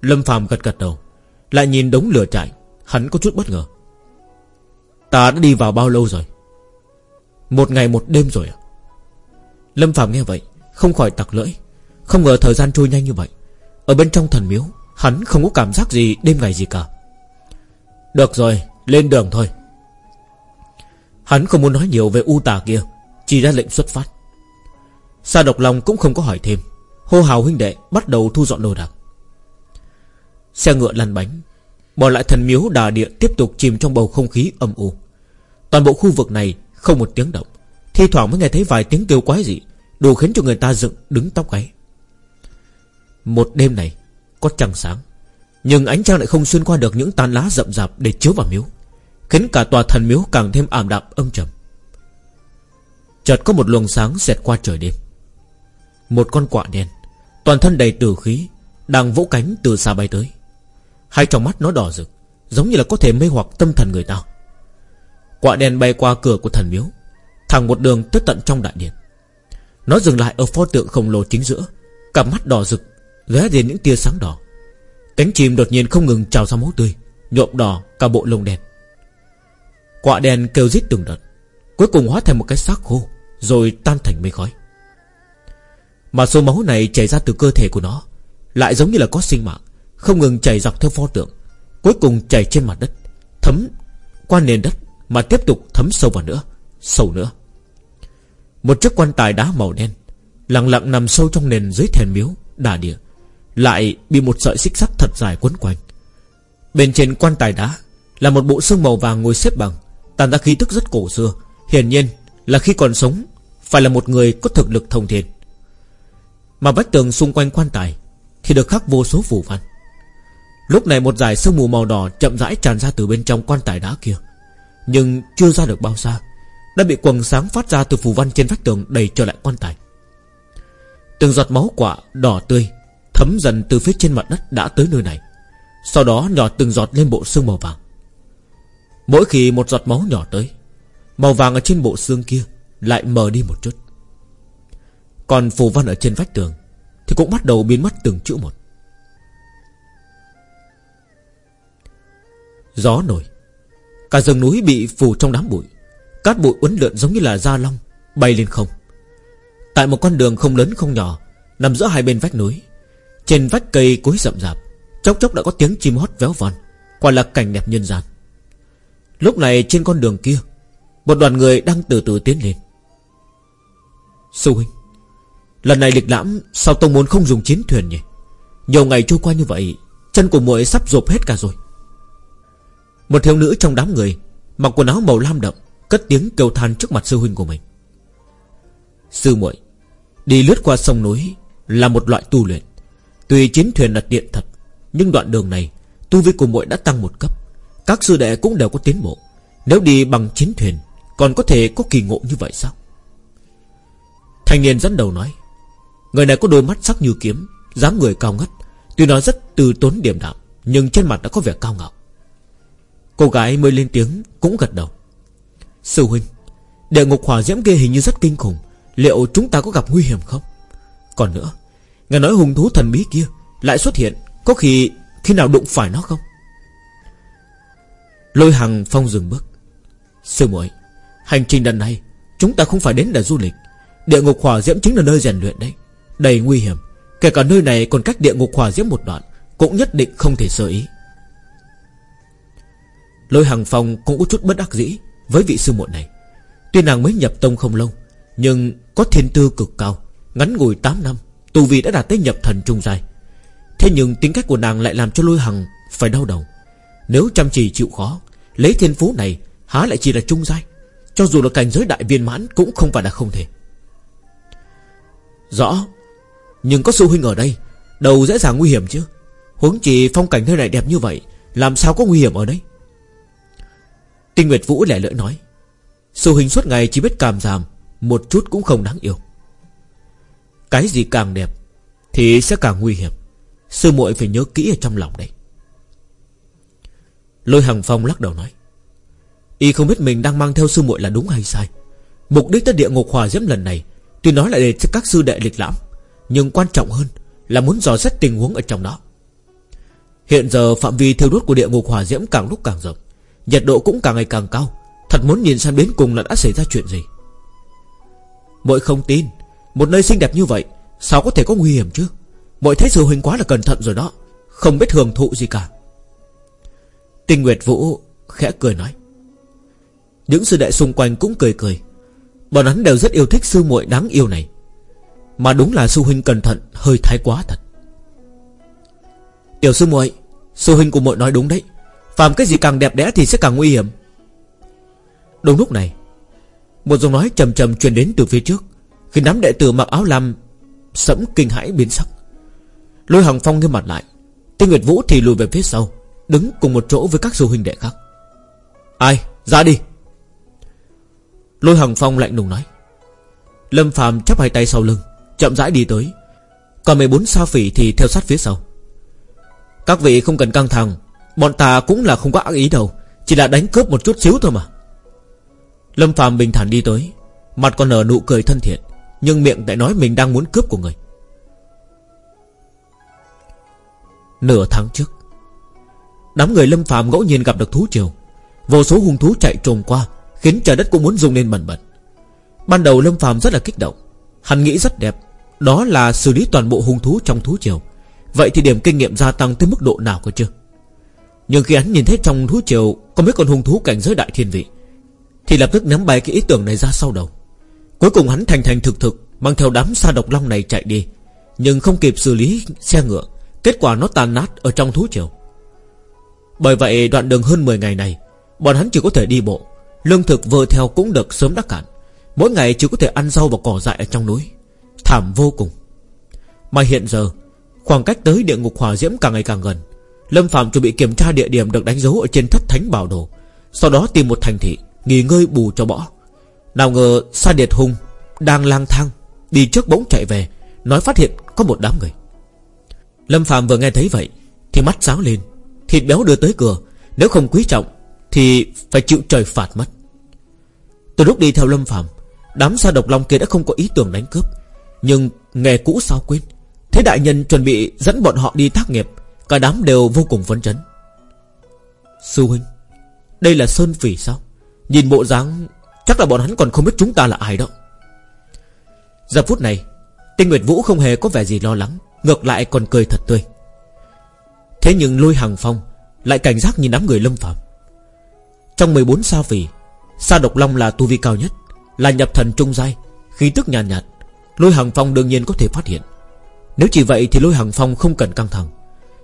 Lâm phàm gật gật đầu, Lại nhìn đống lửa trại, Hắn có chút bất ngờ. Ta đã đi vào bao lâu rồi? Một ngày một đêm rồi à Lâm phàm nghe vậy, Không khỏi tặc lưỡi. Không ngờ thời gian trôi nhanh như vậy. Ở bên trong thần miếu, Hắn không có cảm giác gì đêm ngày gì cả. Được rồi, Lên đường thôi. Hắn không muốn nói nhiều về u tà kia, Chỉ ra lệnh xuất phát. Sa độc lòng cũng không có hỏi thêm. Hô hào huynh đệ bắt đầu thu dọn đồ đạc. Xe ngựa lăn bánh, Bỏ lại thần miếu đà địa Tiếp tục chìm trong bầu không khí âm u. Toàn bộ khu vực này không một tiếng động. Thi thoảng mới nghe thấy vài tiếng kêu quái dị, Đủ khiến cho người ta dựng đứng tóc gáy. Một đêm này, có trăng sáng. Nhưng ánh trăng lại không xuyên qua được những tàn lá rậm rạp Để chiếu vào miếu. Khiến cả tòa thần miếu càng thêm ảm đạm, âm trầm. Chợt có một luồng sáng xẹt qua trời đêm. Một con quạ đen, Toàn thân đầy tử khí, Đang vỗ cánh từ xa bay tới. Hai trong mắt nó đỏ rực, Giống như là có thể mê hoặc tâm thần người ta. Quạ đen bay qua cửa của thần miếu, Thẳng một đường tới tận trong đại điện. Nó dừng lại ở pho tượng khổng lồ chính giữa, Cặp mắt đỏ rực, lóe lên những tia sáng đỏ. Cánh chim đột nhiên không ngừng trào ra máu tươi Nhộm đỏ cả bộ lông đen. Quạ đen kêu rít từng đợt, Cuối cùng hóa thành một cái xác khô, Rồi tan thành mây khói. Mà số máu này chảy ra từ cơ thể của nó, Lại giống như là có sinh mạng, Không ngừng chảy dọc theo pho tượng, Cuối cùng chảy trên mặt đất, Thấm qua nền đất Mà tiếp tục thấm sâu vào nữa, Sâu nữa. Một chiếc quan tài đá màu đen, Lặng lặng nằm sâu trong nền dưới thèn miếu, Đà địa lại bị một sợi xích sắt thật dài quấn quanh. Bên trên quan tài đá Là một bộ xương màu vàng ngồi xếp bằng Tàn ra khí tức rất cổ xưa. Hiển nhiên là khi còn sống, Phải là một người có thực lực thông thiên. Mà vách tường xung quanh quan tài Thì được khắc vô số phù văn. Lúc này một dải sương mù màu đỏ Chậm rãi tràn ra từ bên trong quan tài đá kia. Nhưng chưa ra được bao xa, Đã bị quần sáng phát ra từ phù văn trên vách tường Đầy trở lại quan tài. Từng giọt máu quả đỏ tươi Thấm dần từ phía trên mặt đất đã tới nơi này. Sau đó nhỏ từng giọt lên bộ xương màu vàng. Mỗi khi một giọt máu nhỏ tới, Màu vàng ở trên bộ xương kia Lại mờ đi một chút. Còn phù văn ở trên vách tường Thì cũng bắt đầu biến mất từng chữ một. Gió nổi, Cả rừng núi bị phủ trong đám bụi, Cát bụi uốn lượn giống như là da long Bay lên không. Tại một con đường không lớn không nhỏ, Nằm giữa hai bên vách núi trên vách cây cối rậm rạp, Chốc chốc đã có tiếng chim hót véo von, Quả là cảnh đẹp nhân gian. Lúc này trên con đường kia, Một đoàn người đang từ từ tiến lên. Sư huynh, Lần này lịch lãm, Sao tông môn không dùng chiến thuyền nhỉ? Nhiều ngày trôi qua như vậy, Chân của muội sắp rộp hết cả rồi. Một thiếu nữ trong đám người, Mặc quần áo màu lam đậm, Cất tiếng kêu than trước mặt sư huynh của mình. Sư muội, Đi lướt qua sông núi Là một loại tu luyện. Tuy chiến thuyền là điện thật, Nhưng đoạn đường này, Tu vi của muội đã tăng một cấp. Các sư đệ cũng đều có tiến bộ. Nếu đi bằng chiến thuyền, Còn có thể có kỳ ngộ như vậy sao? Thanh niên dẫn đầu nói, Người này có đôi mắt sắc như kiếm, dáng người cao ngất, Tuy nói rất từ tốn điểm đạm, Nhưng trên mặt đã có vẻ cao ngạo. Cô gái mới lên tiếng cũng gật đầu. Sư huynh, Địa ngục hỏa diễm kia hình như rất kinh khủng, Liệu chúng ta có gặp nguy hiểm không? Còn nữa Nghe nói hung thú thần bí kia Lại xuất hiện, Có khi khi nào đụng phải nó không? Lôi hằng phong dừng bước. Sư muội, Hành trình lần này, Chúng ta không phải đến để du lịch. Địa ngục hỏa diễm chính là nơi rèn luyện đấy. Đầy nguy hiểm, Kể cả nơi này còn cách địa ngục hỏa diễm một đoạn, Cũng nhất định không thể sơ ý. Lôi Hằng Phong cũng có chút bất đắc dĩ Với vị sư muội này. Tuy nàng mới nhập tông không lâu, Nhưng có thiên tư cực cao, Ngắn ngủi 8 năm Tu vi đã đạt tới nhập thần trung giai, Thế nhưng tính cách của nàng lại làm cho lôi hằng Phải đau đầu. Nếu chăm chỉ chịu khó Lấy thiên phú này há lại chỉ là trung giai. Cho dù là cảnh giới đại viên mãn Cũng không phải là không thể. Rõ Nhưng có sư huynh ở đây Đầu dễ dàng nguy hiểm chứ. Huống chỉ phong cảnh nơi này đẹp như vậy Làm sao có nguy hiểm ở đây? Tinh Nguyệt Vũ lẻ lưỡi nói Sư huynh suốt ngày chỉ biết cảm giảm Một chút cũng không đáng yêu. Cái gì càng đẹp Thì sẽ càng nguy hiểm. Sư muội phải nhớ kỹ ở trong lòng đây. Lôi Hằng Phong lắc đầu nói, Y không biết mình đang mang theo sư muội là đúng hay sai. Mục đích tới địa ngục hòa diễm lần này, Tuy nói là để cho các sư đệ lịch lãm, Nhưng quan trọng hơn Là muốn dò xét tình huống ở trong đó. Hiện giờ phạm vi thiêu đốt của địa ngục hỏa diễm càng lúc càng rộng, Nhiệt độ cũng càng ngày càng cao. Thật muốn nhìn xem đến cùng là đã xảy ra chuyện gì. Muội không tin một nơi xinh đẹp như vậy, Sao có thể có nguy hiểm chứ? Mọi thế sự huynh quá là cẩn thận rồi đó, Không biết hưởng thụ gì cả. Tình Nguyệt Vũ khẽ cười nói. Những sư đệ xung quanh cũng cười cười. Bọn hắn đều rất yêu thích sư muội đáng yêu này. Mà đúng là sư huynh cẩn thận, Hơi thái quá thật. Tiểu sư muội, Sư huynh của muội nói đúng đấy. Phàm cái gì càng đẹp đẽ thì sẽ càng nguy hiểm. Đúng lúc này, Một giọng nói trầm trầm truyền đến từ phía trước. Khi đám đệ tử mặc áo lam, Sẫm kinh hãi biến sắc. Lôi Hằng Phong nghiêm mặt lại, Tinh Nguyệt Vũ thì lùi về phía sau, Đứng cùng một chỗ với các du huynh đệ khác. Ai, ra đi. Lôi Hằng Phong lạnh lùng nói. Lâm Phạm chắp hai tay sau lưng, Chậm rãi đi tới. Còn 14 sao phỉ thì theo sát phía sau. Các vị không cần căng thẳng, Bọn ta cũng là không có ác ý đâu, Chỉ là đánh cướp một chút xíu thôi mà. Lâm Phạm bình thản đi tới, Mặt còn nở nụ cười thân thiện. Nhưng miệng lại nói mình đang muốn cướp của người. Nửa tháng trước, Đám người Lâm Phạm ngẫu nhiên gặp được thú triều. Vô số hung thú chạy trồm qua, Khiến trời đất cũng muốn rung lên bẩn bẩn Ban đầu Lâm Phạm rất là kích động. Hắn nghĩ rất đẹp, Đó là xử lý toàn bộ hung thú trong thú triều. Vậy thì điểm kinh nghiệm gia tăng tới mức độ nào cơ chưa Nhưng khi hắn nhìn thấy trong thú triều Có mấy con hung thú cảnh giới đại thiên vị, Thì lập tức nắm bay cái ý tưởng này ra sau đầu. Cuối cùng hắn thành thành thực thực, Mang theo đám sa độc long này chạy đi. Nhưng không kịp xử lý xe ngựa, Kết quả nó tàn nát ở trong thú triều. Bởi vậy, đoạn đường hơn 10 ngày này, Bọn hắn chỉ có thể đi bộ. Lương thực vừa theo cũng được sớm đắc cạn Mỗi ngày chỉ có thể ăn rau và cỏ dại ở trong núi. Thảm vô cùng. Mà hiện giờ, Khoảng cách tới địa ngục hỏa diễm càng ngày càng gần. Lâm Phạm chuẩn bị kiểm tra địa điểm được đánh dấu Ở trên thất thánh bảo đồ, Sau đó tìm một thành thị, Nghỉ ngơi bù cho bỏ. Nào ngờ Sa Điệt Hùng Đang lang thang, Đi trước bỗng chạy về, Nói phát hiện có một đám người. Lâm Phạm vừa nghe thấy vậy, Thì mắt sáng lên, Thịt béo đưa tới cửa, Nếu không quý trọng Thì phải chịu trời phạt mất. Từ lúc đi theo Lâm Phạm Đám sa độc long kia đã không có ý tưởng đánh cướp, Nhưng nghề cũ sao quên, Thế đại nhân chuẩn bị dẫn bọn họ đi tác nghiệp, Cả đám đều vô cùng phấn chấn. Sư huynh, Đây là Sơn Phỉ sao? Nhìn bộ dáng Chắc là bọn hắn còn không biết chúng ta là ai đó. Giờ phút này Tinh Nguyệt Vũ không hề có vẻ gì lo lắng Ngược lại còn cười thật tươi. Thế nhưng lôi hàng phong Lại cảnh giác nhìn đám người lâm phạm Trong 14 sao phỉ Sa độc long là tu vi cao nhất Là nhập thần trung giai Khí tức nhàn nhạt, nhạt Lôi Hằng Phong đương nhiên có thể phát hiện. Nếu chỉ vậy thì Lôi Hằng Phong không cần căng thẳng.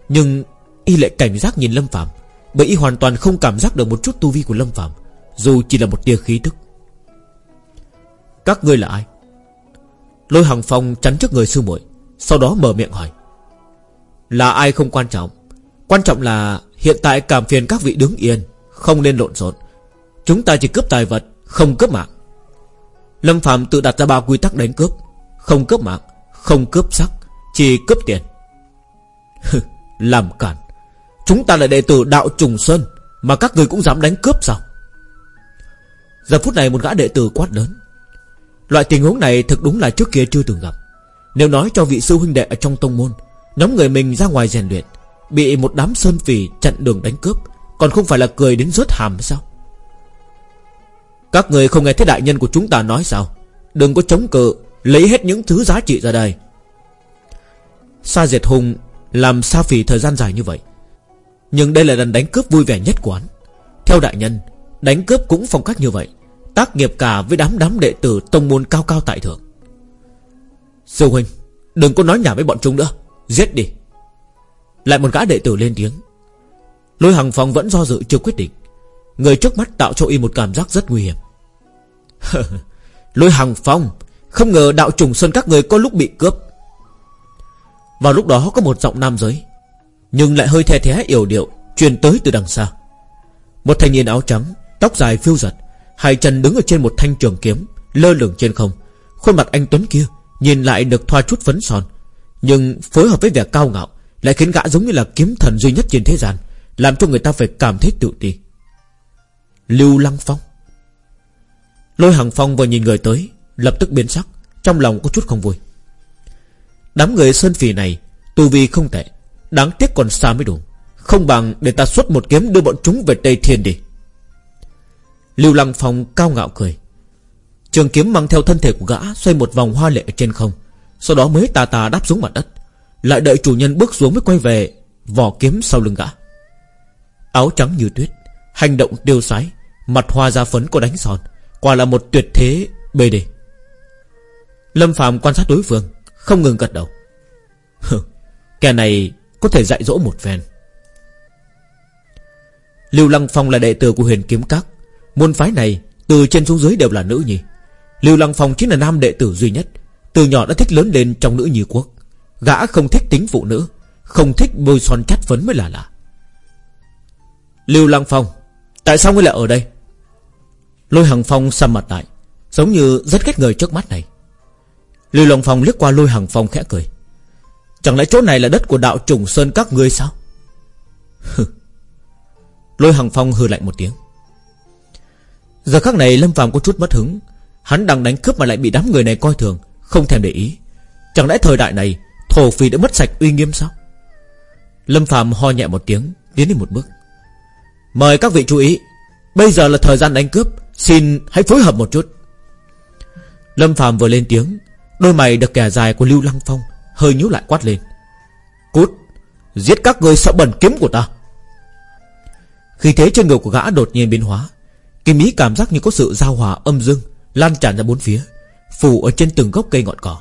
Nhưng y lại cảnh giác nhìn Lâm Phạm Bởi y hoàn toàn không cảm giác được một chút tu vi của Lâm Phạm Dù chỉ là một tia khí tức. Các ngươi là ai? Lôi Hằng Phong chắn trước người sư muội, Sau đó mở miệng hỏi. Là ai không quan trọng. Quan trọng là hiện tại cảm phiền các vị đứng yên, Không nên lộn xộn. Chúng ta chỉ cướp tài vật, Không cướp mạng. Lâm Phạm tự đặt ra ba quy tắc đánh cướp. Không cướp mạng, Không cướp sắc, Chỉ cướp tiền. Làm cản Chúng ta là đệ tử đạo trùng sơn Mà các người cũng dám đánh cướp sao? Giờ phút này một gã đệ tử quát lớn. Loại tình huống này thực đúng là trước kia chưa từng gặp. Nếu nói cho vị sư huynh đệ ở trong tông môn, Nhóm người mình ra ngoài rèn luyện, Bị một đám sơn phỉ chặn đường đánh cướp, Còn không phải là cười đến rớt hàm sao? Các người không nghe thấy đại nhân của chúng ta nói sao? Đừng có chống cự, Lấy hết những thứ giá trị ra đây. Sa diệt hùng Làm sa phỉ thời gian dài như vậy, Nhưng đây là lần đánh cướp vui vẻ nhất của hắn Theo đại nhân, Đánh cướp cũng phong cách như vậy. Tác nghiệp cả với đám đám đệ tử Tông môn cao cao tại thượng. Sư huynh, Đừng có nói nhảm với bọn chúng nữa. Giết đi. Lại một gã đệ tử lên tiếng. Lôi Hằng Phong vẫn do dự chưa quyết định. Người trước mắt tạo cho y một cảm giác rất nguy hiểm. Lôi Hằng Phong, Không ngờ đạo trùng sơn các người có lúc bị cướp. Vào lúc đó có một giọng nam giới, Nhưng lại hơi the thế yểu điệu, Truyền tới từ đằng xa. Một thanh niên áo trắng, Tóc dài phiêu giật Hai chân đứng ở trên một thanh trường kiếm, Lơ lửng trên không. Khuôn mặt anh Tuấn kia Nhìn lại được thoa chút phấn son. Nhưng phối hợp với vẻ cao ngạo Lại khiến gã giống như là kiếm thần duy nhất trên thế gian, Làm cho người ta phải cảm thấy tự ti. Lưu Lăng Phong. Lôi Hằng Phong vừa nhìn người tới, Lập tức biến sắc, Trong lòng có chút không vui. Đám người sơn phì này, Tu vi không tệ, Đáng tiếc còn xa mới đủ. Không bằng để ta xuất một kiếm đưa bọn chúng về Tây Thiên đi. Lưu Lăng Phong cao ngạo cười. Trường kiếm mang theo thân thể của gã Xoay một vòng hoa lệ trên không. Sau đó mới tà tà đáp xuống mặt đất. Lại đợi chủ nhân bước xuống mới quay về, Vỏ kiếm sau lưng gã. Áo trắng như tuyết, Hành động tiêu sái, Mặt hoa da phấn có đánh son, Quả là một tuyệt thế bê đề Lâm Phạm quan sát đối phương, Không ngừng gật đầu. Kẻ này có thể dạy dỗ một phen. Lưu Lăng Phong là đệ tử của huyền kiếm các. Môn phái này từ trên xuống dưới đều là nữ nhi. Lưu Lăng Phong chính là nam đệ tử duy nhất, Từ nhỏ đã thích lớn lên trong nữ nhi quốc. Gã không thích tính phụ nữ, Không thích bôi son chát phấn mới là lạ. Lưu Lăng Phong, Tại sao ngươi lại ở đây? Lôi Hằng Phong xăm mặt lại, Giống như rất ghét người trước mắt này. Lưu Lăng Phong liếc qua Lôi Hằng Phong khẽ cười. Chẳng lẽ chỗ này là đất của đạo trùng sơn các ngươi sao? Lôi Hằng Phong hừ lạnh một tiếng. Giờ khắc này Lâm Phạm có chút mất hứng. Hắn đang đánh cướp mà lại bị đám người này coi thường, Không thèm để ý. Chẳng lẽ thời đại này, Thổ phỉ đã mất sạch uy nghiêm sao? Lâm Phạm ho nhẹ một tiếng, Tiến đi một bước. Mời các vị chú ý, Bây giờ là thời gian đánh cướp, Xin hãy phối hợp một chút. Lâm Phạm vừa lên tiếng, Đôi mày được kẻ dài của Lưu Lăng Phong Hơi nhíu lại quát lên. Cút, Giết các người sợ bẩn kiếm của ta. Khi thế trên người của gã đột nhiên biến hóa Kim ý cảm giác như có sự giao hòa âm dương, Lan tràn ra bốn phía, Phủ ở trên từng gốc cây ngọn cỏ.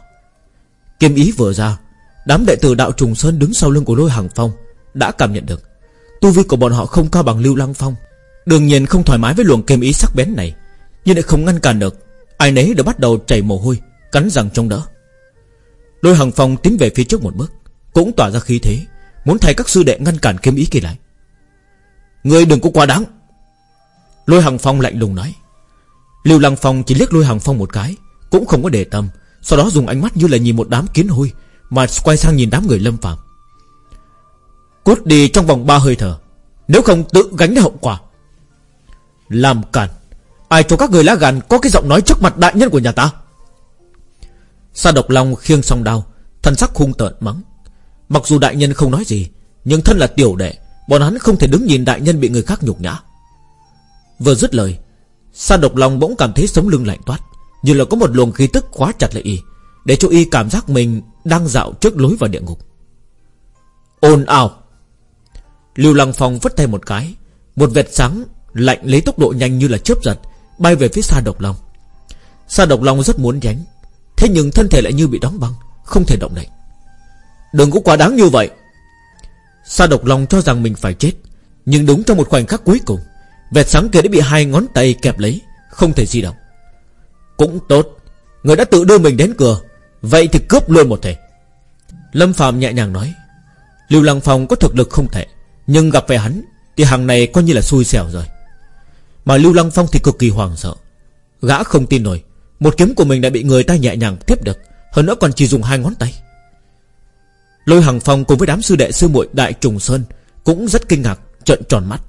Kim ý vừa ra, Đám đệ tử đạo trùng sơn đứng sau lưng của lôi hàng phong Đã cảm nhận được. Tu vi của bọn họ không cao bằng lưu lăng phong. Đương nhiên không thoải mái với luồng kim ý sắc bén này, Nhưng lại không ngăn cản được. Ai nấy đã bắt đầu chảy mồ hôi, Cắn răng trông đỡ. Lôi hàng phong tiến về phía trước một bước, Cũng tỏa ra khí thế, Muốn thay các sư đệ ngăn cản kim ý kỳ lại. Người đừng có quá đáng. Lôi Hằng Phong lạnh lùng nói. Lưu Lăng Phong chỉ liếc Lôi Hằng Phong một cái, Cũng không có để tâm, Sau đó dùng ánh mắt như là nhìn một đám kiến hôi, Mà quay sang nhìn đám người lâm phạm Cút đi trong vòng ba hơi thở, Nếu không tự gánh hậu quả. Làm cản Ai cho các người lá gan có cái giọng nói trước mặt đại nhân của nhà ta? Sa độc long khiêng song đao Thân sắc hung tợn mắng. Mặc dù đại nhân không nói gì, Nhưng thân là tiểu đệ, Bọn hắn không thể đứng nhìn đại nhân bị người khác nhục nhã. Vừa dứt lời, Sa độc lòng bỗng cảm thấy sống lưng lạnh toát, Như là có một luồng khí tức khóa chặt lại y, Để cho y cảm giác mình đang dạo trước lối vào địa ngục. Ồn ào! Lưu Lăng Phong vứt tay một cái, Một vệt sáng lạnh lấy tốc độ nhanh như là chớp giật, Bay về phía Sa Độc Long. Sa Độc Long rất muốn tránh Thế nhưng thân thể lại như bị đóng băng, Không thể động đậy. Đừng có quá đáng như vậy! Sa Độc Long cho rằng mình phải chết, Nhưng đúng trong một khoảnh khắc cuối cùng Vẹt sáng kia đã bị hai ngón tay kẹp lấy, Không thể di động. Cũng tốt, Người đã tự đưa mình đến cửa, Vậy thì cướp luôn một thể Lâm Phạm nhẹ nhàng nói, Lưu Lăng Phong có thực lực không thể, Nhưng gặp phải hắn Thì hàng này coi như là xui xẻo rồi. Mà Lưu Lăng Phong thì cực kỳ hoàng sợ. Gã không tin nổi, Một kiếm của mình đã bị người ta nhẹ nhàng tiếp được, Hơn nữa còn chỉ dùng hai ngón tay. Lôi Hằng Phong cùng với đám sư đệ sư muội Đại Trùng Sơn Cũng rất kinh ngạc, trợn tròn mắt.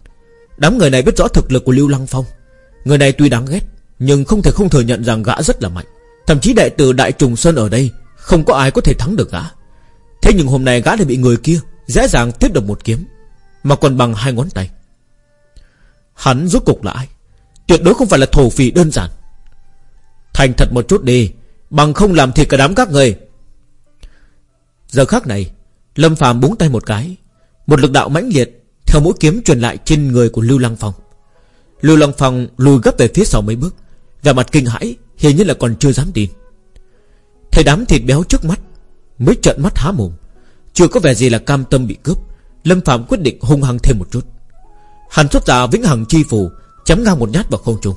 Đám người này biết rõ thực lực của Lưu Lăng Phong. Người này tuy đáng ghét, Nhưng không thể không thừa nhận rằng gã rất là mạnh. Thậm chí đại tử Đại Trùng Sơn ở đây, Không có ai có thể thắng được gã. Thế nhưng hôm nay gã lại bị người kia Dễ dàng tiếp được một kiếm, Mà còn bằng hai ngón tay. Hắn rốt cục là ai? Tuyệt đối không phải là thổ phỉ đơn giản. Thành thật một chút đi, Bằng không làm thịt cả đám các người. Giờ khác này, Lâm phàm búng tay một cái, Một lực đạo mãnh liệt theo mũi kiếm truyền lại trên người của Lưu Lăng Phong. Lưu Lăng Phong lùi gấp về phía sau mấy bước. Và mặt kinh hãi, Hiển nhiên là còn chưa dám tin. Thấy đám thịt béo trước mắt, Mới trợn mắt há mồm. Chưa có vẻ gì là cam tâm bị cướp, Lâm Phạm quyết định hung hăng thêm một chút. Hắn xuất ra vĩnh hằng chi phù, Chém ngang một nhát vào không trung.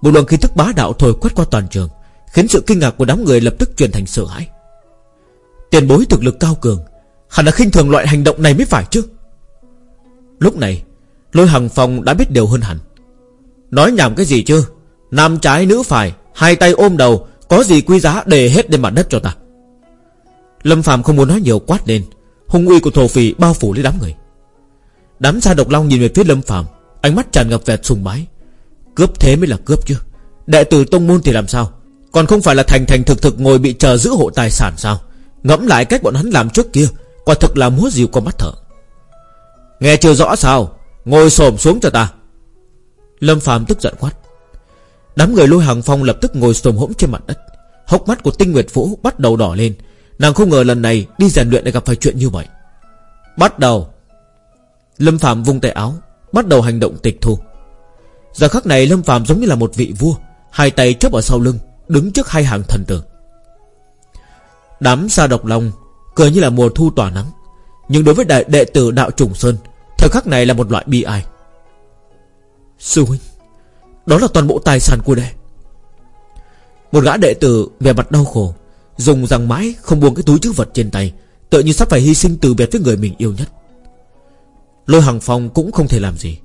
Một luồng khí thức bá đạo thổi quét qua toàn trường, Khiến sự kinh ngạc của đám người lập tức chuyển thành sợ hãi. Tiền bối thực lực cao cường Hắn đã khinh thường loại hành động này mới phải chứ? Lúc này, Lôi hằng phong đã biết điều hơn hẳn. Nói nhảm cái gì chứ? Nam trái nữ phải, Hai tay ôm đầu, Có gì quý giá để hết lên mặt đất cho ta? Lâm Phạm không muốn nói nhiều quát lên, Hung uy của thổ phỉ bao phủ lấy đám người. Đám xa độc long nhìn về phía Lâm Phạm Ánh mắt tràn ngập vẻ sùng bái. Cướp thế mới là cướp chứ. Đệ tử tông môn thì làm sao? Còn không phải là thành thành thực thực ngồi bị chờ giữ hộ tài sản sao? Ngẫm lại cách bọn hắn làm trước kia, Quả thực là múa dìu con mắt thở. Nghe chưa rõ sao? Ngồi xổm xuống cho ta. Lâm Phạm tức giận quát. Đám người lôi hàng phong lập tức ngồi xổm hỗn trên mặt đất. Hốc mắt của tinh nguyệt vũ bắt đầu đỏ lên. Nàng không ngờ lần này đi rèn luyện lại gặp phải chuyện như vậy. Bắt đầu. Lâm Phạm vung tay áo, Bắt đầu hành động tịch thu. Giờ khắc này Lâm Phạm giống như là một vị vua, Hai tay chấp ở sau lưng, Đứng trước hai hàng thần tượng. Đám sa độc lòng Cười như là mùa thu tỏa nắng. Nhưng đối với đại đệ tử đạo trùng sơn Thời khắc này là một loại bi ai. Sư huynh, Đó là toàn bộ tài sản của đệ. Một gã đệ tử về mặt đau khổ, Dùng răng mãi không buông cái túi chữ vật trên tay Tự như sắp phải hy sinh từ biệt với người mình yêu nhất. Lôi Hằng Phong cũng không thể làm gì.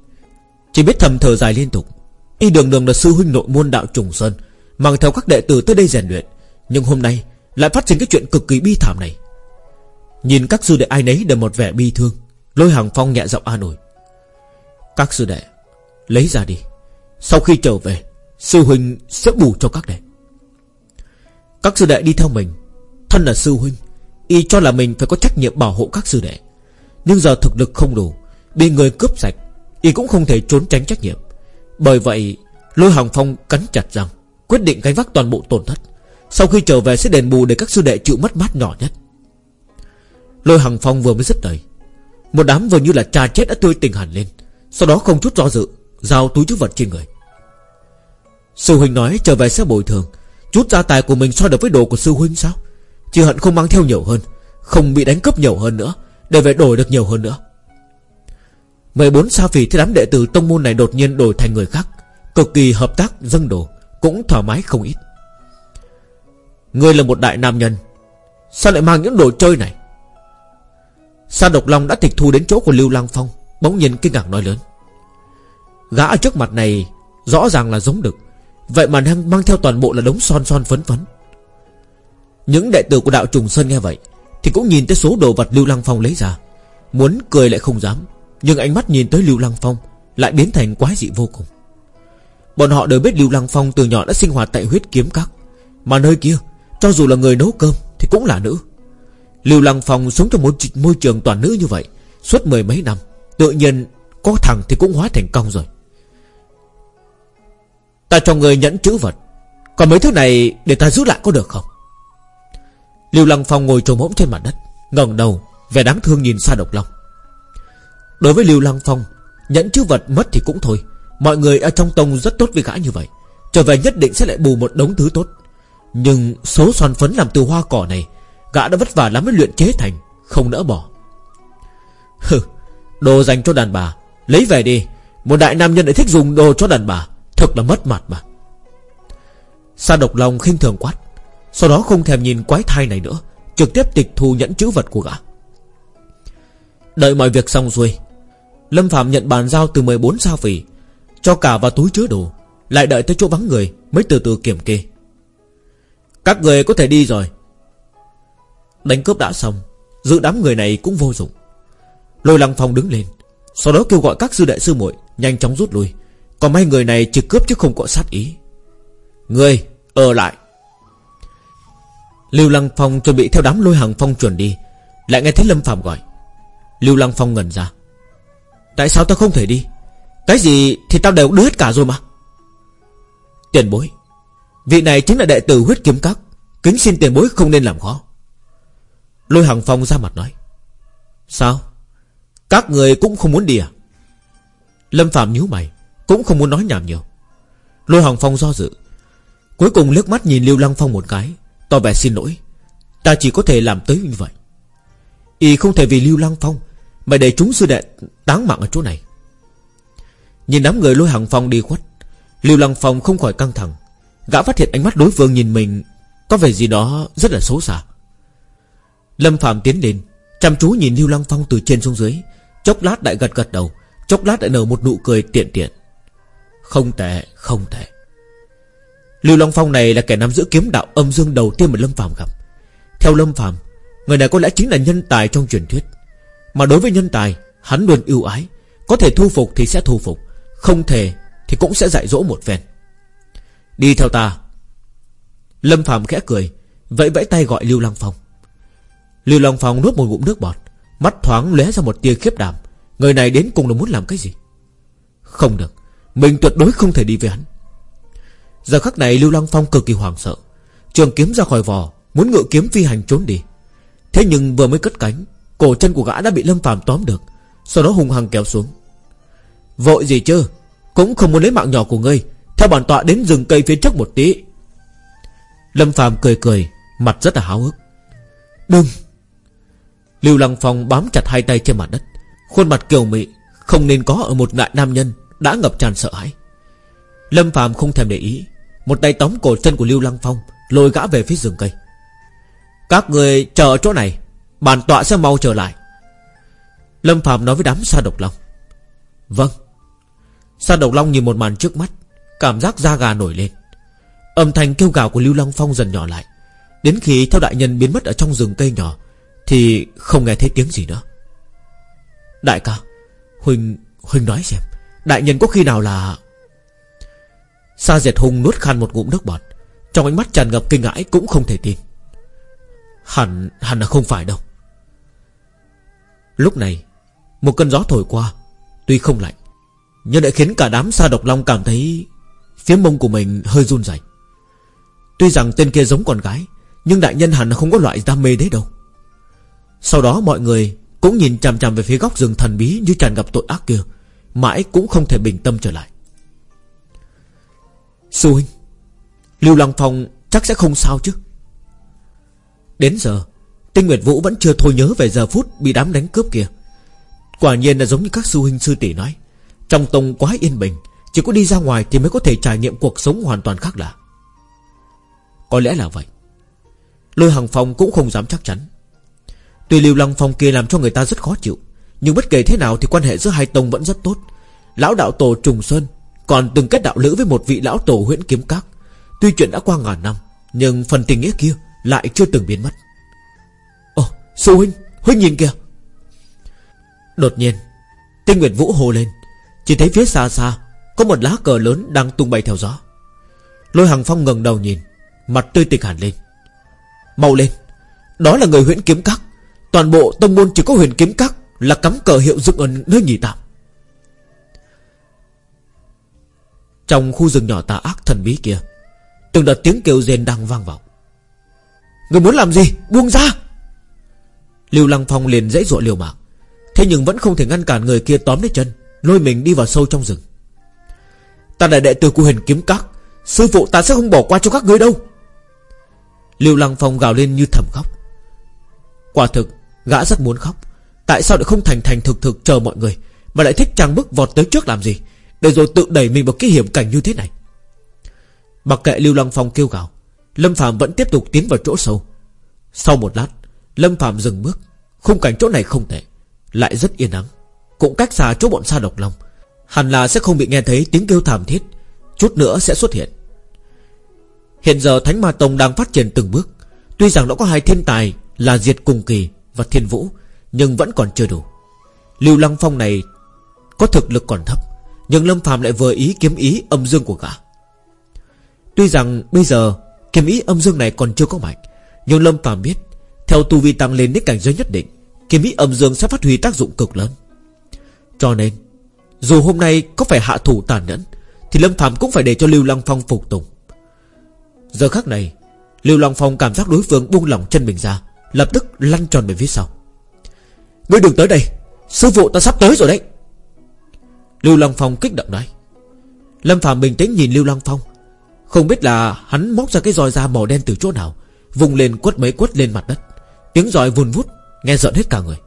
Chỉ biết thầm thở dài liên tục. Y đường đường là sư huynh nội môn đạo trùng sơn, Mang theo các đệ tử tới đây rèn luyện, Nhưng hôm nay lại phát sinh cái chuyện cực kỳ bi thảm này. Nhìn các sư đệ ai nấy đều một vẻ bi thương. Lôi Hằng Phong nhẹ giọng an ủi. Các sư đệ, Lấy ra đi. Sau khi trở về, Sư huynh sẽ bù cho các đệ. Các sư đệ đi theo mình. Thân là sư huynh, Y cho là mình phải có trách nhiệm bảo hộ các sư đệ. Nhưng giờ thực lực không đủ, Bị người cướp sạch, Y cũng không thể trốn tránh trách nhiệm. Bởi vậy, Lôi Hằng Phong cắn chặt rằng Quyết định gánh vác toàn bộ tổn thất. Sau khi trở về sẽ đền bù để các sư đệ chịu mất mát nhỏ nhất. Lôi Hằng Phong vừa mới dứt lời một đám vừa như là trà chết đã tươi tình hẳn lên. Sau đó không chút do dự, Giao túi chứa vật trên người. Sư huynh nói trở về sẽ bồi thường. Chút gia tài của mình so được với đồ của sư huynh sao? Chỉ hận không mang theo nhiều hơn, Không bị đánh cướp nhiều hơn nữa, Để về đổi được nhiều hơn nữa. 14 sa phỉ thì đám đệ tử tông môn này đột nhiên đổi thành người khác, Cực kỳ hợp tác, dâng đồ, Cũng thoải mái không ít. Ngươi là một đại nam nhân, Sao lại mang những đồ chơi này? Sa độc long đã tịch thu đến chỗ của Lưu Lang Phong, Bỗng nhiên kinh ngạc nói lớn. Gã ở trước mặt này Rõ ràng là giống đực, Vậy mà đang mang theo toàn bộ là đống son son phấn phấn. Những đệ tử của đạo trùng Sơn nghe vậy Thì cũng nhìn tới số đồ vật Lưu Lăng Phong lấy ra. Muốn cười lại không dám, Nhưng ánh mắt nhìn tới Lưu Lăng Phong Lại biến thành quái dị vô cùng. Bọn họ đều biết Lưu Lăng Phong từ nhỏ đã sinh hoạt tại huyết kiếm các, Mà nơi kia, Cho dù là người nấu cơm Thì cũng là nữ. Lưu Lăng Phong sống trong một môi trường toàn nữ như vậy, Suốt mười mấy năm, Tự nhiên có thằng thì cũng hóa thành công rồi. Ta cho người nhẫn chữ vật, Còn mấy thứ này để ta giữ lại có được không? Lưu Lăng Phong ngồi trồm hỗn trên mặt đất, ngẩng đầu, Vẻ đáng thương nhìn xa độc long. Đối với Lưu Lăng Phong, Nhẫn chữ vật mất thì cũng thôi, Mọi người ở trong tông rất tốt với gã như vậy, Trở về nhất định sẽ lại bù một đống thứ tốt. Nhưng số son phấn làm từ hoa cỏ này Gã đã vất vả lắm mới luyện chế thành, Không nỡ bỏ. Hừ, Đồ dành cho đàn bà, Lấy về đi. Một đại nam nhân lại thích dùng đồ cho đàn bà, Thật là mất mặt mà. Sa độc lòng khinh thường quát, Sau đó không thèm nhìn quái thai này nữa, Trực tiếp tịch thu nhẫn chữ vật của gã. Đợi mọi việc xong xuôi, Lâm Phạm nhận bàn giao từ 14 sao phỉ Cho cả vào túi chứa đồ, Lại đợi tới chỗ vắng người Mới từ từ kiểm kê. Các người có thể đi rồi Đánh cướp đã xong, Giữ đám người này cũng vô dụng. Lôi lăng phong đứng lên, Sau đó kêu gọi các sư đệ sư muội Nhanh chóng rút lui. Còn mấy người này chỉ cướp chứ không có sát ý. Người, ở lại. Lưu Lăng Phong chuẩn bị theo đám lôi hàng phong chuẩn đi, Lại nghe thấy Lâm Phạm gọi. Lưu Lăng Phong ngẩn ra. Tại sao tao không thể đi? Cái gì thì tao đều đưa hết cả rồi mà. Tiền bối, Vị này chính là đệ tử huyết kiếm các. Kính xin tiền bối không nên làm khó. Lôi hằng phong ra mặt nói, Sao? Các người cũng không muốn đi à? Lâm Phạm nhíu mày, Cũng không muốn nói nhảm nhiều. Lôi hằng phong do dự, Cuối cùng liếc mắt nhìn Lưu Lăng Phong một cái, Tỏ vẻ xin lỗi, Ta chỉ có thể làm tới như vậy. Y không thể vì Lưu Lăng Phong Mà để chúng sư đệ táng mạng ở chỗ này. Nhìn đám người lôi hàng phong đi khuất, Lưu Lăng Phong không khỏi căng thẳng, Gã phát hiện ánh mắt đối phương nhìn mình Có vẻ gì đó rất là xấu xa. Lâm Phạm tiến lên. Chăm chú nhìn Lưu Lăng Phong từ trên xuống dưới. Chốc lát lại gật gật đầu. Chốc lát lại nở một nụ cười tiện tiện. Không tệ, không tệ. Lưu Long Phong này là kẻ nắm giữ kiếm đạo âm dương đầu tiên mà Lâm Phạm gặp. Theo Lâm Phạm Người này có lẽ chính là nhân tài trong truyền thuyết. Mà đối với nhân tài Hắn luôn ưu ái. Có thể thu phục thì sẽ thu phục. Không thể thì cũng sẽ dạy dỗ một phen. Đi theo ta. Lâm Phạm khẽ cười Vẫy vẫy tay gọi Lưu Lăng Phong. Lưu long Phong nuốt một ngụm nước bọt, Mắt thoáng lóe ra một tia khiếp đảm. Người này đến cùng là muốn làm cái gì? Không được, Mình tuyệt đối không thể đi với hắn. Giờ khắc này Lưu long Phong cực kỳ hoảng sợ. Trường kiếm ra khỏi vò Muốn ngự kiếm phi hành trốn đi. Thế nhưng vừa mới cất cánh, Cổ chân của gã đã bị Lâm Phàm tóm được, Sau đó hùng hăng kéo xuống. Vội gì chứ? Cũng không muốn lấy mạng nhỏ của ngươi. Theo bản tọa đến rừng cây phía trước một tí. Lâm Phàm cười cười, Mặt rất là háo hức. Đừng! Lưu Lăng Phong bám chặt hai tay trên mặt đất. Khuôn mặt kiều mị, Không nên có ở một đại nam nhân Đã ngập tràn sợ hãi. Lâm Phạm không thèm để ý, Một tay tóm cổ chân của Lưu Lăng Phong, Lôi gã về phía rừng cây. Các người chờ ở chỗ này, Bản tọa sẽ mau trở lại. Lâm Phạm nói với đám sa độc long. Vâng. Sa độc long nhìn một màn trước mắt, Cảm giác da gà nổi lên. Âm thanh kêu gào của Lưu Lăng Phong dần nhỏ lại, Đến khi theo đại nhân biến mất ở trong rừng cây nhỏ thì không nghe thấy tiếng gì nữa. Đại ca huynh huynh nói xem, Đại nhân có khi nào là Sa diệt hùng nuốt khan một ngụm nước bọt, Trong ánh mắt tràn ngập kinh ngãi cũng không thể tin. Hẳn hẳn là không phải đâu. Lúc này, Một cơn gió thổi qua, Tuy không lạnh, Nhưng lại khiến cả đám sa độc long cảm thấy Phía mông của mình hơi run rẩy. Tuy rằng tên kia giống con gái, Nhưng đại nhân hẳn là không có loại đam mê đấy đâu. Sau đó mọi người Cũng nhìn chằm chằm về phía góc rừng thần bí Như tràn ngập tội ác kia, Mãi cũng không thể bình tâm trở lại. Sư huynh, Lưu Lăng Phong chắc sẽ không sao chứ? Đến giờ, Tinh Nguyệt Vũ vẫn chưa thôi nhớ về giờ phút Bị đám đánh cướp kia. Quả nhiên là giống như các sư huynh sư tỷ nói, Trong tông quá yên bình, Chỉ có đi ra ngoài thì mới có thể trải nghiệm cuộc sống hoàn toàn khác lạ. Có lẽ là vậy. Lôi Hằng Phong cũng không dám chắc chắn. Tuy Lưu Lăng Phong kia làm cho người ta rất khó chịu, Nhưng bất kể thế nào thì quan hệ giữa hai tông vẫn rất tốt. Lão đạo tổ Trùng Sơn Còn từng kết đạo lữ với một vị lão tổ huyện Kiếm Các. Tuy chuyện đã qua ngàn năm, Nhưng phần tình nghĩa kia lại chưa từng biến mất. Ồ, sư huynh Huynh nhìn kìa. Đột nhiên, Tinh Nguyệt Vũ hồ lên, Chỉ thấy phía xa xa Có một lá cờ lớn đang tung bay theo gió. Lôi Hằng Phong ngẩng đầu nhìn, Mặt tươi tịch hẳn lên. Mau lên, Đó là người huyễn kiếm các. Toàn bộ tông môn chỉ có huyền kiếm các Là cắm cờ hiệu dựng ở nơi nghỉ tạm. Trong khu rừng nhỏ tà ác thần bí kia, Từng đợt tiếng kêu rên đang vang vọng. Người muốn làm gì? Buông ra! Lưu Lăng Phong liền dãy dụa liều mạng, Thế nhưng vẫn không thể ngăn cản người kia tóm lấy chân, Lôi mình đi vào sâu trong rừng. Ta là đệ tử của huyền kiếm các, Sư phụ ta sẽ không bỏ qua cho các ngươi đâu. Lưu Lăng Phong gào lên như thầm khóc. Quả thực Gã rất muốn khóc. Tại sao lại không thành thành thực thực chờ mọi người, Mà lại thích trang bức vọt tới trước làm gì, Để rồi tự đẩy mình vào cái hiểm cảnh như thế này? Mặc kệ Lưu Lăng Phong kêu gào, Lâm Phạm vẫn tiếp tục tiến vào chỗ sâu. Sau một lát, Lâm Phạm dừng bước. Khung cảnh chỗ này không tệ, Lại rất yên ắng. Cũng cách xa chỗ bọn xa độc long, Hẳn là sẽ không bị nghe thấy tiếng kêu thảm thiết, Chút nữa sẽ xuất hiện. Hiện giờ Thánh Ma Tông đang phát triển từng bước. Tuy rằng nó có hai thiên tài Là Diệt Cùng Kỳ và Thiên Vũ, Nhưng vẫn còn chưa đủ. Lưu Lăng Phong này Có thực lực còn thấp, Nhưng Lâm phàm lại vừa ý kiếm ý âm dương của gã. Tuy rằng bây giờ Kiếm ý âm dương này còn chưa có mạnh, Nhưng Lâm phàm biết, Theo tu vi tăng lên đến cảnh giới nhất định, Kiếm ý âm dương sẽ phát huy tác dụng cực lớn. Cho nên, Dù hôm nay có phải hạ thủ tàn nhẫn, Thì Lâm phàm cũng phải để cho Lưu Lăng Phong phục tùng. Giờ khắc này, Lưu Lăng Phong cảm giác đối phương buông lỏng chân mình ra Lập tức lăn tròn về phía sau. Ngươi đừng tới đây, Sư phụ ta sắp tới rồi đấy. Lưu Long Phong kích động nói. Lâm Phạm bình tĩnh nhìn Lưu Long Phong. Không biết là hắn móc ra cái roi da màu đen từ chỗ nào, Vùng lên quất mấy quất lên mặt đất. Tiếng roi vun vút, Nghe giận hết cả người.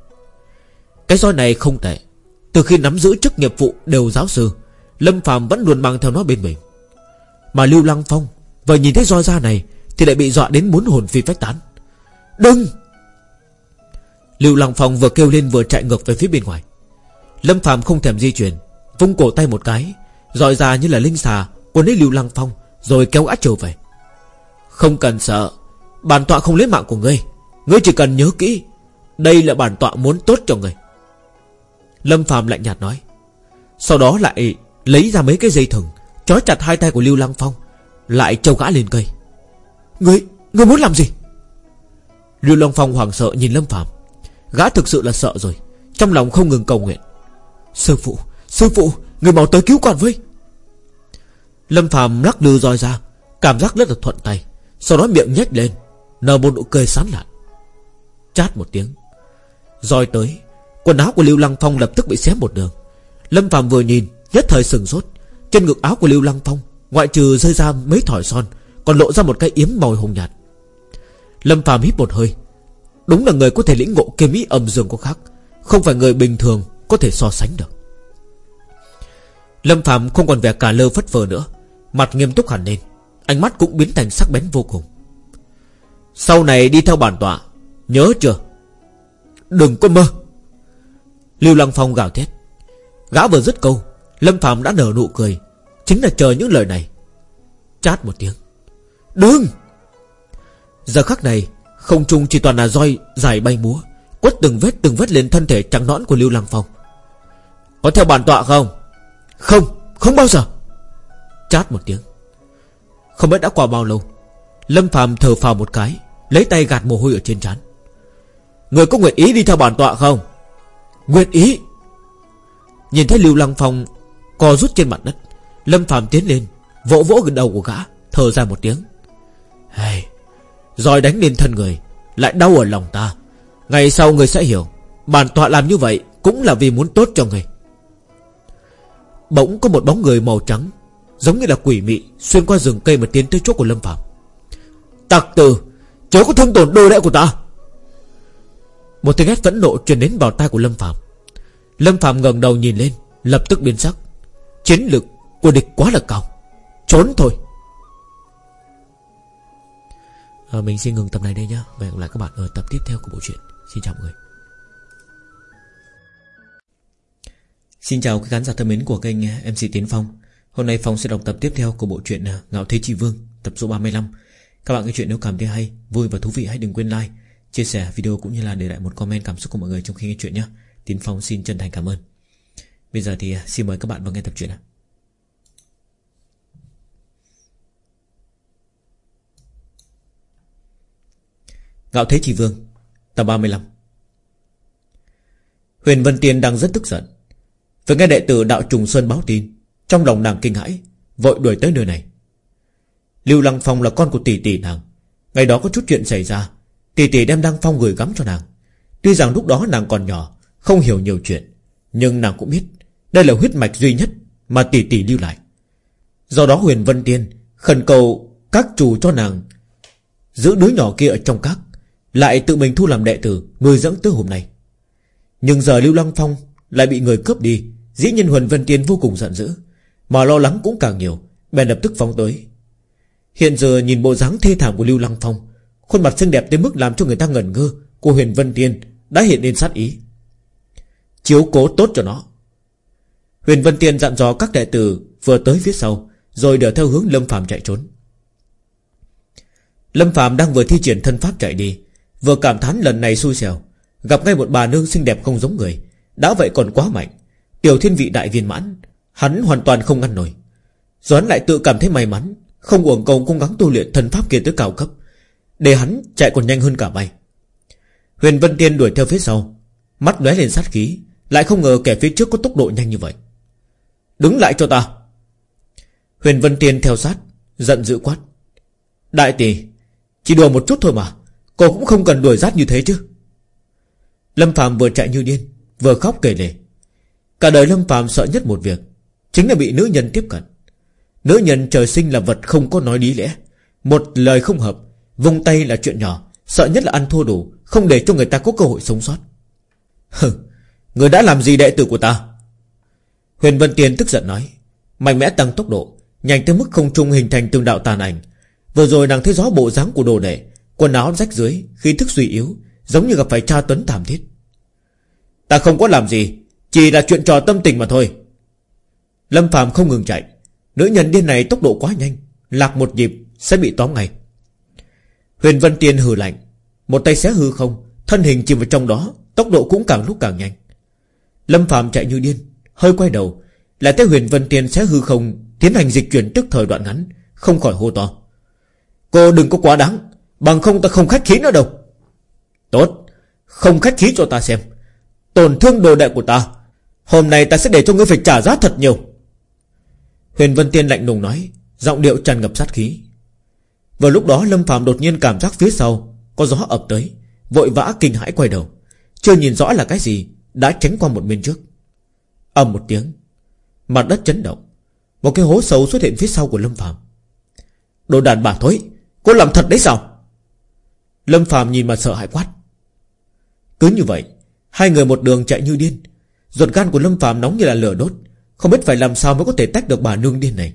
Cái roi này không tệ. Từ khi nắm giữ chức nghiệp vụ đều giáo sư, Lâm Phạm vẫn luôn mang theo nó bên mình. Mà Lưu Lăng Phong Vừa nhìn thấy roi da này Thì lại bị dọa đến muốn hồn phi phách tán. Đừng! Lưu Lăng Phong vừa kêu lên vừa chạy ngược về phía bên ngoài. Lâm Phạm không thèm di chuyển Vung cổ tay một cái Dọi ra như là linh xà Cuốn lấy Lưu Lăng Phong Rồi kéo át trở về. Không cần sợ Bản tọa không lấy mạng của ngươi. Ngươi chỉ cần nhớ kỹ Đây là bản tọa muốn tốt cho ngươi. Lâm Phạm lạnh nhạt nói. Sau đó lại lấy ra mấy cái dây thừng Chói chặt hai tay của Lưu Lăng Phong Lại trâu gã lên cây. Ngươi, ngươi muốn làm gì? Lưu Long Phong hoảng sợ nhìn Lâm Phạm Gã thực sự là sợ rồi Trong lòng không ngừng cầu nguyện. Sư phụ, sư phụ, người mau tới cứu con với. Lâm Phạm lắc lư roi ra Cảm giác rất là thuận tay Sau đó miệng nhếch lên Nở một nụ cười sán lạn. Chát một tiếng Roi tới Quần áo của Lưu Lăng Phong lập tức bị xé một đường. Lâm Phạm vừa nhìn Nhất thời sừng sốt. Trên ngực áo của Lưu Lăng Phong Ngoại trừ rơi ra mấy thỏi son Còn lộ ra một cái yếm màu hồng nhạt. Lâm Phạm hít một hơi. Đúng là người có thể lĩnh ngộ kiếm ý âm dương có khác, Không phải người bình thường Có thể so sánh được. Lâm Phạm không còn vẻ cả lơ phất phơ nữa, Mặt nghiêm túc hẳn lên, Ánh mắt cũng biến thành sắc bén vô cùng. Sau này đi theo bản tọa, Nhớ chưa? Đừng có mơ. Lưu Lăng Phong gào thét. Gã vừa dứt câu, Lâm Phạm đã nở nụ cười, Chính là chờ những lời này. Chát một tiếng. Đừng! Giờ khắc này Không trung chỉ toàn là roi dài bay múa Quất từng vết từng vết lên thân thể trắng nõn của Lưu Lăng Phong. Có theo bản tọa không? Không Không bao giờ. Chát một tiếng. Không biết đã qua bao lâu Lâm Phạm thở phào một cái Lấy tay gạt mồ hôi ở trên trán. Người có nguyện ý đi theo bản tọa không? Nguyện ý. Nhìn thấy Lưu Lăng Phong Co rút trên mặt đất Lâm Phạm tiến lên Vỗ vỗ gần đầu của gã Thở ra một tiếng. Hey, rồi đánh lên thân người, Lại đau ở lòng ta. Ngày sau người sẽ hiểu, Bản tọa làm như vậy Cũng là vì muốn tốt cho người. Bỗng có một bóng người màu trắng, Giống như là quỷ mị, Xuyên qua rừng cây mà tiến tới chỗ của Lâm Phạm. Tặc tử, Chớ có thương tổn đôi lẽ của ta. Một tiếng hét phẫn nộ truyền đến vào tai của Lâm Phạm. Lâm Phạm ngẩng đầu nhìn lên, Lập tức biến sắc. Chiến lực của địch quá là cao. Trốn thôi. À, Mình xin ngừng tập này đây nhé Và hẹn gặp lại các bạn ở tập tiếp theo của bộ truyện. Xin chào mọi người. Xin chào các khán giả thân mến của kênh MC Tiến Phong. Hôm nay Phong sẽ đọc tập tiếp theo của bộ truyện ờ, Ngạo Thế Chi Vương Tập số 35 Các bạn nghe chuyện nếu cảm thấy hay, vui và thú vị hãy đừng quên like Chia sẻ video cũng như là để lại một comment cảm xúc của mọi người trong khi nghe chuyện nhé Tiến Phong xin chân thành cảm ơn. Bây giờ thì ờ, xin mời các bạn vào nghe tập truyện nào Ngạo Thế Chỉ Vương Tập 35 Huyền Vân Tiên đang rất tức giận. Vừa nghe đệ tử đạo Trùng Sơn báo tin, Trong lòng nàng kinh hãi, Vội đuổi tới nơi này. Lưu Lăng Phong là con của tỷ tỷ nàng. Ngày đó có chút chuyện xảy ra, Tỷ tỷ đem Đăng Phong gửi gắm cho nàng. Tuy rằng lúc đó nàng còn nhỏ, Không hiểu nhiều chuyện, Nhưng nàng cũng biết Đây là huyết mạch duy nhất Mà tỷ tỷ lưu lại. Do đó huyền Vân Tiên Khẩn cầu các chủ cho nàng Giữ đứa nhỏ kia ở trong các. Lại tự mình thu làm đệ tử người dẫn tới hôm nay Nhưng giờ Lưu Lăng Phong lại bị người cướp đi. Dĩ nhiên Huần Vân Tiên vô cùng giận dữ, Mà lo lắng cũng càng nhiều, Bèn lập tức phóng tới. Hiện giờ nhìn bộ dáng thê thảm của Lưu Lăng Phong, Khuôn mặt xinh đẹp tới mức làm cho người ta ngẩn ngơ, Của huyền Vân Tiên Đã hiện lên sát ý. Chiếu cố tốt cho nó. Huyền Vân Tiên dặn dò các đệ tử Vừa tới phía sau, Rồi đỡ theo hướng Lâm Phạm chạy trốn. Lâm Phạm đang vừa thi triển thân pháp chạy đi Vừa cảm thán lần này xui xẻo, Gặp ngay một bà nương xinh đẹp không giống người, Đã vậy còn quá mạnh. Tiểu thiên vị đại viên mãn, Hắn hoàn toàn không ngăn nổi. Rồi hắn lại tự cảm thấy may mắn, Không uổng công cố gắng tu luyện thần pháp kia tới cao cấp, Để hắn chạy còn nhanh hơn cả bay. Huyền Vân Tiên đuổi theo phía sau, Mắt lóe lên sát khí, Lại không ngờ kẻ phía trước có tốc độ nhanh như vậy. Đứng lại cho ta. Huyền Vân Tiên theo sát, Giận dữ quát. Đại tỷ, Chỉ đùa một chút thôi mà Cô cũng không cần đuổi rát như thế chứ. Lâm Phạm vừa chạy như điên, Vừa khóc kể lể. Cả đời Lâm Phạm sợ nhất một việc, Chính là bị nữ nhân tiếp cận. Nữ nhân trời sinh là vật không có nói lý lẽ. Một lời không hợp vùng tay là chuyện nhỏ, Sợ nhất là ăn thua đủ, Không để cho người ta có cơ hội sống sót. Hừ, Người đã làm gì đệ tử của ta? Huyền Vân Tiên tức giận nói, Mạnh mẽ tăng tốc độ, Nhanh tới mức không trung hình thành từng đạo tàn ảnh. Vừa rồi nàng thấy rõ bộ dáng của đồ đệ Quần áo rách dưới, Khí thức suy yếu, Giống như gặp phải tra tấn thảm thiết. Ta không có làm gì, Chỉ là chuyện trò tâm tình mà thôi. Lâm Phạm không ngừng chạy. Nữ nhân điên này tốc độ quá nhanh, Lạc một nhịp, sẽ bị tóm ngay. Huyền Vân Tiên hừ lạnh. Một tay xé hư không, Thân hình chìm vào trong đó, Tốc độ cũng càng lúc càng nhanh. Lâm Phạm chạy như điên, Hơi quay đầu, Lại thấy Huyền Vân Tiên xé hư không, Tiến hành dịch chuyển tức thời đoạn ngắn, Không khỏi hô to. Cô đừng có quá đáng. Bằng không ta không khách khí nữa đâu. Tốt, Không khách khí cho ta xem. Tổn thương đồ đệ của ta, Hôm nay ta sẽ để cho ngươi phải trả giá thật nhiều. Huyền Vân Tiên lạnh lùng nói, Giọng điệu tràn ngập sát khí. Vào lúc đó, Lâm Phạm đột nhiên cảm giác phía sau Có gió ập tới, Vội vã kinh hãi quay đầu. Chưa nhìn rõ là cái gì, Đã tránh qua một bên trước. Ầm một tiếng, Mặt đất chấn động. Một cái hố sâu xuất hiện phía sau của Lâm Phạm Đồ đàn bà thối, Cô làm thật đấy sao? Lâm Phạm nhìn mà sợ hãi quát. Cứ như vậy, Hai người một đường chạy như điên. Ruột gan của Lâm Phạm nóng như là lửa đốt, Không biết phải làm sao mới có thể tách được bà nương điên này.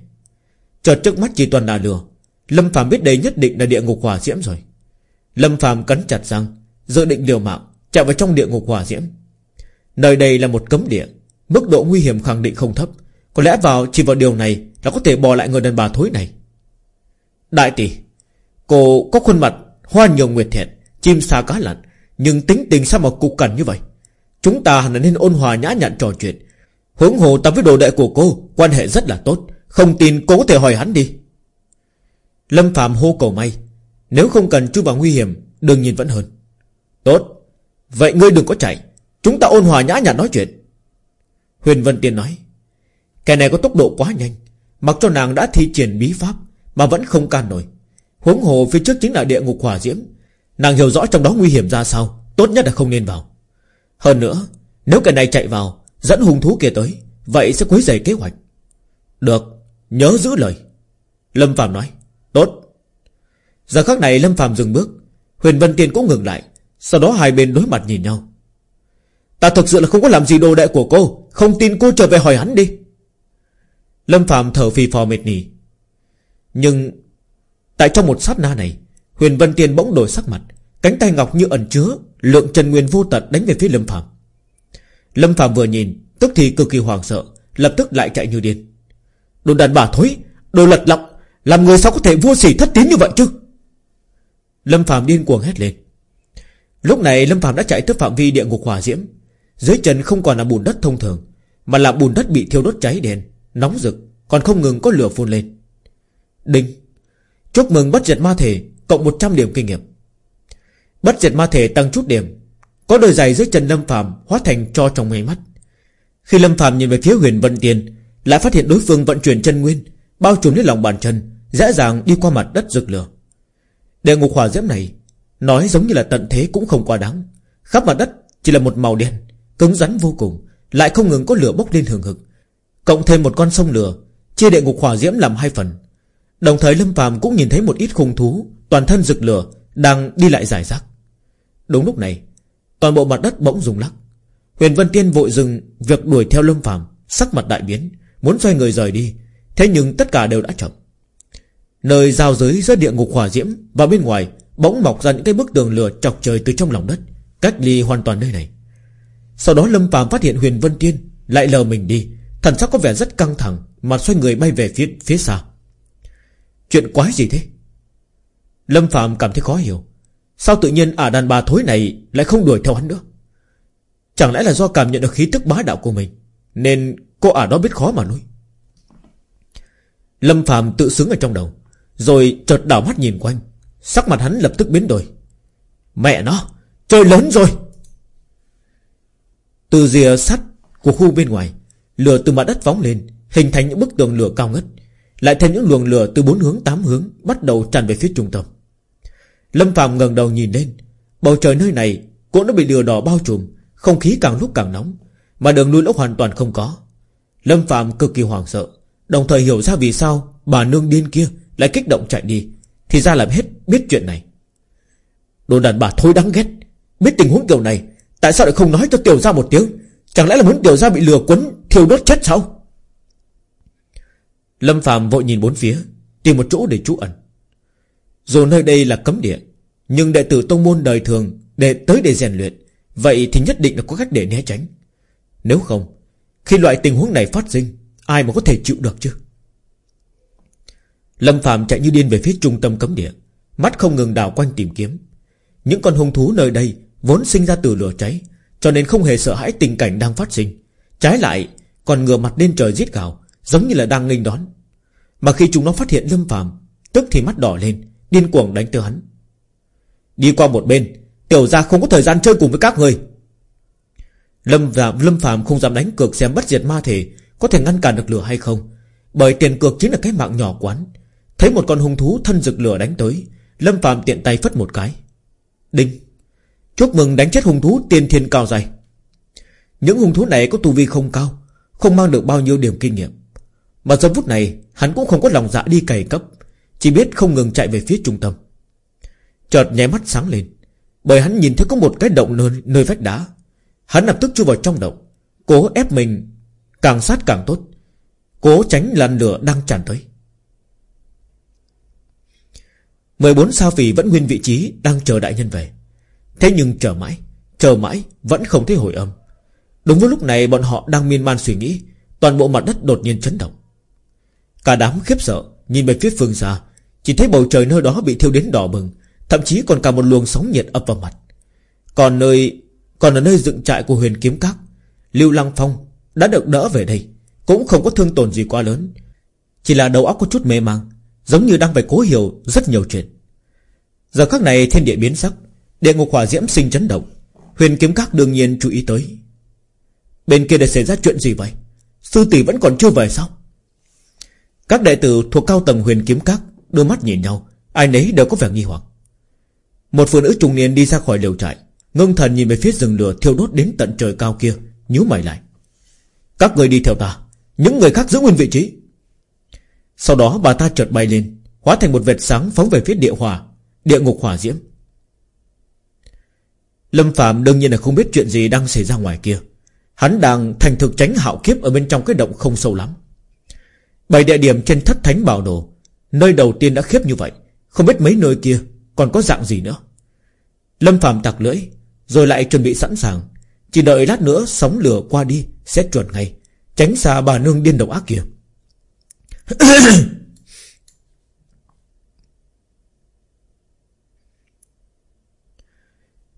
Chợt trước mắt chỉ toàn là lửa, Lâm Phạm biết đây nhất định là địa ngục hỏa diễm rồi. Lâm Phạm cắn chặt răng, Dự định liều mạng, Chạy vào trong địa ngục hỏa diễm. Nơi đây là một cấm địa, Mức độ nguy hiểm khẳng định không thấp, Có lẽ vào chỉ vào điều này Là có thể bỏ lại người đàn bà thối này. Đại tỷ, Cô có khuôn mặt hoa nhiều nguyệt thiện, Chim xa cá lặn. Nhưng tính tình sao mà cục cằn như vậy? Chúng ta hẳn nên ôn hòa nhã nhặn trò chuyện. Hướng hồ ta với đồ đệ của cô, Quan hệ rất là tốt. Không tin cô có thể hỏi hắn đi. Lâm Phạm hô cầu may. Nếu không cần chui vào nguy hiểm Đừng nhìn vẫn hơn. Tốt. Vậy ngươi đừng có chạy. Chúng ta ôn hòa nhã nhặn nói chuyện. Huyền Vân Tiên nói. Cái này có tốc độ quá nhanh. Mặc cho nàng đã thi triển bí pháp, Mà vẫn không can nổi. Huống hồ phía trước chính là địa ngục hỏa diễm. Nàng hiểu rõ trong đó nguy hiểm ra sao, Tốt nhất là không nên vào. Hơn nữa, Nếu kẻ này chạy vào, Dẫn hung thú kia tới, Vậy sẽ quấy rầy kế hoạch. Được, Nhớ giữ lời. Lâm Phạm nói, Tốt. Giờ khắc này Lâm Phạm dừng bước, Huyền Vân Tiên cũng ngừng lại, Sau đó hai bên đối mặt nhìn nhau. Ta thực sự là không có làm gì đồ đệ của cô, Không tin cô trở về hỏi hắn đi. Lâm Phạm thở phì phò mệt nỉ Nhưng Tại trong một sát na này, Huyền Vân Tiên bỗng đổi sắc mặt, Cánh tay ngọc như ẩn chứa Lượng Trần Nguyên vô tận đánh về phía Lâm Phạm Lâm Phạm vừa nhìn, Tức thì cực kỳ hoàng sợ, Lập tức lại chạy như điên. Đồ đàn bà thối, Đồ lật lọng, Làm người sao có thể vô sỉ thất tín như vậy chứ? Lâm Phạm điên cuồng hét lên. Lúc này Lâm Phạm đã chạy tới phạm vi địa ngục hỏa diễm. Dưới chân không còn là bùn đất thông thường, Mà là bùn đất bị thiêu đốt cháy đèn Nóng rực, Còn không ngừng có lửa phun lên. Đinh Chúc mừng bất diệt ma thể, Cộng 100 điểm kinh nghiệm. Bất diệt ma thể tăng chút điểm, Có đôi giày dưới chân Lâm Phạm Hóa thành cho trong ngay mắt. Khi Lâm Phạm nhìn về phía huyền vận tiền, Lại phát hiện đối phương vận chuyển chân nguyên, Bao trùm lấy lòng bàn chân, Dễ dàng đi qua mặt đất rực lửa. Địa ngục hỏa diễm này, Nói giống như là tận thế cũng không quá đáng. Khắp mặt đất chỉ là một màu đen, Cứng rắn vô cùng, Lại không ngừng có lửa bốc lên hừng hực. Cộng thêm một con sông lửa, Chia địa ngục hỏa diễm làm hai phần. Đồng thời Lâm phàm cũng nhìn thấy một ít khung thú, Toàn thân rực lửa, Đang đi lại giải rác. Đúng lúc này, Toàn bộ mặt đất bỗng rung lắc. Huyền Vân Tiên vội dừng Việc đuổi theo Lâm phàm, Sắc mặt đại biến, Muốn xoay người rời đi, Thế nhưng tất cả đều đã chậm. Nơi giao giới giữa địa ngục hỏa diễm Và bên ngoài bỗng mọc ra những cái bức tường lửa chọc trời từ trong lòng đất, Cách ly hoàn toàn nơi này. Sau đó Lâm phàm phát hiện Huyền Vân Tiên Lại lờ mình đi, Thần sắc có vẻ rất căng thẳng Mà xoay người bay về phía phía xa. Chuyện quái gì thế? Lâm Phạm cảm thấy khó hiểu. Sao tự nhiên ả đàn bà thối này Lại không đuổi theo hắn nữa? Chẳng lẽ là do cảm nhận được khí tức bá đạo của mình, Nên cô ả đó biết khó mà nói Lâm Phạm tự sướng ở trong đầu, Rồi chợt đảo mắt nhìn quanh. Sắc mặt hắn lập tức biến đổi. Mẹ nó, Trời lớn rồi! Từ rìa sắt của khu bên ngoài, Lửa từ mặt đất phóng lên, Hình thành những bức tường lửa cao ngất. Lại thêm những luồng lửa từ bốn hướng, tám hướng Bắt đầu tràn về phía trung tâm. Lâm Phạm ngẩng đầu nhìn lên. Bầu trời nơi này cũng đã bị lửa đỏ bao trùm, Không khí càng lúc càng nóng, Mà đường lui lốc hoàn toàn không có. Lâm Phạm cực kỳ hoảng sợ, Đồng thời hiểu ra vì sao bà nương điên kia Lại kích động chạy đi, Thì ra làm hết biết chuyện này. Đồ đàn bà thôi đáng ghét, Biết tình huống kiểu này, Tại sao lại không nói cho tiểu ra một tiếng? Chẳng lẽ là muốn tiểu ra bị lừa quấn Thiêu đốt chết sao? Lâm Phạm vội nhìn bốn phía, Tìm một chỗ để trú ẩn. Dù nơi đây là cấm địa, Nhưng đệ tử tông môn đời thường để Tới để rèn luyện, Vậy thì nhất định là có cách để né tránh. Nếu không, Khi loại tình huống này phát sinh, Ai mà có thể chịu được chứ? Lâm Phạm chạy như điên về phía trung tâm cấm địa, Mắt không ngừng đảo quanh tìm kiếm. Những con hung thú nơi đây Vốn sinh ra từ lửa cháy, Cho nên không hề sợ hãi tình cảnh đang phát sinh. Trái lại, còn ngửa mặt lên trời giết gào Giống như là đang nghênh đón. Mà khi chúng nó phát hiện Lâm Phạm Tức thì mắt đỏ lên, Điên cuồng đánh tới hắn. Đi qua một bên, Tiểu ra không có thời gian chơi cùng với các người. Lâm và Lâm Phạm không dám đánh cược xem bất diệt ma thể Có thể ngăn cản được lửa hay không, Bởi tiền cược chính là cái mạng nhỏ quán. Thấy một con hung thú thân rực lửa đánh tới, Lâm Phạm tiện tay phất một cái. Đinh! Chúc mừng đánh chết hung thú tiên thiên cao dày Những hung thú này có tu vi không cao, không mang được bao nhiêu điểm kinh nghiệm. Mà giờ phút này Hắn cũng không có lòng dạ đi cày cấp Chỉ biết không ngừng chạy về phía trung tâm. Chợt nháy mắt sáng lên Bởi hắn nhìn thấy có một cái động nơi, nơi vách đá. Hắn lập tức chui vào trong động Cố ép mình Càng sát càng tốt Cố tránh làn lửa đang tràn tới. 14 sao phì vẫn nguyên vị trí Đang chờ đại nhân về. Thế nhưng chờ mãi Chờ mãi vẫn không thấy hồi âm. Đúng với lúc này bọn họ đang miên man suy nghĩ Toàn bộ mặt đất đột nhiên chấn động. Cả đám khiếp sợ, Nhìn về phía phương xa, Chỉ thấy bầu trời nơi đó bị thiêu đến đỏ bừng, Thậm chí còn cả một luồng sóng nhiệt ập vào mặt. Còn nơi, Còn ở nơi dựng trại của huyền kiếm các, Lưu Lăng Phong đã được đỡ về đây, Cũng không có thương tổn gì quá lớn. Chỉ là đầu óc có chút mê mang, Giống như đang phải cố hiểu rất nhiều chuyện. Giờ khắc này thiên địa biến sắc, Địa ngục hỏa diễm sinh chấn động, Huyền kiếm các đương nhiên chú ý tới. Bên kia đã xảy ra chuyện gì vậy? Sư tỷ vẫn còn chưa về sao? Các đệ tử thuộc cao tầng huyền kiếm các Đôi mắt nhìn nhau, Ai nấy đều có vẻ nghi hoặc. Một phụ nữ trung niên đi ra khỏi liều trại, Ngưng thần nhìn về phía rừng lửa thiêu đốt đến tận trời cao kia, nhíu mày lại. Các người đi theo ta, Những người khác giữ nguyên vị trí. Sau đó bà ta chợt bay lên, Hóa thành một vệt sáng phóng về phía địa hỏa, Địa ngục hỏa diễm. Lâm Phạm đương nhiên là không biết chuyện gì đang xảy ra ngoài kia. Hắn đang thành thực tránh hạo kiếp Ở bên trong cái động không sâu lắm. Bảy địa điểm trên thất thánh bảo đồ. Nơi đầu tiên đã khiếp như vậy. Không biết mấy nơi kia còn có dạng gì nữa. Lâm phàm tặc lưỡi, Rồi lại chuẩn bị sẵn sàng. Chỉ đợi lát nữa sóng lửa qua đi Sẽ chuẩn ngay, Tránh xa bà nương điên độc ác kia.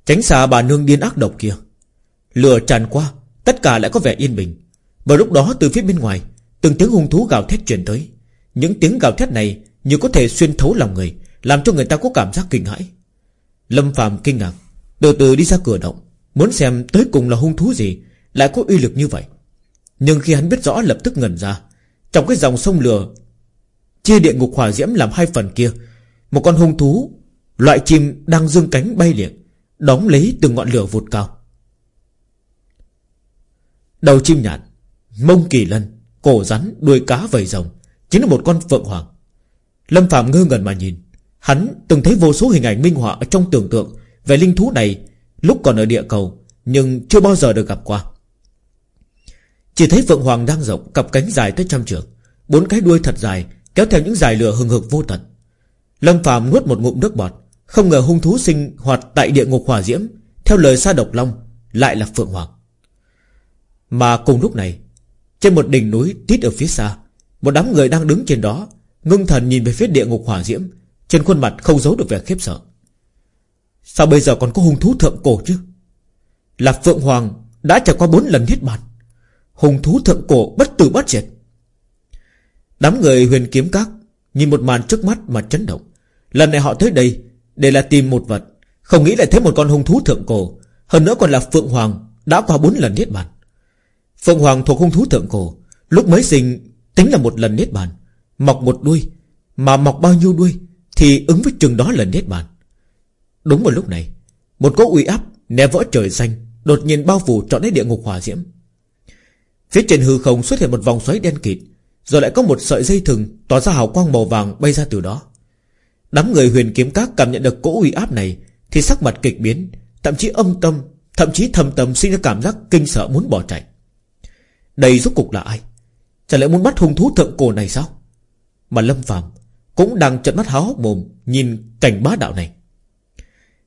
Tránh xa bà nương điên ác độc kia. Lửa tràn qua, Tất cả lại có vẻ yên bình. Vào lúc đó từ phía bên ngoài Từng tiếng hung thú gào thét truyền tới. Những tiếng gào thét này như có thể xuyên thấu lòng người, Làm cho người ta có cảm giác kinh hãi. Lâm phàm kinh ngạc, Từ từ đi ra cửa động, Muốn xem tới cùng là hung thú gì, Lại có uy lực như vậy. Nhưng khi hắn biết rõ lập tức ngẩn ra, Trong cái dòng sông lửa, Chia địa ngục hỏa diễm làm hai phần kia, Một con hung thú, Loại chim đang dương cánh bay liệng Đóng lấy từng ngọn lửa vụt cao. Đầu chim nhạn, Mông kỳ lân. Cổ rắn đuôi cá vầy rồng Chính là một con phượng hoàng. Lâm Phạm ngơ ngẩn mà nhìn. Hắn từng thấy vô số hình ảnh minh họa ở trong tưởng tượng Về linh thú này Lúc còn ở địa cầu Nhưng chưa bao giờ được gặp qua. Chỉ thấy Phượng Hoàng đang rộng Cặp cánh dài tới trăm trượng, Bốn cái đuôi thật dài Kéo theo những dài lửa hừng hực vô tận. Lâm Phạm nuốt một ngụm nước bọt Không ngờ hung thú sinh hoạt tại địa ngục hỏa diễm Theo lời sa độc long Lại là Phượng Hoàng. Mà cùng lúc này trên một đỉnh núi tít ở phía xa, Một đám người đang đứng trên đó, Ngưng thần nhìn về phía địa ngục hỏa diễm. Trên khuôn mặt không giấu được vẻ khiếp sợ. Sao bây giờ còn có hung thú thượng cổ chứ? Là Phượng Hoàng Đã trải qua bốn lần thiết bản Hung thú thượng cổ bất tử bất diệt. Đám người huyền kiếm các Nhìn một màn trước mắt mà chấn động. Lần này họ tới đây Để là tìm một vật, Không nghĩ lại thấy một con hung thú thượng cổ. Hơn nữa còn là Phượng Hoàng Đã qua bốn lần thiết bản Phượng Hoàng thuộc hung thú thượng cổ, Lúc mới sinh tính là một lần niết bàn. Mọc một đuôi, Mà mọc bao nhiêu đuôi Thì ứng với chừng đó là niết bàn. Đúng vào lúc này, Một cỗ uy áp né vỡ trời xanh Đột nhiên bao phủ trọn lấy địa ngục hỏa diễm. Phía trên hư không xuất hiện một vòng xoáy đen kịt, Rồi lại có một sợi dây thừng Tỏa ra hào quang màu vàng bay ra từ đó. Đám người huyền kiếm các cảm nhận được cỗ uy áp này Thì sắc mặt kịch biến, Thậm chí âm tâm, Thậm chí thầm tâm sinh ra cảm giác kinh sợ muốn bỏ chạy. Đây rốt cục là ai? Chả lẽ muốn bắt hung thú thượng cổ này sao? Mà Lâm Phạm Cũng đang trận mắt háo hốc mồm Nhìn cảnh bá đạo này.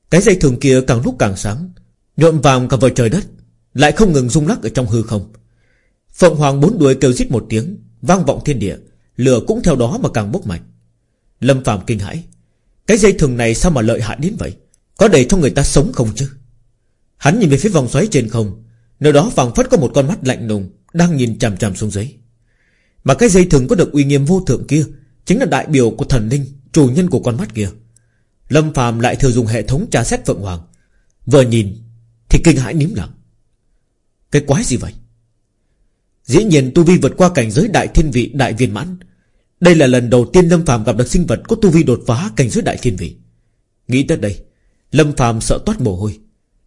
Cái dây thường kia càng lúc càng sáng, Nhuộm vàng cả vào trời đất, Lại không ngừng rung lắc ở trong hư không. Phượng Hoàng bốn đuôi kêu rít một tiếng, Vang vọng thiên địa, Lửa cũng theo đó mà càng bốc mạnh. Lâm Phạm kinh hãi, Cái dây thường này sao mà lợi hại đến vậy? Có để cho người ta sống không chứ? Hắn nhìn về phía vòng xoáy trên không, Nơi đó vàng phất có một con mắt lạnh lùng đang nhìn chằm chằm xuống dưới. Mà cái dây thừng có được uy nghiêm vô thượng kia Chính là đại biểu của thần linh, Chủ nhân của con mắt kia. Lâm Phạm lại thừa dùng hệ thống tra xét Phượng Hoàng. Vừa nhìn Thì kinh hãi nín lặng. Cái quái gì vậy? Dĩ nhiên tu vi vượt qua cảnh giới đại thiên vị, đại viên mãn. Đây là lần đầu tiên Lâm Phạm gặp được sinh vật Có tu vi đột phá cảnh giới đại thiên vị. Nghĩ tới đây, Lâm Phạm sợ toát mồ hôi.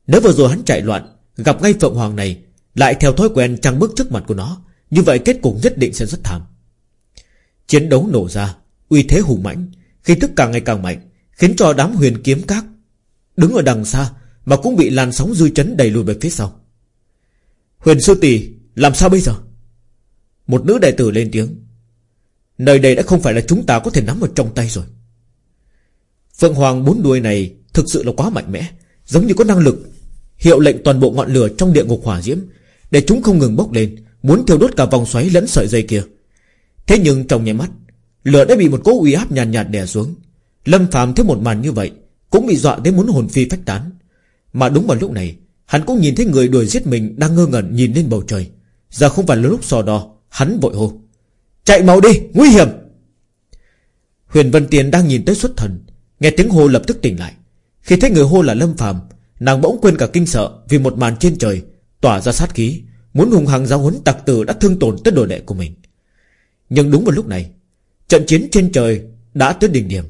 Nếu vừa rồi hắn chạy loạn, Gặp ngay Phượng Hoàng này lại theo thói quen trăng bước trước mặt của nó, Như vậy kết cục nhất định sẽ rất thảm. Chiến đấu nổ ra, Uy thế hùng mãnh Khi tức càng ngày càng mạnh, Khiến cho đám huyền kiếm các Đứng ở đằng xa Mà cũng bị làn sóng dư chấn đầy lùi về phía sau. Huyền sư tỷ, Làm sao bây giờ? Một nữ đại tử lên tiếng. Nơi đây đã không phải là chúng ta có thể nắm ở trong tay rồi. Phượng Hoàng bốn đuôi này Thực sự là quá mạnh mẽ, Giống như có năng lực, Hiệu lệnh toàn bộ ngọn lửa trong địa ngục hỏa diễm để chúng không ngừng bốc lên Muốn thiêu đốt cả vòng xoáy lẫn sợi dây kia. Thế nhưng trong nháy mắt Lửa đã bị một cỗ uy áp nhàn nhạt, nhạt đè xuống. Lâm Phạm thấy một màn như vậy Cũng bị dọa đến muốn hồn phi phách tán. Mà đúng vào lúc này Hắn cũng nhìn thấy người đuổi giết mình Đang ngơ ngẩn nhìn lên bầu trời. Giờ không phải là lúc sò đo Hắn vội hô Chạy mau đi nguy hiểm! Huyền Vân Tiền đang nhìn tới xuất thần Nghe tiếng hô lập tức tỉnh lại. Khi thấy người hô là Lâm Phạm Nàng bỗng quên cả kinh sợ Vì một màn trên trời Tỏa ra sát khí, Muốn hùng hăng giáo huấn tặc tử đã thương tổn tới đồ đệ của mình. Nhưng đúng vào lúc này, Trận chiến trên trời đã tới đỉnh điểm.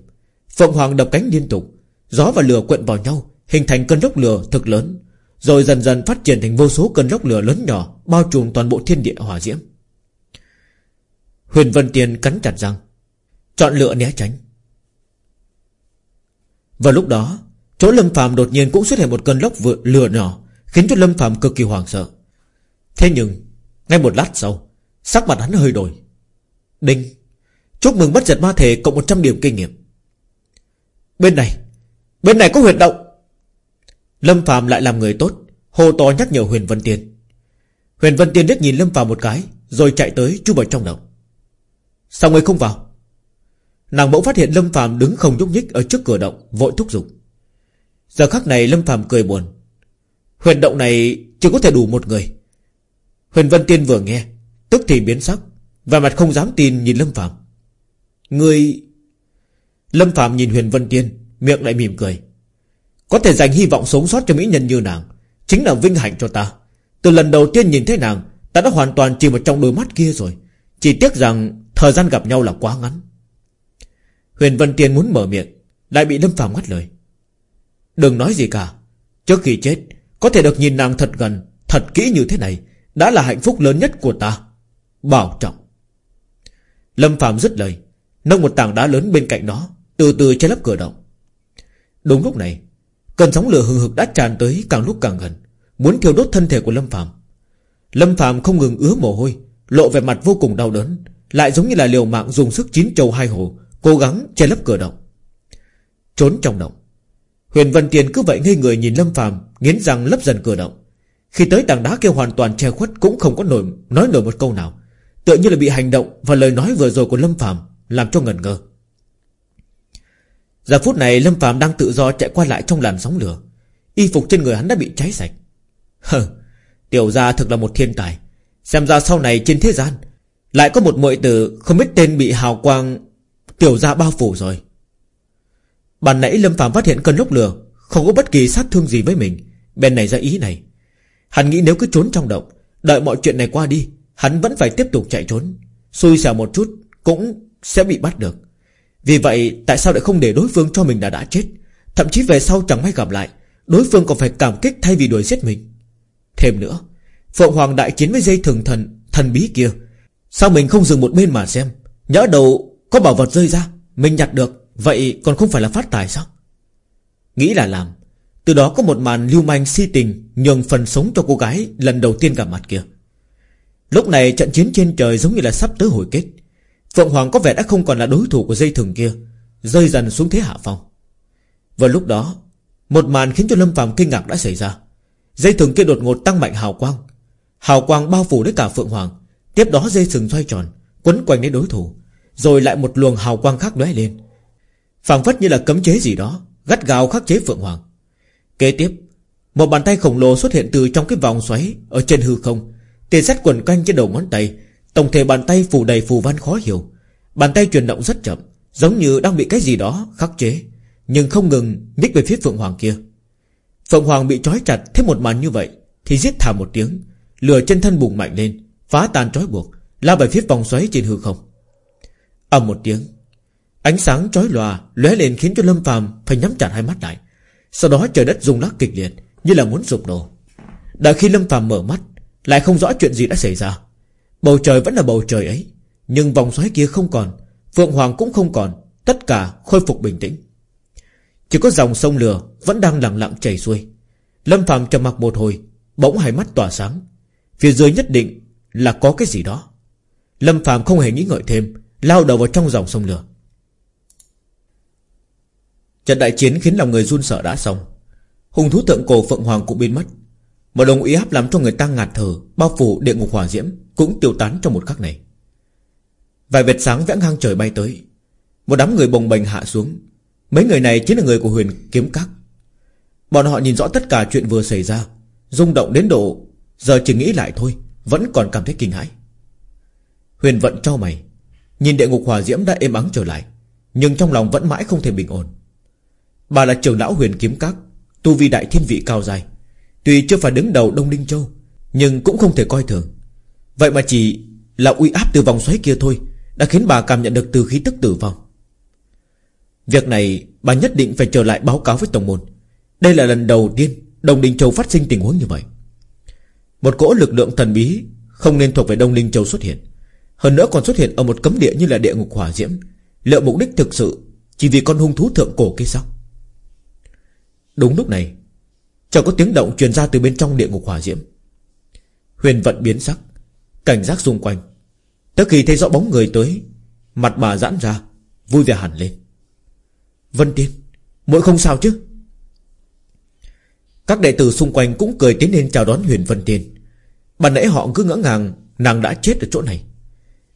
Phượng Hoàng đập cánh liên tục, Gió và lửa quyện vào nhau, Hình thành cơn lốc lửa thực lớn, Rồi dần dần phát triển thành vô số cơn lốc lửa lớn nhỏ, Bao trùm toàn bộ thiên địa hỏa diễm. Huyền Vân Tiên cắn chặt răng, Chọn lựa né tránh. Vào lúc đó, Chỗ Lâm phàm đột nhiên cũng xuất hiện một cơn lốc vựa lửa nhỏ. Khiến cho Lâm Phạm cực kỳ hoảng sợ. Thế nhưng, Ngay một lát sau, Sắc mặt hắn hơi đổi. Đinh, Chúc mừng bất giật ma thể cộng 100 điểm kinh nghiệm. Bên này Bên này có huyệt động. Lâm Phạm lại làm người tốt Hồ to nhắc nhở Huyền Vân Tiên. Huyền Vân Tiên liếc nhìn Lâm Phạm một cái, Rồi chạy tới chui vào trong động. Sao người không vào? Nàng bỗng phát hiện Lâm Phạm đứng không nhúc nhích Ở trước cửa động, vội thúc giục. Giờ khắc này Lâm Phạm cười buồn. Huyền động này chỉ có thể đủ một người. Huyền Vân Tiên vừa nghe, Tức thì biến sắc Và mặt không dám tin nhìn Lâm Phạm Người Lâm Phạm nhìn Huyền Vân Tiên, Miệng lại mỉm cười. Có thể dành hy vọng sống sót cho mỹ nhân như nàng, Chính là vinh hạnh cho ta. Từ lần đầu tiên nhìn thấy nàng, Ta đã hoàn toàn chìm vào trong đôi mắt kia rồi. Chỉ tiếc rằng thời gian gặp nhau là quá ngắn. Huyền Vân Tiên muốn mở miệng, Lại bị Lâm Phạm ngắt lời. Đừng nói gì cả, Trước khi chết có thể được nhìn nàng thật gần, Thật kỹ như thế này, Đã là hạnh phúc lớn nhất của ta. Bảo trọng. Lâm Phạm dứt lời, Nâng một tảng đá lớn bên cạnh đó Từ từ che lấp cửa động. Đúng lúc này, Cơn sóng lửa hừng hực đã tràn tới càng lúc càng gần, Muốn thiêu đốt thân thể của Lâm Phạm Lâm Phạm không ngừng ứa mồ hôi, Lộ về mặt vô cùng đau đớn, Lại giống như là liều mạng dùng sức chín châu hai hồ Cố gắng che lấp cửa động. Trốn trong động Huyền Vân Tiền cứ vậy ngây người nhìn Lâm Phạm Nghiến răng lấp dần cửa động. Khi tới tảng đá kia hoàn toàn che khuất Cũng không có nổi, nói nổi một câu nào. Tựa như là bị hành động và lời nói vừa rồi của Lâm Phạm Làm cho ngẩn ngơ. Giờ phút này Lâm Phạm đang tự do chạy qua lại trong làn sóng lửa. Y phục trên người hắn đã bị cháy sạch. Hờ Tiểu gia thực là một thiên tài. Xem ra sau này trên thế gian Lại có một muội tử không biết tên bị hào quang Tiểu gia bao phủ rồi. Bàn nãy Lâm Phạm phát hiện cơn lốc lửa, Không có bất kỳ sát thương gì với mình. Bên này ra ý này. Hắn nghĩ nếu cứ trốn trong động, Đợi mọi chuyện này qua đi, Hắn vẫn phải tiếp tục chạy trốn. Xui xẻo một chút Cũng sẽ bị bắt được. Vì vậy, tại sao lại không để đối phương cho mình đã đã chết? Thậm chí về sau chẳng may gặp lại, Đối phương còn phải cảm kích thay vì đuổi giết mình. Thêm nữa, Phượng Hoàng đại chiến với dây thường thần Thần bí kia, Sao mình không dừng một bên mà xem? Nhỡ đầu có bảo vật rơi ra, Mình nhặt được Vậy còn không phải là phát tài sao? Nghĩ là làm. Từ đó có một màn lưu manh si tình Nhường phần sống cho cô gái lần đầu tiên gặp mặt kia. Lúc này trận chiến trên trời giống như là sắp tới hồi kết. Phượng Hoàng có vẻ đã không còn là đối thủ của dây thừng kia, Rơi dần xuống thế hạ phong. Và lúc đó, Một màn khiến cho Lâm Phàm kinh ngạc đã xảy ra. Dây thừng kia đột ngột tăng mạnh hào quang. Hào quang bao phủ đến cả Phượng Hoàng. Tiếp đó dây thừng xoay tròn, Quấn quanh đến đối thủ, Rồi lại một luồng hào quang khác lóe lên phảng phất như là cấm chế gì đó, Gắt gào khắc chế Phượng Hoàng. Kế tiếp, Một bàn tay khổng lồ xuất hiện từ trong cái vòng xoáy Ở trên hư không Tiền sắt quần quanh trên đầu ngón tay, Tổng thể bàn tay phủ đầy phù văn khó hiểu. Bàn tay chuyển động rất chậm, Giống như đang bị cái gì đó khắc chế, Nhưng không ngừng nhích về phía Phượng Hoàng kia. Phượng Hoàng bị trói chặt Thế một màn như vậy, Thì giết thả một tiếng, Lửa trên thân bùng mạnh lên, Phá tan trói buộc, Lao về phía vòng xoáy trên hư không. Ầm một tiếng Ánh sáng chói lòa lóe lên khiến cho Lâm Phàm phải nhắm chặt hai mắt lại. Sau đó trời đất rung lắc kịch liệt, Như là muốn sụp đổ. Đợi khi Lâm Phàm mở mắt, Lại không rõ chuyện gì đã xảy ra. Bầu trời vẫn là bầu trời ấy, Nhưng vòng xoáy kia không còn, Phượng Hoàng cũng không còn, Tất cả khôi phục bình tĩnh. Chỉ có dòng sông lửa Vẫn đang lặng lặng chảy xuôi. Lâm phàm trầm mặc một hồi, Bỗng hai mắt tỏa sáng. Phía dưới nhất định là có cái gì đó. Lâm phàm không hề nghĩ ngợi thêm, Lao đầu vào trong dòng sông lửa. Trận đại chiến khiến lòng người run sợ đã xong. Hùng thú tượng cổ Phượng Hoàng cũng biến mất. Một đồng ý áp làm cho người ta ngạt thở, Bao phủ địa ngục hỏa diễm, Cũng tiêu tán trong một khắc này. Vài vệt sáng vẽ ngang trời bay tới. Một đám người bồng bềnh hạ xuống. Mấy người này chính là người của huyền kiếm các. Bọn họ nhìn rõ tất cả chuyện vừa xảy ra, rung động đến độ Giờ chỉ nghĩ lại thôi, Vẫn còn cảm thấy kinh hãi. Huyền vận cho mày. Nhìn địa ngục hỏa diễm đã êm ắng trở lại, Nhưng trong lòng vẫn mãi không thể bình ổn. Bà là trưởng lão huyền kiếm các, Tu vi đại thiên vị cao dài. Tuy chưa phải đứng đầu Đông Linh Châu, Nhưng cũng không thể coi thường. Vậy mà chỉ là uy áp từ vòng xoáy kia thôi, Đã khiến bà cảm nhận được từ khí tức tử vong. Việc này, bà nhất định phải trở lại báo cáo với Tổng môn. Đây là lần đầu tiên Đông Linh Châu phát sinh tình huống như vậy. Một cỗ lực lượng thần bí Không nên thuộc về Đông Linh Châu xuất hiện. Hơn nữa còn xuất hiện ở một cấm địa như là địa ngục hỏa diễm. Liệu mục đích thực sự Chỉ vì con hung thú thượng cổ kia sao? Đúng lúc này Chẳng có tiếng động truyền ra từ bên trong địa ngục hỏa diễm. Huyền vận biến sắc, Cảnh giác xung quanh. Tới khi thấy rõ bóng người tới, Mặt bà giãn ra, Vui vẻ hẳn lên. Vân Tiên Mỗi không sao chứ? Các đệ tử xung quanh cũng cười tiến lên chào đón Huyền Vân Tiên. Bạn nãy họ cứ ngỡ ngàng, Nàng đã chết ở chỗ này.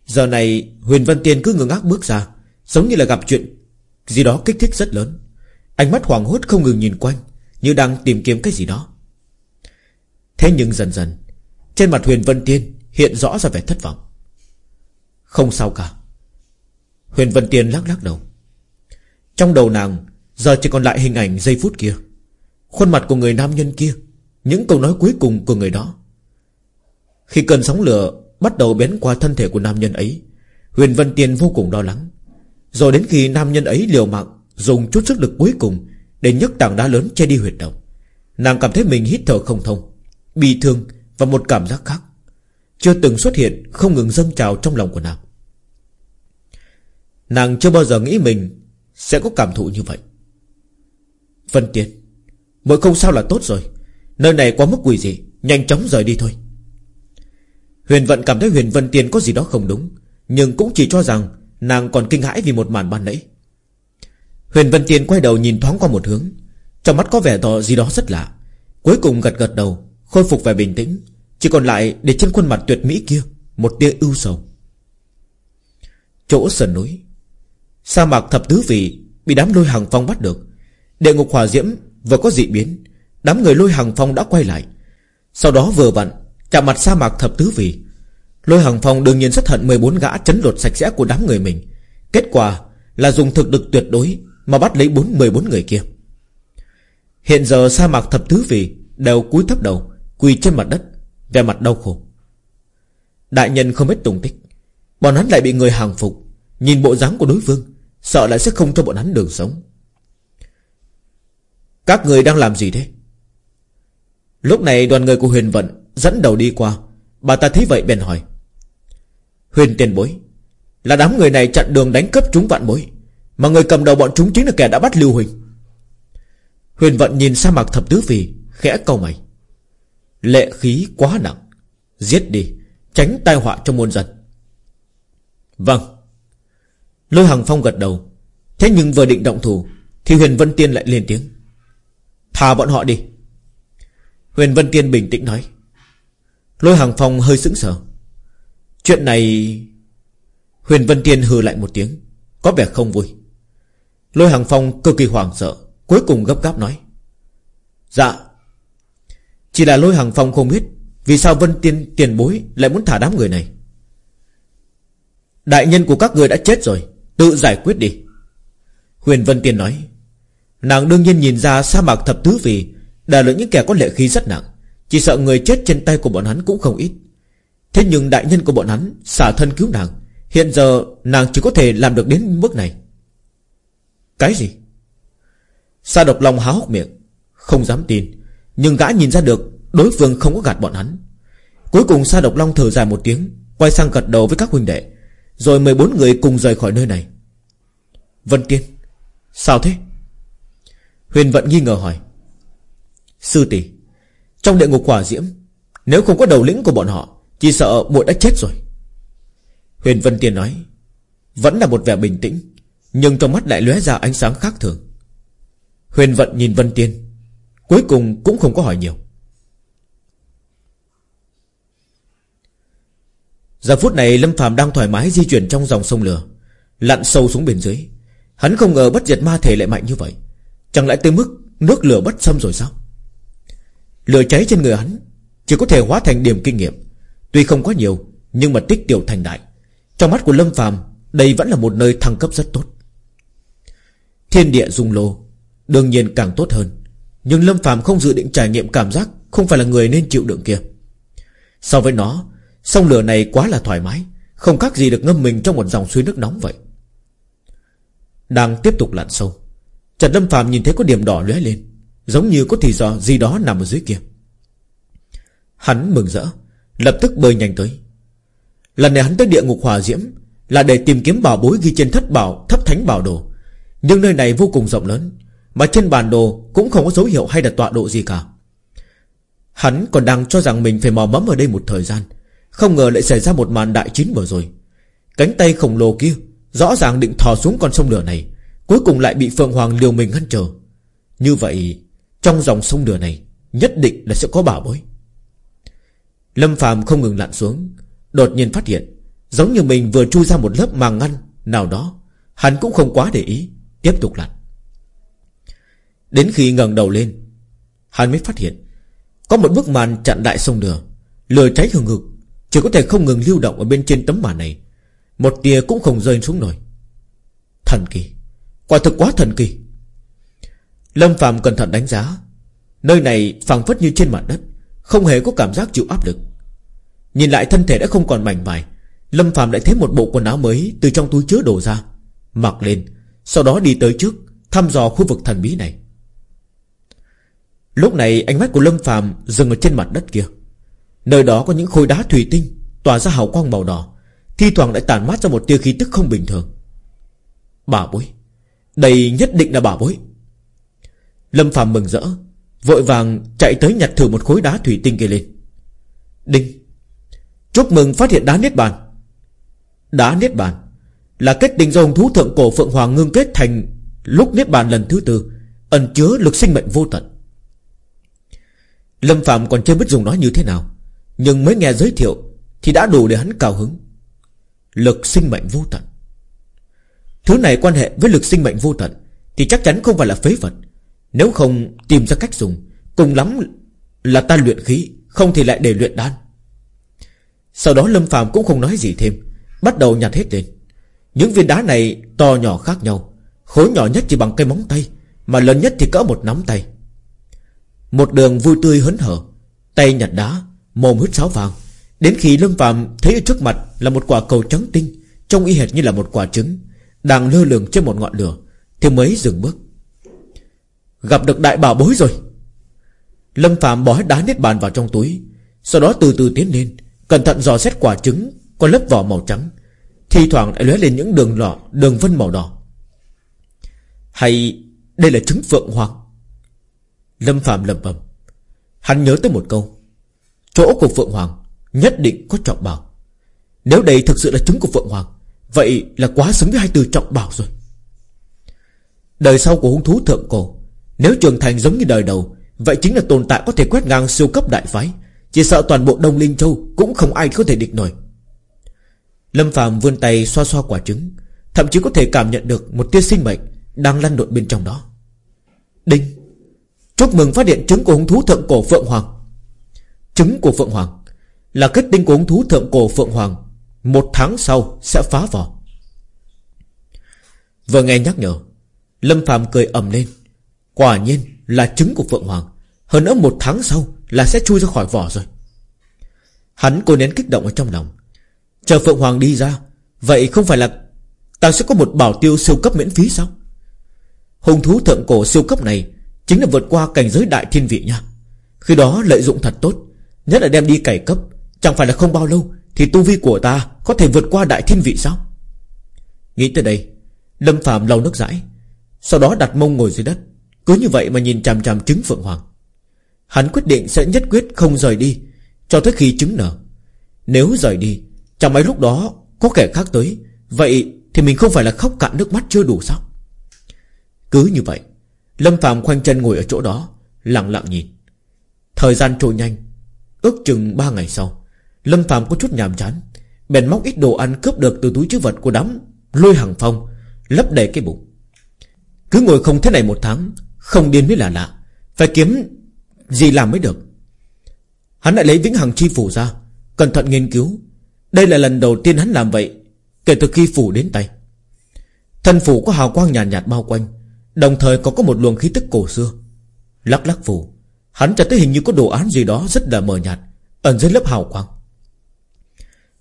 Giờ này, Huyền Vân Tiên cứ ngơ ngác bước ra, Giống như là gặp chuyện Gì đó kích thích rất lớn. Ánh mắt hoảng hốt không ngừng nhìn quanh, Như đang tìm kiếm cái gì đó. Thế nhưng dần dần, Trên mặt Huyền Vân Tiên Hiện rõ ra vẻ thất vọng. Không sao cả. Huyền Vân Tiên lắc lắc đầu. Trong đầu nàng, Giờ chỉ còn lại hình ảnh giây phút kia. Khuôn mặt của người nam nhân kia, Những câu nói cuối cùng của người đó. Khi cơn sóng lửa Bắt đầu bén qua thân thể của nam nhân ấy, Huyền Vân Tiên vô cùng lo lắng. Rồi đến khi nam nhân ấy liều mạng Dùng chút sức lực cuối cùng Để nhấc tảng đá lớn che đi huyệt động. Nàng cảm thấy mình hít thở không thông bị thương và một cảm giác khác. Chưa từng xuất hiện, Không ngừng dâng trào trong lòng của nàng. Nàng chưa bao giờ nghĩ mình Sẽ có cảm thụ như vậy. Vân Tiên Mỗi không sao là tốt rồi. Nơi này quá mức quỷ gì Nhanh chóng rời đi thôi. Huyền Vận cảm thấy Huyền Vân Tiên có gì đó không đúng, Nhưng cũng chỉ cho rằng Nàng còn kinh hãi vì một màn ban nãy. Huyền Vân Tiên quay đầu nhìn thoáng qua một hướng. Trong mắt có vẻ tỏ gì đó rất lạ. Cuối cùng gật gật đầu, Khôi phục vẻ bình tĩnh. Chỉ còn lại để trên khuôn mặt tuyệt mỹ kia, Một tia ưu sầu. Chỗ sườn núi. Sa mạc thập tứ vị Bị đám lôi hàng phong bắt được. Địa ngục hỏa diễm vừa có dị biến, Đám người lôi hàng phong đã quay lại. Sau đó vừa vặn, Chạm mặt sa mạc thập tứ vị. Lôi hàng phong đương nhiên rất hận 14 gã chấn lột sạch sẽ của đám người mình. Kết quả là dùng thực lực tuyệt đối mà bắt lấy 4 14 người kia. Hiện giờ sa mạc thập tứ vị Đều cúi thấp đầu, Quỳ trên mặt đất Về mặt đau khổ. Đại nhân không biết tùng tích, Bọn hắn lại bị người hàng phục, Nhìn bộ dáng của đối phương, Sợ lại sẽ không cho bọn hắn đường sống. Các người đang làm gì thế? Lúc này đoàn người của huyền vận Dẫn đầu đi qua, Bà ta thấy vậy bèn hỏi. Huyền tiền bối, Là đám người này chặn đường đánh cướp chúng vạn bối. Mà người cầm đầu bọn chúng chính là kẻ đã bắt Lưu Huỳnh. Huyền vận nhìn sa mạc thập tứ vì Khẽ câu mày. Lệ khí quá nặng, Giết đi, Tránh tai họa cho muôn dân. Vâng. Lôi Hằng Phong gật đầu. Thế nhưng vừa định động thủ, Thì Huyền Vân Tiên lại lên tiếng. Thả bọn họ đi. Huyền Vân Tiên bình tĩnh nói. Lôi Hằng Phong hơi sững sờ. Chuyện này Huyền Vân Tiên hừ lại một tiếng, Có vẻ không vui. Lôi Hằng Phong cực kỳ hoảng sợ, Cuối cùng gấp gáp nói. Dạ Chỉ là lôi Hằng Phong không biết Vì sao Vân Tiên tiền bối lại muốn thả đám người này. Đại nhân của các người đã chết rồi, Tự giải quyết đi. Huyền Vân Tiên nói, Nàng đương nhiên nhìn ra sa mạc thập tứ vì Đã là những kẻ có lệ khí rất nặng, Chỉ sợ người chết trên tay của bọn hắn cũng không ít. Thế nhưng đại nhân của bọn hắn Xả thân cứu nàng, Hiện giờ nàng chỉ có thể làm được đến mức này. Cái gì? Sa độc long há hốc miệng, Không dám tin, Nhưng gã nhìn ra được Đối phương không có gạt bọn hắn. Cuối cùng Sa độc long thở dài một tiếng, Quay sang gật đầu với các huynh đệ, Rồi 14 người cùng rời khỏi nơi này. Vân Tiên Sao thế? Huyền Vận nghi ngờ hỏi. Sư tỷ, Trong địa ngục Quả diễm, Nếu không có đầu lĩnh của bọn họ, Chỉ sợ muội đã chết rồi. Huyền Vân Tiên nói, Vẫn là một vẻ bình tĩnh. Nhưng trong mắt lại lóe ra ánh sáng khác thường. Huyền Vận nhìn Vân Tiên, Cuối cùng cũng không có hỏi nhiều. Giờ phút này Lâm Phạm đang thoải mái di chuyển trong dòng sông lửa, Lặn sâu xuống bên dưới. Hắn không ngờ bất diệt ma thể lại mạnh như vậy. Chẳng lẽ tới mức nước lửa bất xâm rồi sao? Lửa cháy trên người hắn Chỉ có thể hóa thành điểm kinh nghiệm. Tuy không có nhiều, Nhưng mà tích tiểu thành đại. Trong mắt của Lâm Phàm, Đây vẫn là một nơi thăng cấp rất tốt. Thiên địa dung lô. Đương nhiên càng tốt hơn. Nhưng Lâm Phàm không dự định trải nghiệm cảm giác Không phải là người nên chịu đựng kia. So với nó, Sông lửa này quá là thoải mái, Không khác gì được ngâm mình trong một dòng suối nước nóng vậy. Đang tiếp tục lặn sâu, Trần Lâm phàm nhìn thấy có điểm đỏ lóe lên, Giống như có thì do gì đó nằm ở dưới kia. Hắn mừng rỡ, Lập tức bơi nhanh tới. Lần này hắn tới địa ngục hòa diễm Là để tìm kiếm bảo bối ghi trên thất bảo Thấp thánh bảo đồ. Nhưng nơi này vô cùng rộng lớn, Mà trên bản đồ cũng không có dấu hiệu hay là tọa độ gì cả. Hắn còn đang cho rằng mình phải mò mẫm ở đây một thời gian, Không ngờ lại xảy ra một màn đại chiến vừa rồi. Cánh tay khổng lồ kia Rõ ràng định thò xuống con sông lửa này, Cuối cùng lại bị Phượng Hoàng liều mình ngăn trở. Như vậy, Trong dòng sông lửa này Nhất định là sẽ có bảo bối. Lâm Phạm không ngừng lặn xuống, Đột nhiên phát hiện, Giống như mình vừa chui ra một lớp màng ngăn Nào đó, Hắn cũng không quá để ý. Tiếp tục lặn Đến khi ngẩng đầu lên, Hắn mới phát hiện Có một bức màn chặn đại sông lửa Lửa cháy hừng hực, Chỉ có thể không ngừng lưu động ở bên trên tấm màn này. Một tia cũng không rơi xuống nổi. Thần kỳ, Quả thực quá thần kỳ. Lâm Phạm cẩn thận đánh giá, Nơi này phẳng phất như trên mặt đất, Không hề có cảm giác chịu áp lực. Nhìn lại thân thể đã không còn mảnh vải Lâm Phạm lại thấy một bộ quần áo mới Từ trong túi chứa đổ ra, Mặc lên sau đó đi tới trước, Thăm dò khu vực thần bí này. Lúc này, ánh mắt của Lâm Phạm Dừng ở trên mặt đất kia. Nơi đó có những khối đá thủy tinh, Tỏa ra hào quang màu đỏ. Thi thoảng lại tàn mát ra một tia khí tức không bình thường. Bà bối, Đây nhất định là bà bối. Lâm Phạm mừng rỡ, Vội vàng chạy tới nhặt thử một khối đá thủy tinh kia lên. Đinh, Chúc mừng phát hiện đá Niết Bàn. Đá Niết Bàn? Là kết tinh do hung thú thượng cổ Phượng Hoàng ngưng kết thành Lúc Niết Bàn lần thứ tư, Ẩn chứa lực sinh mệnh vô tận. Lâm Phạm còn chưa biết dùng nó như thế nào, Nhưng mới nghe giới thiệu Thì đã đủ để hắn cao hứng. Lực sinh mệnh vô tận. Thứ này quan hệ với lực sinh mệnh vô tận Thì chắc chắn không phải là phế vật. Nếu không tìm ra cách dùng, Cùng lắm là ta luyện khí, Không thì lại để luyện đan. Sau đó Lâm Phạm cũng không nói gì thêm, Bắt đầu nhặt hết lên những viên đá này to nhỏ khác nhau. Khối nhỏ nhất chỉ bằng cây móng tay, Mà lớn nhất thì cỡ một nắm tay. Một đường vui tươi hớn hở, Tay nhặt đá, Mồm hít sáo vàng. Đến khi Lâm Phạm thấy ở trước mặt Là một quả cầu trắng tinh, Trông y hệt như là một quả trứng, Đang lơ lửng trên một ngọn lửa, Thì mới dừng bước. Gặp được đại bảo bối rồi. Lâm Phạm bỏ hết đá nết bàn vào trong túi, Sau đó từ từ tiến lên, Cẩn thận dò xét quả trứng Có lớp vỏ màu trắng. Thì thoảng lại lóe lên những đường đỏ Đường vân màu đỏ. Hay đây là trứng phượng hoàng? Lâm Phạm lầm bầm Hắn nhớ tới một câu, Chỗ của Phượng Hoàng Nhất định có trọng bảo. Nếu đây thực sự là trứng của Phượng Hoàng, Vậy là quá xứng với hai từ trọng bảo rồi. Đời sau của hung thú thượng cổ, Nếu trưởng thành giống như đời đầu, Vậy chính là tồn tại có thể quét ngang siêu cấp đại phái. Chỉ sợ toàn bộ Đông Linh Châu Cũng không ai có thể địch nổi. Lâm Phạm vươn tay xoa xoa quả trứng, Thậm chí có thể cảm nhận được Một tia sinh mệnh đang lăn lộn bên trong đó. Đinh! Chúc mừng phát hiện trứng của hung thú thượng cổ Phượng Hoàng. Trứng của Phượng Hoàng Là kết tinh của hung thú thượng cổ Phượng Hoàng. Một tháng sau sẽ phá vỏ. Vừa nghe nhắc nhở, Lâm Phạm cười ầm lên. Quả nhiên là trứng của Phượng Hoàng. Hơn nữa một tháng sau là sẽ chui ra khỏi vỏ rồi. Hắn cố nén kích động ở trong lòng. Chờ Phượng Hoàng đi ra, Vậy không phải là Ta sẽ có một bảo tiêu siêu cấp miễn phí sao? Hùng thú thượng cổ siêu cấp này Chính là vượt qua cảnh giới đại thiên vị nha. Khi đó lợi dụng thật tốt, Nhất là đem đi cải cấp, Chẳng phải là không bao lâu Thì tu vi của ta có thể vượt qua đại thiên vị sao? Nghĩ tới đây, Lâm Phạm lau nước rãi Sau đó đặt mông ngồi dưới đất, Cứ như vậy mà nhìn chằm chằm trứng Phượng Hoàng. Hắn quyết định sẽ nhất quyết không rời đi Cho tới khi trứng nở. Nếu rời đi Chẳng mấy lúc đó, có kẻ khác tới. Vậy thì mình không phải là khóc cạn nước mắt chưa đủ sao? Cứ như vậy, Lâm Phạm khoanh chân ngồi ở chỗ đó, Lặng lặng nhìn. Thời gian trôi nhanh, Ước chừng 3 ngày sau, Lâm Phạm có chút nhàm chán. Bèn móc ít đồ ăn cướp được từ túi chứa vật của đám Lôi hàng phong, Lấp đầy cái bụng. Cứ ngồi không thế này một tháng, Không điên mới là lạ. Phải kiếm gì làm mới được? Hắn lại lấy vĩnh hằng chi phủ ra, Cẩn thận nghiên cứu đây là lần đầu tiên hắn làm vậy Kể từ khi phủ đến tay. Thân phủ có hào quang nhàn nhạt, nhạt bao quanh Đồng thời có có một luồng khí tức cổ xưa. Lắc lắc phủ Hắn chợt thấy hình như có đồ án gì đó rất là mờ nhạt Ẩn dưới lớp hào quang.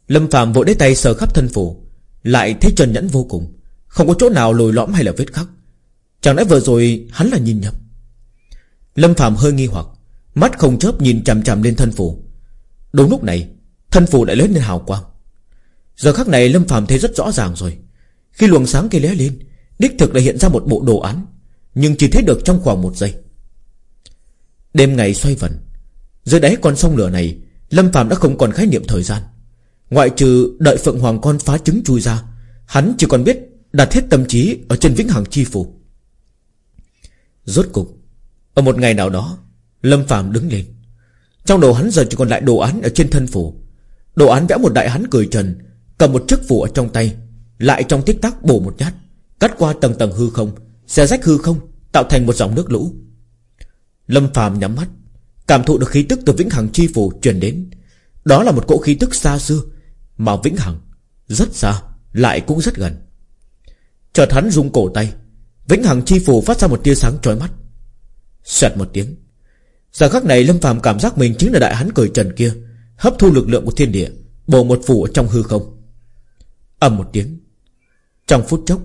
Lâm Phạm vội lấy tay sờ khắp thân phủ Lại thấy trần nhẫn vô cùng Không có chỗ nào lồi lõm hay là vết khắc. Chẳng lẽ vừa rồi hắn là nhìn nhầm? Lâm Phạm hơi nghi hoặc Mắt không chớp nhìn chằm chằm lên thân phủ. Đúng lúc này Thân phủ lại lớn lên hào quang. Giờ khắc này Lâm Phạm thấy rất rõ ràng rồi. Khi luồng sáng kia lé lên, Đích thực là hiện ra một bộ đồ án, Nhưng chỉ thấy được trong khoảng một giây. Đêm ngày xoay vần, Dưới đáy con sông lửa này, Lâm Phạm đã không còn khái niệm thời gian. Ngoại trừ đợi Phượng Hoàng con phá trứng chui ra, Hắn chỉ còn biết đặt hết tâm trí Ở trên vĩnh hằng chi phủ. Rốt cục, Ở một ngày nào đó, Lâm Phạm đứng lên. Trong đầu hắn giờ chỉ còn lại đồ án ở trên thân phủ. Đồ án vẽ một đại hắn cười trần, Cầm một chiếc phủ ở trong tay, Lại trong tích tắc bổ một nhát, Cắt qua tầng tầng hư không, Xé rách hư không, Tạo thành một dòng nước lũ. Lâm phàm nhắm mắt, Cảm thụ được khí tức từ vĩnh hằng chi phủ truyền đến. Đó là một cỗ khí tức xa xưa, Mà vĩnh hằng Rất xa, Lại cũng rất gần. Chợt hắn rung cổ tay, Vĩnh hằng chi phủ phát ra một tia sáng chói mắt. Xoẹt một tiếng, Giờ khắc này Lâm phàm cảm giác mình chính là đại hắn cười trần kia Hấp thu lực lượng của thiên địa, Bổ một phủ ở trong hư không. Ầm một tiếng. Trong phút chốc,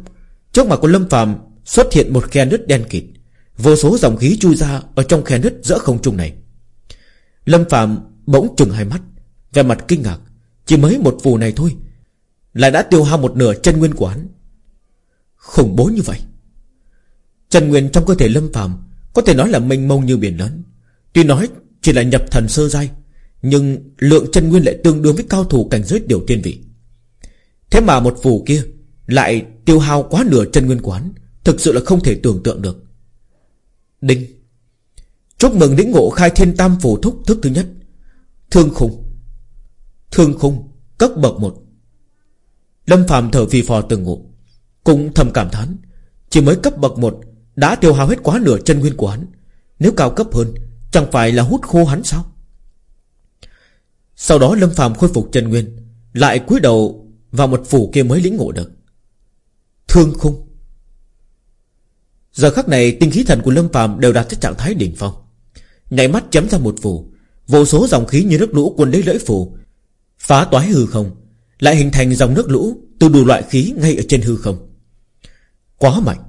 Trước mặt của Lâm phàm xuất hiện một khe nứt đen kịt. Vô số dòng khí chui ra Ở trong khe nứt giữa không trung này. Lâm phàm bỗng chừng hai mắt, vẻ mặt kinh ngạc. Chỉ mới một phù này thôi, Lại đã tiêu hao một nửa chân nguyên của hắn. Khủng bố như vậy. Chân nguyên trong cơ thể Lâm Phạm Có thể nói là mênh mông như biển lớn. Tuy nói chỉ là nhập thần sơ giai nhưng lượng chân nguyên lại tương đương với cao thủ cảnh giới điều tiên vị. Thế mà một phù kia Lại tiêu hao quá nửa chân nguyên quán, Thực sự là không thể tưởng tượng được. Đinh. Chúc mừng lĩnh ngộ khai thiên tam phù thúc thức thứ nhất. Thương khung. Thương khung, Cấp bậc một. Lâm phàm thở phì phò từng ngủ Cũng thầm cảm thán, Chỉ mới cấp bậc một Đã tiêu hao hết quá nửa chân nguyên của hắn Nếu cao cấp hơn, Chẳng phải là hút khô hắn sao? Sau đó Lâm phàm khôi phục chân nguyên, Lại cúi đầu Vào một phủ kia mới lĩnh ngộ được. Thương khung. Giờ khắc này, tinh khí thần của Lâm phàm đều đạt tới trạng thái đỉnh phong. Nhảy mắt chấm ra một phù Vô số dòng khí như nước lũ quân lấy lưỡi phù Phá toái hư không, Lại hình thành dòng nước lũ Từ đủ loại khí ngay ở trên hư không. Quá mạnh.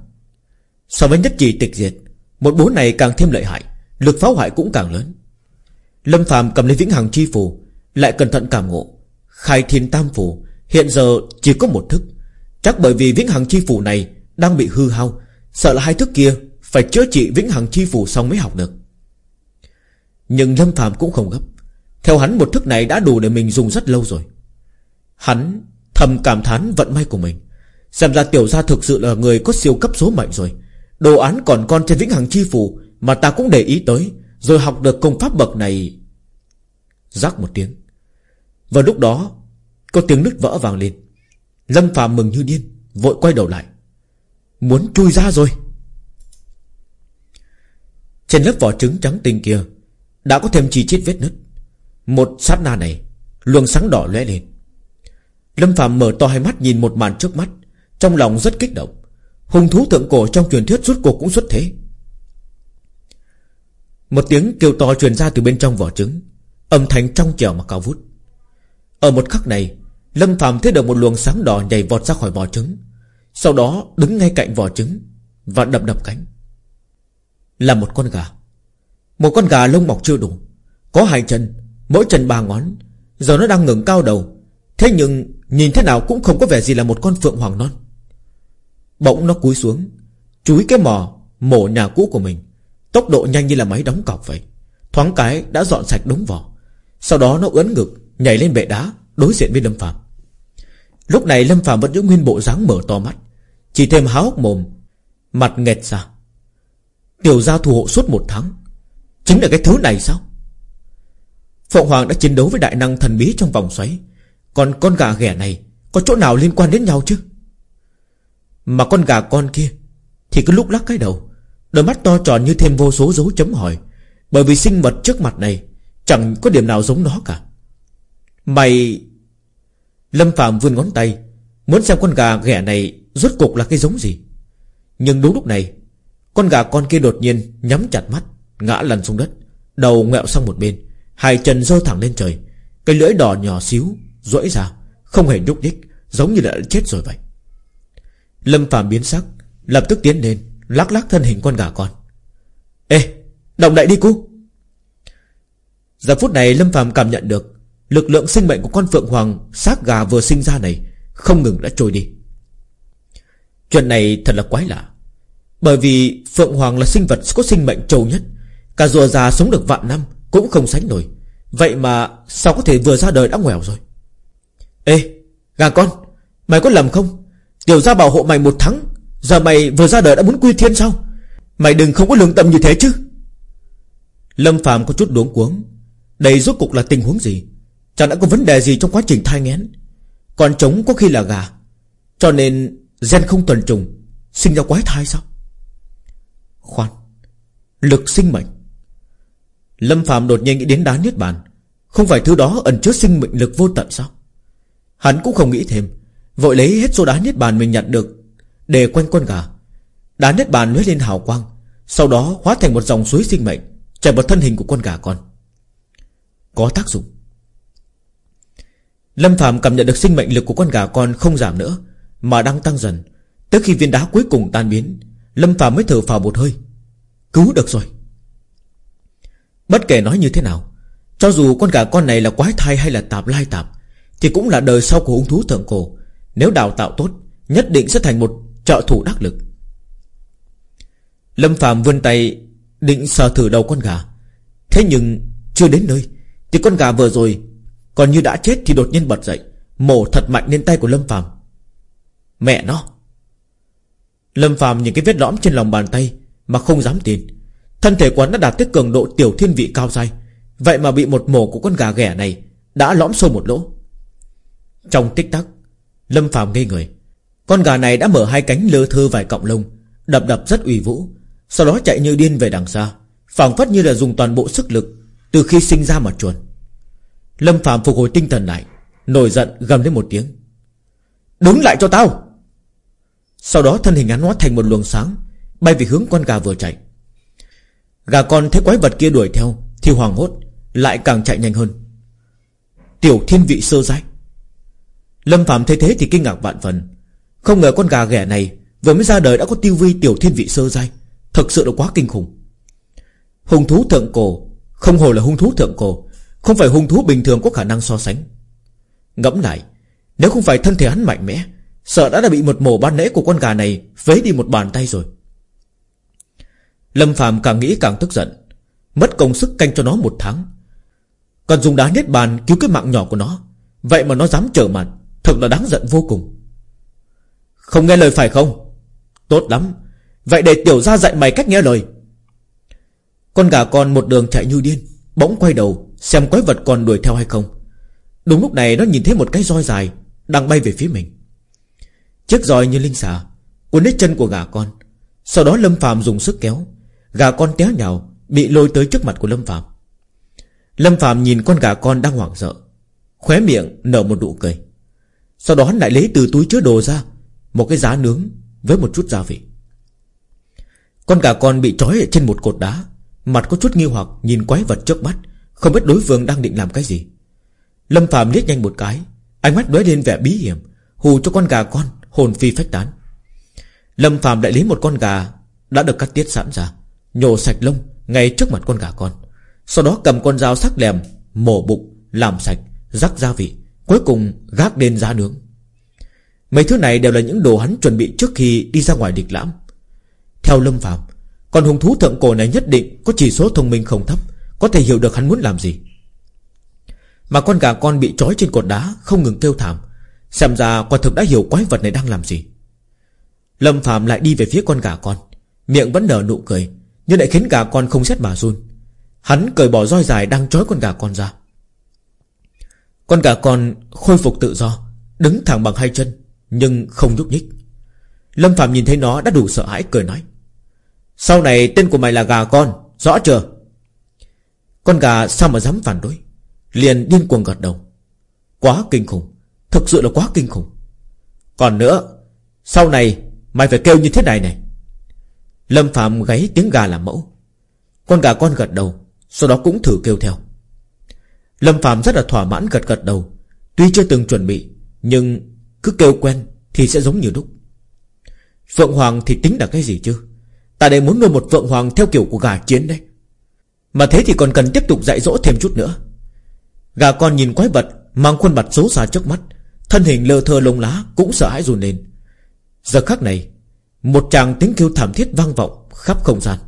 So với nhất trì tịch diệt, Một bố này càng thêm lợi hại, Lực phá hoại cũng càng lớn. Lâm phàm cầm lấy vĩnh hằng chi phù lại cẩn thận cảm ngộ. Khai thiên tam phủ, Hiện giờ chỉ có một thức. Chắc bởi vì vĩnh hằng chi phủ này Đang bị hư hao, Sợ là hai thức kia Phải chữa trị vĩnh hằng chi phủ xong mới học được. Nhưng Lâm phàm cũng không gấp. Theo hắn, một thức này đã đủ để mình dùng rất lâu rồi. Hắn thầm cảm thán vận may của mình. Xem ra tiểu gia thực sự là người có siêu cấp số mệnh rồi. Đồ án còn con trên vĩnh hằng chi phủ Mà ta cũng để ý tới, Rồi học được công pháp bậc này Rắc một tiếng. Và lúc đó, Có tiếng nứt vỡ vàng lên. Lâm phàm mừng như điên, Vội quay đầu lại. Muốn chui ra rồi. Trên lớp vỏ trứng trắng tinh kia, Đã có thêm chi chít vết nứt. Một sát na này, Luồng sáng đỏ lóe lên. Lâm Phạm mở to hai mắt nhìn một màn trước mắt, Trong lòng rất kích động. Hùng thú thượng cổ trong truyền thuyết rút cuộc cũng xuất thế. Một tiếng kêu to truyền ra từ bên trong vỏ trứng. Âm thanh trong trẻo mà cao vút. Ở một khắc này, Lâm Phạm thấy được một luồng sáng đỏ nhảy vọt ra khỏi vỏ trứng. Sau đó đứng ngay cạnh vỏ trứng Và đập đập cánh. Là một con gà. Một con gà lông mọc chưa đủ. Có hai chân, Mỗi chân ba ngón. Giờ nó đang ngừng cao đầu. Thế nhưng nhìn thế nào cũng không có vẻ gì là một con phượng hoàng non. Bỗng nó cúi xuống, Chúi cái mò Mổ nhà cũ của mình. Tốc độ nhanh như là máy đóng cọc vậy. Thoáng cái đã dọn sạch đống vỏ. Sau đó nó ướn ngực, Nhảy lên bệ đá, Đối diện với Lâm Phạm Lúc này Lâm Phạm vẫn giữ nguyên bộ dáng mở to mắt, Chỉ thêm háo hốc mồm, Mặt nghẹt ra. Tiểu gia thủ hộ suốt một tháng, Chính là cái thứ này sao? Phượng Hoàng đã chiến đấu với đại năng thần bí trong vòng xoáy, Còn con gà ghẻ này Có chỗ nào liên quan đến nhau chứ? Mà con gà con kia Thì cứ lúc lắc cái đầu, Đôi mắt to tròn như thêm vô số dấu chấm hỏi, Bởi vì sinh vật trước mặt này Chẳng có điểm nào giống nó cả. Mày, Lâm Phạm vươn ngón tay, Muốn xem con gà ghẻ này Rốt cục là cái giống gì. Nhưng đúng lúc này, Con gà con kia đột nhiên nhắm chặt mắt, Ngã lăn xuống đất, Đầu ngẹo sang một bên, Hai chân dơ thẳng lên trời. Cái lưỡi đỏ nhỏ xíu, duỗi ra, Không hề nhúc nhích, Giống như đã chết rồi vậy. Lâm Phạm biến sắc, Lập tức tiến lên, Lắc lắc thân hình con gà con. Ê, động đậy đi cu. Giờ phút này Lâm Phạm cảm nhận được Lực lượng sinh mệnh của con Phượng Hoàng xác gà vừa sinh ra này Không ngừng đã trôi đi. Chuyện này thật là quái lạ, Bởi vì Phượng Hoàng là sinh vật có sinh mệnh trâu nhất, Cả rùa già sống được vạn năm Cũng không sánh nổi. Vậy mà sao có thể vừa ra đời đã nghèo rồi? Ê, Gà con, Mày có lầm không? Tiểu ra bảo hộ mày một tháng, Giờ mày vừa ra đời đã muốn quy thiên sao? Mày đừng không có lương tâm như thế chứ. Lâm Phạm có chút đuống cuống đây rốt cục là tình huống gì? Chẳng đã có vấn đề gì trong quá trình thai nghén. Còn trống có khi là gà. Cho nên gen không tuần trùng, Sinh ra quái thai sao? Khoan, Lực sinh mệnh. Lâm Phạm đột nhiên nghĩ đến đá niết bàn. Không phải thứ đó ẩn chứa sinh mệnh lực vô tận sao? Hắn cũng không nghĩ thêm. Vội lấy hết số đá niết bàn mình nhận được, Để quanh con gà. Đá niết bàn lóe lên hào quang, Sau đó hóa thành một dòng suối sinh mệnh Chảy vào thân hình của con gà con. Có tác dụng. Lâm Phạm cảm nhận được sinh mệnh lực của con gà con không giảm nữa, Mà đang tăng dần. Tới khi viên đá cuối cùng tan biến, Lâm Phạm mới thở phào một hơi. Cứu được rồi. Bất kể nói như thế nào, Cho dù con gà con này là quái thai hay là tạp lai tạp, Thì cũng là đời sau của ung thú thượng cổ. Nếu đào tạo tốt, Nhất định sẽ thành một Trợ thủ đắc lực. Lâm Phạm vươn tay Định sờ thử đầu con gà. Thế nhưng, chưa đến nơi. Thì con gà vừa rồi, Còn như đã chết thì đột nhiên bật dậy, Mổ thật mạnh lên tay của Lâm Phạm Mẹ nó! Lâm Phạm nhìn cái vết lõm trên lòng bàn tay Mà không dám tin. Thân thể quán đã đạt tới cường độ tiểu thiên vị cao dai. Vậy mà bị một mổ của con gà ghẻ này Đã lõm sâu một lỗ. Trong tích tắc, Lâm Phạm ngây người. Con gà này đã mở hai cánh lơ thơ vài cọng lông, Đập đập rất ủy vũ, Sau đó chạy như điên về đằng xa, phảng phất như là dùng toàn bộ sức lực từ khi sinh ra mà chuồn, Lâm Phạm phục hồi tinh thần lại, Nổi giận gầm lên một tiếng. Đứng lại cho tao! Sau đó thân hình hắn hóa thành một luồng sáng, Bay về hướng con gà vừa chạy. Gà con thấy quái vật kia đuổi theo Thì hoàng hốt, Lại càng chạy nhanh hơn. Tiểu thiên vị sơ giai. Lâm Phạm thấy thế thì kinh ngạc vạn phần. Không ngờ con gà ghẻ này Vừa mới ra đời đã có tiêu vi tiểu thiên vị sơ giai. Thật sự là quá kinh khủng. Hùng thú thượng cổ không hồ là hung thú thượng cổ, Không phải hung thú bình thường có khả năng so sánh. Ngẫm lại, Nếu không phải thân thể hắn mạnh mẽ, Sợ đã đã bị một mổ ban nễ của con gà này vấy đi một bàn tay rồi. Lâm Phạm càng nghĩ càng tức giận, Mất công sức canh cho nó một tháng. Còn dùng đá nhất bàn cứu cái mạng nhỏ của nó, Vậy mà nó dám trở mặt, Thật là đáng giận vô cùng. Không nghe lời phải không? Tốt lắm, Vậy để tiểu ra dạy mày cách nghe lời. Con gà con một đường chạy như điên, Bỗng quay đầu Xem quái vật còn đuổi theo hay không. Đúng lúc này nó nhìn thấy một cái roi dài Đang bay về phía mình. Chiếc roi như linh xà Cuốn lấy chân của gà con, Sau đó Lâm Phạm dùng sức kéo. Gà con té nhào, Bị lôi tới trước mặt của Lâm Phạm Lâm Phạm nhìn con gà con đang hoảng sợ, Khóe miệng nở một nụ cười. Sau đó hắn lại lấy từ túi chứa đồ ra, Một cái giá nướng Với một chút gia vị. Con gà con bị trói ở trên một cột đá Mặt có chút nghi hoặc nhìn quái vật trước mắt Không biết đối phương đang định làm cái gì. Lâm Phạm liếc nhanh một cái Ánh mắt đối lên vẻ bí hiểm Hù cho con gà con hồn phi phách tán. Lâm Phạm lại lấy một con gà Đã được cắt tiết sẵn ra Nhổ sạch lông ngay trước mặt con gà con Sau đó cầm con dao sắc lèm Mổ bụng, làm sạch, rắc gia vị Cuối cùng gác lên giá nướng. Mấy thứ này đều là những đồ hắn chuẩn bị trước khi đi ra ngoài địch lãm. Theo Lâm Phạm còn hung thú thượng cổ này nhất định Có chỉ số thông minh không thấp, Có thể hiểu được hắn muốn làm gì. Mà con gà con bị trói trên cột đá, Không ngừng kêu thảm. Xem ra quả thực đã hiểu quái vật này đang làm gì. Lâm Phạm lại đi về phía con gà con. Miệng vẫn nở nụ cười, Nhưng lại khiến gà con không xét mà run. Hắn cởi bỏ roi dài đang trói con gà con ra. Con gà con khôi phục tự do, Đứng thẳng bằng hai chân, Nhưng không nhúc nhích. Lâm Phạm nhìn thấy nó đã đủ sợ hãi, cười nói. Sau này tên của mày là gà con, Rõ chưa? Con gà sao mà dám phản đối? Liền điên cuồng gật đầu. Quá kinh khủng, Thực sự là quá kinh khủng. Còn nữa, Sau này mày phải kêu như thế này này. Lâm Phạm gáy tiếng gà làm mẫu. Con gà con gật đầu, Sau đó cũng thử kêu theo. Lâm Phạm rất là thỏa mãn gật gật đầu. Tuy chưa từng chuẩn bị, Nhưng cứ kêu quen thì sẽ giống như đúc. Phượng Hoàng thì tính là cái gì chứ? Ta đây muốn nuôi một vượng Hoàng theo kiểu của gà chiến đấy. Mà thế thì còn cần tiếp tục dạy dỗ thêm chút nữa. Gà con nhìn quái vật, Mang khuôn mặt xấu xa trước mắt, Thân hình lơ thơ lông lá, Cũng sợ hãi run lên. Giờ khắc này, Một chàng tiếng kêu thảm thiết vang vọng khắp không gian.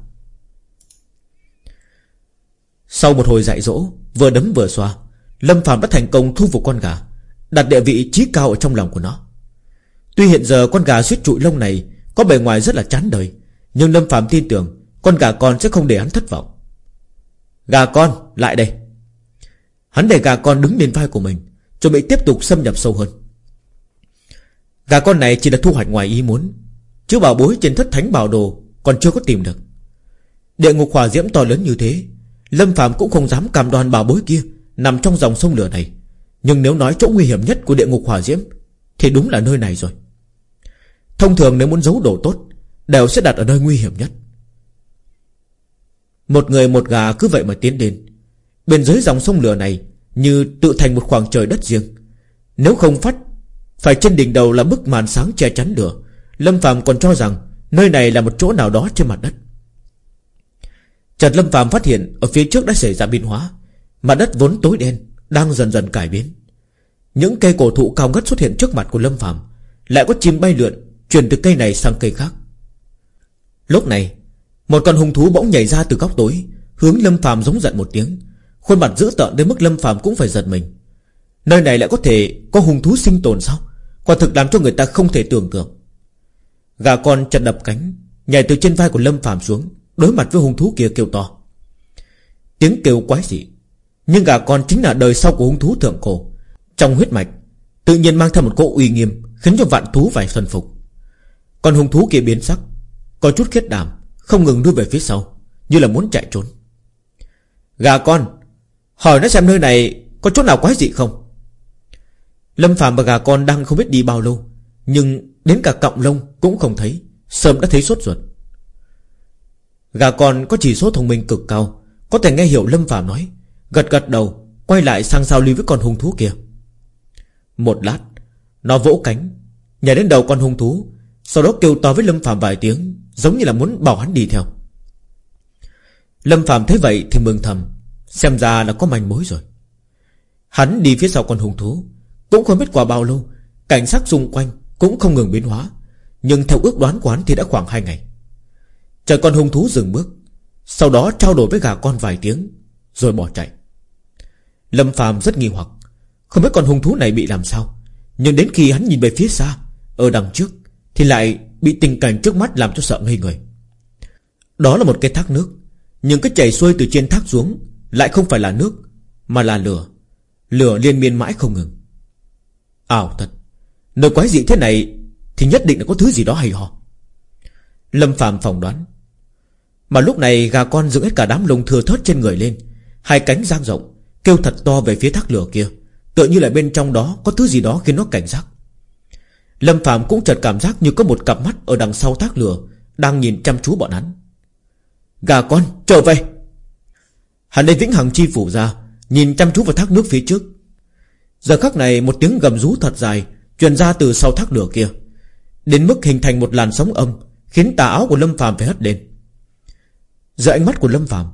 Sau một hồi dạy dỗ, Vừa đấm vừa xoa, Lâm Phạm đã thành công thu phục con gà, Đặt địa vị trí cao ở trong lòng của nó. Tuy hiện giờ con gà suýt trụi lông này Có bề ngoài rất là chán đời nhưng Lâm Phạm tin tưởng, Con gà con sẽ không để hắn thất vọng. Gà con, lại đây. Hắn để gà con đứng lên vai của mình, Chuẩn bị tiếp tục xâm nhập sâu hơn. Gà con này chỉ là thu hoạch ngoài ý muốn, Chứ bảo bối trên thất thánh bảo đồ Còn chưa có tìm được. Địa ngục hỏa diễm to lớn như thế, Lâm Phạm cũng không dám cam đoan bảo bối kia Nằm trong dòng sông lửa này. Nhưng nếu nói chỗ nguy hiểm nhất của địa ngục hỏa diễm, Thì đúng là nơi này rồi. Thông thường nếu muốn giấu đồ tốt Đều sẽ đặt ở nơi nguy hiểm nhất. Một người một gà cứ vậy mà tiến đến. Bên dưới dòng sông lửa này Như tự thành một khoảng trời đất riêng. Nếu không phát, Phải trên đỉnh đầu là bức màn sáng che chắn lửa. Lâm Phạm còn cho rằng Nơi này là một chỗ nào đó trên mặt đất. Chợt Lâm Phạm phát hiện Ở phía trước đã xảy ra biến hóa. Mặt đất vốn tối đen, Đang dần dần cải biến. Những cây cổ thụ cao ngất xuất hiện trước mặt của Lâm Phạm Lại có chim bay lượn, Chuyển từ cây này sang cây khác. Lúc này, Một con hung thú bỗng nhảy ra từ góc tối, Hướng Lâm phàm giống giận một tiếng. Khuôn mặt dữ tợn đến mức Lâm phàm cũng phải giật mình. Nơi này lại có thể có hung thú sinh tồn sao? Quả thực làm cho người ta không thể tưởng tượng. Gà con chật đập cánh, Nhảy từ trên vai của Lâm phàm xuống, Đối mặt với hung thú kia kêu to. Tiếng kêu quái dị. Nhưng gà con chính là đời sau của hung thú thượng cổ. Trong huyết mạch, Tự nhiên mang theo một cỗ uy nghiêm, Khiến cho vạn thú phải phân phục. Còn hung thú kia biến sắc có chút khiết đảm, Không ngừng đưa về phía sau, Như là muốn chạy trốn. Gà con, Hỏi nó xem nơi này Có chỗ nào quái dị không? Lâm Phạm và gà con đang không biết đi bao lâu, Nhưng đến cả cọng lông cũng không thấy, Sớm đã thấy sốt ruột. Gà con có chỉ số thông minh cực cao, Có thể nghe hiểu Lâm Phạm nói, Gật gật đầu, Quay lại sang giao lưu với con hung thú kia. Một lát, Nó vỗ cánh, Nhảy đến đầu con hung thú, Sau đó kêu to với Lâm Phạm vài tiếng. Giống như là muốn bảo hắn đi theo. Lâm Phạm thấy vậy thì mừng thầm, Xem ra là có manh mối rồi. Hắn đi phía sau con hung thú, Cũng không biết qua bao lâu, Cảnh sát xung quanh cũng không ngừng biến hóa, Nhưng theo ước đoán của hắn thì đã khoảng 2 ngày. Chờ con hung thú dừng bước, Sau đó trao đổi với gà con vài tiếng, Rồi bỏ chạy. Lâm Phạm rất nghi hoặc, Không biết con hung thú này bị làm sao, Nhưng đến khi hắn nhìn về phía xa, Ở đằng trước, Thì lại bị tình cảnh trước mắt làm cho sợ ngây người. Đó là một cái thác nước, Nhưng cái chảy xuôi từ trên thác xuống Lại không phải là nước, Mà là lửa. Lửa liên miên mãi không ngừng. Ảo thật Nơi quái dị thế này Thì nhất định là có thứ gì đó hay ho. Lâm Phạm phỏng đoán. Mà lúc này gà con dựng hết cả đám lông thừa thớt trên người lên, Hai cánh giang rộng, Kêu thật to về phía thác lửa kia, Tựa như là bên trong đó có thứ gì đó khiến nó cảnh giác. Lâm Phạm cũng chợt cảm giác như có một cặp mắt Ở đằng sau thác lửa, Đang nhìn chăm chú bọn hắn. Gà con, trở về. Hắn đây vĩnh hằng chi phủ ra, Nhìn chăm chú vào thác nước phía trước. Giờ khắc này, một tiếng gầm rú thật dài Truyền ra từ sau thác lửa kia, Đến mức hình thành một làn sóng âm, Khiến tà áo của Lâm Phạm phải hất lên. Giữa ánh mắt của Lâm Phạm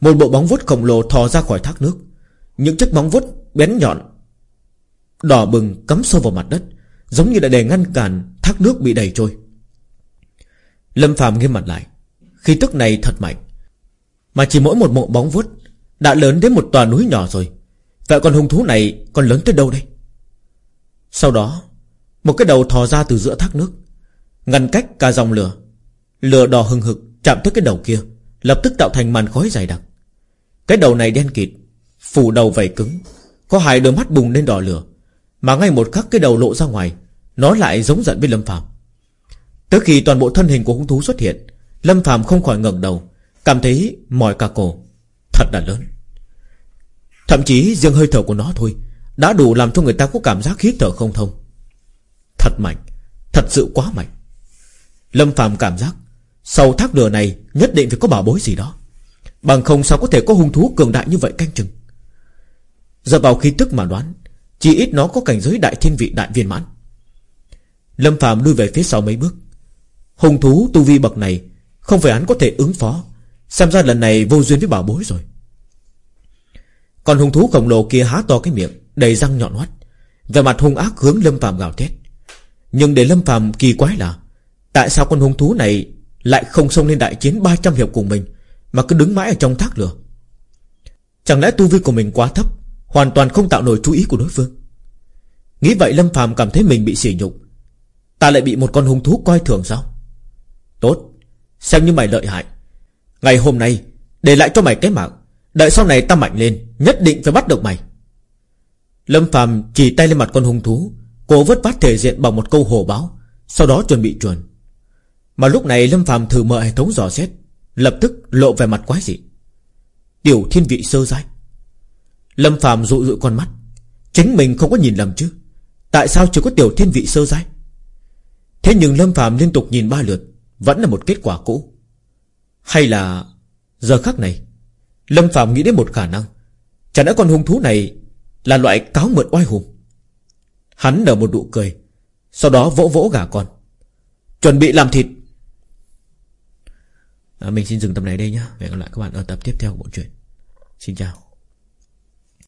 Một bộ bóng vuốt khổng lồ thò ra khỏi thác nước. Những chiếc bóng vuốt bén nhọn, Đỏ bừng cắm sâu vào mặt đất. Giống như là để ngăn cản, thác nước bị đẩy trôi. Lâm Phạm nghiêm mặt lại. Khi tức này thật mạnh. Mà chỉ mỗi một mộ bóng vuốt, Đã lớn đến một tòa núi nhỏ rồi. Vậy còn hung thú này còn lớn tới đâu đây? Sau đó, Một cái đầu thò ra từ giữa thác nước, Ngăn cách cả dòng lửa. Lửa đỏ hừng hực chạm tới cái đầu kia, Lập tức tạo thành màn khói dày đặc. Cái đầu này đen kịt, Phủ đầu vảy cứng, Có hai đôi mắt bùng lên đỏ lửa. Mà ngay một khắc cái đầu lộ ra ngoài, Nó lại giống giận với Lâm Phạm Tới khi toàn bộ thân hình của hung thú xuất hiện, Lâm Phạm không khỏi ngẩng đầu, Cảm thấy mỏi cả cổ, Thật là lớn. Thậm chí riêng hơi thở của nó thôi, Đã đủ làm cho người ta có cảm giác hít thở không thông. Thật mạnh, Thật sự quá mạnh. Lâm Phạm cảm giác, Sau thác lửa này nhất định phải có bảo bối gì đó. Bằng không sao có thể có hung thú cường đại như vậy canh chừng. Giờ vào khí tức mà đoán chỉ ít nó có cảnh giới đại thiên vị đại viên mãn. Lâm Phạm lui về phía sau mấy bước. Hung thú tu vi bậc này Không phải hắn có thể ứng phó. Xem ra lần này vô duyên với bảo bối rồi. Còn hung thú khổng lồ kia há to cái miệng, Đầy răng nhọn hoắt. Về mặt hung ác hướng Lâm Phạm gào thét. Nhưng để Lâm Phạm kỳ quái là, Tại sao con hung thú này Lại không xông lên đại chiến 300 hiệp cùng mình, Mà cứ đứng mãi ở trong thác lửa? Chẳng lẽ tu vi của mình quá thấp Hoàn toàn không tạo nổi chú ý của đối phương. Nghĩ vậy Lâm Phàm cảm thấy mình bị sỉ nhục. Ta lại bị một con hung thú coi thường sao? Tốt, Xem như mày lợi hại. Ngày hôm nay, Để lại cho mày cái mạng. Đợi sau này ta mạnh lên, Nhất định phải bắt được mày. Lâm Phàm chỉ tay lên mặt con hung thú. Cố vớt vát thể diện bằng một câu hồ báo, Sau đó chuẩn bị chuẩn. Mà lúc này Lâm Phàm thử mở hệ thống dò xét, Lập tức lộ về mặt quái dị. Tiểu thiên vị sơ giai. Lâm Phạm dụ dụ con mắt. Chính mình không có nhìn lầm chứ? Tại sao chỉ có tiểu thiên vị sơ giai? Thế nhưng Lâm Phạm liên tục nhìn ba lượt Vẫn là một kết quả cũ. Hay là Giờ khắc này Lâm Phạm nghĩ đến một khả năng. Chẳng lẽ con hung thú này Là loại cáo mượn oai hùng? Hắn nở một nụ cười Sau đó vỗ vỗ gà con. Chuẩn bị làm thịt. À, Mình xin dừng tập này đây nhé Hẹn gặp lại các bạn ở tập tiếp theo của bộ truyện. Xin chào.